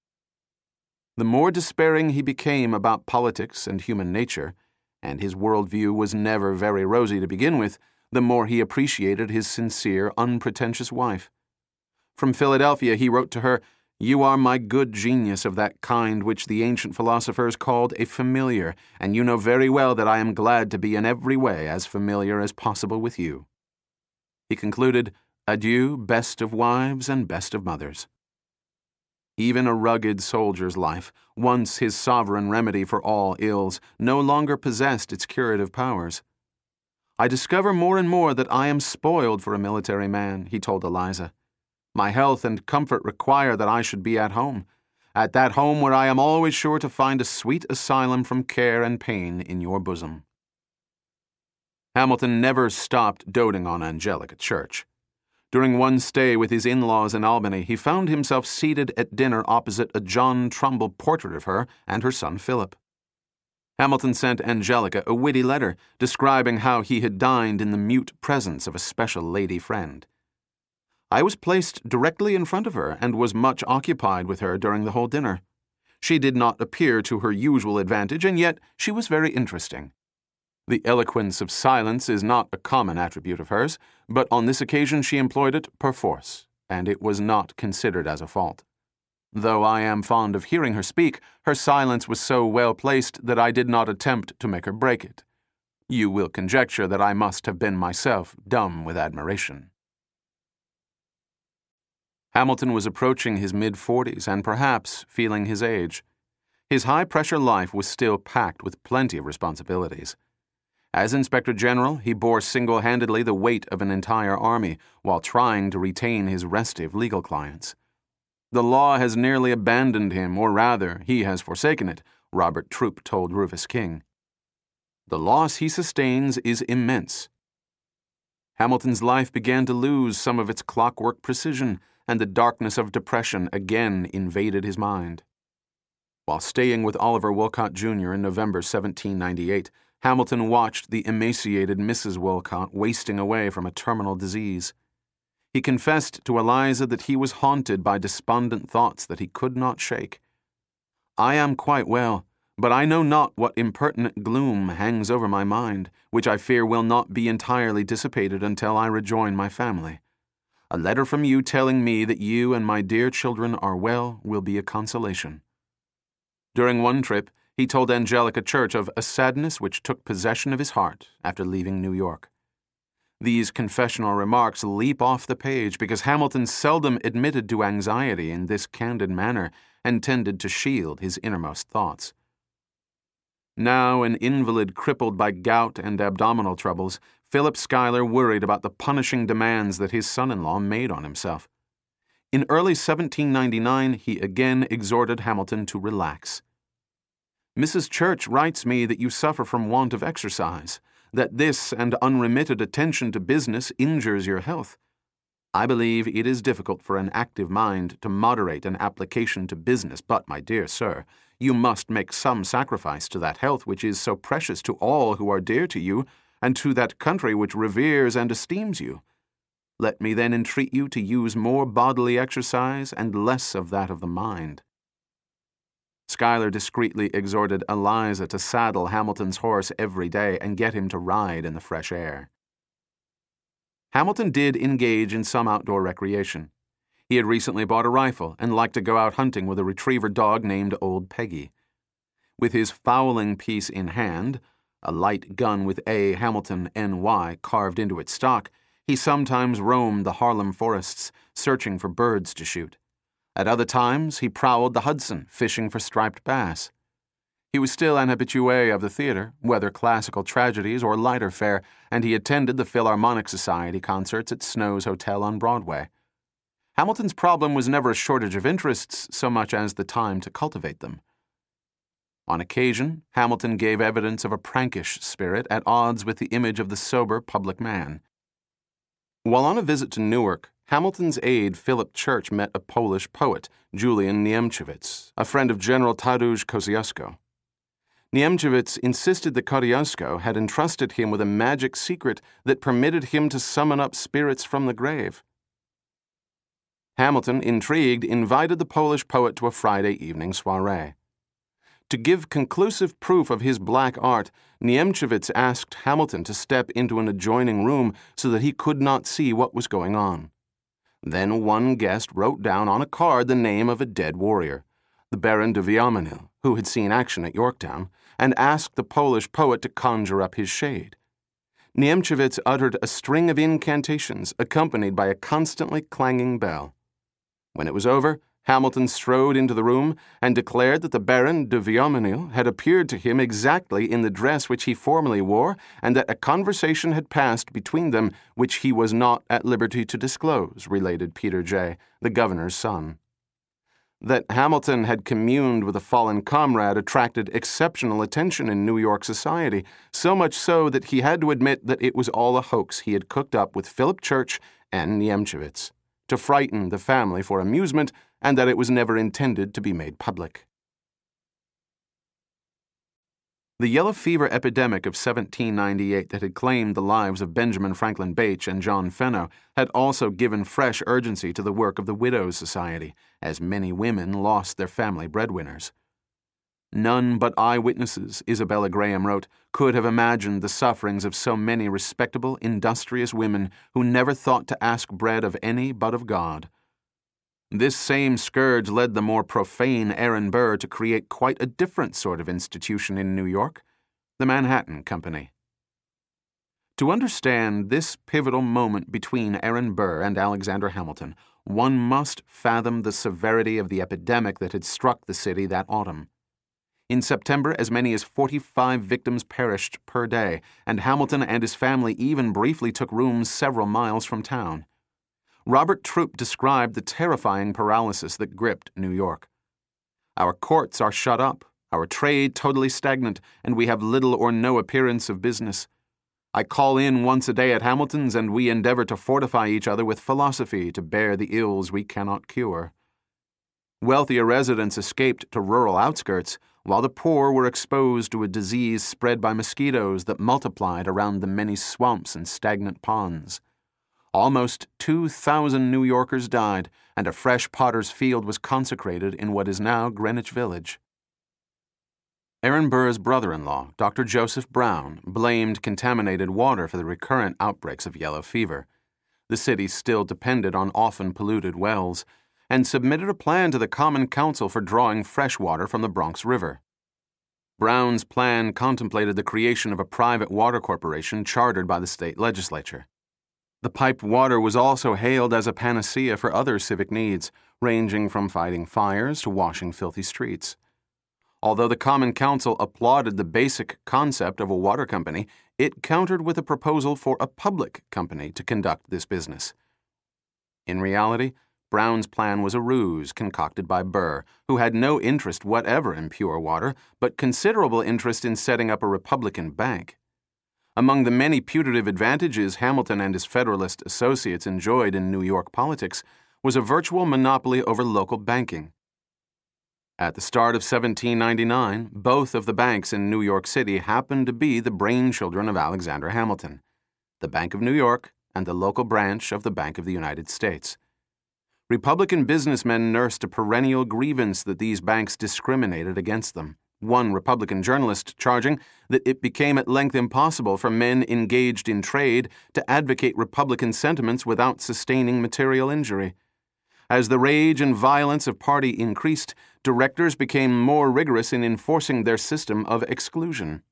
The more despairing he became about politics and human nature, and his worldview was never very rosy to begin with, the more he appreciated his sincere, unpretentious wife. From Philadelphia, he wrote to her, you are my good genius of that kind which the ancient philosophers called a familiar, and you know very well that I am glad to be in every way as familiar as possible with you. He concluded, Adieu, best of wives and best of mothers. Even a rugged soldier's life, once his sovereign remedy for all ills, no longer possessed its curative powers. I discover more and more that I am spoiled for a military man, he told Eliza. My health and comfort require that I should be at home, at that home where I am always sure to find a sweet asylum from care and pain in your bosom. Hamilton never stopped doting on Angelica Church. During one stay with his in laws in Albany, he found himself seated at dinner opposite a John Trumbull portrait of her and her son Philip. Hamilton sent Angelica a witty letter describing how he had dined in the mute presence of a special lady friend. I was placed directly in front of her and was much occupied with her during the whole dinner. She did not appear to her usual advantage, and yet she was very interesting. The eloquence of silence is not a common attribute of hers, but on this occasion she employed it perforce, and it was not considered as a fault. Though I am fond of hearing her speak, her silence was so well placed that I did not attempt to make her break it. You will conjecture that I must have been myself dumb with admiration. Hamilton was approaching his mid 40s and perhaps feeling his age. His high pressure life was still packed with plenty of responsibilities. As Inspector General, he bore single handedly the weight of an entire army while trying to retain his restive legal clients. The law has nearly abandoned him, or rather, he has forsaken it, Robert Troup told Rufus King. The loss he sustains is immense. Hamilton's life began to lose some of its clockwork precision and the darkness of depression again invaded his mind. While staying with Oliver Wolcott Jr. in November 1798, Hamilton watched the emaciated Mrs. Wolcott wasting away from a terminal disease. He confessed to Eliza that he was haunted by despondent thoughts that he could not shake. I am quite well, but I know not what impertinent gloom hangs over my mind, which I fear will not be entirely dissipated until I rejoin my family. A letter from you telling me that you and my dear children are well will be a consolation. During one trip, he told Angelica Church of a sadness which took possession of his heart after leaving New York. These confessional remarks leap off the page because Hamilton seldom admitted to anxiety in this candid manner and tended to shield his innermost thoughts. Now, an invalid crippled by gout and abdominal troubles, Philip Schuyler worried about the punishing demands that his son in law made on himself. In early 1799, he again exhorted Hamilton to relax. Mrs. Church writes me that you suffer from want of exercise, that this and unremitted attention to business injures your health. I believe it is difficult for an active mind to moderate an application to business, but, my dear sir, you must make some sacrifice to that health which is so precious to all who are dear to you and to that country which reveres and esteems you. Let me then entreat you to use more bodily exercise and less of that of the mind. Schuyler discreetly exhorted Eliza to saddle Hamilton's horse every day and get him to ride in the fresh air. Hamilton did engage in some outdoor recreation. He had recently bought a rifle and liked to go out hunting with a retriever dog named Old Peggy. With his fowling piece in hand, a light gun with A. Hamilton, N.Y. carved into its stock, he sometimes roamed the Harlem forests, searching for birds to shoot. At other times, he prowled the Hudson, fishing for striped bass. He was still an habitué of the theater, whether classical tragedies or lighter fare, and he attended the Philharmonic Society concerts at Snow's Hotel on Broadway. Hamilton's problem was never a shortage of interests so much as the time to cultivate them. On occasion, Hamilton gave evidence of a prankish spirit at odds with the image of the sober public man. While on a visit to Newark, Hamilton's aide Philip Church met a Polish poet, Julian Niemcewicz, a friend of General Tadeusz Kosciuszko. Niemcewicz insisted that Kosciuszko had entrusted him with a magic secret that permitted him to summon up spirits from the grave. Hamilton, intrigued, invited the Polish poet to a Friday evening soiree. To give conclusive proof of his black art, Niemcewicz asked Hamilton to step into an adjoining room so that he could not see what was going on. Then one guest wrote down on a card the name of a dead warrior, the Baron de Viomenil, who had seen action at Yorktown, and asked the Polish poet to conjure up his shade. Niemcewicz uttered a string of incantations accompanied by a constantly clanging bell. When it was over, Hamilton strode into the room and declared that the Baron de Viomenil had appeared to him exactly in the dress which he formerly wore, and that a conversation had passed between them which he was not at liberty to disclose, related Peter Jay, the governor's son. That Hamilton had communed with a fallen comrade attracted exceptional attention in New York society, so much so that he had to admit that it was all a hoax he had cooked up with Philip Church and Niemcewicz to frighten the family for amusement, and that it was never intended to be made public. The yellow fever epidemic of 1798 that had claimed the lives of Benjamin Franklin Bache and John Fenno had also given fresh urgency to the work of the Widows' Society, as many women lost their family breadwinners. None but eyewitnesses, Isabella Graham wrote, could have imagined the sufferings of so many respectable, industrious women who never thought to ask bread of any but of God. This same scourge led the more profane Aaron Burr to create quite a different sort of institution in New York the Manhattan Company. To understand this pivotal moment between Aaron Burr and Alexander Hamilton, one must fathom the severity of the epidemic that had struck the city that autumn. In September, as many as 45 victims perished per day, and Hamilton and his family even briefly took rooms several miles from town. Robert Troup described the terrifying paralysis that gripped New York. Our courts are shut up, our trade totally stagnant, and we have little or no appearance of business. I call in once a day at Hamilton's, and we endeavor to fortify each other with philosophy to bear the ills we cannot cure. Wealthier residents escaped to rural outskirts, while the poor were exposed to a disease spread by mosquitoes that multiplied around the many swamps and stagnant ponds. Almost 2,000 New Yorkers died, and a fresh potter's field was consecrated in what is now Greenwich Village. Aaron Burr's brother in law, Dr. Joseph Brown, blamed contaminated water for the recurrent outbreaks of yellow fever. The city still depended on often polluted wells, and submitted a plan to the Common Council for drawing fresh water from the Bronx River. Brown's plan contemplated the creation of a private water corporation chartered by the state legislature. The piped water was also hailed as a panacea for other civic needs, ranging from fighting fires to washing filthy streets. Although the Common Council applauded the basic concept of a water company, it countered with a proposal for a public company to conduct this business. In reality, Brown's plan was a ruse concocted by Burr, who had no interest whatever in pure water, but considerable interest in setting up a Republican bank. Among the many putative advantages Hamilton and his Federalist associates enjoyed in New York politics was a virtual monopoly over local banking. At the start of 1799, both of the banks in New York City happened to be the brainchildren of Alexander Hamilton the Bank of New York and the local branch of the Bank of the United States. Republican businessmen nursed a perennial grievance that these banks discriminated against them, one Republican journalist charging that it became at length impossible for men engaged in trade to advocate Republican sentiments without sustaining material injury. As the rage and violence of party increased, directors became more rigorous in enforcing their system of exclusion.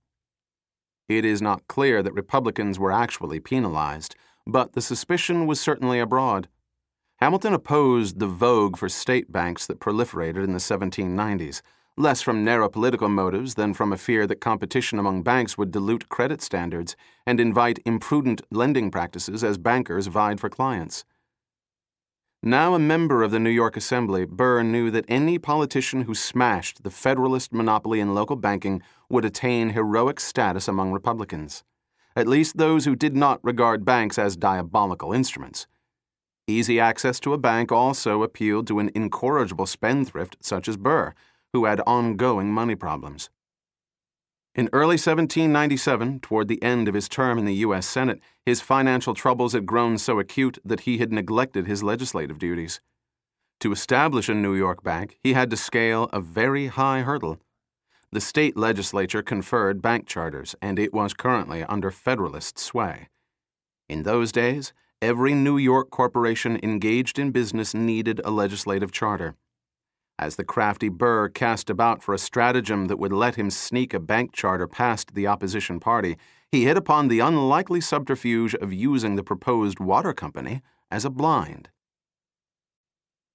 It is not clear that Republicans were actually penalized, but the suspicion was certainly abroad. Hamilton opposed the vogue for state banks that proliferated in the 1790s, less from narrow political motives than from a fear that competition among banks would dilute credit standards and invite imprudent lending practices as bankers vied for clients. Now a member of the New York Assembly, Burr knew that any politician who smashed the Federalist monopoly in local banking would attain heroic status among Republicans, at least those who did not regard banks as diabolical instruments. Easy access to a bank also appealed to an incorrigible spendthrift such as Burr, who had ongoing money problems. In early 1797, toward the end of his term in the U.S. Senate, his financial troubles had grown so acute that he had neglected his legislative duties. To establish a New York bank, he had to scale a very high hurdle. The state legislature conferred bank charters, and it was currently under Federalist sway. In those days, every New York corporation engaged in business needed a legislative charter. As the crafty Burr cast about for a stratagem that would let him sneak a bank charter past the opposition party, he hit upon the unlikely subterfuge of using the proposed water company as a blind.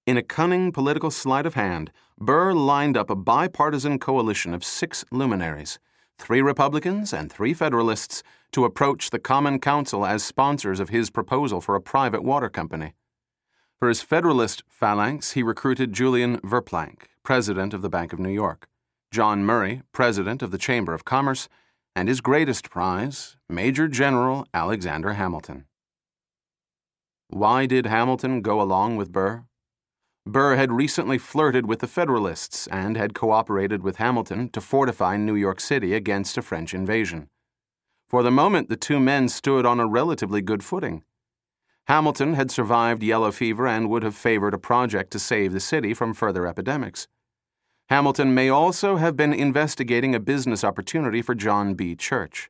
In a cunning political sleight of hand, Burr lined up a bipartisan coalition of six luminaries three Republicans and three Federalists, to approach the Common Council as sponsors of his proposal for a private water company. For his Federalist phalanx, he recruited Gulian Verplanck, president of the Bank of New York, John Murray, president of the Chamber of Commerce, and his greatest prize, Major General Alexander Hamilton. Why did Hamilton go along with Burr? Burr had recently flirted with the Federalists and had cooperated with Hamilton to fortify New York City against a French invasion. For the moment, the two men stood on a relatively good footing. Hamilton had survived yellow fever and would have favored a project to save the city from further epidemics. Hamilton may also have been investigating a business opportunity for John B. Church.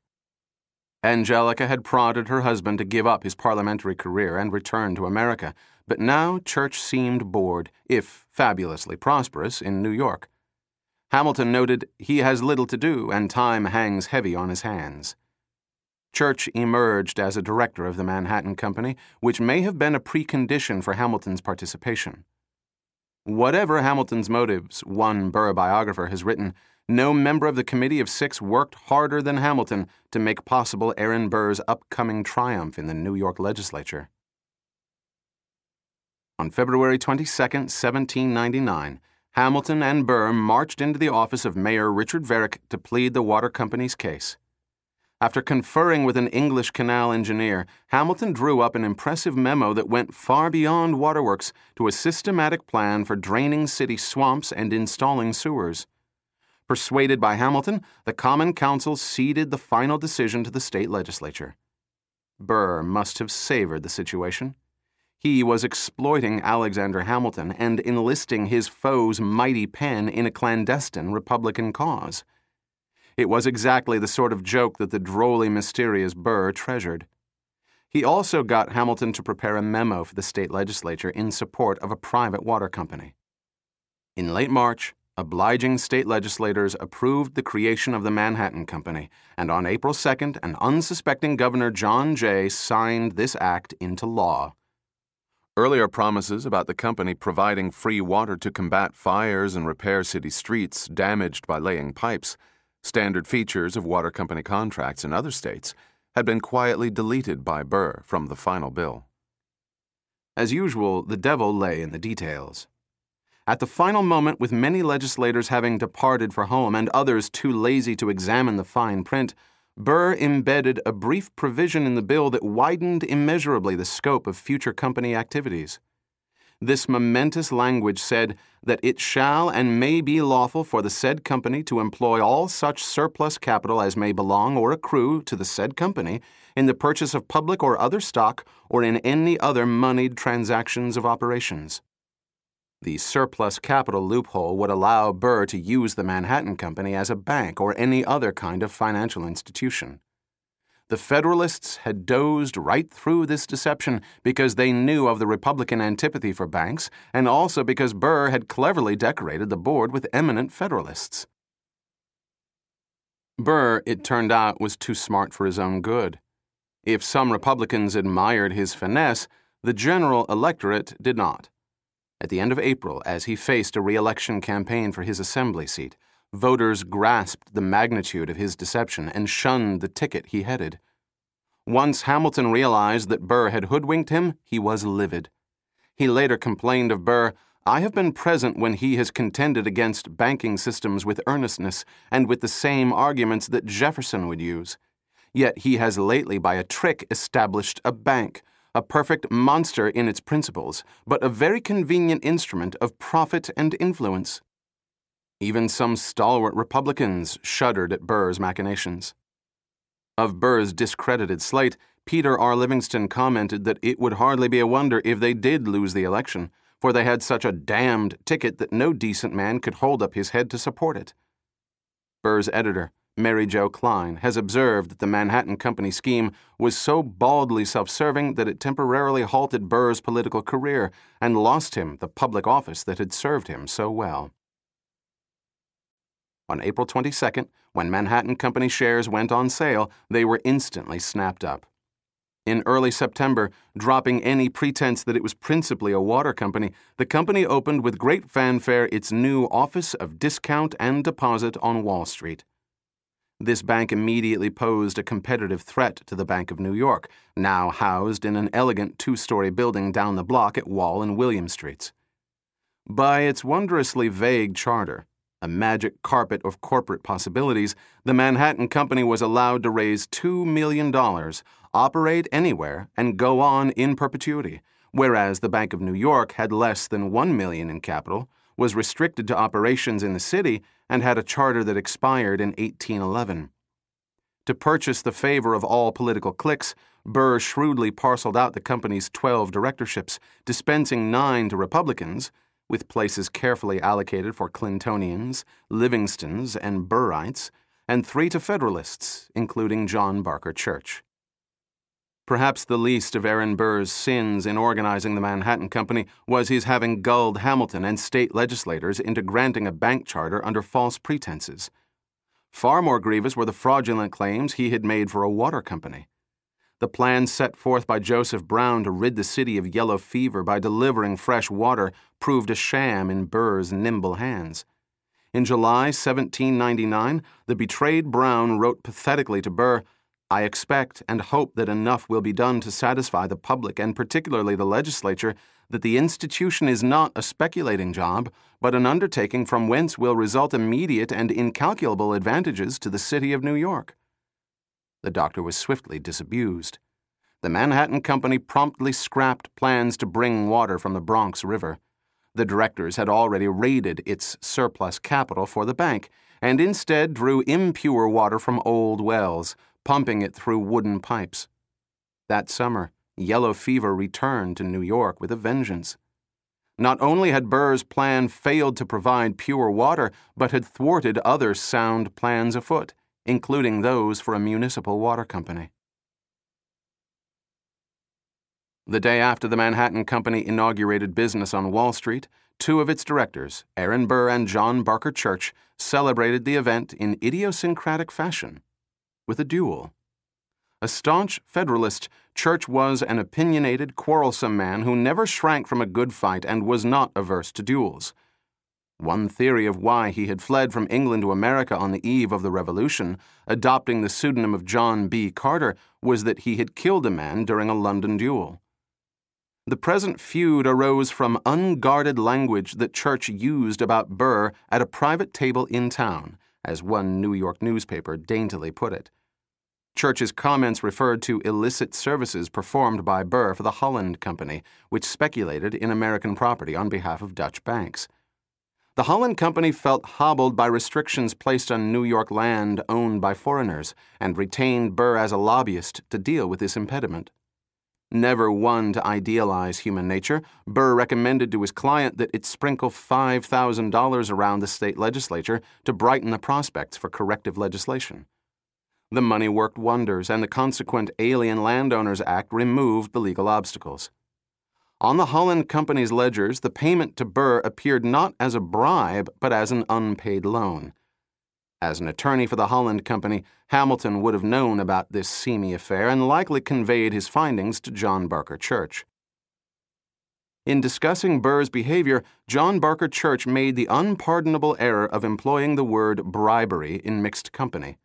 Angelica had prodded her husband to give up his parliamentary career and return to America, but now Church seemed bored, if fabulously prosperous, in New York. Hamilton noted, He has little to do, and time hangs heavy on his hands. Church emerged as a director of the Manhattan Company, which may have been a precondition for Hamilton's participation. Whatever Hamilton's motives, one Burr biographer has written, no member of the Committee of Six worked harder than Hamilton to make possible Aaron Burr's upcoming triumph in the New York legislature. On February 22, 1799, Hamilton and Burr marched into the office of Mayor Richard Varick to plead the water company's case. After conferring with an English canal engineer, Hamilton drew up an impressive memo that went far beyond waterworks to a systematic plan for draining city swamps and installing sewers. Persuaded by Hamilton, the Common Council ceded the final decision to the state legislature. Burr must have savored the situation. He was exploiting Alexander Hamilton and enlisting his foe's mighty pen in a clandestine Republican cause. It was exactly the sort of joke that the drolly mysterious Burr treasured. He also got Hamilton to prepare a memo for the state legislature in support of a private water company. In late March, obliging state legislators approved the creation of the Manhattan Company, and on April 2nd, an unsuspecting Governor John Jay signed this act into law. Earlier promises about the company providing free water to combat fires and repair city streets damaged by laying pipes, standard features of water company contracts in other states, had been quietly deleted by Burr from the final bill. As usual, the devil lay in the details. At the final moment, with many legislators having departed for home and others too lazy to examine the fine print, Burr embedded a brief provision in the bill that widened immeasurably the scope of future company activities. This momentous language said that it shall and may be lawful for the said company to employ all such surplus capital as may belong or accrue to the said company in the purchase of public or other stock or in any other moneyed transactions of operations. The surplus capital loophole would allow Burr to use the Manhattan Company as a bank or any other kind of financial institution. The Federalists had dozed right through this deception because they knew of the Republican antipathy for banks and also because Burr had cleverly decorated the board with eminent Federalists. Burr, it turned out, was too smart for his own good. If some Republicans admired his finesse, the general electorate did not. At the end of April, as he faced a re election campaign for his assembly seat, voters grasped the magnitude of his deception and shunned the ticket he headed. Once Hamilton realized that Burr had hoodwinked him, he was livid. He later complained of Burr I have been present when he has contended against banking systems with earnestness and with the same arguments that Jefferson would use. Yet he has lately, by a trick, established a bank a perfect monster in its principles, but a very convenient instrument of profit and influence. Even some stalwart Republicans shuddered at Burr's machinations. Of Burr's discredited slate, Peter R. Livingston commented that it would hardly be a wonder if they did lose the election, for they had such a damned ticket that no decent man could hold up his head to support it. Burr's editor, Mary-Jo Kline, has observed that the Manhattan Company scheme was so baldly self serving that it temporarily halted Burr's political career and lost him the public office that had served him so well. On April 22nd, when Manhattan Company shares went on sale, they were instantly snapped up. In early September, dropping any pretense that it was principally a water company, the company opened with great fanfare its new Office of Discount and Deposit on Wall Street. This bank immediately posed a competitive threat to the Bank of New York, now housed in an elegant two story building down the block at Wall and William Streets. By its wondrously vague charter, a magic carpet of corporate possibilities, the Manhattan Company was allowed to raise $2 million, operate anywhere, and go on in perpetuity, whereas the Bank of New York had less than 1 million in capital, was restricted to operations in the city, and had a charter that expired in 1811. To purchase the favor of all political cliques, Burr shrewdly parceled out the company's 12 directorships, dispensing nine to Republicans, with places carefully allocated for Clintonians, Livingstons, and Burrites, and three to Federalists, including John Barker Church. Perhaps the least of Aaron Burr's sins in organizing the Manhattan Company was his having gulled Hamilton and state legislators into granting a bank charter under false pretenses. Far more grievous were the fraudulent claims he had made for a water company. The plan set forth by Joseph Brown to rid the city of yellow fever by delivering fresh water proved a sham in Burr's nimble hands. In July 1799, the betrayed Brown wrote pathetically to Burr, I expect and hope that enough will be done to satisfy the public and particularly the legislature that the institution is not a speculating job, but an undertaking from whence will result immediate and incalculable advantages to the city of New York. The doctor was swiftly disabused. The Manhattan Company promptly scrapped plans to bring water from the Bronx River. The directors had already raided its surplus capital for the bank, and instead drew impure water from old wells pumping it through wooden pipes. That summer, yellow fever returned to New York with a vengeance. Not only had Burr's plan failed to provide pure water, but had thwarted other sound plans afoot, including those for a municipal water company. The day after the Manhattan Company inaugurated business on Wall Street, two of its directors, Aaron Burr and John Barker Church, celebrated the event in idiosyncratic fashion with a duel. A staunch Federalist, Church was an opinionated, quarrelsome man who never shrank from a good fight and was not averse to duels. One theory of why he had fled from England to America on the eve of the Revolution, adopting the pseudonym of John B. Carter, was that he had killed a man during a London duel. The present feud arose from unguarded language that Church used about Burr at a private table in town, as one New York newspaper daintily put it. Church's comments referred to illicit services performed by Burr for the Holland Company, which speculated in American property on behalf of Dutch banks. The Holland Company felt hobbled by restrictions placed on New York land owned by foreigners and retained Burr as a lobbyist to deal with this impediment. Never one to idealize human nature, Burr recommended to his client that it sprinkle $5,000 around the state legislature to brighten the prospects for corrective legislation. The money worked wonders, and the consequent Alien Landowners Act removed the legal obstacles. On the Holland Company's ledgers, the payment to Burr appeared not as a bribe, but as an unpaid loan. As an attorney for the Holland Company, Hamilton would have known about this seamy affair and likely conveyed his findings to John Barker Church. In discussing Burr's behavior, John Barker Church made the unpardonable error of employing the word bribery in mixed company.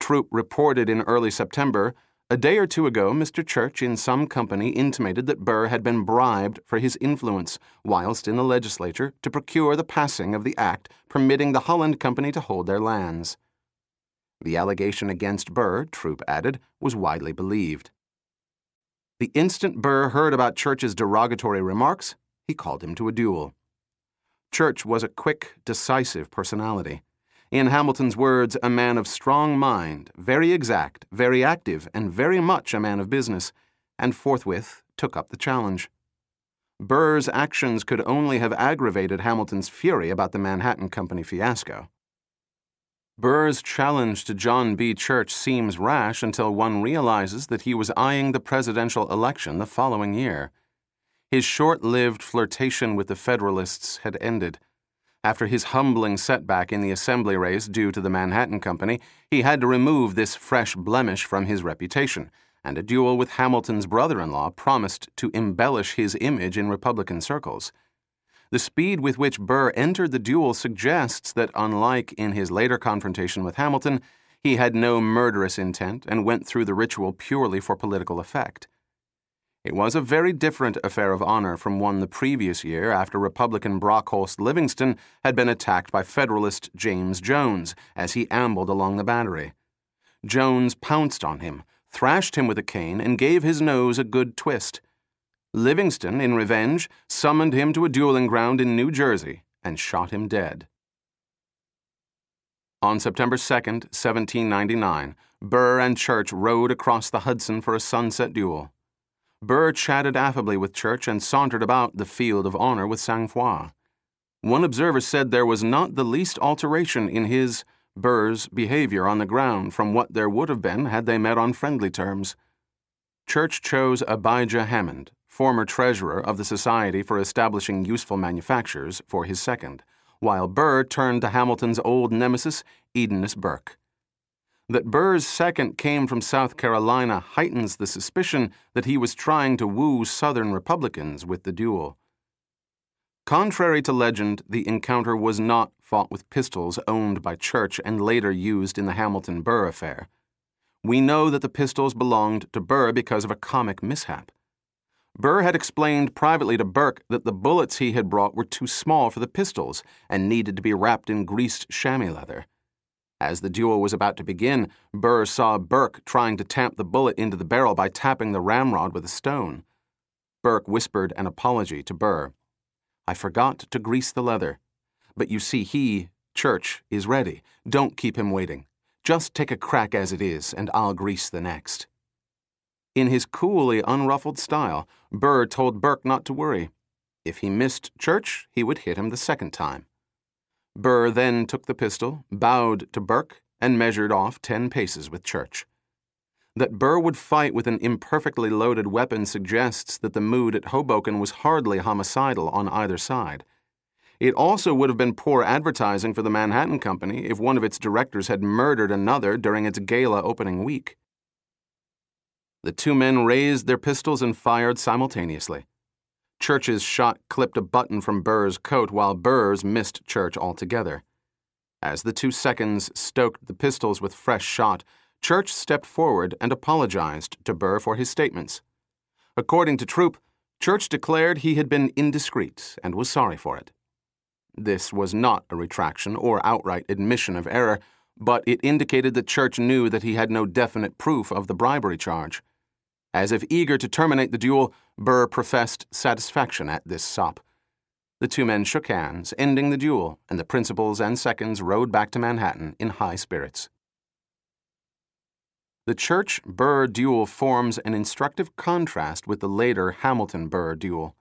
Troup reported in early September a day or two ago, Mr. Church in some company intimated that Burr had been bribed for his influence, whilst in the legislature, to procure the passing of the act permitting the Holland Company to hold their lands. The allegation against Burr, Troup added, was widely believed. The instant Burr heard about Church's derogatory remarks, he called him to a duel. Church was a quick, decisive personality. In Hamilton's words, a man of strong mind, very exact, very active, and very much a man of business, and forthwith took up the challenge. Burr's actions could only have aggravated Hamilton's fury about the Manhattan Company fiasco. Burr's challenge to John B. Church seems rash until one realizes that he was eyeing the presidential election the following year. His short lived flirtation with the Federalists had ended after his humbling setback in the assembly race due to the Manhattan Company, he had to remove this fresh blemish from his reputation, and a duel with Hamilton's brother in law promised to embellish his image in Republican circles. The speed with which Burr entered the duel suggests that, unlike in his later confrontation with Hamilton, he had no murderous intent and went through the ritual purely for political effect. It was a very different affair of honor from one the previous year after Republican Brockholst Livingston had been attacked by Federalist James Jones as he ambled along the battery. Jones pounced on him, thrashed him with a cane, and gave his nose a good twist. Livingston, in revenge, summoned him to a dueling ground in New Jersey and shot him dead. On September 2, 1799, Burr and Church rode across the Hudson for a sunset duel. Burr chatted affably with Church and sauntered about the field of honor with sang-froid. One observer said there was not the least alteration in his, Burr's, behavior on the ground from what there would have been had they met on friendly terms. Church chose Abijah Hammond, former treasurer of the Society for Establishing Useful Manufactures, for his second, while Burr turned to Hamilton's old nemesis, Aedanus Burke. That Burr's second came from South Carolina heightens the suspicion that he was trying to woo Southern Republicans with the duel. Contrary to legend, the encounter was not fought with pistols owned by Church and later used in the Hamilton Burr affair. We know that the pistols belonged to Burr because of a comic mishap. Burr had explained privately to Burke that the bullets he had brought were too small for the pistols and needed to be wrapped in greased chamois leather. As the duel was about to begin, Burr saw Burke trying to tamp the bullet into the barrel by tapping the ramrod with a stone. Burke whispered an apology to Burr. I forgot to grease the leather. But you see, he, Church, is ready. Don't keep him waiting. Just take a crack as it is, and I'll grease the next. In his coolly unruffled style, Burr told Burke not to worry. If he missed Church, he would hit him the second time. Burr then took the pistol, bowed to Burke, and measured off ten paces with Church. That Burr would fight with an imperfectly loaded weapon suggests that the mood at Hoboken was hardly homicidal on either side. It also would have been poor advertising for the Manhattan Company if one of its directors had murdered another during its gala opening week. The two men raised their pistols and fired simultaneously. Church's shot clipped a button from Burr's coat while Burr's missed Church altogether. As the two seconds stoked the pistols with fresh shot, Church stepped forward and apologized to Burr for his statements. According to Troup, Church declared he had been indiscreet and was sorry for it. This was not a retraction or outright admission of error, but it indicated that Church knew that he had no definite proof of the bribery charge. As if eager to terminate the duel, Burr professed satisfaction at this sop. The two men shook hands, ending the duel, and the principals and seconds rode back to Manhattan in high spirits. The Church Burr duel forms an instructive contrast with the later Hamilton Burr duel.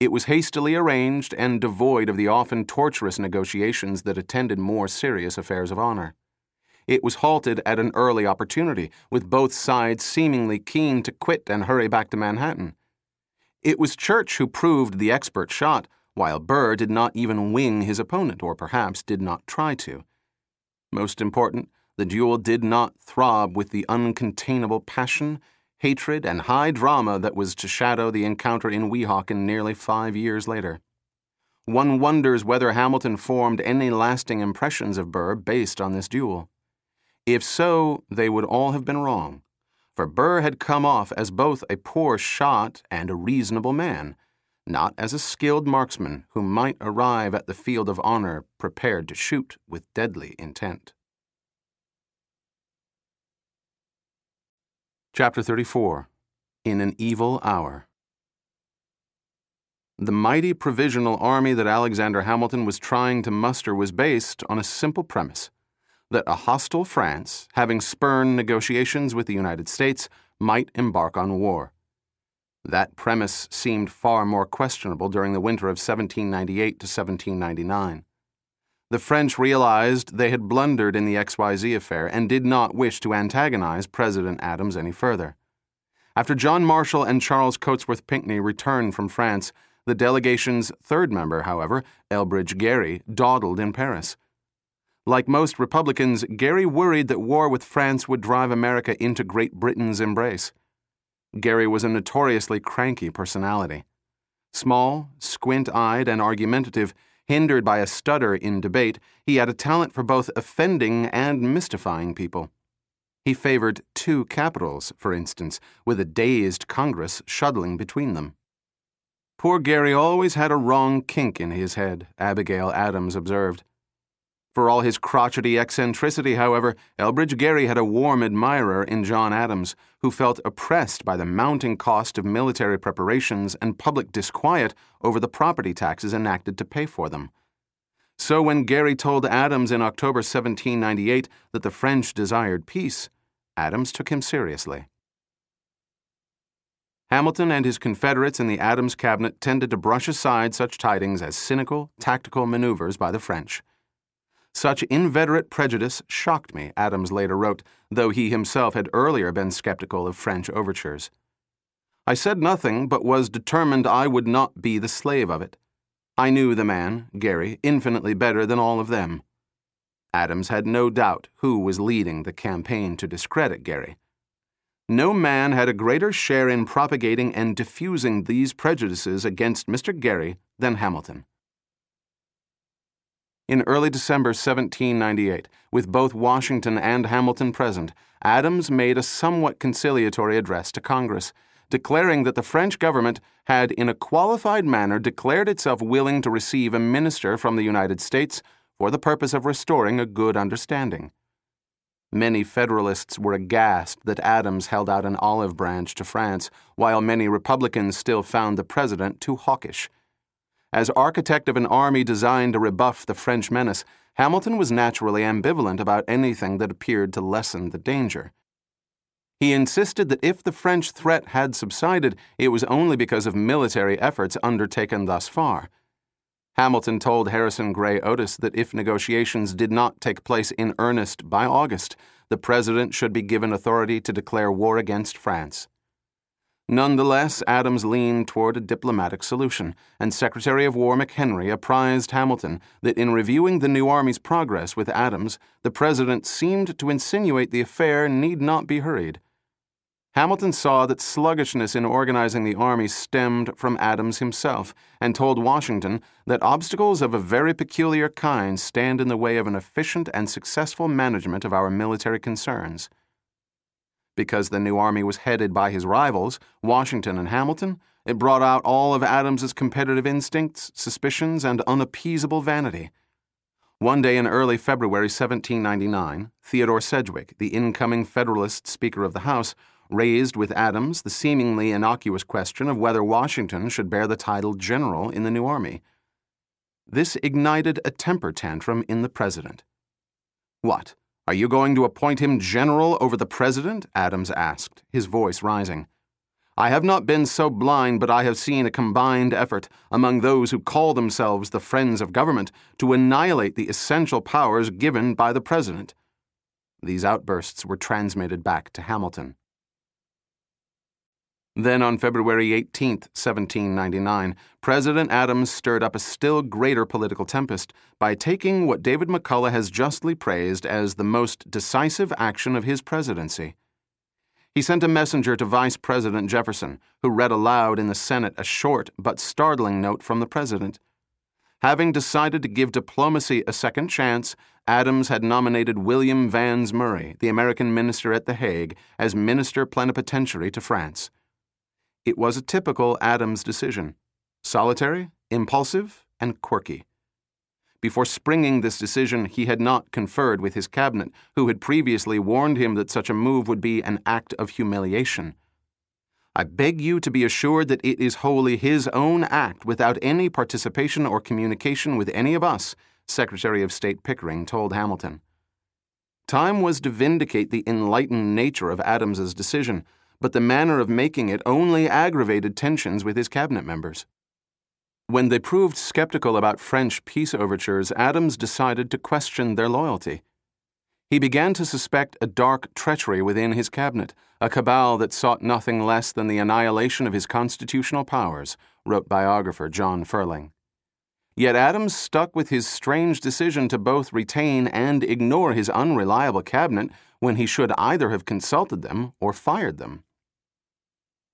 It was hastily arranged and devoid of the often torturous negotiations that attended more serious affairs of honor. It was halted at an early opportunity, with both sides seemingly keen to quit and hurry back to Manhattan. It was Church who proved the expert shot, while Burr did not even wing his opponent, or perhaps did not try to. Most important, the duel did not throb with the uncontainable passion, hatred, and high drama that was to shadow the encounter in Weehawken nearly five years later. One wonders whether Hamilton formed any lasting impressions of Burr based on this duel. If so, they would all have been wrong, for Burr had come off as both a poor shot and a reasonable man, not as a skilled marksman who might arrive at the field of honor prepared to shoot with deadly intent. Chapter 34 In an Evil Hour. The mighty provisional army that Alexander Hamilton was trying to muster was based on a simple premise that a hostile France, having spurned negotiations with the United States, might embark on war. That premise seemed far more questionable during the winter of 1798 to 1799. The French realized they had blundered in the XYZ affair and did not wish to antagonize President Adams any further. After John Marshall and Charles Cotesworth Pinckney returned from France, the delegation's third member, however, Elbridge Gerry, dawdled in Paris. Like most Republicans, Gerry worried that war with France would drive America into Great Britain's embrace. Gerry was a notoriously cranky personality. Small, squint eyed, and argumentative, Hindered by a stutter in debate, he had a talent for both offending and mystifying people. He favored two capitals, for instance, with a dazed Congress shuttling between them. Poor Gerry always had a wrong kink in his head, Abigail Adams observed. For all his crotchety eccentricity, however, Elbridge Gerry had a warm admirer in John Adams, who felt oppressed by the mounting cost of military preparations and public disquiet over the property taxes enacted to pay for them. So when Gerry told Adams in October 1798 that the French desired peace, Adams took him seriously. Hamilton and his Confederates in the Adams cabinet tended to brush aside such tidings as cynical, tactical maneuvers by the French. Such inveterate prejudice shocked me, Adams later wrote, though he himself had earlier been skeptical of French overtures. I said nothing, but was determined I would not be the slave of it. I knew the man, Gerry, infinitely better than all of them. Adams had no doubt who was leading the campaign to discredit Gerry. No man had a greater share in propagating and diffusing these prejudices against Mr. Gerry than Hamilton. In early December 1798, with both Washington and Hamilton present, Adams made a somewhat conciliatory address to Congress, declaring that the French government had in a qualified manner declared itself willing to receive a minister from the United States for the purpose of restoring a good understanding. Many Federalists were aghast that Adams held out an olive branch to France, while many Republicans still found the president too hawkish. As architect of an army designed to rebuff the French menace, Hamilton was naturally ambivalent about anything that appeared to lessen the danger. He insisted that if the French threat had subsided, it was only because of military efforts undertaken thus far. Hamilton told Harrison Gray Otis that if negotiations did not take place in earnest by August, the president should be given authority to declare war against France. Nonetheless, Adams leaned toward a diplomatic solution, and Secretary of War McHenry apprised Hamilton that in reviewing the new army's progress with Adams, the president seemed to insinuate the affair need not be hurried. Hamilton saw that sluggishness in organizing the army stemmed from Adams himself, and told Washington that obstacles of a very peculiar kind stand in the way of an efficient and successful management of our military concerns. Because the new army was headed by his rivals, Washington and Hamilton, it brought out all of Adams's competitive instincts, suspicions, and unappeasable vanity. One day in early February 1799, Theodore Sedgwick, the incoming Federalist Speaker of the House, raised with Adams the seemingly innocuous question of whether Washington should bear the title general in the new army. This ignited a temper tantrum in the president. What? Are you going to appoint him general over the president? Adams asked, his voice rising. I have not been so blind, but I have seen a combined effort among those who call themselves the friends of government to annihilate the essential powers given by the president. These outbursts were transmitted back to Hamilton. Then, on February 18, 1799, President Adams stirred up a still greater political tempest by taking what David McCullough has justly praised as the most decisive action of his presidency. He sent a messenger to Vice President Jefferson, who read aloud in the Senate a short but startling note from the President. Having decided to give diplomacy a second chance, Adams had nominated William Vans Murray, the American minister at The Hague, as minister plenipotentiary to France. It was a typical Adams decision solitary, impulsive, and quirky. Before springing this decision, he had not conferred with his cabinet, who had previously warned him that such a move would be an act of humiliation. I beg you to be assured that it is wholly his own act without any participation or communication with any of us, Secretary of State Pickering told Hamilton. Time was to vindicate the enlightened nature of Adams's decision but the manner of making it only aggravated tensions with his cabinet members. When they proved skeptical about French peace overtures, Adams decided to question their loyalty. He began to suspect a dark treachery within his cabinet, a cabal that sought nothing less than the annihilation of his constitutional powers, wrote biographer John Ferling. Yet Adams stuck with his strange decision to both retain and ignore his unreliable cabinet when he should either have consulted them or fired them.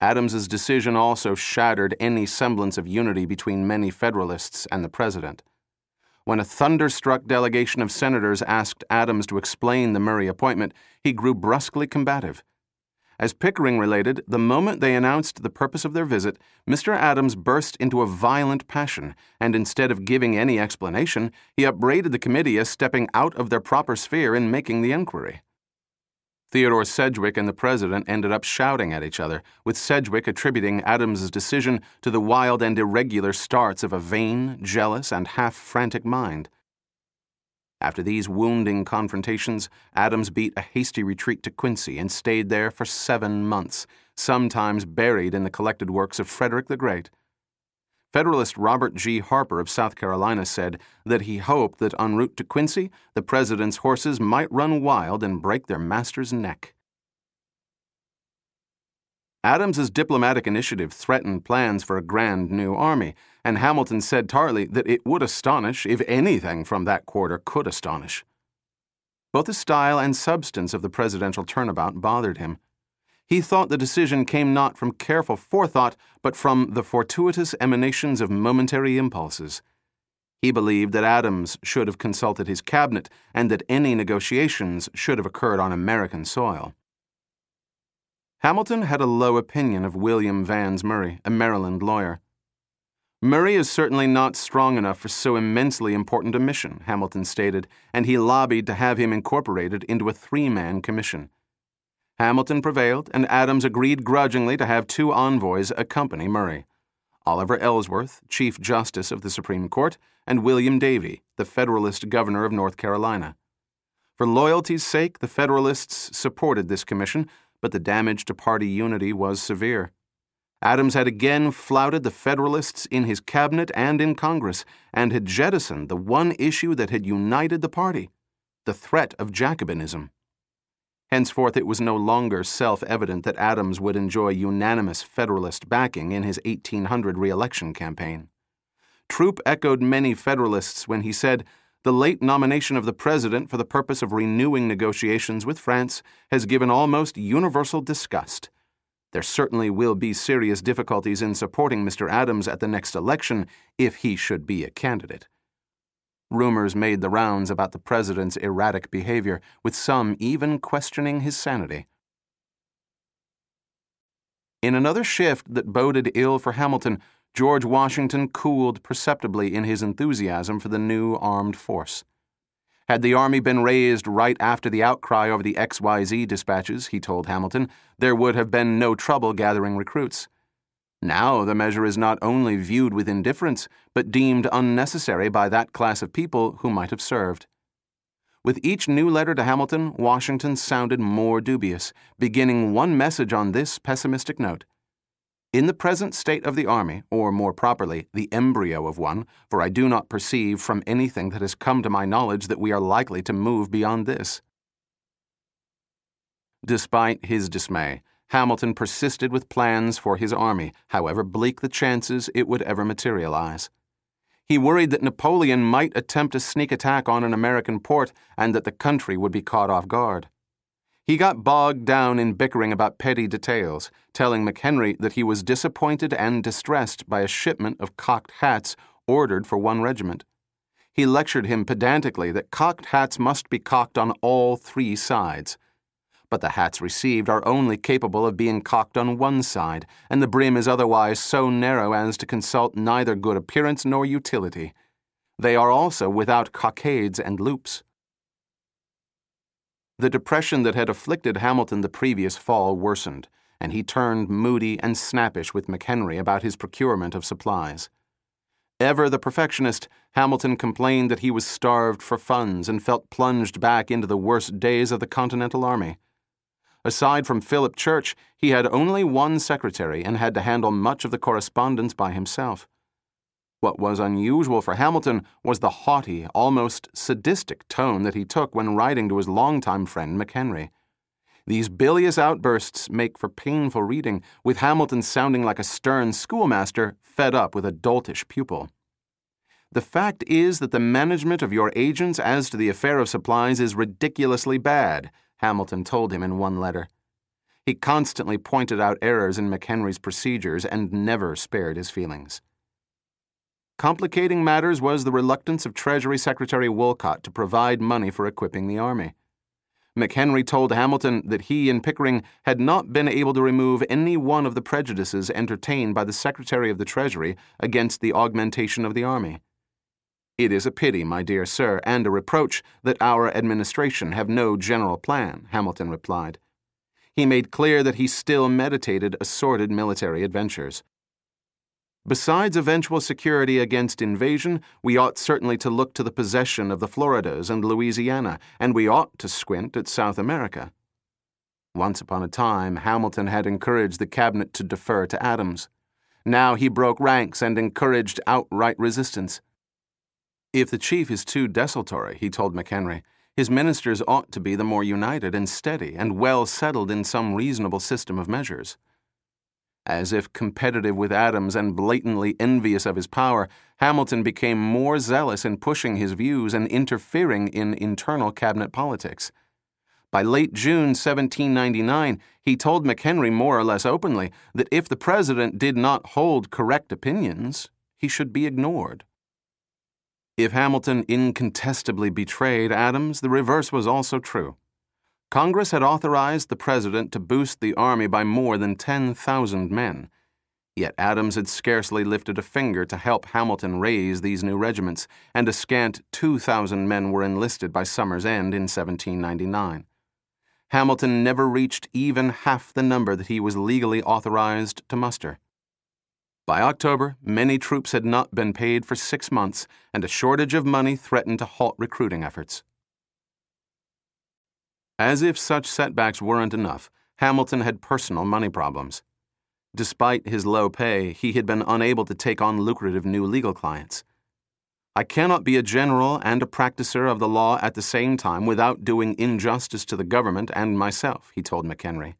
Adams's decision also shattered any semblance of unity between many Federalists and the president. When a thunderstruck delegation of senators asked Adams to explain the Murray appointment, he grew brusquely combative. As Pickering related, the moment they announced the purpose of their visit, Mr. Adams burst into a violent passion, and instead of giving any explanation, he upbraided the committee as stepping out of their proper sphere in making the inquiry. Theodore Sedgwick and the president ended up shouting at each other, with Sedgwick attributing Adams's decision to the wild and irregular starts of a vain, jealous, and half frantic mind. After these wounding confrontations, Adams beat a hasty retreat to Quincy and stayed there for seven months, sometimes buried in the collected works of Frederick the Great. Federalist Robert G. Harper of South Carolina said that he hoped that en route to Quincy, the president's horses might run wild and break their master's neck. Adams's diplomatic initiative threatened plans for a grand new army, and Hamilton said tartly that it would astonish if anything from that quarter could astonish. Both the style and substance of the presidential turnabout bothered him. He thought the decision came not from careful forethought, but from the fortuitous emanations of momentary impulses. He believed that Adams should have consulted his cabinet and that any negotiations should have occurred on American soil. Hamilton had a low opinion of William Vans Murray, a Maryland lawyer. Murray is certainly not strong enough for so immensely important a mission, Hamilton stated, and he lobbied to have him incorporated into a three man commission. Hamilton prevailed, and Adams agreed grudgingly to have two envoys accompany Murray Oliver Ellsworth, Chief Justice of the Supreme Court, and William Davie, the Federalist Governor of North Carolina. For loyalty's sake, the Federalists supported this commission, but the damage to party unity was severe. Adams had again flouted the Federalists in his cabinet and in Congress, and had jettisoned the one issue that had united the party the threat of Jacobinism. Henceforth, it was no longer self evident that Adams would enjoy unanimous Federalist backing in his 1800 reelection campaign. Troup echoed many Federalists when he said, The late nomination of the President for the purpose of renewing negotiations with France has given almost universal disgust. There certainly will be serious difficulties in supporting Mr. Adams at the next election if he should be a candidate. Rumors made the rounds about the president's erratic behavior, with some even questioning his sanity. In another shift that boded ill for Hamilton, George Washington cooled perceptibly in his enthusiasm for the new armed force. Had the army been raised right after the outcry over the XYZ dispatches, he told Hamilton, there would have been no trouble gathering recruits. Now the measure is not only viewed with indifference, but deemed unnecessary by that class of people who might have served. With each new letter to Hamilton, Washington sounded more dubious, beginning one message on this pessimistic note. In the present state of the army, or more properly, the embryo of one, for I do not perceive from anything that has come to my knowledge that we are likely to move beyond this. Despite his dismay, Hamilton persisted with plans for his army, however bleak the chances it would ever materialize. He worried that Napoleon might attempt a sneak attack on an American port and that the country would be caught off guard. He got bogged down in bickering about petty details, telling McHenry that he was disappointed and distressed by a shipment of cocked hats ordered for one regiment. He lectured him pedantically that cocked hats must be cocked on all three sides. But the hats received are only capable of being cocked on one side, and the brim is otherwise so narrow as to consult neither good appearance nor utility. They are also without cockades and loops. The depression that had afflicted Hamilton the previous fall worsened, and he turned moody and snappish with McHenry about his procurement of supplies. Ever the perfectionist, Hamilton complained that he was starved for funds and felt plunged back into the worst days of the Continental Army. Aside from Philip Church, he had only one secretary and had to handle much of the correspondence by himself. What was unusual for Hamilton was the haughty, almost sadistic tone that he took when writing to his longtime friend McHenry. These bilious outbursts make for painful reading, with Hamilton sounding like a stern schoolmaster fed up with a doltish pupil. The fact is that the management of your agents as to the affair of supplies is ridiculously bad, Hamilton told him in one letter. He constantly pointed out errors in McHenry's procedures and never spared his feelings. Complicating matters was the reluctance of Treasury Secretary Wolcott to provide money for equipping the Army. McHenry told Hamilton that he and Pickering had not been able to remove any one of the prejudices entertained by the Secretary of the Treasury against the augmentation of the Army. It is a pity, my dear sir, and a reproach that our administration have no general plan, Hamilton replied. He made clear that he still meditated assorted military adventures. Besides eventual security against invasion, we ought certainly to look to the possession of the Floridas and Louisiana, and we ought to squint at South America. Once upon a time, Hamilton had encouraged the cabinet to defer to Adams. Now he broke ranks and encouraged outright resistance. If the chief is too desultory, he told McHenry, his ministers ought to be the more united and steady and well settled in some reasonable system of measures. As if competitive with Adams and blatantly envious of his power, Hamilton became more zealous in pushing his views and interfering in internal cabinet politics. By late June 1799, he told McHenry more or less openly that if the president did not hold correct opinions, he should be ignored. If Hamilton incontestably betrayed Adams, the reverse was also true. Congress had authorized the president to boost the army by more than 10,000 men. Yet Adams had scarcely lifted a finger to help Hamilton raise these new regiments, and a scant 2,000 men were enlisted by summer's end in 1799. Hamilton never reached even half the number that he was legally authorized to muster. By October, many troops had not been paid for six months, and a shortage of money threatened to halt recruiting efforts. As if such setbacks weren't enough, Hamilton had personal money problems. Despite his low pay, he had been unable to take on lucrative new legal clients. I cannot be a general and a practicer of the law at the same time without doing injustice to the government and myself, he told McHenry.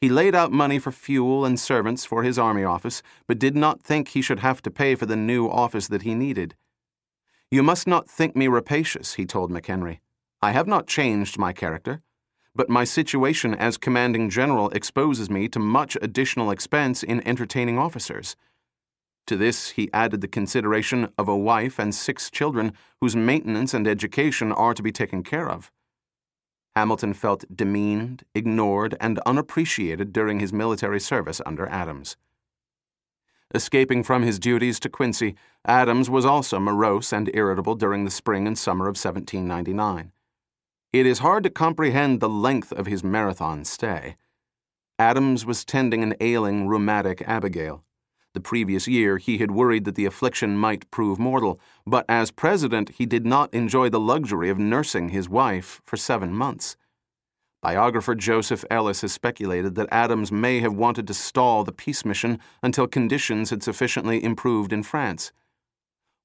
He laid out money for fuel and servants for his army office, but did not think he should have to pay for the new office that he needed. You must not think me rapacious, he told McHenry. I have not changed my character, but my situation as commanding general exposes me to much additional expense in entertaining officers. To this, he added the consideration of a wife and six children whose maintenance and education are to be taken care of. Hamilton felt demeaned, ignored, and unappreciated during his military service under Adams. Escaping from his duties to Quincy, Adams was also morose and irritable during the spring and summer of 1799. It is hard to comprehend the length of his marathon stay. Adams was tending an ailing, rheumatic Abigail. The previous year, he had worried that the affliction might prove mortal, but as president, he did not enjoy the luxury of nursing his wife for seven months. Biographer Joseph Ellis has speculated that Adams may have wanted to stall the peace mission until conditions had sufficiently improved in France.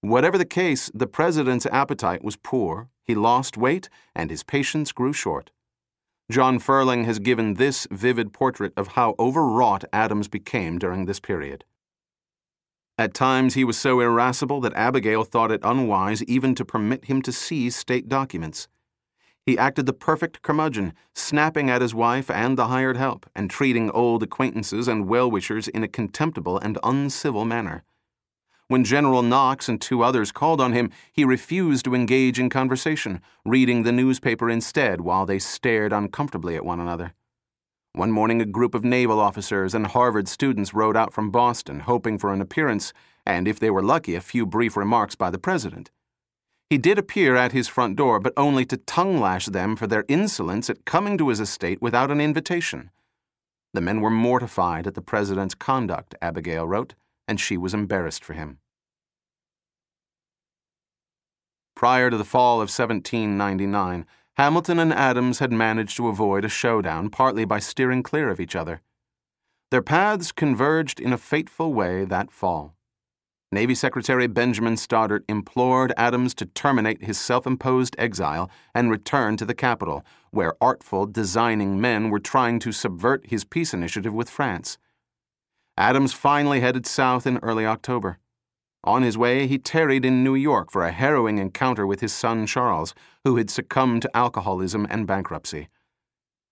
Whatever the case, the president's appetite was poor, he lost weight, and his patience grew short. John Ferling has given this vivid portrait of how overwrought Adams became during this period. At times, he was so irascible that Abigail thought it unwise even to permit him to seize state documents. He acted the perfect curmudgeon, snapping at his wife and the hired help, and treating old acquaintances and well wishers in a contemptible and uncivil manner. When General Knox and two others called on him, he refused to engage in conversation, reading the newspaper instead while they stared uncomfortably at one another. One morning, a group of naval officers and Harvard students rode out from Boston, hoping for an appearance, and if they were lucky, a few brief remarks by the president. He did appear at his front door, but only to tongue lash them for their insolence at coming to his estate without an invitation. The men were mortified at the president's conduct, Abigail wrote and she was embarrassed for him. Prior to the fall of 1799, Hamilton and Adams had managed to avoid a showdown partly by steering clear of each other. Their paths converged in a fateful way that fall. Navy Secretary Benjamin Stoddert implored Adams to terminate his self imposed exile and return to the capital, where artful, designing men were trying to subvert his peace initiative with France. Adams finally headed south in early October. On his way, he tarried in New York for a harrowing encounter with his son Charles, who had succumbed to alcoholism and bankruptcy.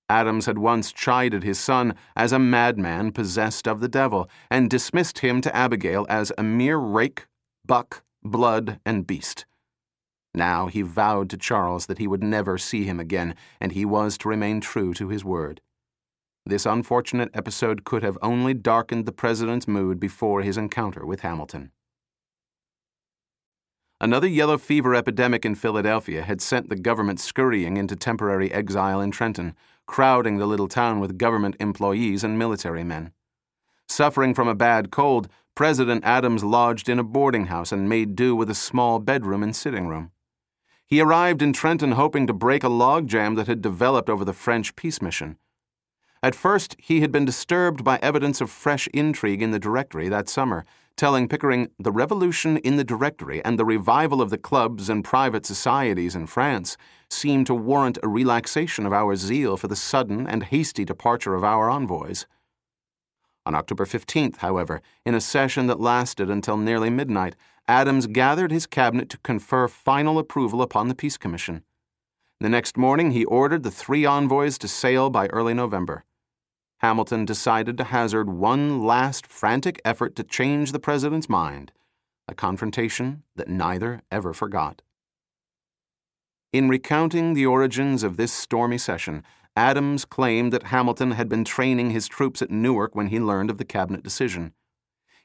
Adams had once chided his son as a madman possessed of the devil, and dismissed him to Abigail as a mere rake, buck, blood, and beast. Now he vowed to Charles that he would never see him again, and he was to remain true to his word. This unfortunate episode could have only darkened the president's mood before his encounter with Hamilton. Another yellow fever epidemic in Philadelphia had sent the government scurrying into temporary exile in Trenton, crowding the little town with government employees and military men. Suffering from a bad cold, President Adams lodged in a boarding house and made do with a small bedroom and sitting room. He arrived in Trenton hoping to break a logjam that had developed over the French peace mission. At first, he had been disturbed by evidence of fresh intrigue in the Directory that summer, telling Pickering the revolution in the Directory and the revival of the clubs and private societies in France seemed to warrant a relaxation of our zeal for the sudden and hasty departure of our envoys. On October 15th, however, in a session that lasted until nearly midnight, Adams gathered his cabinet to confer final approval upon the Peace Commission. The next morning, he ordered the three envoys to sail by early November. Hamilton decided to hazard one last frantic effort to change the president's mind, a confrontation that neither ever forgot. In recounting the origins of this stormy session, Adams claimed that Hamilton had been training his troops at Newark when he learned of the cabinet decision.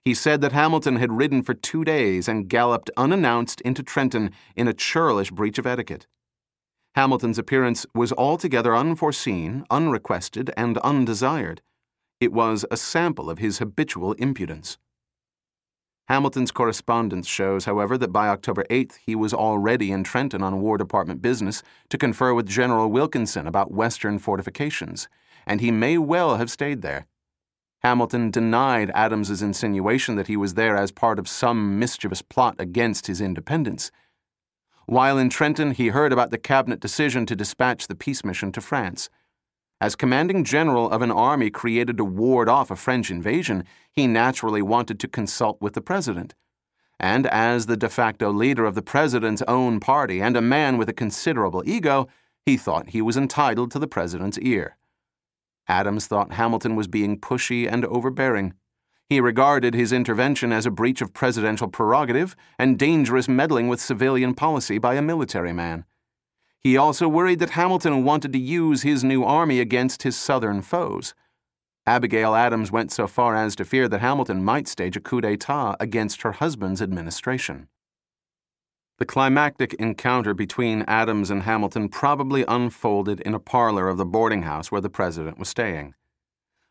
He said that Hamilton had ridden for two days and galloped unannounced into Trenton in a churlish breach of etiquette. Hamilton's appearance was altogether unforeseen, unrequested, and undesired. It was a sample of his habitual impudence. Hamilton's correspondence shows, however, that by October 8th he was already in Trenton on War Department business to confer with General Wilkinson about Western fortifications, and he may well have stayed there. Hamilton denied Adams's insinuation that he was there as part of some mischievous plot against his independence. While in Trenton, he heard about the cabinet decision to dispatch the peace mission to France. As commanding general of an army created to ward off a French invasion, he naturally wanted to consult with the president. And as the de facto leader of the president's own party and a man with a considerable ego, he thought he was entitled to the president's ear. Adams thought Hamilton was being pushy and overbearing. He regarded his intervention as a breach of presidential prerogative and dangerous meddling with civilian policy by a military man. He also worried that Hamilton wanted to use his new army against his Southern foes. Abigail Adams went so far as to fear that Hamilton might stage a coup d'etat against her husband's administration. The climactic encounter between Adams and Hamilton probably unfolded in a parlor of the boarding house where the president was staying.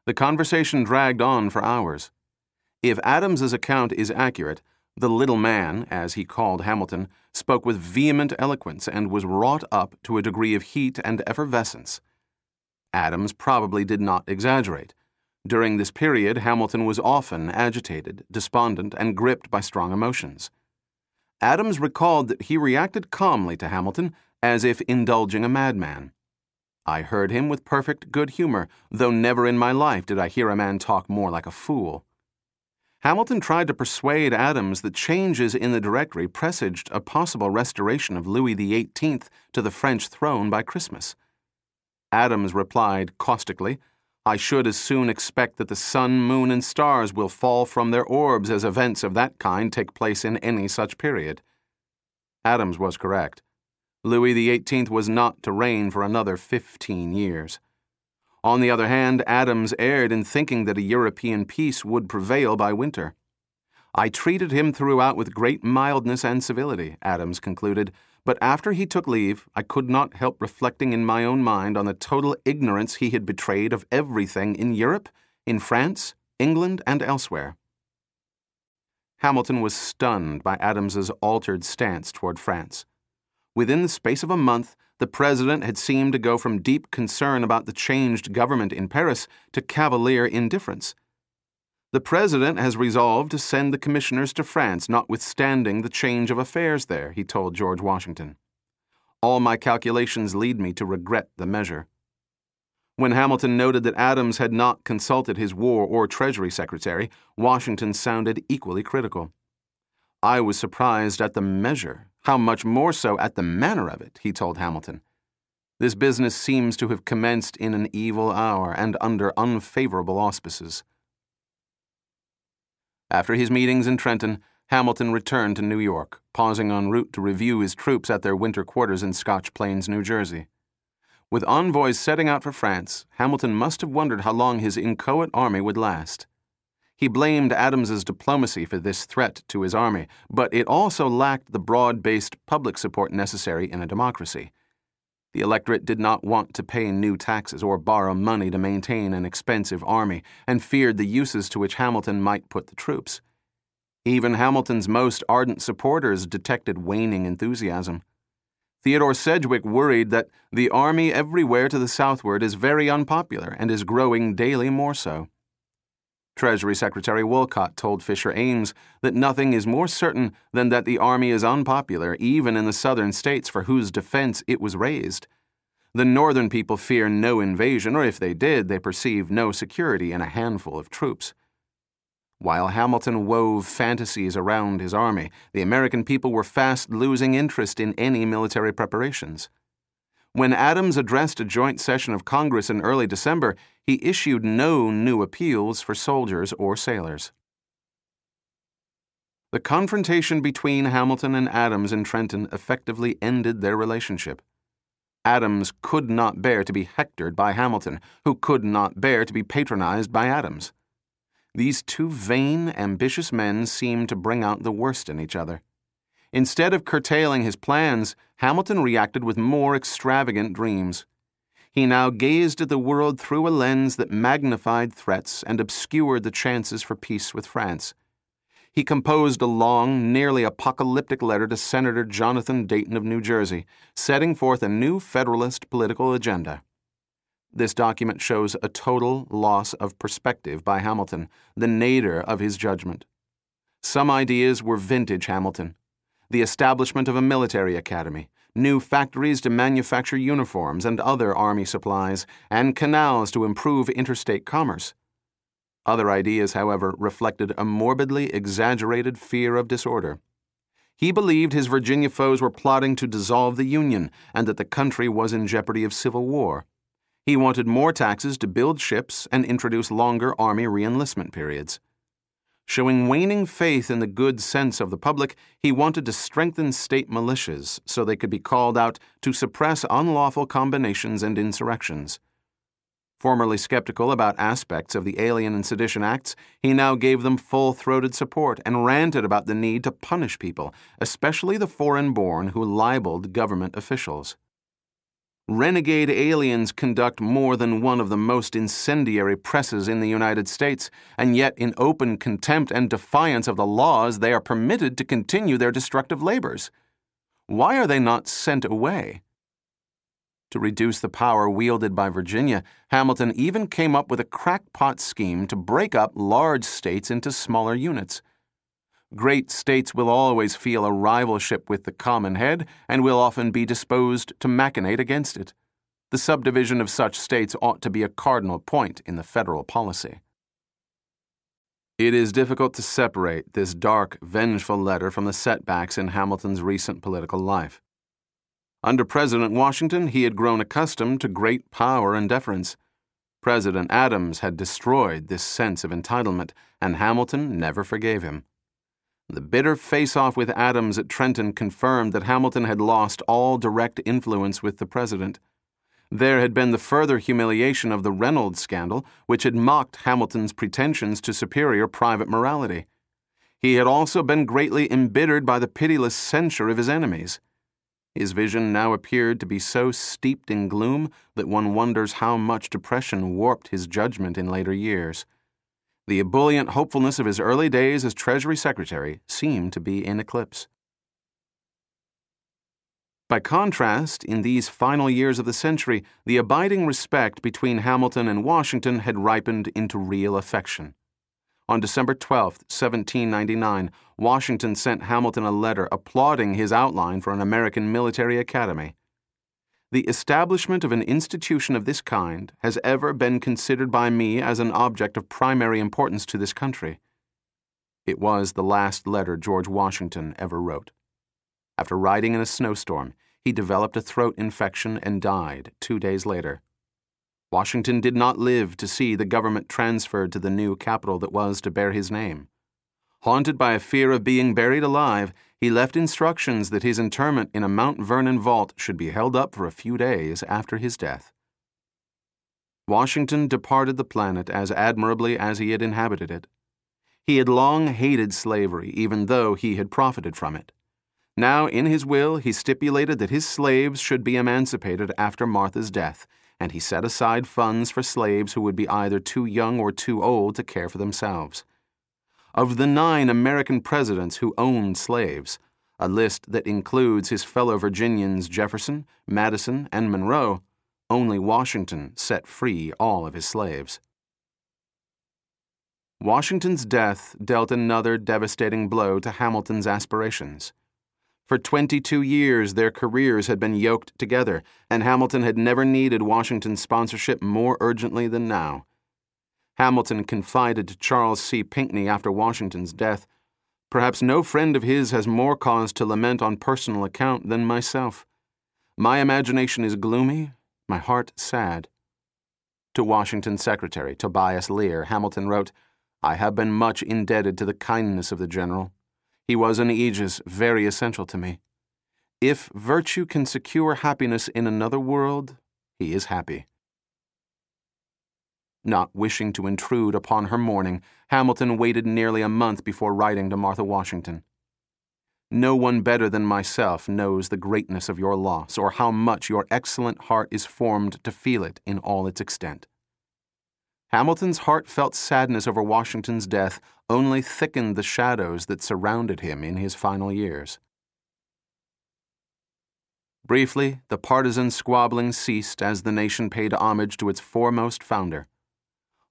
The conversation dragged on for hours. If Adams's account is accurate, the little man, as he called Hamilton, spoke with vehement eloquence and was wrought up to a degree of heat and effervescence. Adams probably did not exaggerate. During this period, Hamilton was often agitated, despondent, and gripped by strong emotions. Adams recalled that he reacted calmly to Hamilton as if indulging a madman. I heard him with perfect good humor, though never in my life did I hear a man talk more like a fool. Hamilton tried to persuade Adams that changes in the Directory presaged a possible restoration of Louis XVIII to the French throne by Christmas. Adams replied caustically, I should as soon expect that the sun, moon, and stars will fall from their orbs as events of that kind take place in any such period. Adams was correct. Louis XVIII was not to reign for another fifteen years. On the other hand, Adams erred in thinking that a European peace would prevail by winter. I treated him throughout with great mildness and civility, Adams concluded, but after he took leave, I could not help reflecting in my own mind on the total ignorance he had betrayed of everything in Europe, in France, England, and elsewhere. Hamilton was stunned by Adams's altered stance toward France. Within the space of a month, the president had seemed to go from deep concern about the changed government in Paris to cavalier indifference. The president has resolved to send the commissioners to France, notwithstanding the change of affairs there, he told George Washington. All my calculations lead me to regret the measure. When Hamilton noted that Adams had not consulted his War or Treasury Secretary, Washington sounded equally critical. I was surprised at the measure, how much more so at the manner of it, he told Hamilton. This business seems to have commenced in an evil hour and under unfavorable auspices. After his meetings in Trenton, Hamilton returned to New York, pausing en route to review his troops at their winter quarters in Scotch Plains, New Jersey. With envoys setting out for France, Hamilton must have wondered how long his inchoate army would last. He blamed Adams's diplomacy for this threat to his army, but it also lacked the broad-based public support necessary in a democracy. The electorate did not want to pay new taxes or borrow money to maintain an expensive army and feared the uses to which Hamilton might put the troops. Even Hamilton's most ardent supporters detected waning enthusiasm. Theodore Sedgwick worried that the army everywhere to the southward is very unpopular and is growing daily more so. Treasury Secretary Wolcott told Fisher Ames that nothing is more certain than that the Army is unpopular even in the southern states for whose defense it was raised. The northern people fear no invasion, or if they did, they perceive no security in a handful of troops. While Hamilton wove fantasies around his army, the American people were fast losing interest in any military preparations. When Adams addressed a joint session of Congress in early December, he issued no new appeals for soldiers or sailors. The confrontation between Hamilton and Adams in Trenton effectively ended their relationship. Adams could not bear to be hectored by Hamilton, who could not bear to be patronized by Adams. These two vain, ambitious men seemed to bring out the worst in each other. Instead of curtailing his plans, Hamilton reacted with more extravagant dreams. He now gazed at the world through a lens that magnified threats and obscured the chances for peace with France. He composed a long, nearly apocalyptic letter to Senator Jonathan Dayton of New Jersey, setting forth a new Federalist political agenda. This document shows a total loss of perspective by Hamilton, the nadir of his judgment. Some ideas were vintage Hamilton the establishment of a military academy, new factories to manufacture uniforms and other army supplies, and canals to improve interstate commerce. Other ideas, however, reflected a morbidly exaggerated fear of disorder. He believed his Virginia foes were plotting to dissolve the Union and that the country was in jeopardy of civil war. He wanted more taxes to build ships and introduce longer Army reenlistment periods. Showing waning faith in the good sense of the public, he wanted to strengthen state militias so they could be called out to suppress unlawful combinations and insurrections. Formerly skeptical about aspects of the Alien and Sedition Acts, he now gave them full throated support and ranted about the need to punish people, especially the foreign born who libeled government officials. Renegade aliens conduct more than one of the most incendiary presses in the United States, and yet, in open contempt and defiance of the laws, they are permitted to continue their destructive labors. Why are they not sent away? To reduce the power wielded by Virginia, Hamilton even came up with a crackpot scheme to break up large states into smaller units. Great states will always feel a rivalship with the common head and will often be disposed to machinate against it. The subdivision of such states ought to be a cardinal point in the federal policy. It is difficult to separate this dark, vengeful letter from the setbacks in Hamilton's recent political life. Under President Washington, he had grown accustomed to great power and deference. President Adams had destroyed this sense of entitlement, and Hamilton never forgave him. The bitter face off with Adams at Trenton confirmed that Hamilton had lost all direct influence with the president. There had been the further humiliation of the Reynolds scandal, which had mocked Hamilton's pretensions to superior private morality. He had also been greatly embittered by the pitiless censure of his enemies. His vision now appeared to be so steeped in gloom that one wonders how much depression warped his judgment in later years. The ebullient hopefulness of his early days as Treasury Secretary seemed to be in eclipse. By contrast, in these final years of the century, the abiding respect between Hamilton and Washington had ripened into real affection. On December 12, 1799, Washington sent Hamilton a letter applauding his outline for an American military academy. The establishment of an institution of this kind has ever been considered by me as an object of primary importance to this country. It was the last letter George Washington ever wrote. After riding in a snowstorm, he developed a throat infection and died two days later. Washington did not live to see the government transferred to the new capital that was to bear his name. Haunted by a fear of being buried alive, he left instructions that his interment in a Mount Vernon vault should be held up for a few days after his death. Washington departed the planet as admirably as he had inhabited it. He had long hated slavery, even though he had profited from it. Now, in his will, he stipulated that his slaves should be emancipated after Martha's death, and he set aside funds for slaves who would be either too young or too old to care for themselves. Of the nine American presidents who owned slaves, a list that includes his fellow Virginians Jefferson, Madison, and Monroe, only Washington set free all of his slaves. Washington's death dealt another devastating blow to Hamilton's aspirations. For 22 years, their careers had been yoked together, and Hamilton had never needed Washington's sponsorship more urgently than now. Hamilton confided to Charles C. Pinckney after Washington's death Perhaps no friend of his has more cause to lament on personal account than myself. My imagination is gloomy, my heart sad. To Washington Secretary Tobias Lear, Hamilton wrote, I have been much indebted to the kindness of the General. He was an aegis very essential to me. If virtue can secure happiness in another world, he is happy. Not wishing to intrude upon her mourning, Hamilton waited nearly a month before writing to Martha Washington. No one better than myself knows the greatness of your loss or how much your excellent heart is formed to feel it in all its extent. Hamilton's heartfelt sadness over Washington's death only thickened the shadows that surrounded him in his final years. Briefly, the partisan squabbling ceased as the nation paid homage to its foremost founder.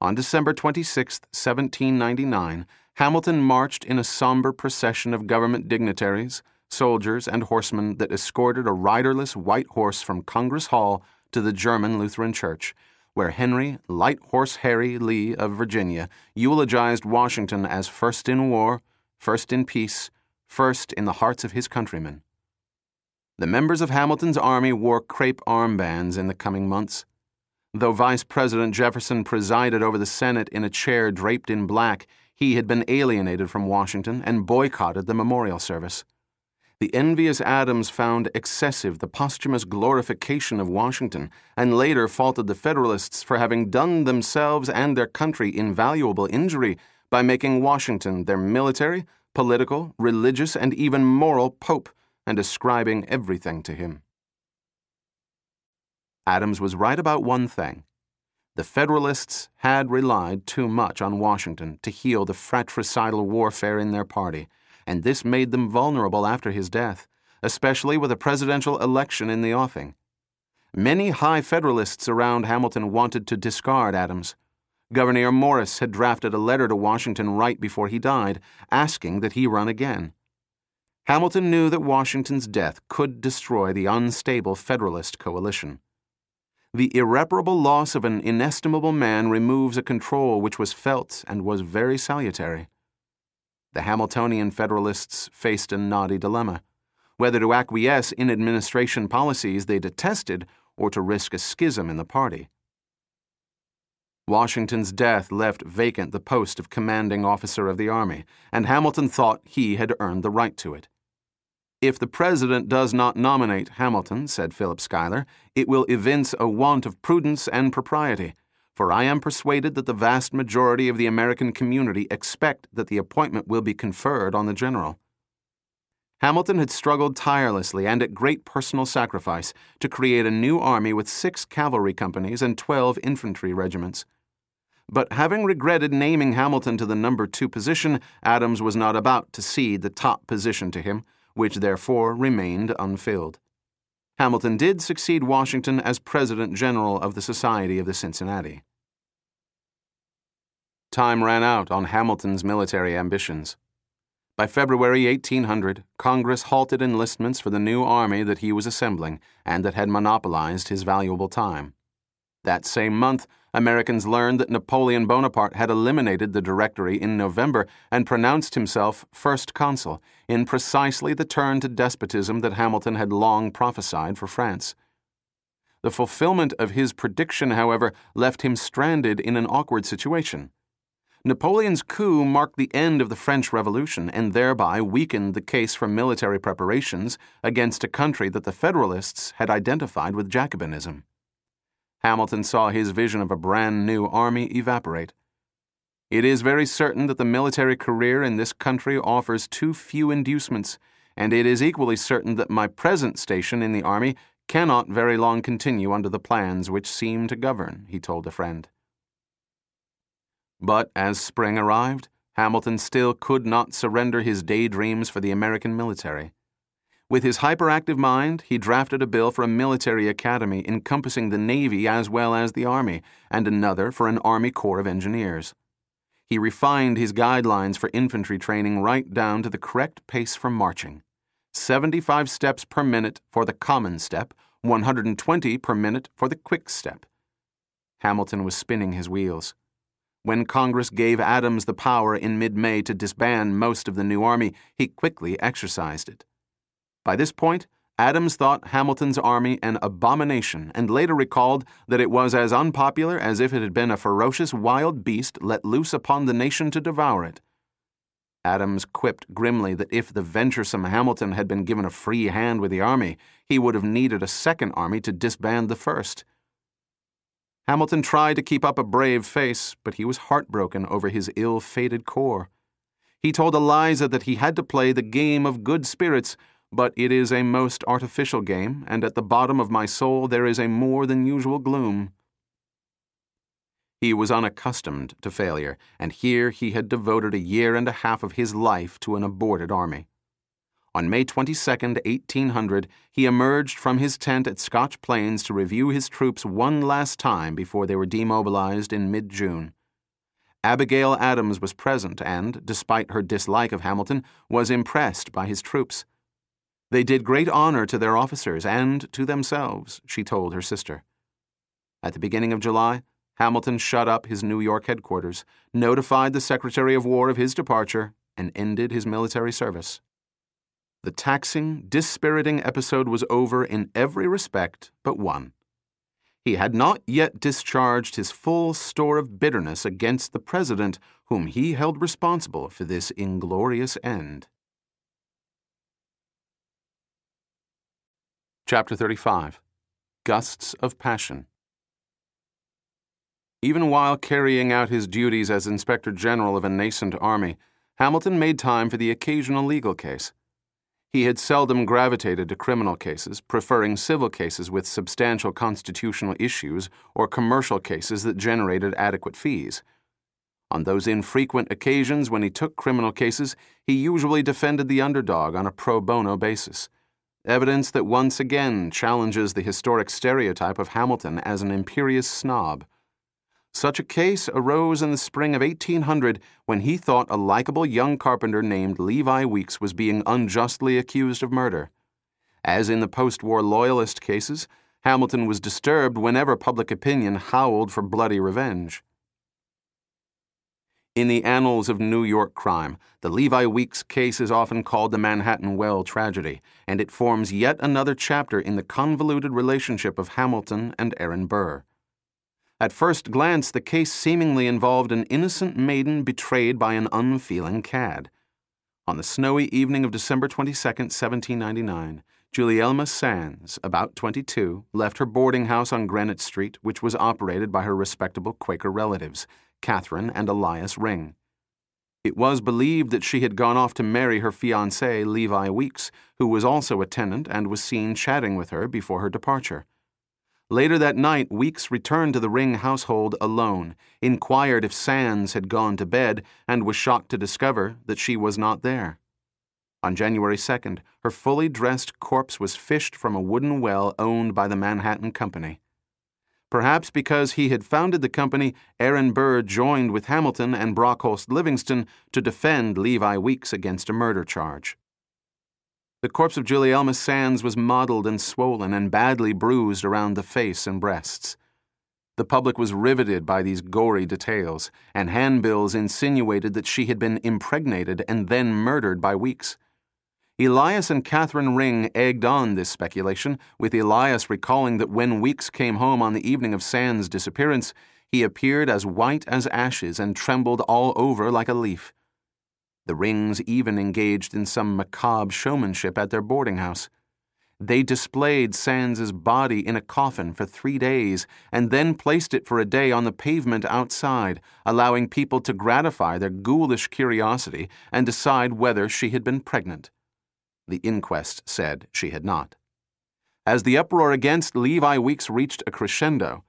On December 26, 1799, Hamilton marched in a somber procession of government dignitaries, soldiers, and horsemen that escorted a riderless white horse from Congress Hall to the German Lutheran Church, where Henry Light Horse Harry Lee of Virginia eulogized Washington as first in war, first in peace, first in the hearts of his countrymen. The members of Hamilton's army wore crepe armbands in the coming months. Though Vice President Jefferson presided over the Senate in a chair draped in black, he had been alienated from Washington and boycotted the memorial service. The envious Adams found excessive the posthumous glorification of Washington, and later faulted the Federalists for having done themselves and their country invaluable injury by making Washington their military, political, religious, and even moral pope, and ascribing everything to him. Adams was right about one thing. The Federalists had relied too much on Washington to heal the fratricidal warfare in their party, and this made them vulnerable after his death, especially with a presidential election in the offing. Many high Federalists around Hamilton wanted to discard Adams. Gouverneur Morris had drafted a letter to Washington right before he died, asking that he run again. Hamilton knew that Washington's death could destroy the unstable Federalist coalition. The irreparable loss of an inestimable man removes a control which was felt and was very salutary. The Hamiltonian Federalists faced a knotty dilemma whether to acquiesce in administration policies they detested or to risk a schism in the party. Washington's death left vacant the post of commanding officer of the Army, and Hamilton thought he had earned the right to it. If the President does not nominate Hamilton, said Philip Schuyler, it will evince a want of prudence and propriety, for I am persuaded that the vast majority of the American community expect that the appointment will be conferred on the General. Hamilton had struggled tirelessly and at great personal sacrifice to create a new army with six cavalry companies and twelve infantry regiments. But having regretted naming Hamilton to the number two position, Adams was not about to cede the top position to him, which therefore remained unfilled. Hamilton did succeed Washington as President General of the Society of the Cincinnati. Time ran out on Hamilton's military ambitions. By February 1800, Congress halted enlistments for the new army that he was assembling and that had monopolized his valuable time. That same month, Americans learned that Napoleon Bonaparte had eliminated the Directory in November and pronounced himself First Consul, in precisely the turn to despotism that Hamilton had long prophesied for France. The fulfillment of his prediction, however, left him stranded in an awkward situation. Napoleon's coup marked the end of the French Revolution and thereby weakened the case for military preparations against a country that the Federalists had identified with Jacobinism. Hamilton saw his vision of a brand new army evaporate. It is very certain that the military career in this country offers too few inducements, and it is equally certain that my present station in the army cannot very long continue under the plans which seem to govern, he told a friend. But as spring arrived, Hamilton still could not surrender his daydreams for the American military. With his hyperactive mind, he drafted a bill for a military academy encompassing the Navy as well as the Army, and another for an Army Corps of Engineers. He refined his guidelines for infantry training right down to the correct pace for marching 75 steps per minute for the common step, 120 per minute for the quick step. Hamilton was spinning his wheels. When Congress gave Adams the power in mid May to disband most of the new army, he quickly exercised it. By this point, Adams thought Hamilton's army an abomination and later recalled that it was as unpopular as if it had been a ferocious wild beast let loose upon the nation to devour it. Adams quipped grimly that if the venturesome Hamilton had been given a free hand with the army, he would have needed a second army to disband the first. Hamilton tried to keep up a brave face, but he was heartbroken over his ill fated corps. He told Eliza that he had to play the game of good spirits, but it is a most artificial game, and at the bottom of my soul there is a more than usual gloom. He was unaccustomed to failure, and here he had devoted a year and a half of his life to an aborted army. On May 22, 1800, he emerged from his tent at Scotch Plains to review his troops one last time before they were demobilized in mid June. Abigail Adams was present and, despite her dislike of Hamilton, was impressed by his troops. They did great honor to their officers and to themselves, she told her sister. At the beginning of July, Hamilton shut up his New York headquarters, notified the Secretary of War of his departure, and ended his military service. The taxing, dispiriting episode was over in every respect but one. He had not yet discharged his full store of bitterness against the President whom he held responsible for this inglorious end. Chapter 35 Gusts of Passion Even while carrying out his duties as Inspector General of a nascent army, Hamilton made time for the occasional legal case. He had seldom gravitated to criminal cases, preferring civil cases with substantial constitutional issues or commercial cases that generated adequate fees. On those infrequent occasions when he took criminal cases, he usually defended the underdog on a pro bono basis. Evidence that once again challenges the historic stereotype of Hamilton as an imperious snob. Such a case arose in the spring of 1800 when he thought a likable young carpenter named Levi Weeks was being unjustly accused of murder. As in the post war Loyalist cases, Hamilton was disturbed whenever public opinion howled for bloody revenge. In the annals of New York crime, the Levi Weeks case is often called the Manhattan Well tragedy, and it forms yet another chapter in the convoluted relationship of Hamilton and Aaron Burr. At first glance, the case seemingly involved an innocent maiden betrayed by an unfeeling cad. On the snowy evening of December 22, 1799, Gulielma Sands, about 22, left her boarding house on Greenwich Street, which was operated by her respectable Quaker relatives, Catherine and Elias Ring. It was believed that she had gone off to marry her fiancé, Levi Weeks, who was also a tenant and was seen chatting with her before her departure. Later that night, Weeks returned to the Ring household alone, inquired if Sands had gone to bed, and was shocked to discover that she was not there. On January 2nd, her fully dressed corpse was fished from a wooden well owned by the Manhattan Company. Perhaps because he had founded the company, Aaron Burr joined with Hamilton and Brockholst Livingston to defend Levi Weeks against a murder charge. The corpse of Gulielma Sands was mottled and swollen and badly bruised around the face and breasts. The public was riveted by these gory details, and handbills insinuated that she had been impregnated and then murdered by Weeks. Elias and Catherine Ring egged on this speculation, with Elias recalling that when Weeks came home on the evening of Sands' disappearance, he appeared as white as ashes and trembled all over like a leaf. The Rings even engaged in some macabre showmanship at their boarding house. They displayed Sands's body in a coffin for three days and then placed it for a day on the pavement outside, allowing people to gratify their ghoulish curiosity and decide whether she had been pregnant. The inquest said she had not. As the uproar against Levi Weeks reached a crescendo,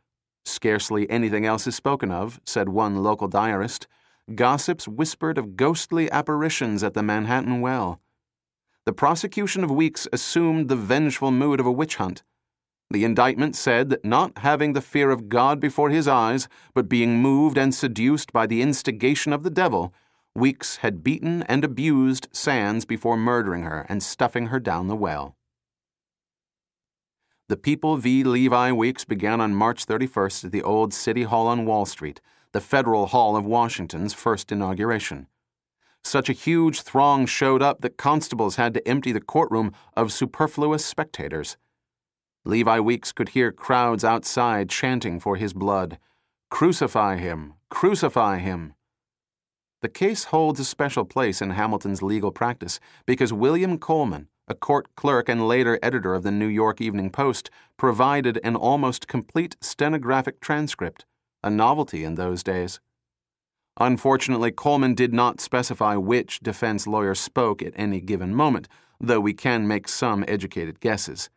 scarcely anything else is spoken of, said one local diarist gossips whispered of ghostly apparitions at the Manhattan Well. The prosecution of Weeks assumed the vengeful mood of a witch hunt. The indictment said that not having the fear of God before his eyes, but being moved and seduced by the instigation of the devil, Weeks had beaten and abused Sands before murdering her and stuffing her down the well. The People v. Levi Weeks began on March 31st at the old City Hall on Wall Street the Federal Hall of Washington's first inauguration. Such a huge throng showed up that constables had to empty the courtroom of superfluous spectators. Levi Weeks could hear crowds outside chanting for his blood Crucify him! Crucify him! The case holds a special place in Hamilton's legal practice because William Coleman, a court clerk and later editor of the New York Evening Post, provided an almost complete stenographic transcript a novelty in those days. Unfortunately, Coleman did not specify which defense lawyer spoke at any given moment, though we can make some educated guesses.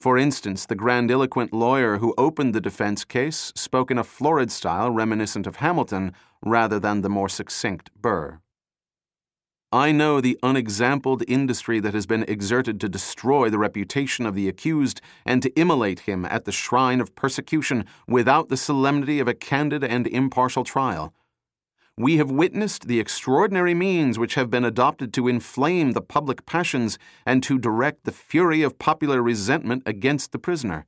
For instance, the grandiloquent lawyer who opened the defense case spoke in a florid style reminiscent of Hamilton rather than the more succinct Burr. I know the unexampled industry that has been exerted to destroy the reputation of the accused and to immolate him at the shrine of persecution without the solemnity of a candid and impartial trial. We have witnessed the extraordinary means which have been adopted to inflame the public passions and to direct the fury of popular resentment against the prisoner.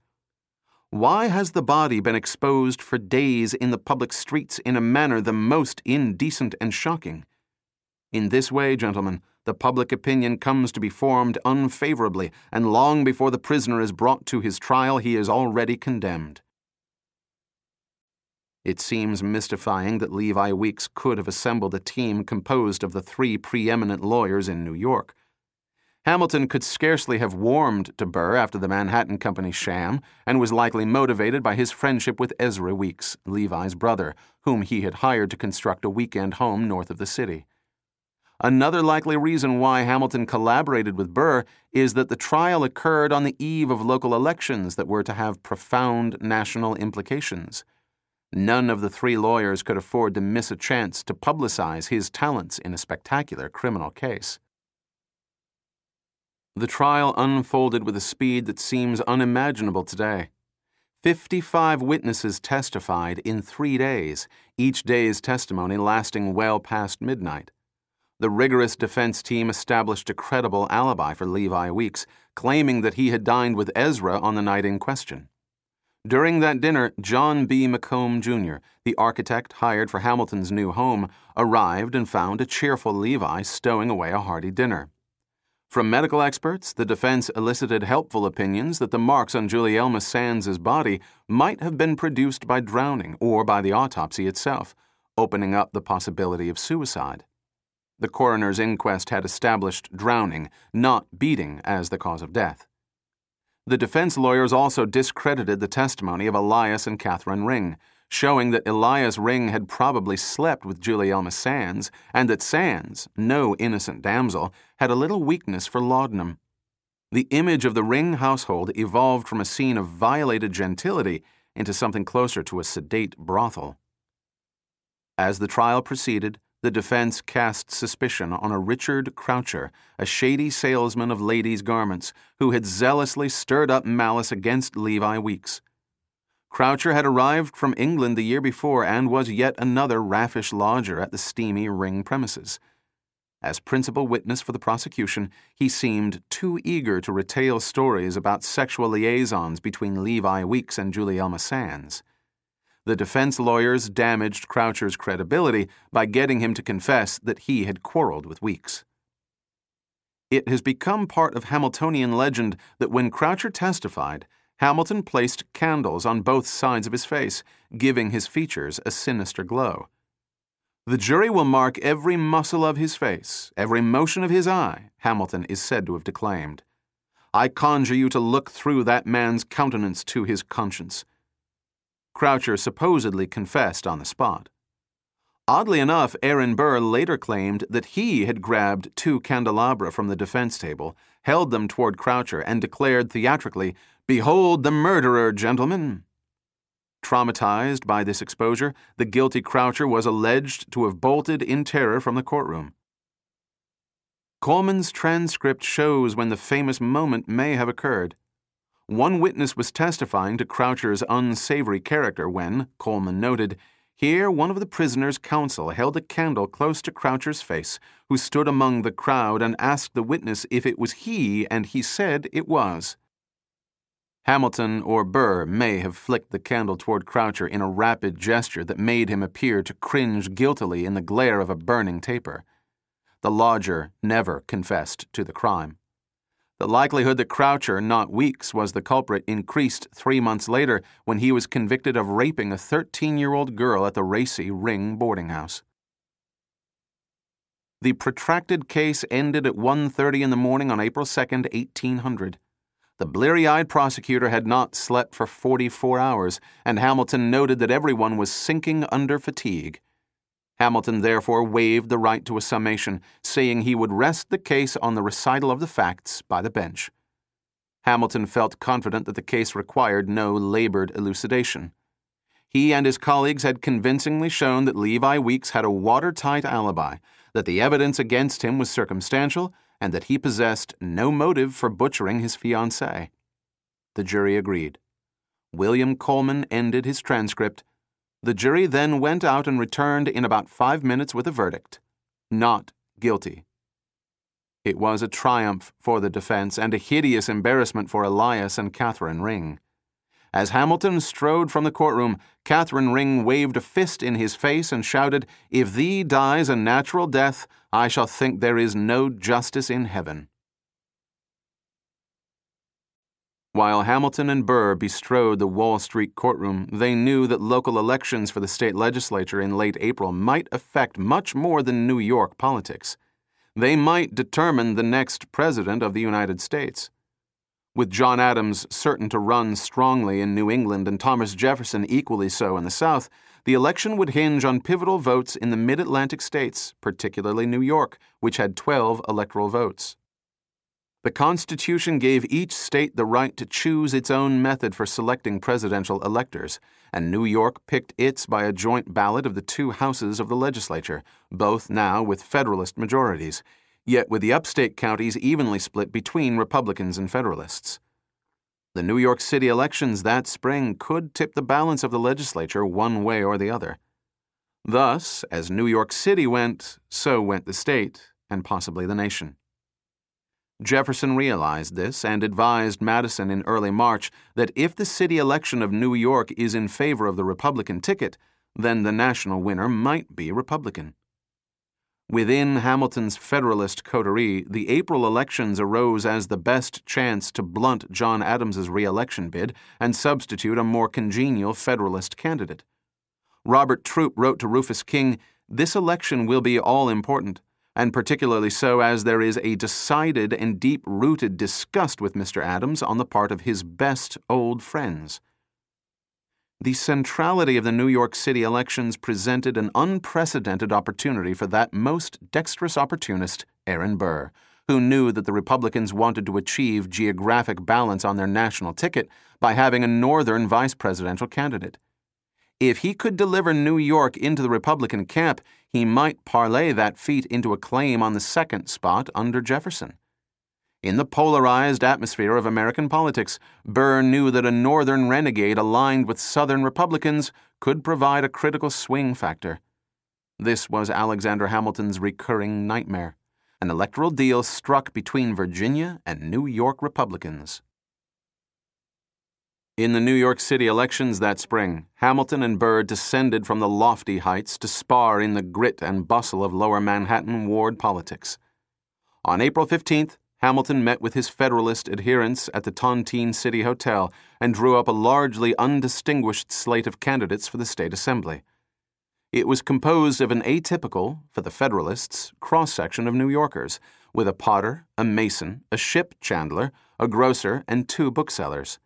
Why has the body been exposed for days in the public streets in a manner the most indecent and shocking? In this way, gentlemen, the public opinion comes to be formed unfavorably, and long before the prisoner is brought to his trial, he is already condemned. It seems mystifying that Levi Weeks could have assembled a team composed of the three preeminent lawyers in New York. Hamilton could scarcely have warmed to Burr after the Manhattan Company sham, and was likely motivated by his friendship with Ezra Weeks, Levi's brother, whom he had hired to construct a weekend home north of the city. Another likely reason why Hamilton collaborated with Burr is that the trial occurred on the eve of local elections that were to have profound national implications. None of the three lawyers could afford to miss a chance to publicize his talents in a spectacular criminal case. The trial unfolded with a speed that seems unimaginable today. 55 witnesses testified in three days, each day's testimony lasting well past midnight. The rigorous defense team established a credible alibi for Levi Weeks, claiming that he had dined with Ezra on the night in question. During that dinner, John B. McComb Jr., the architect hired for Hamilton's new home, arrived and found a cheerful Levi stowing away a hearty dinner. From medical experts, the defense elicited helpful opinions that the marks on Gulielma Sands's body might have been produced by drowning or by the autopsy itself, opening up the possibility of suicide. The coroner's inquest had established drowning, not beating, as the cause of death. The defense lawyers also discredited the testimony of Elias and Catherine Ring, showing that Elias Ring had probably slept with Gulielma Sands and that Sands, no innocent damsel, had a little weakness for laudanum. The image of the Ring household evolved from a scene of violated gentility into something closer to a sedate brothel. As the trial proceeded, the defense cast suspicion on a Richard Croucher, a shady salesman of ladies' garments, who had zealously stirred up malice against Levi Weeks. Croucher had arrived from England the year before and was yet another raffish lodger at the steamy Ring premises. As principal witness for the prosecution, he seemed too eager to retail stories about sexual liaisons between Levi Weeks and Gulielma Sands the defense lawyers damaged Croucher's credibility by getting him to confess that he had quarreled with Weeks. It has become part of Hamiltonian legend that when Croucher testified, Hamilton placed candles on both sides of his face, giving his features a sinister glow. The jury will mark every muscle of his face, every motion of his eye, Hamilton is said to have declaimed. I conjure you to look through that man's countenance to his conscience. Croucher supposedly confessed on the spot. Oddly enough, Aaron Burr later claimed that he had grabbed two candelabra from the defense table, held them toward Croucher, and declared theatrically, Behold the murderer, gentlemen! Traumatized by this exposure, the guilty Croucher was alleged to have bolted in terror from the courtroom. Coleman's transcript shows when the famous moment may have occurred. One witness was testifying to Croucher's unsavory character when, Coleman noted, here one of the prisoner's counsel held a candle close to Croucher's face, who stood among the crowd and asked the witness if it was he, and he said it was. Hamilton or Burr may have flicked the candle toward Croucher in a rapid gesture that made him appear to cringe guiltily in the glare of a burning taper. The lodger never confessed to the crime. The likelihood that Croucher, not Weeks, was the culprit increased three months later when he was convicted of raping a 13 year old girl at the Racy Ring boarding house. The protracted case ended at 1:30 in the morning on April 2, 1800. The bleary-eyed prosecutor had not slept for 44 hours, and Hamilton noted that everyone was sinking under fatigue. Hamilton therefore waived the right to a summation, saying he would rest the case on the recital of the facts by the bench. Hamilton felt confident that the case required no labored elucidation. He and his colleagues had convincingly shown that Levi Weeks had a watertight alibi, that the evidence against him was circumstantial, and that he possessed no motive for butchering his fiancée. The jury agreed. William Coleman ended his transcript the jury then went out and returned in about five minutes with a verdict not guilty. It was a triumph for the defense and a hideous embarrassment for Elias and Catherine Ring. As Hamilton strode from the courtroom, Catherine Ring waved a fist in his face and shouted, If thee dies a natural death, I shall think there is no justice in heaven. While Hamilton and Burr bestrode the Wall Street courtroom, they knew that local elections for the state legislature in late April might affect much more than New York politics. They might determine the next president of the United States. With John Adams certain to run strongly in New England and Thomas Jefferson equally so in the South, the election would hinge on pivotal votes in the mid Atlantic states, particularly New York, which had 12 electoral votes. The Constitution gave each state the right to choose its own method for selecting presidential electors, and New York picked its by a joint ballot of the two houses of the legislature, both now with Federalist majorities, yet with the upstate counties evenly split between Republicans and Federalists. The New York City elections that spring could tip the balance of the legislature one way or the other. Thus, as New York City went, so went the state, and possibly the nation. Jefferson realized this and advised Madison in early March that if the city election of New York is in favor of the Republican ticket, then the national winner might be Republican. Within Hamilton's Federalist coterie, the April elections arose as the best chance to blunt John Adams's reelection bid and substitute a more congenial Federalist candidate. Robert Troup wrote to Rufus King, This election will be all important and particularly so as there is a decided and deep rooted disgust with Mr. Adams on the part of his best old friends. The centrality of the New York City elections presented an unprecedented opportunity for that most dexterous opportunist, Aaron Burr, who knew that the Republicans wanted to achieve geographic balance on their national ticket by having a Northern vice presidential candidate. If he could deliver New York into the Republican camp, he might parlay that feat into a claim on the second spot under Jefferson. In the polarized atmosphere of American politics, Burr knew that a Northern renegade aligned with Southern Republicans could provide a critical swing factor. This was Alexander Hamilton's recurring nightmare an electoral deal struck between Virginia and New York Republicans. In the New York City elections that spring, Hamilton and Burr descended from the lofty heights to spar in the grit and bustle of lower Manhattan ward politics. On April 15th, Hamilton met with his Federalist adherents at the Tontine City Hotel and drew up a largely undistinguished slate of candidates for the state assembly. It was composed of an atypical, for the Federalists, cross section of New Yorkers, with a potter, a mason, a ship chandler, a grocer, and two booksellers.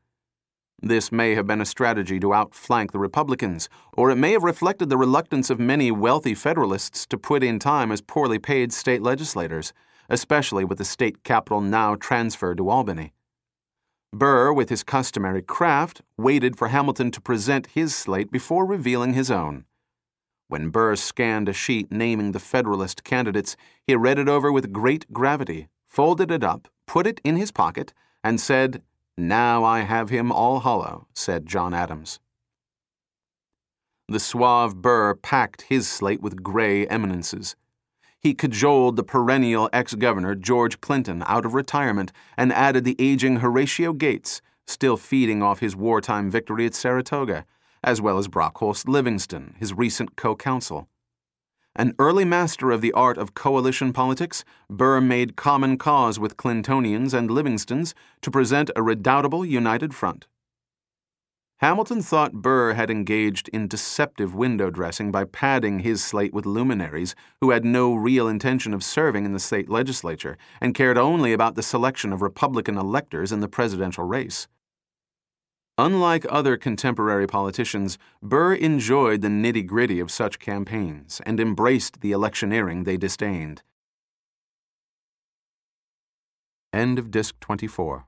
This may have been a strategy to outflank the Republicans, or it may have reflected the reluctance of many wealthy Federalists to put in time as poorly paid state legislators, especially with the state capital now transferred to Albany. Burr, with his customary craft, waited for Hamilton to present his slate before revealing his own. When Burr scanned a sheet naming the Federalist candidates, he read it over with great gravity, folded it up, put it in his pocket, and said, now I have him all hollow, said John Adams. The suave Burr packed his slate with gray eminences. He cajoled the perennial ex governor George Clinton out of retirement and added the aging Horatio Gates, still feeding off his wartime victory at Saratoga, as well as Brockholst Livingston, his recent co counsel. An early master of the art of coalition politics, Burr made common cause with Clintonians and Livingstons to present a redoubtable united front. Hamilton thought Burr had engaged in deceptive window dressing by padding his slate with luminaries who had no real intention of serving in the state legislature and cared only about the selection of Republican electors in the presidential race. Unlike other contemporary politicians, Burr enjoyed the nitty gritty of such campaigns and embraced the electioneering they disdained. End of Disc 24.